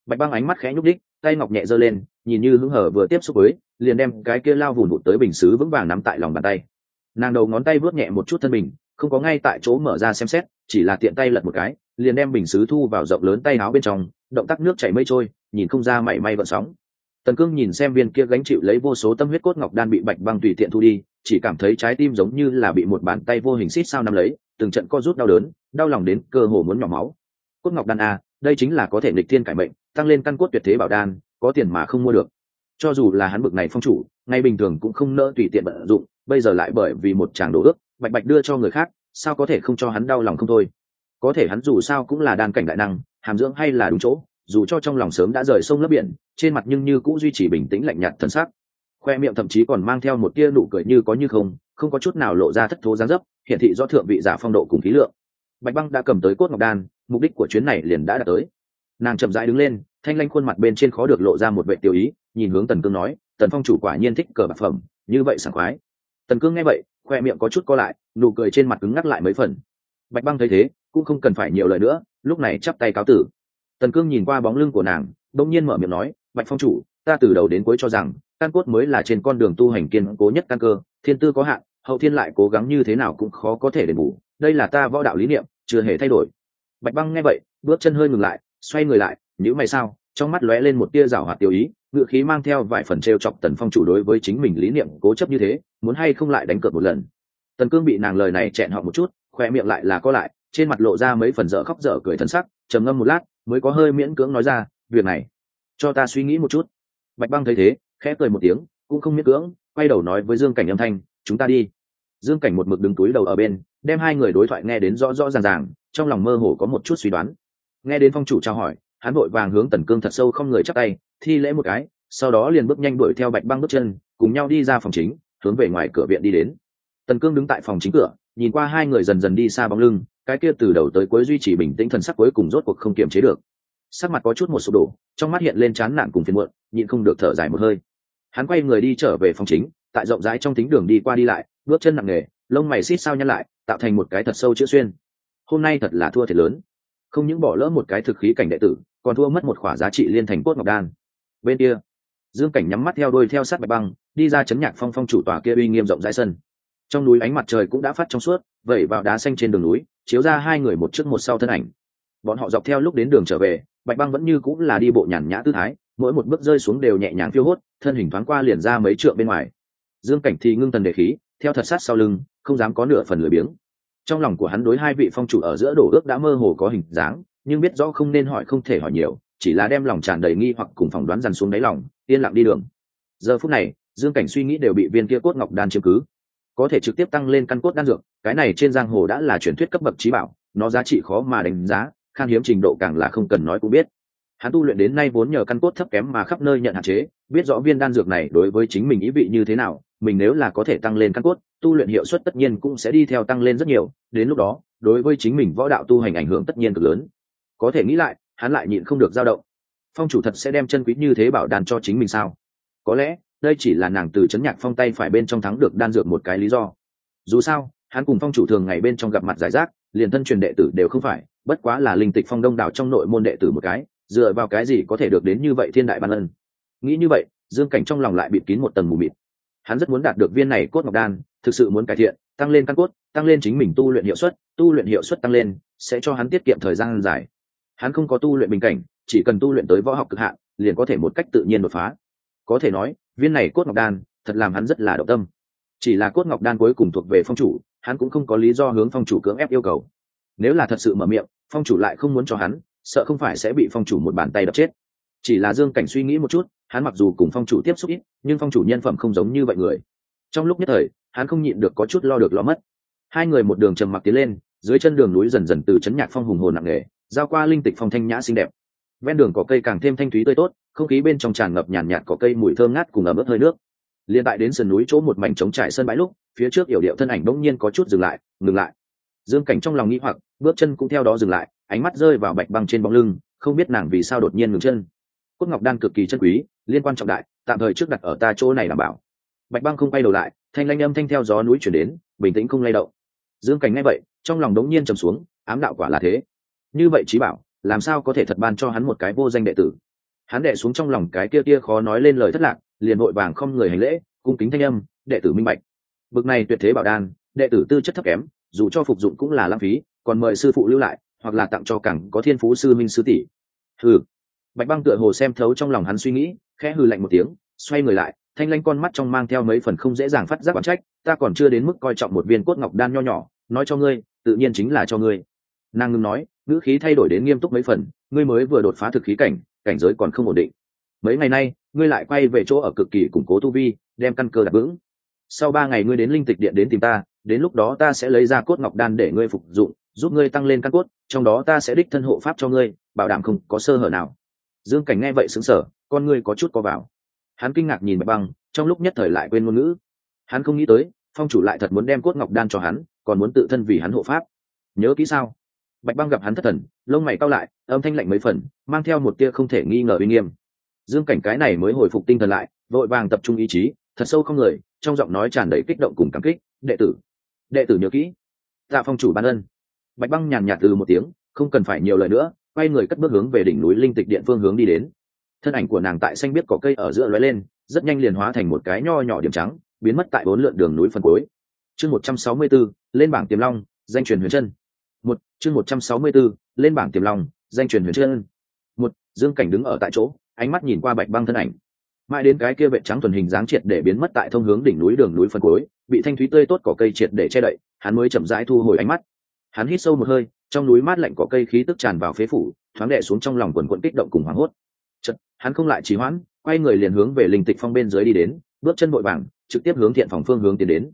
bạch băng ánh mắt khẽ nhúc đích tay ngọc nhẹ giơ lên, nhìn như hứng hở vừa tiếp xúc với, liền đem cái kia lao vùn vụt tới bình xứ vững vàng nắm tại lòng bàn tay. Nàng đầu ngón tay vớt nhẹ một chút thân mình, không có ngay tại chỗ mở ra xem xét, chỉ là tiện tay lật một cái, liền đem bình xứ thu vào rộng lớn tay áo bên trong, động tác nước chảy mây trôi, nhìn không ra mảy may vận sóng. Tần cương nhìn xem viên kia gánh chịu lấy vô số tâm huyết cốt ngọc đan bị bạch băng tùy tiện thu đi, chỉ cảm thấy trái tim giống như là bị một bàn tay vô hình xít sao nắm lấy, từng trận co rút đau đớn, đau lòng đến cơ hồ muốn nhỏ máu. Cốt ngọc đan a đây chính là có thể nghịch thiên cải mệnh tăng lên căn cốt tuyệt thế bảo đan, có tiền mà không mua được. Cho dù là hắn bực này phong chủ, ngay bình thường cũng không nỡ tùy tiện vận dụng, bây giờ lại bởi vì một chàng đồ ước, bạch bạch đưa cho người khác, sao có thể không cho hắn đau lòng không thôi? Có thể hắn dù sao cũng là đan cảnh đại năng, hàm dưỡng hay là đúng chỗ, dù cho trong lòng sớm đã rời sông lấp biển, trên mặt nhưng như cũng duy trì bình tĩnh lạnh nhạt thân xác khoe miệng thậm chí còn mang theo một tia nụ cười như có như không không có chút nào lộ ra thất thố gián dấp, hiển thị do thượng vị giả phong độ cùng khí lượng. Bạch băng đã cầm tới cốt ngọc đan, mục đích của chuyến này liền đã đạt tới nàng chậm rãi đứng lên, thanh lanh khuôn mặt bên trên khó được lộ ra một vệ tiêu ý, nhìn hướng tần cương nói, tần phong chủ quả nhiên thích cờ bạc phẩm, như vậy sảng khoái. Tần cương nghe vậy, khoe miệng có chút co lại, nụ cười trên mặt cứng ngắc lại mấy phần. Bạch băng thấy thế, cũng không cần phải nhiều lời nữa, lúc này chắp tay cáo tử. Tần cương nhìn qua bóng lưng của nàng đông nhiên mở miệng nói, bạch phong chủ, ta từ đầu đến cuối cho rằng, căn cốt mới là trên con đường tu hành kiên cố nhất căn cơ, thiên tư có hạn, hậu thiên lại cố gắng như thế nào cũng khó có thể đền bù, đây là ta võ đạo lý niệm, chưa hề thay đổi. Bạch băng nghe vậy, bước chân hơi ngừng lại xoay người lại nhữ mày sao, trong mắt lóe lên một tia rào hoạt tiêu ý, ngự khí mang theo vài phần t r e o chọc tần phong chủ đối với chính mình lý niệm cố chấp như thế, muốn hay không lại đánh cược một lần. Tần cương bị nàng lời này chẹn họ một chút, khoe miệng lại là có lại, trên mặt lộ ra mấy phần dở khóc dở cười thân sắc, trầm ngâm một lát, mới có hơi miễn cưỡng nói ra, việc này, cho ta suy nghĩ một chút. Bạch băng thấy thế, khẽ cười một tiếng, cũng không miễn cưỡng, quay đầu nói với dương cảnh âm thanh, chúng ta đi. Dương cảnh một mực đứng túi đầu ở bên, đem hai người đối thoại nghe đến rõ rõ ràng ràng, trong lòng mơ hồ có một chút suy đoán nghe đến phong chủ trao hỏi, hắn vội vàng hướng tần cương thật sâu không người chắc tay, thi lễ một cái, sau đó liền bước nhanh đuổi theo bạch băng bước chân, cùng nhau đi ra phòng chính, hướng về ngoài cửa viện đi đến. Tần cương đứng tại phòng chính cửa, nhìn qua hai người dần dần đi xa bóng lưng, cái kia từ đầu tới cuối duy trì bình tĩnh thần sắc cuối cùng rốt cuộc không kiềm chế được. Sắc mặt có chút một sụp đổ, trong mắt hiện lên chán nản cùng phiền muộn, nhịn không được thở dài một hơi. Hắn quay người đi trở về phòng chính, tại rộng rãi trong tính đường đi qua đi lại, bước chân nặng nề, lông mày xít sao nhăn lại, tạo thành một cái thật sâu chữ xuyên. Hôm nay thật là thua thiệt lớn không những bỏ lỡ một cái thực khí cảnh đệ tử, còn thua mất một khỏa giá trị liên thành cốt ngọc đan. Bên kia, dương cảnh nhắm mắt theo đôi theo sát bạch băng, đi ra chấn nhạc phong phong chủ tòa kia uy nghiêm rộng rãi sân. Trong núi ánh mặt trời cũng đã phát trong suốt, vẩy vào đá xanh trên đường núi, chiếu ra hai người một trước một sau thân ảnh. Bọn họ dọc theo lúc đến đường trở về, bạch băng vẫn như cũng là đi bộ nhàn nhã tư thái, mỗi một bước rơi xuống đều nhẹ nhàng phiêu hốt, thân hình thoáng qua liền ra mấy trượng bên ngoài. Dương cảnh thì ngưng tần đề khí, theo thật sát sau lưng, không dám có nửa phần lười biếng trong lòng của hắn đối hai vị phong chủ ở giữa đổ ước đã mơ hồ có hình dáng, nhưng biết rõ không nên hỏi không thể hỏi nhiều, chỉ là đem lòng tràn đầy nghi hoặc cùng phỏng đoán dằn xuống đáy lòng, yên lặng đi đường. Giờ phút này, dương cảnh suy nghĩ đều bị viên kia cốt ngọc đan chiếm cứ. Có thể trực tiếp tăng lên căn cốt đan dược, cái này trên giang hồ đã là truyền thuyết cấp bậc trí bảo, nó giá trị khó mà đánh giá, khan hiếm trình độ càng là không cần nói cũng biết. Hắn tu luyện đến nay vốn nhờ căn cốt thấp kém mà khắp nơi nhận hạn chế, biết rõ viên đan dược này đối với chính mình ý vị như thế nào mình nếu là có thể tăng lên căn cốt, tu luyện hiệu suất tất nhiên cũng sẽ đi theo tăng lên rất nhiều, đến lúc đó, đối với chính mình võ đạo tu hành ảnh hưởng tất nhiên cực lớn. Có thể nghĩ lại, hắn lại nhịn không được dao động. Phong chủ thật sẽ đem chân quý như thế bảo đàn cho chính mình sao? Có lẽ, đây chỉ là nàng từ chấn nhạc phong tay phải bên trong thắng được đan dược một cái lý do. Dù sao, hắn cùng phong chủ thường ngày bên trong gặp mặt giải rác, liền thân truyền đệ tử đều không phải, bất quá là linh tịch phong đông đảo trong nội môn đệ tử một cái, dựa vào cái gì có thể được đến như vậy thiên đại ban ân? Nghĩ như vậy, dương cảnh trong lòng lại bịt kín một tầng mù mịt hắn rất muốn đạt được viên này cốt ngọc đan, thực sự muốn cải thiện, tăng lên căn cốt, tăng lên chính mình tu luyện hiệu suất, tu luyện hiệu suất tăng lên, sẽ cho hắn tiết kiệm thời gian dài. Hắn không có tu luyện bình cảnh, chỉ cần tu luyện tới võ học cực hạn, liền có thể một cách tự nhiên đột phá. Có thể nói, viên này cốt ngọc đan, thật làm hắn rất là động tâm. Chỉ là cốt ngọc đan cuối cùng thuộc về phong chủ, hắn cũng không có lý do hướng phong chủ cưỡng ép yêu cầu. Nếu là thật sự mở miệng, phong chủ lại không muốn cho hắn, sợ không phải sẽ bị phong chủ một bàn tay đập chết. Chỉ là dương cảnh suy nghĩ một chút hắn mặc dù cùng phong chủ tiếp xúc ít, nhưng phong chủ nhân phẩm không giống như vậy người. Trong lúc nhất thời, hắn không nhịn được có chút lo được lo mất. Hai người một đường trầm mặc tiến lên, dưới chân đường núi dần dần từ chấn nhạc phong hùng hồn nặng nề, giao qua linh tịch phong thanh nhã xinh đẹp. Ven đường có cây càng thêm thanh thúy tươi tốt, không khí bên trong tràn ngập nhàn nhạt có cây mùi thơm ngát cùng ẩm ướt hơi nước. Liên tại đến sườn núi chỗ một mảnh trống trải sân bãi lúc, phía trước yểu điệu thân ảnh bỗng nhiên có chút dừng lại, ngừng lại. Dương cảnh trong lòng nghĩ hoặc, bước chân cũng theo đó dừng lại, ánh mắt rơi vào bạch băng trên bóng lưng, không biết nàng vì sao đột nhiên ngừng chân. Cốt ngọc đan cực kỳ chân quý liên quan trọng đại, tạm thời trước đặt ở ta chỗ này đảm bảo. Bạch băng không quay đầu lại, thanh lanh âm thanh theo gió núi chuyển đến, bình tĩnh không lay động. Dương cảnh ngay vậy, trong lòng đống nhiên trầm xuống, ám đạo quả là thế. Như vậy trí bảo, làm sao có thể thật ban cho hắn một cái vô danh đệ tử? Hắn đệ xuống trong lòng cái kia kia khó nói lên lời thất lạc, liền vội vàng không người hành lễ, cung kính thanh âm, đệ tử minh bạch. Bực này tuyệt thế bảo đan, đệ tử tư chất thấp kém, dù cho phục dụng cũng là lãng phí, còn mời sư phụ lưu lại, hoặc là tặng cho cẳng có thiên phú sư minh sư tỷ. Ừ bạch băng tựa hồ xem thấu trong lòng hắn suy nghĩ khẽ hừ lạnh một tiếng, xoay người lại, thanh lanh con mắt trong mang theo mấy phần không dễ dàng phát giác quán trách, ta còn chưa đến mức coi trọng một viên cốt ngọc đan nho nhỏ, nói cho ngươi, tự nhiên chính là cho ngươi. Nàng ngưng nói, ngữ khí thay đổi đến nghiêm túc mấy phần, ngươi mới vừa đột phá thực khí cảnh cảnh giới còn không ổn định. Mấy ngày nay, ngươi lại quay về chỗ ở cực kỳ củng cố tu vi, đem căn cơ đặt vững. Sau ba ngày ngươi đến linh tịch điện đến tìm ta, đến lúc đó ta sẽ lấy ra cốt ngọc đan để ngươi phục dụng, giúp ngươi tăng lên căn cốt, trong đó ta sẽ đích thân hộ pháp cho ngươi, bảo đảm không có sơ hở nào. Dương cảnh nghe vậy xứng sở con ngươi có chút co vào. Hắn kinh ngạc nhìn bạch băng, trong lúc nhất thời lại quên ngôn ngữ. Hắn không nghĩ tới, phong chủ lại thật muốn đem cốt ngọc đan cho hắn, còn muốn tự thân vì hắn hộ pháp. Nhớ kỹ sao? Bạch băng gặp hắn thất thần, lông mày cao lại, âm thanh lạnh mấy phần, mang theo một tia không thể nghi ngờ uy nghiêm. Dương cảnh cái này mới hồi phục tinh thần lại, vội vàng tập trung ý chí, thật sâu không người, trong giọng nói tràn đầy kích động cùng cảm kích, đệ tử đệ tử nhớ kỹ. Tạ phong chủ ban ân. Bạch băng nhàn nhạt từ một tiếng, không cần phải nhiều lời nữa. Quay người cất bước hướng về đỉnh núi linh tịch điện phương hướng đi đến thân ảnh của nàng tại xanh biết cỏ cây ở giữa lóe lên, rất nhanh liền hóa thành một cái nho nhỏ điểm trắng, biến mất tại bốn lượn đường núi phân cuối. Chương một trăm sáu mươi b lên bảng tiềm long, danh truyền huyền chân. Một, chương một trăm sáu mươi b lên bảng tiềm long, danh truyền huyền chân. Một, dương cảnh đứng ở tại chỗ, ánh mắt nhìn qua bạch băng thân ảnh. Mãi đến cái kia vệ trắng thuần hình dáng triệt để biến mất tại thông hướng đỉnh núi đường núi phân cuối, bị thanh thúy tươi tốt cỏ cây triệt để che đậy, hắn mới chậm rãi thu hồi ánh mắt. Hắn hít sâu một hơi, trong núi mát lạnh cỏ cây khí tức tràn vào phế phủ, thoáng đệ xuống trong lòng quần quận kích động cùng hoảng hốt. Chật, hắn không lại trì hoãn quay người liền hướng về linh tịch phong bên dưới đi đến bước chân vội vàng trực tiếp hướng thiện phòng phương hướng tiến đến.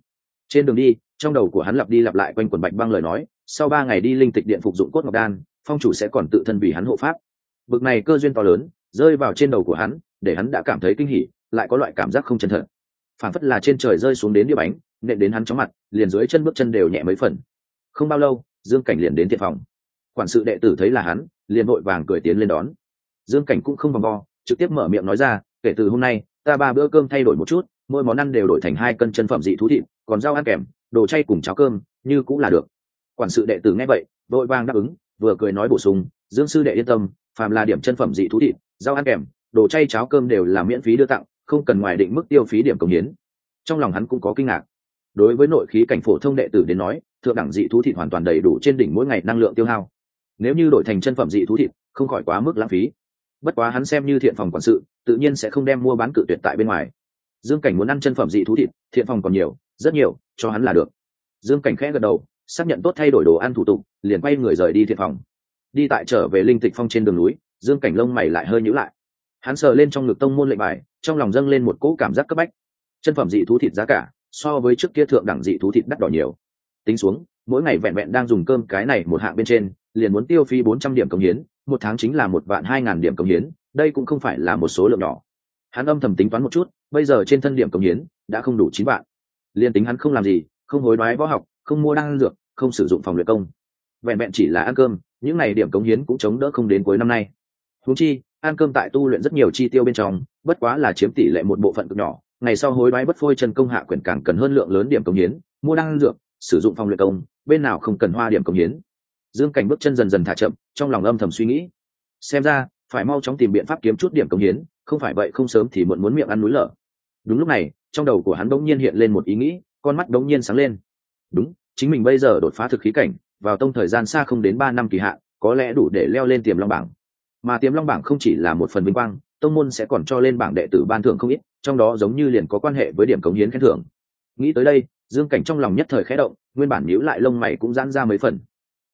Trên đường đi trong đầu của hắn lặp đi lặp lại quanh quần bạch băng lời nói sau ba ngày đi linh tịch điện phục dụng cốt ngọc đan phong chủ sẽ còn tự thân vì hắn hộ pháp. Bực này cơ duyên to lớn rơi vào trên đầu của hắn để hắn đã cảm thấy kinh hỉ lại có loại cảm giác không chân thật. Phản phất là trên trời rơi xuống đến đĩa bánh nện đến hắn chóng mặt liền dưới chân bước chân đều nhẹ mấy phần. Không bao lâu dương cảnh liền đến thiện phòng. Quản sự đệ tử thấy là hắn liền vội vàng cười tiến lên đón dương cảnh cũng không vòng vo, trực tiếp mở miệng nói ra, kể từ hôm nay, ta ba bữa cơm thay đổi một chút, mỗi món ăn đều đổi thành hai cân chân phẩm dị thú thịt, còn rau ăn kèm, đồ chay cùng cháo cơm, như cũng là được. Quản sự đệ tử nghe vậy, vội vàng đáp ứng, vừa cười nói bổ sung, dương sư đệ yên tâm, phàm là điểm chân phẩm dị thú thịt, rau ăn kèm, đồ chay cháo cơm đều là miễn phí đưa tặng, không cần ngoài định mức tiêu phí điểm công hiến. Trong lòng hắn cũng có kinh ngạc. Đối với nội khí cảnh phổ thông đệ tử đến nói, thượng đẳng dị thú thịt hoàn toàn đầy đủ trên đỉnh mỗi ngày năng lượng tiêu hao. Nếu như đổi thành chân phẩm dị thú thịt, không khỏi quá mức lãng phí bất quá hắn xem như thiện phòng quản sự, tự nhiên sẽ không đem mua bán cự tuyệt tại bên ngoài. Dương cảnh muốn ăn chân phẩm dị thú thịt, thiện phòng còn nhiều, rất nhiều, cho hắn là được. Dương cảnh khẽ gật đầu, xác nhận tốt thay đổi đồ ăn thủ tục, liền quay người rời đi thiện phòng. Đi tại trở về linh tịch phong trên đường núi, dương cảnh lông mày lại hơi nhữ lại. Hắn sờ lên trong ngực tông môn lệnh bài, trong lòng dâng lên một cỗ cảm giác cấp bách. Chân phẩm dị thú thịt giá cả, so với trước kia thượng đẳng dị thú thịt đắt đỏ nhiều. Tính xuống, mỗi ngày vẹn vẹn đang dùng cơm cái này một hạng bên trên liền muốn tiêu phí bốn trăm điểm công hiến, một tháng chính là một vạn hai ngàn điểm công hiến, đây cũng không phải là một số lượng nhỏ. Hắn âm thầm tính toán một chút, bây giờ trên thân điểm công hiến đã không đủ chín vạn. Liền tính hắn không làm gì, không hối đoái võ học, không mua đan dược, không sử dụng phòng luyện công. Vẹn vẹn chỉ là ăn cơm, những n à y điểm cống hiến cũng chống đỡ không đến cuối năm nay. Húng chi, ăn cơm tại tu luyện rất nhiều chi tiêu bên trong, bất quá là chiếm tỷ lệ một bộ phận cực nhỏ, ngày sau hối đoái bất phôi chân công hạ quyển càng cần hơn lượng lớn điểm cống hiến, mua đan dược, sử dụng phòng luyện công, bên nào không cần hoa điểm cống hiến dương cảnh bước chân dần dần thả chậm, trong lòng âm thầm suy nghĩ. Xem ra, phải mau chóng tìm biện pháp kiếm chút điểm cống hiến, không phải vậy không sớm thì muộn muốn miệng ăn núi lở. Đúng lúc này, trong đầu của hắn đ ỗ n g nhiên hiện lên một ý nghĩ, con mắt đ ỗ n g nhiên sáng lên. Đúng, chính mình bây giờ đột phá thực khí cảnh, vào tông thời gian xa không đến ba năm kỳ hạn, có lẽ đủ để leo lên tiềm long bảng. Mà tiềm long bảng không chỉ là một phần vinh quang, tông môn sẽ còn cho lên bảng đệ tử ban thưởng không ít, trong đó giống như liền có quan hệ với điểm cống hiến khen thưởng. Nghĩ tới đây, dương cảnh trong lòng nhất thời khẽ động, nguyên bản nhíu lại lông mày cũng giãn ra mấy phần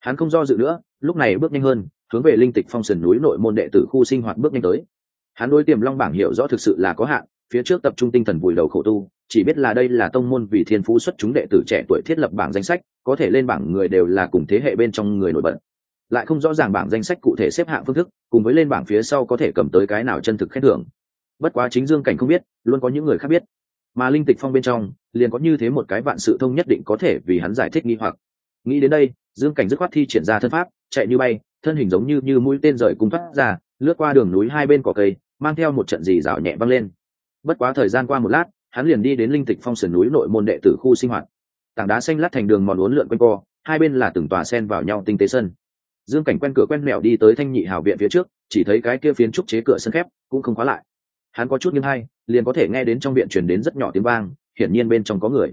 hắn không do dự nữa, lúc này bước nhanh hơn, hướng về linh tịch phong sườn núi nội môn đệ tử khu sinh hoạt bước nhanh tới. Hắn đối tiềm long bảng hiểu rõ thực sự là có hạn, phía trước tập trung tinh thần vùi đầu khổ tu, chỉ biết là đây là tông môn vì thiên phú xuất chúng đệ tử trẻ tuổi thiết lập bảng danh sách, có thể lên bảng người đều là cùng thế hệ bên trong người nổi bật. Lại không rõ ràng bảng danh sách cụ thể xếp hạng phương thức, cùng với lên bảng phía sau có thể cầm tới cái nào chân thực khen thưởng. Bất quá chính dương cảnh không biết, luôn có những người khác biết. Mà linh tịch phong bên trong, liền có như thế một cái vạn sự thông nhất định có thể vì hắn giải thích nghi hoặc nghĩ đến đây, dương cảnh dứt khoát thi triển ra thân pháp, chạy như bay, thân hình giống như như mũi tên rời cung thoát ra, lướt qua đường núi hai bên cỏ cây, mang theo một trận dì rào nhẹ văng lên. Bất quá thời gian qua một lát, hắn liền đi đến linh tịch phong sườn núi nội môn đệ tử khu sinh hoạt. Tảng đá xanh lát thành đường mòn uốn lượn quanh co, hai bên là từng tòa sen vào nhau tinh tế sân. Dương cảnh quen cửa quen mẹo đi tới thanh nhị hào viện phía trước, chỉ thấy cái kia phiến trúc chế cửa sân khép, cũng không khóa lại. Hắn có chút nghiêm hay liền có thể nghe đến trong viện chuyển đến rất nhỏ tiếng vang, hiển nhiên bên trong có người.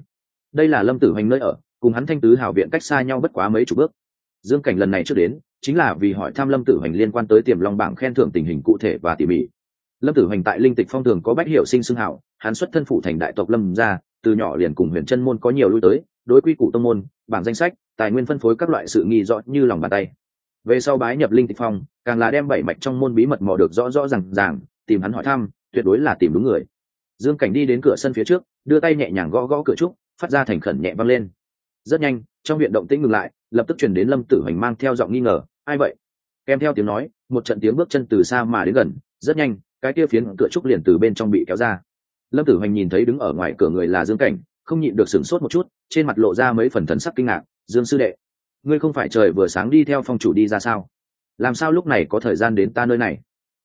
Đây là lâm tử hoành nơi ở cùng hắn thanh tứ hào viện cách xa nhau bất quá mấy chục bước. Dương cảnh lần này trước đến, chính là vì hỏi thăm lâm tử hoành liên quan tới tiềm long bảng khen thưởng tình hình cụ thể và tỉ mỉ. Lâm tử hoành tại linh tịch phong thường có bách hiệu sinh xưng hảo hắn xuất thân phụ thành đại tộc lâm ra từ nhỏ liền cùng huyền chân môn có nhiều lui tới, đối quy củ tông môn, bảng danh sách, tài nguyên phân phối các loại sự nghi rõ như lòng bàn tay. Về sau bái nhập linh tịch phong, càng là đem bảy mạch trong môn bí mật mò được rõ rõ r ràng, tìm hắn hỏi thăm, tuyệt đối là tìm đúng người. Dương cảnh đi đến cửa sân phía trước, đưa tay nhẹ nhàng gõ gõ cửa trúc, phát ra thành khẩn nhẹ văng lên rất nhanh, trong huyện động tĩnh ngừng lại, lập tức chuyển đến lâm tử hoành mang theo giọng nghi ngờ, ai vậy? Kèm theo tiếng nói, một trận tiếng bước chân từ xa mà đến gần, rất nhanh, cái kia phiến cửa trúc liền từ bên trong bị kéo ra. Lâm tử hoành nhìn thấy đứng ở ngoài cửa người là dương cảnh, không nhịn được sửng sốt một chút, trên mặt lộ ra mấy phần thần sắc kinh ngạc, dương sư đệ, ngươi không phải trời vừa sáng đi theo phong chủ đi ra sao? Làm sao lúc này có thời gian đến ta nơi này?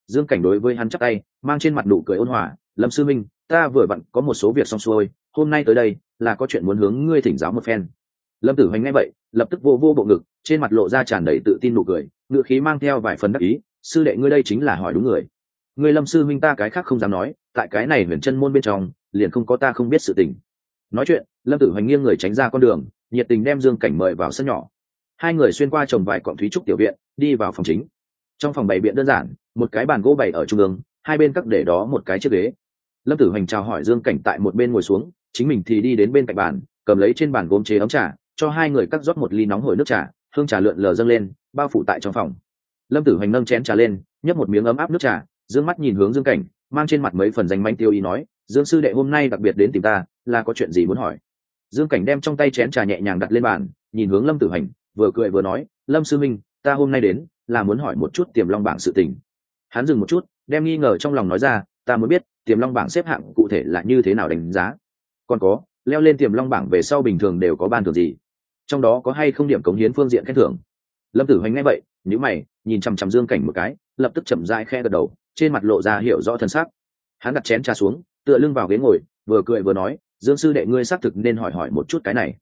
Dương cảnh đối với hắn chắc tay, mang trên mặt nụ cười ôn hòa, lâm sư minh, ta vừa vặn có một số việc xong xuôi, hôm nay tới đây, là có chuyện muốn hướng ngươi thỉnh giáo một phen lâm tử hoành nghe vậy, lập tức vô vô bộ ngực, trên mặt lộ ra tràn đầy tự tin nụ cười ngựa khí mang theo vài phần đắc ý, sư đệ ngươi đây chính là hỏi đúng người. Người lâm sư minh ta cái khác không dám nói, tại cái này huyền chân môn bên trong, liền không có ta không biết sự tình. Nói chuyện, lâm tử hoành nghiêng người tránh ra con đường, nhiệt tình đem dương cảnh mời vào sân nhỏ. Hai người xuyên qua trồng vài cọng thúy trúc tiểu viện, đi vào phòng chính. Trong phòng bày biện đơn giản, một cái bàn gỗ bày ở trung ương, hai bên cắt để đó một cái chiếc ghế. Lâm tử hoành chào hỏi dương cảnh tại một bên ngồi xuống, chính mình thì đi đến bên cạnh bàn, cầm lấy trên bàn gốm chế ấm trà cho hai người cắt rót một ly nóng hổi nước trà, hương trà lượn lờ dâng lên, bao phủ tại trong phòng. Lâm tử hoành nâng chén trà lên, nhấp một miếng ấm áp nước trà d mắt nhìn hướng dương cảnh, mang trên mặt mấy phần danh manh tiêu ý nói, dương sư đệ, hôm nay đặc biệt đến tìm ta, là có chuyện gì muốn hỏi? Dương cảnh đem trong tay chén trà nhẹ nhàng đặt lên bàn, nhìn hướng lâm tử hành vừa cười vừa nói, lâm sư minh, ta hôm nay đến, là muốn hỏi một chút tiềm long bảng sự tình. Hắn dừng một chút, đem nghi ngờ trong lòng nói ra, ta mới biết, tiềm long bảng xếp hạng cụ thể là như thế nào đánh giá? Còn có, leo lên tiềm long bảng về sau bình thường đều có ban thưởng gì? Trong đó có hay không điểm cống hiến phương diện khen thưởng. Lâm tử hoành nghe vậy nhữ mày, nhìn chằm chằm dương cảnh một cái, lập tức chậm dai khe gật đầu, trên mặt lộ ra hiểu rõ thân xác hắn đặt chén trà xuống, tựa lưng vào ghế ngồi, vừa cười vừa nói, dương sư đệ ngươi xác thực nên hỏi hỏi một chút cái này.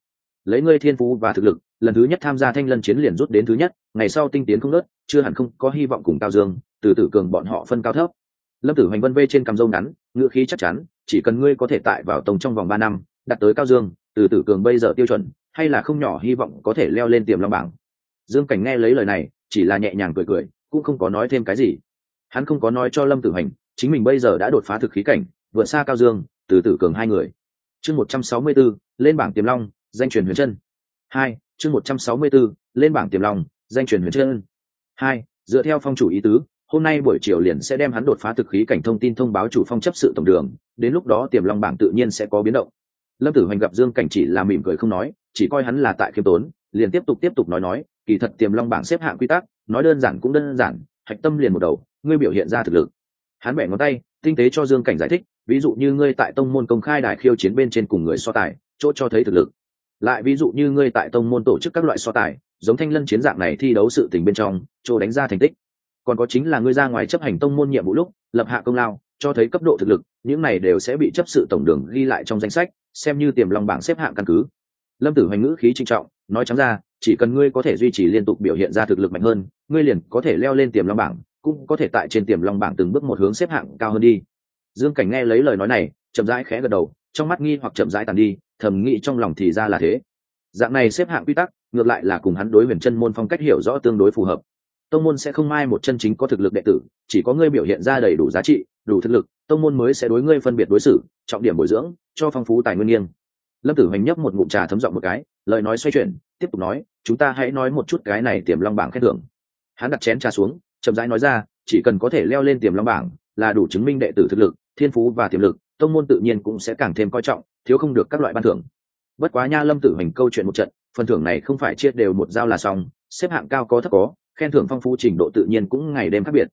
Lấy ngươi thiên phú và thực lực, lần thứ nhất tham gia thanh lân chiến liền rút đến thứ nhất, ngày sau tinh tiến không nớt chưa hẳn không có hy vọng cùng cao dương, từ tử cường bọn họ phân cao thấp. Lâm tử hoành vân vê trên cằm râu ngắn, ngữ khí chắc chắn, chỉ cần ngươi có thể tại vào tông trong vòng ba năm, đạt tới cao dương, từ tử cường bây giờ tiêu chuẩn hay là không nhỏ hy vọng có thể leo lên tiềm long bảng. Dương cảnh nghe lấy lời này, chỉ là nhẹ nhàng cười cười, cũng không có nói thêm cái gì. Hắn không có nói cho lâm tử hành, chính mình bây giờ đã đột phá thực khí cảnh, vượt xa cao dương, từ tử cường hai người. Chương một trăm sáu mươi b ố lên bảng tiềm long, danh truyền huyền chân. Hai, chương một trăm sáu mươi b ố lên bảng tiềm long, danh truyền huyền chân. Hai, dựa theo phong chủ ý tứ, hôm nay buổi chiều liền sẽ đem hắn đột phá thực khí cảnh thông tin thông báo chủ phong chấp sự tổng đường, đến lúc đó tiềm long bảng tự nhiên sẽ có biến động. Lâm tử hoành gặp dương cảnh chỉ là mỉm cười không nói chỉ coi hắn là tại khiêm tốn, liền tiếp tục tiếp tục nói nói, kỳ thật tiềm long bảng xếp hạng quy tắc, nói đơn giản cũng đơn giản, hạch tâm liền một đầu, ngươi biểu hiện ra thực lực. Hắn bẻ ngón tay, tinh tế cho dương cảnh giải thích, ví dụ như ngươi tại tông môn công khai đài khiêu chiến bên trên cùng người so tài, chỗ cho thấy thực lực. Lại ví dụ như ngươi tại tông môn tổ chức các loại so tài, giống thanh lân chiến dạng này thi đấu sự tình bên trong, chỗ đánh ra thành tích. Còn có chính là ngươi ra ngoài chấp hành tông môn nhiệm vụ lúc, lập hạ công lao, cho thấy cấp độ thực lực, những này đều sẽ bị chấp sự tổng đường ghi lại trong danh sách, xem như tiềm long bảng xếp hạng căn cứ lâm tử hoành ngữ khí trinh trọng, nói trắng ra, chỉ cần ngươi có thể duy trì liên tục biểu hiện ra thực lực mạnh hơn, ngươi liền có thể leo lên tiềm long bảng, cũng có thể tại trên tiềm long bảng từng bước một hướng xếp hạng cao hơn đi. Dương cảnh nghe lấy lời nói này, chậm rãi khẽ gật đầu, trong mắt nghi hoặc chậm rãi tàn đi, thầm nghĩ trong lòng thì ra là thế. Dạng này xếp hạng quy tắc, ngược lại là cùng hắn đối huyền chân môn phong cách hiểu rõ tương đối phù hợp. Tông môn sẽ không mai một chân chính có thực lực đệ tử, chỉ có ngươi biểu hiện ra đầy đủ giá trị, đủ thực lực, tông môn mới sẽ đối ngươi phân biệt đối xử, trọng điểm bồi dưỡng, cho phong phú tài nguyên nghiêng lâm tử hoành nhấp một ngụm trà thấm giọng một cái, lời nói xoay chuyển, tiếp tục nói, chúng ta hãy nói một chút cái này tiềm long bảng khen thưởng. Hắn đặt chén trà xuống, chậm rãi nói ra, chỉ cần có thể leo lên tiềm long bảng, là đủ chứng minh đệ tử thực lực, thiên phú và tiềm lực, tông môn tự nhiên cũng sẽ càng thêm coi trọng, thiếu không được các loại ban thưởng. Bất quá nha lâm tử hoành câu chuyện một trận, phần thưởng này không phải chia đều một giao là xong, xếp hạng cao có thấp có, khen thưởng phong phú trình độ tự nhiên cũng ngày đêm khác biệt.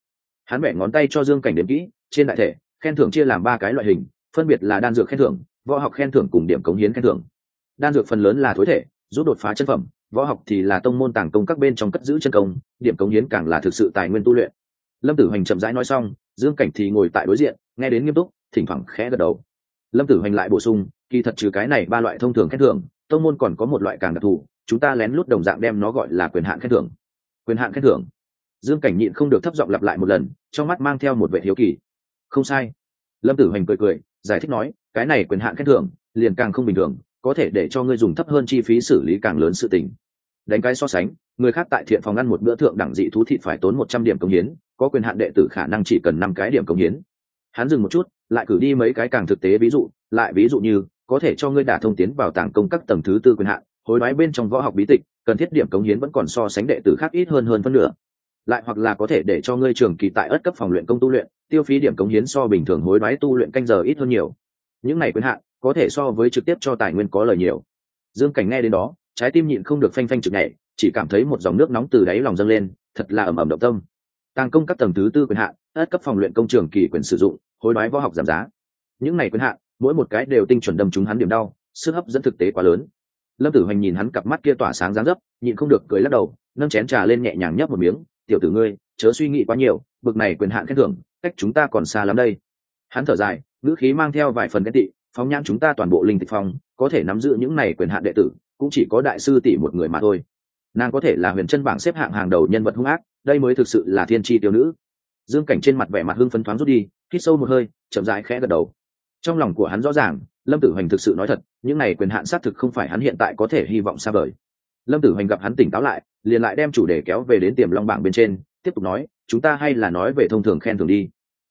Hắn vẽ ngón tay cho dương cảnh đếm kỹ, trên đại thể, khen thưởng chia làm ba cái loại hình, phân biệt là đan dược khen thưởng võ học khen thưởng cùng điểm cống hiến khen thưởng. Đan dược phần lớn là thối thể, giúp đột phá chân phẩm, võ học thì là tông môn tàng công các bên trong cất giữ chân công, điểm cống hiến càng là thực sự tài nguyên tu luyện. Lâm tử hoành chậm rãi nói xong, dương cảnh thì ngồi tại đối diện, nghe đến nghiêm túc, thỉnh thoảng khẽ gật đầu. Lâm tử hoành lại bổ sung, kỳ thật trừ cái này ba loại thông thường khen thưởng, tông môn còn có một loại càng đặc thù, chúng ta lén lút đồng dạng đem nó gọi là quyền hạn khen thưởng. Quyền hạn khen thưởng. Dương cảnh nhịn không được thấp giọng lặp lại một lần, trong mắt mang theo một vệ hiếu kỳ. Không sai. Lâm tử hoành cười cười, giải thích nói cái này quyền hạn khen thưởng liền càng không bình thường, có thể để cho ngươi dùng thấp hơn chi phí xử lý càng lớn sự tình. Đánh cái so sánh, người khác tại thiện phòng ăn một bữa thượng đẳng dị thú thịt phải tốn một trăm điểm công hiến, có quyền hạn đệ tử khả năng chỉ cần năm cái điểm công hiến. Hắn dừng một chút, lại cử đi mấy cái càng thực tế ví dụ, lại ví dụ như, có thể cho ngươi đả thông tiến vào tàng công các tầng thứ tư quyền hạn, hối đoái bên trong võ học bí tịch, cần thiết điểm cống hiến vẫn còn so sánh đệ tử khác ít hơn hơn phân nửa. Lại hoặc là có thể để cho ngươi trường kỳ tại ất cấp phòng luyện công tu luyện, tiêu phí điểm cống hiến so bình thường hối đoái tu luyện canh giờ ít hơn nhiều những này quyền hạn có thể so với trực tiếp cho tài nguyên có lời nhiều. Dương cảnh nghe đến đó, trái tim nhịn không được phanh phanh trực nhảy, chỉ cảm thấy một dòng nước nóng từ đáy lòng dâng lên, thật là ẩm ẩm động tâm. Tàng công các tầng thứ tư quyền hạn ất cấp phòng luyện công trường kỳ quyền sử dụng, hối đoái võ học giảm giá. Những này quyền hạn mỗi một cái đều tinh chuẩn đâm trúng hắn điểm đau, sức hấp dẫn thực tế quá lớn. Lâm tử hoành nhìn hắn cặp mắt kia tỏa sáng dáng dấp, nhịn không được cười lắc đầu, nâng chén trà lên nhẹ nhàng nhấp một miếng, tiểu tử ngươi, chớ suy nghĩ quá nhiều, bực này quyền hạn khen thưởng, cách chúng ta còn xa lắm đây. Hắn thở dài ngữ khí mang theo vài phần ghen tị, phóng nhãn chúng ta toàn bộ linh tịch phong, có thể nắm giữ những này quyền hạn đệ tử, cũng chỉ có đại sư tỷ một người mà thôi. Nàng có thể là huyền chân bảng xếp hạng hàng đầu nhân vật hung ác, đây mới thực sự là thiên tri tiêu nữ. Dương cảnh trên mặt vẻ mặt hưng phấn thoáng rút đi, hít sâu một hơi, chậm rãi khẽ gật đầu. Trong lòng của hắn rõ ràng, lâm tử hoành thực sự nói thật, những này quyền hạn xác thực không phải hắn hiện tại có thể hy vọng xa vời. Lâm tử hoành gặp hắn tỉnh táo lại, liền lại đem chủ đề kéo về đến tiềm long bảng bên trên, tiếp tục nói, chúng ta hay là nói về thông thường khen thưởng đi.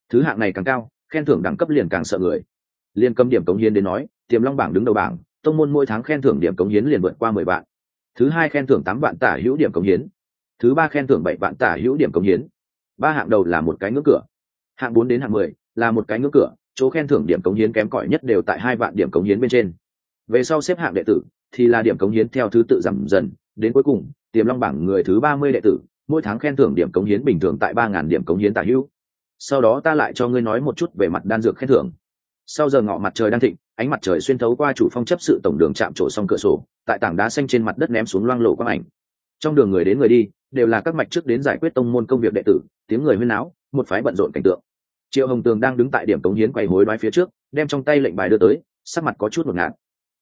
Thứ hạng này càng cao khen thưởng đẳng cấp liền càng sợ người. Liên cầm điểm cống hiến đến nói, tiềm long bảng đứng đầu bảng, tông môn mỗi tháng khen thưởng điểm cống hiến liền vượt qua mười vạn. Thứ hai khen thưởng tám vạn tả hữu điểm cống hiến. Thứ ba khen thưởng bảy vạn tả hữu điểm cống hiến. Ba hạng đầu là một cái ngưỡng cửa. Hạng bốn đến hạng mười là một cái ngưỡng cửa, chỗ khen thưởng điểm cống hiến kém cỏi nhất đều tại hai vạn điểm cống hiến bên trên. Về sau xếp hạng đệ tử thì là điểm cống hiến theo thứ tự giảm dần, đến cuối cùng, tiềm long bảng người thứ ba mươi đệ tử, mỗi tháng khen thưởng điểm cống hiến bình thường tại ba ngàn điểm cống hiến tả hữu sau đó ta lại cho ngươi nói một chút về mặt đan dược khen thưởng. Sau giờ ngọ mặt trời đang thịnh ánh mặt trời xuyên thấu qua chủ phong chấp sự tổng đường chạm trổ xong cửa sổ tại tảng đá xanh trên mặt đất ném xuống loang lộ quang ảnh. Trong đường người đến người đi đều là các mạch trước đến giải quyết tông môn công việc đệ tử tiếng người huyên áo, một phái bận rộn cảnh tượng. Triệu hồng tường đang đứng tại điểm cống hiến quầy hối đoái phía trước đem trong tay lệnh bài đưa tới sắc mặt có chút ngột ngạt.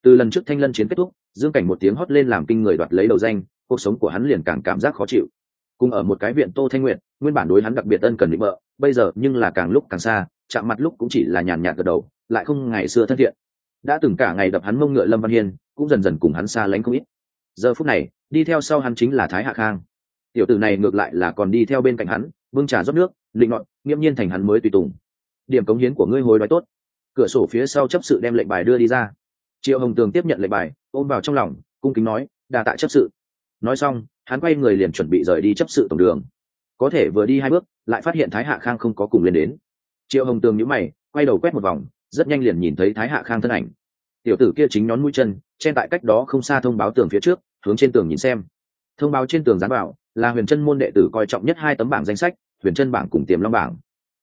Từ lần trước thanh lân chiến kết thúc dương cảnh một tiếng hót lên làm kinh người đoạt lấy đầu danh cuộc sống của hắn liền càng cảm giác khó chịu cùng ở một cái viện tô thanh nguyện nguyên bản đối hắn đặc biệt ân cần định vợ bây giờ nhưng là càng lúc càng xa chạm mặt lúc cũng chỉ là nhàn nhạt gật đầu lại không ngày xưa thân thiện. Đã từng cả ngày đập hắn mông ngựa lâm văn hiên cũng dần dần cùng hắn xa lánh không ít. Giờ phút này đi theo sau hắn chính là thái hạ khang. Tiểu tử này ngược lại là còn đi theo bên cạnh hắn vương trà rót nước định nội, nghiễm nhiên thành hắn mới tùy tùng. Điểm cống hiến của ngươi hối đoái tốt. Cửa sổ phía sau chấp sự đem lệnh bài đưa đi ra. Triệu hồng tường tiếp nhận lệnh bài ôm vào trong lòng cung kính nói đà tạ chấp sự. Nói xong hắn quay người liền chuẩn bị rời đi chấp sự tổng đường. Có thể vừa đi hai bước, lại phát hiện thái hạ khang không có cùng lên đến. Triệu hồng tường nhữ mày, quay đầu quét một vòng, rất nhanh liền nhìn thấy thái hạ khang thân ảnh. Tiểu tử kia chính nhón mũi chân trên tại cách đó không xa thông báo tường phía trước, hướng trên tường nhìn xem. Thông báo trên tường dán bảo, là huyền chân môn đệ tử coi trọng nhất hai tấm bảng danh sách, huyền chân bảng cùng tiềm long bảng.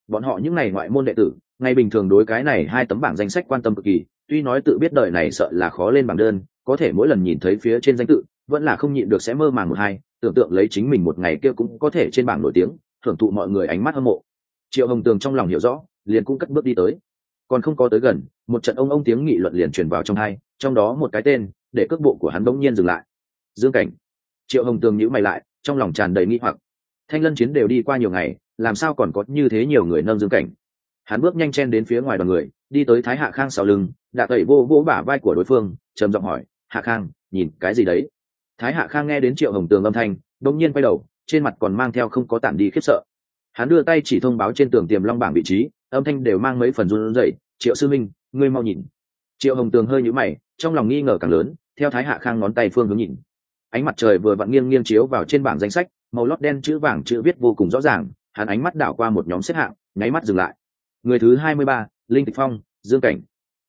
Bọn họ những ngày ngoại môn đệ tử ngày bình thường đối cái này hai tấm bảng danh sách quan tâm cực kỳ, tuy nói tự biết đời này sợ là khó lên bảng đơn, có thể mỗi lần nhìn thấy phía trên danh tự vẫn là không nhịn được sẽ mơ màng một hai, tưởng tượng lấy chính mình một ngày kia cũng có thể trên bảng nổi tiếng, thưởng thụ mọi người ánh mắt hâm mộ. Triệu hồng tường trong lòng hiểu rõ, liền cũng cất bước đi tới. Còn không có tới gần, một trận ông ông tiếng nghị luận liền truyền vào trong hai, trong đó một cái tên, để cước bộ của hắn bỗng nhiên dừng lại. Dương cảnh. Triệu hồng tường nhữ mày lại, trong lòng tràn đầy nghi hoặc. Thanh lân chiến đều đi qua nhiều ngày, làm sao còn có như thế nhiều người nâng dương cảnh? Hắn bước nhanh chen đến phía ngoài đoàn người, đi tới thái hạ khang sau lưng, đã tẩy vô vỗ bả vai của đối phương, trầm giọng hỏi, hạ khang, nhìn cái gì đấy? Thái hạ khang nghe đến triệu hồng tường âm thanh đông nhiên quay đầu, trên mặt còn mang theo không có tản đi khiếp sợ. Hắn đưa tay chỉ thông báo trên tường tiềm long bảng vị trí, âm thanh đều mang mấy phần run rẩy, triệu sư minh, ngươi mau nhìn. Triệu hồng tường hơi nhũ mày, trong lòng nghi ngờ càng lớn, theo thái hạ khang ngón tay phương hướng nhìn. Ánh mặt trời vừa vặn nghiêng nghiêng chiếu vào trên bảng danh sách, màu lót đen chữ vàng chữ viết vô cùng rõ ràng, hắn ánh mắt đảo qua một nhóm xếp hạng, nháy mắt dừng lại. Người thứ hai mươi ba, linh tịch phong, dương cảnh.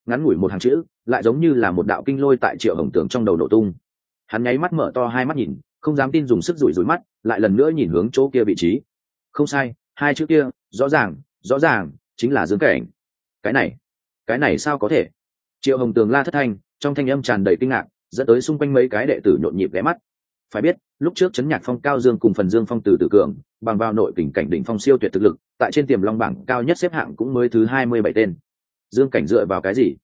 Ngắn ngủi một hàng chữ, lại giống như là một đạo kinh lôi tại triệu hồng tường trong đầu nổ tung hắn nháy mắt mở to hai mắt nhìn, không dám tin dùng sức rủi rủi mắt, lại lần nữa nhìn hướng chỗ kia vị trí. Không sai, hai chữ kia, rõ ràng rõ ràng, chính là dương cảnh. Cái này cái này sao có thể? Triệu hồng tường la thất thanh, trong thanh âm tràn đầy kinh ngạc, dẫn tới xung quanh mấy cái đệ tử nhộn nhịp ghé mắt. Phải biết, lúc trước chấn nhạc phong, cao dương cùng phần dương phong từ tử cường, bằng vào nội tình cảnh đỉnh phong siêu tuyệt thực lực, tại trên tiềm long bảng cao nhất xếp hạng cũng mới thứ hai mươi bảy tên. Dương cảnh dựa vào cái gì?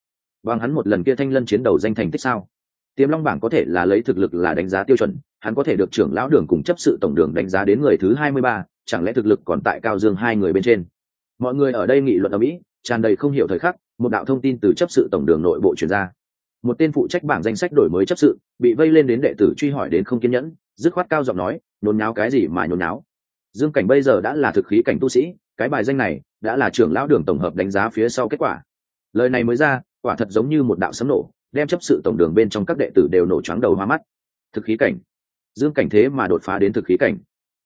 Bằng hắn một lần kia thanh lân chiến đầu danh thành tích sao? Tiềm long bảng có thể là lấy thực lực là đánh giá tiêu chuẩn, hắn có thể được trưởng lão đường cùng chấp sự tổng đường đánh giá đến người thứ hai mươi ba, chẳng lẽ thực lực còn tại cao dương hai người bên trên? Mọi người ở đây nghị luận ở mỹ, tràn đầy không hiểu thời khắc, một đạo thông tin từ chấp sự tổng đường nội bộ truyền ra. Một tên phụ trách bảng danh sách đổi mới chấp sự, bị vây lên đến đệ tử truy hỏi đến không kiên nhẫn, dứt khoát cao giọng nói, nhốn náo cái gì mà nhốn náo dương cảnh bây giờ đã là thực khí cảnh tu sĩ, cái bài danh này đã là trưởng lão đường tổng hợp đánh giá phía sau kết quả. Lời này mới ra, quả thật giống như một đạo sấm nổ đem chấp sự tổng đường bên trong các đệ tử đều nổ choáng đầu hoa mắt. Thực khí cảnh. Dương cảnh thế mà đột phá đến thực khí cảnh.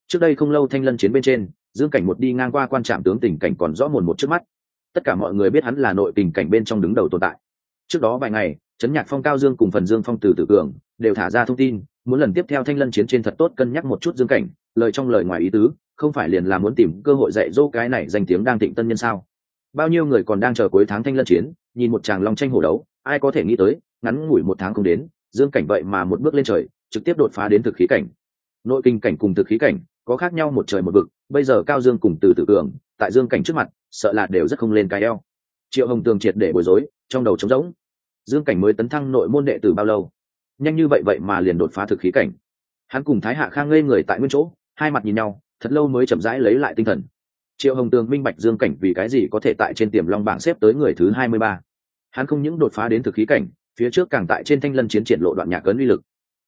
Trước đây không lâu thanh lân chiến bên trên, dương cảnh một đi ngang qua quan trạm tướng tình cảnh còn rõ mồn một trước mắt. Tất cả mọi người biết hắn là nội tình cảnh bên trong đứng đầu tồn tại. Trước đó vài ngày chấn nhạc phong, cao dương cùng phần dương phong từ tử cường đều thả ra thông tin, muốn lần tiếp theo thanh lân chiến trên thật tốt cân nhắc một chút dương cảnh, lời trong lời ngoài ý tứ, không phải liền là muốn tìm cơ hội dạy dỗ cái này danh tiếng đang thịnh tân nhân sao? Bao nhiêu người còn đang chờ cuối tháng thanh lân chiến, nhìn một chàng long tranh hổ đấu ai có thể nghĩ tới, ngắn ngủi một tháng không đến, dương cảnh vậy mà một bước lên trời, trực tiếp đột phá đến thực khí cảnh. Nội kinh cảnh cùng thực khí cảnh, có khác nhau một trời một vực, bây giờ cao dương cùng từ tử cường tại dương cảnh trước mặt, sợ là đều rất không lên cái eo. Triệu hồng tường triệt để bối rối, trong đầu trống rỗng. Dương cảnh mới tấn thăng nội môn đệ từ bao lâu? Nhanh như vậy vậy mà liền đột phá thực khí cảnh. Hắn cùng thái hạ khang ngây người tại nguyên chỗ, hai mặt nhìn nhau, thật lâu mới chậm rãi lấy lại tinh thần. Triệu hồng tường minh bạch dương cảnh vì cái gì có thể tại trên tiềm long bảng xếp tới người thứ hai mươi ba hắn không những đột phá đến thực khí cảnh, phía trước càng tại trên thanh lân chiến triển lộ đoạn nhạc cấn uy lực.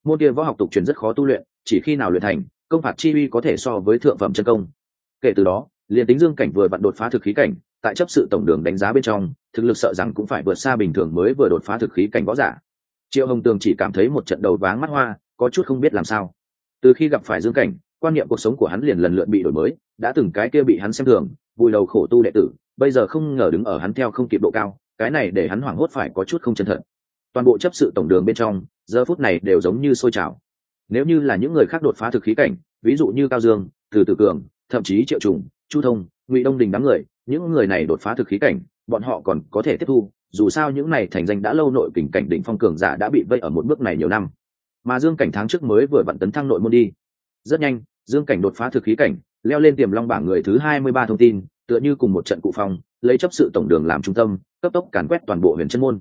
Môn kia võ học tục truyền rất khó tu luyện, chỉ khi nào luyện thành, công phạt chi uy có thể so với thượng phẩm chân công. Kể từ đó, liền tính dương cảnh vừa vặn đột phá thực khí cảnh, tại chấp sự tổng đường đánh giá bên trong, thực lực sợ rằng cũng phải vượt xa bình thường mới vừa đột phá thực khí cảnh võ giả. Triệu hồng tường chỉ cảm thấy một trận đầu váng mắt hoa, có chút không biết làm sao. Từ khi gặp phải dương cảnh, quan niệm cuộc sống của hắn liền lần lượt bị đổi mới, đã từng cái kia bị hắn xem thường, vùi đầu khổ tu đệ tử, bây giờ không ngờ đứng ở hắn theo không kịp độ cao cái này để hắn hoảng hốt phải có chút không chân thật. Toàn bộ chấp sự tổng đường bên trong, giờ phút này đều giống như sôi trào. Nếu như là những người khác đột phá thực khí cảnh, ví dụ như cao dương, từ tử cường, thậm chí triệu trùng, chu thông, ngụy đông đình đám người, những người này đột phá thực khí cảnh, bọn họ còn có thể tiếp thu, dù sao những này thành danh đã lâu nội kình cảnh đỉnh phong cường giả đã bị vây ở một bước này nhiều năm. Mà dương cảnh tháng trước mới vừa vặn tấn thăng nội môn đi. Rất nhanh, dương cảnh đột phá thực khí cảnh, leo lên tiềm long bảng người thứ hai mươi ba thông tin, tựa như cùng một trận cụ phong lấy chấp sự tổng đường làm trung tâm, cấp tốc càn quét toàn bộ huyện chân môn.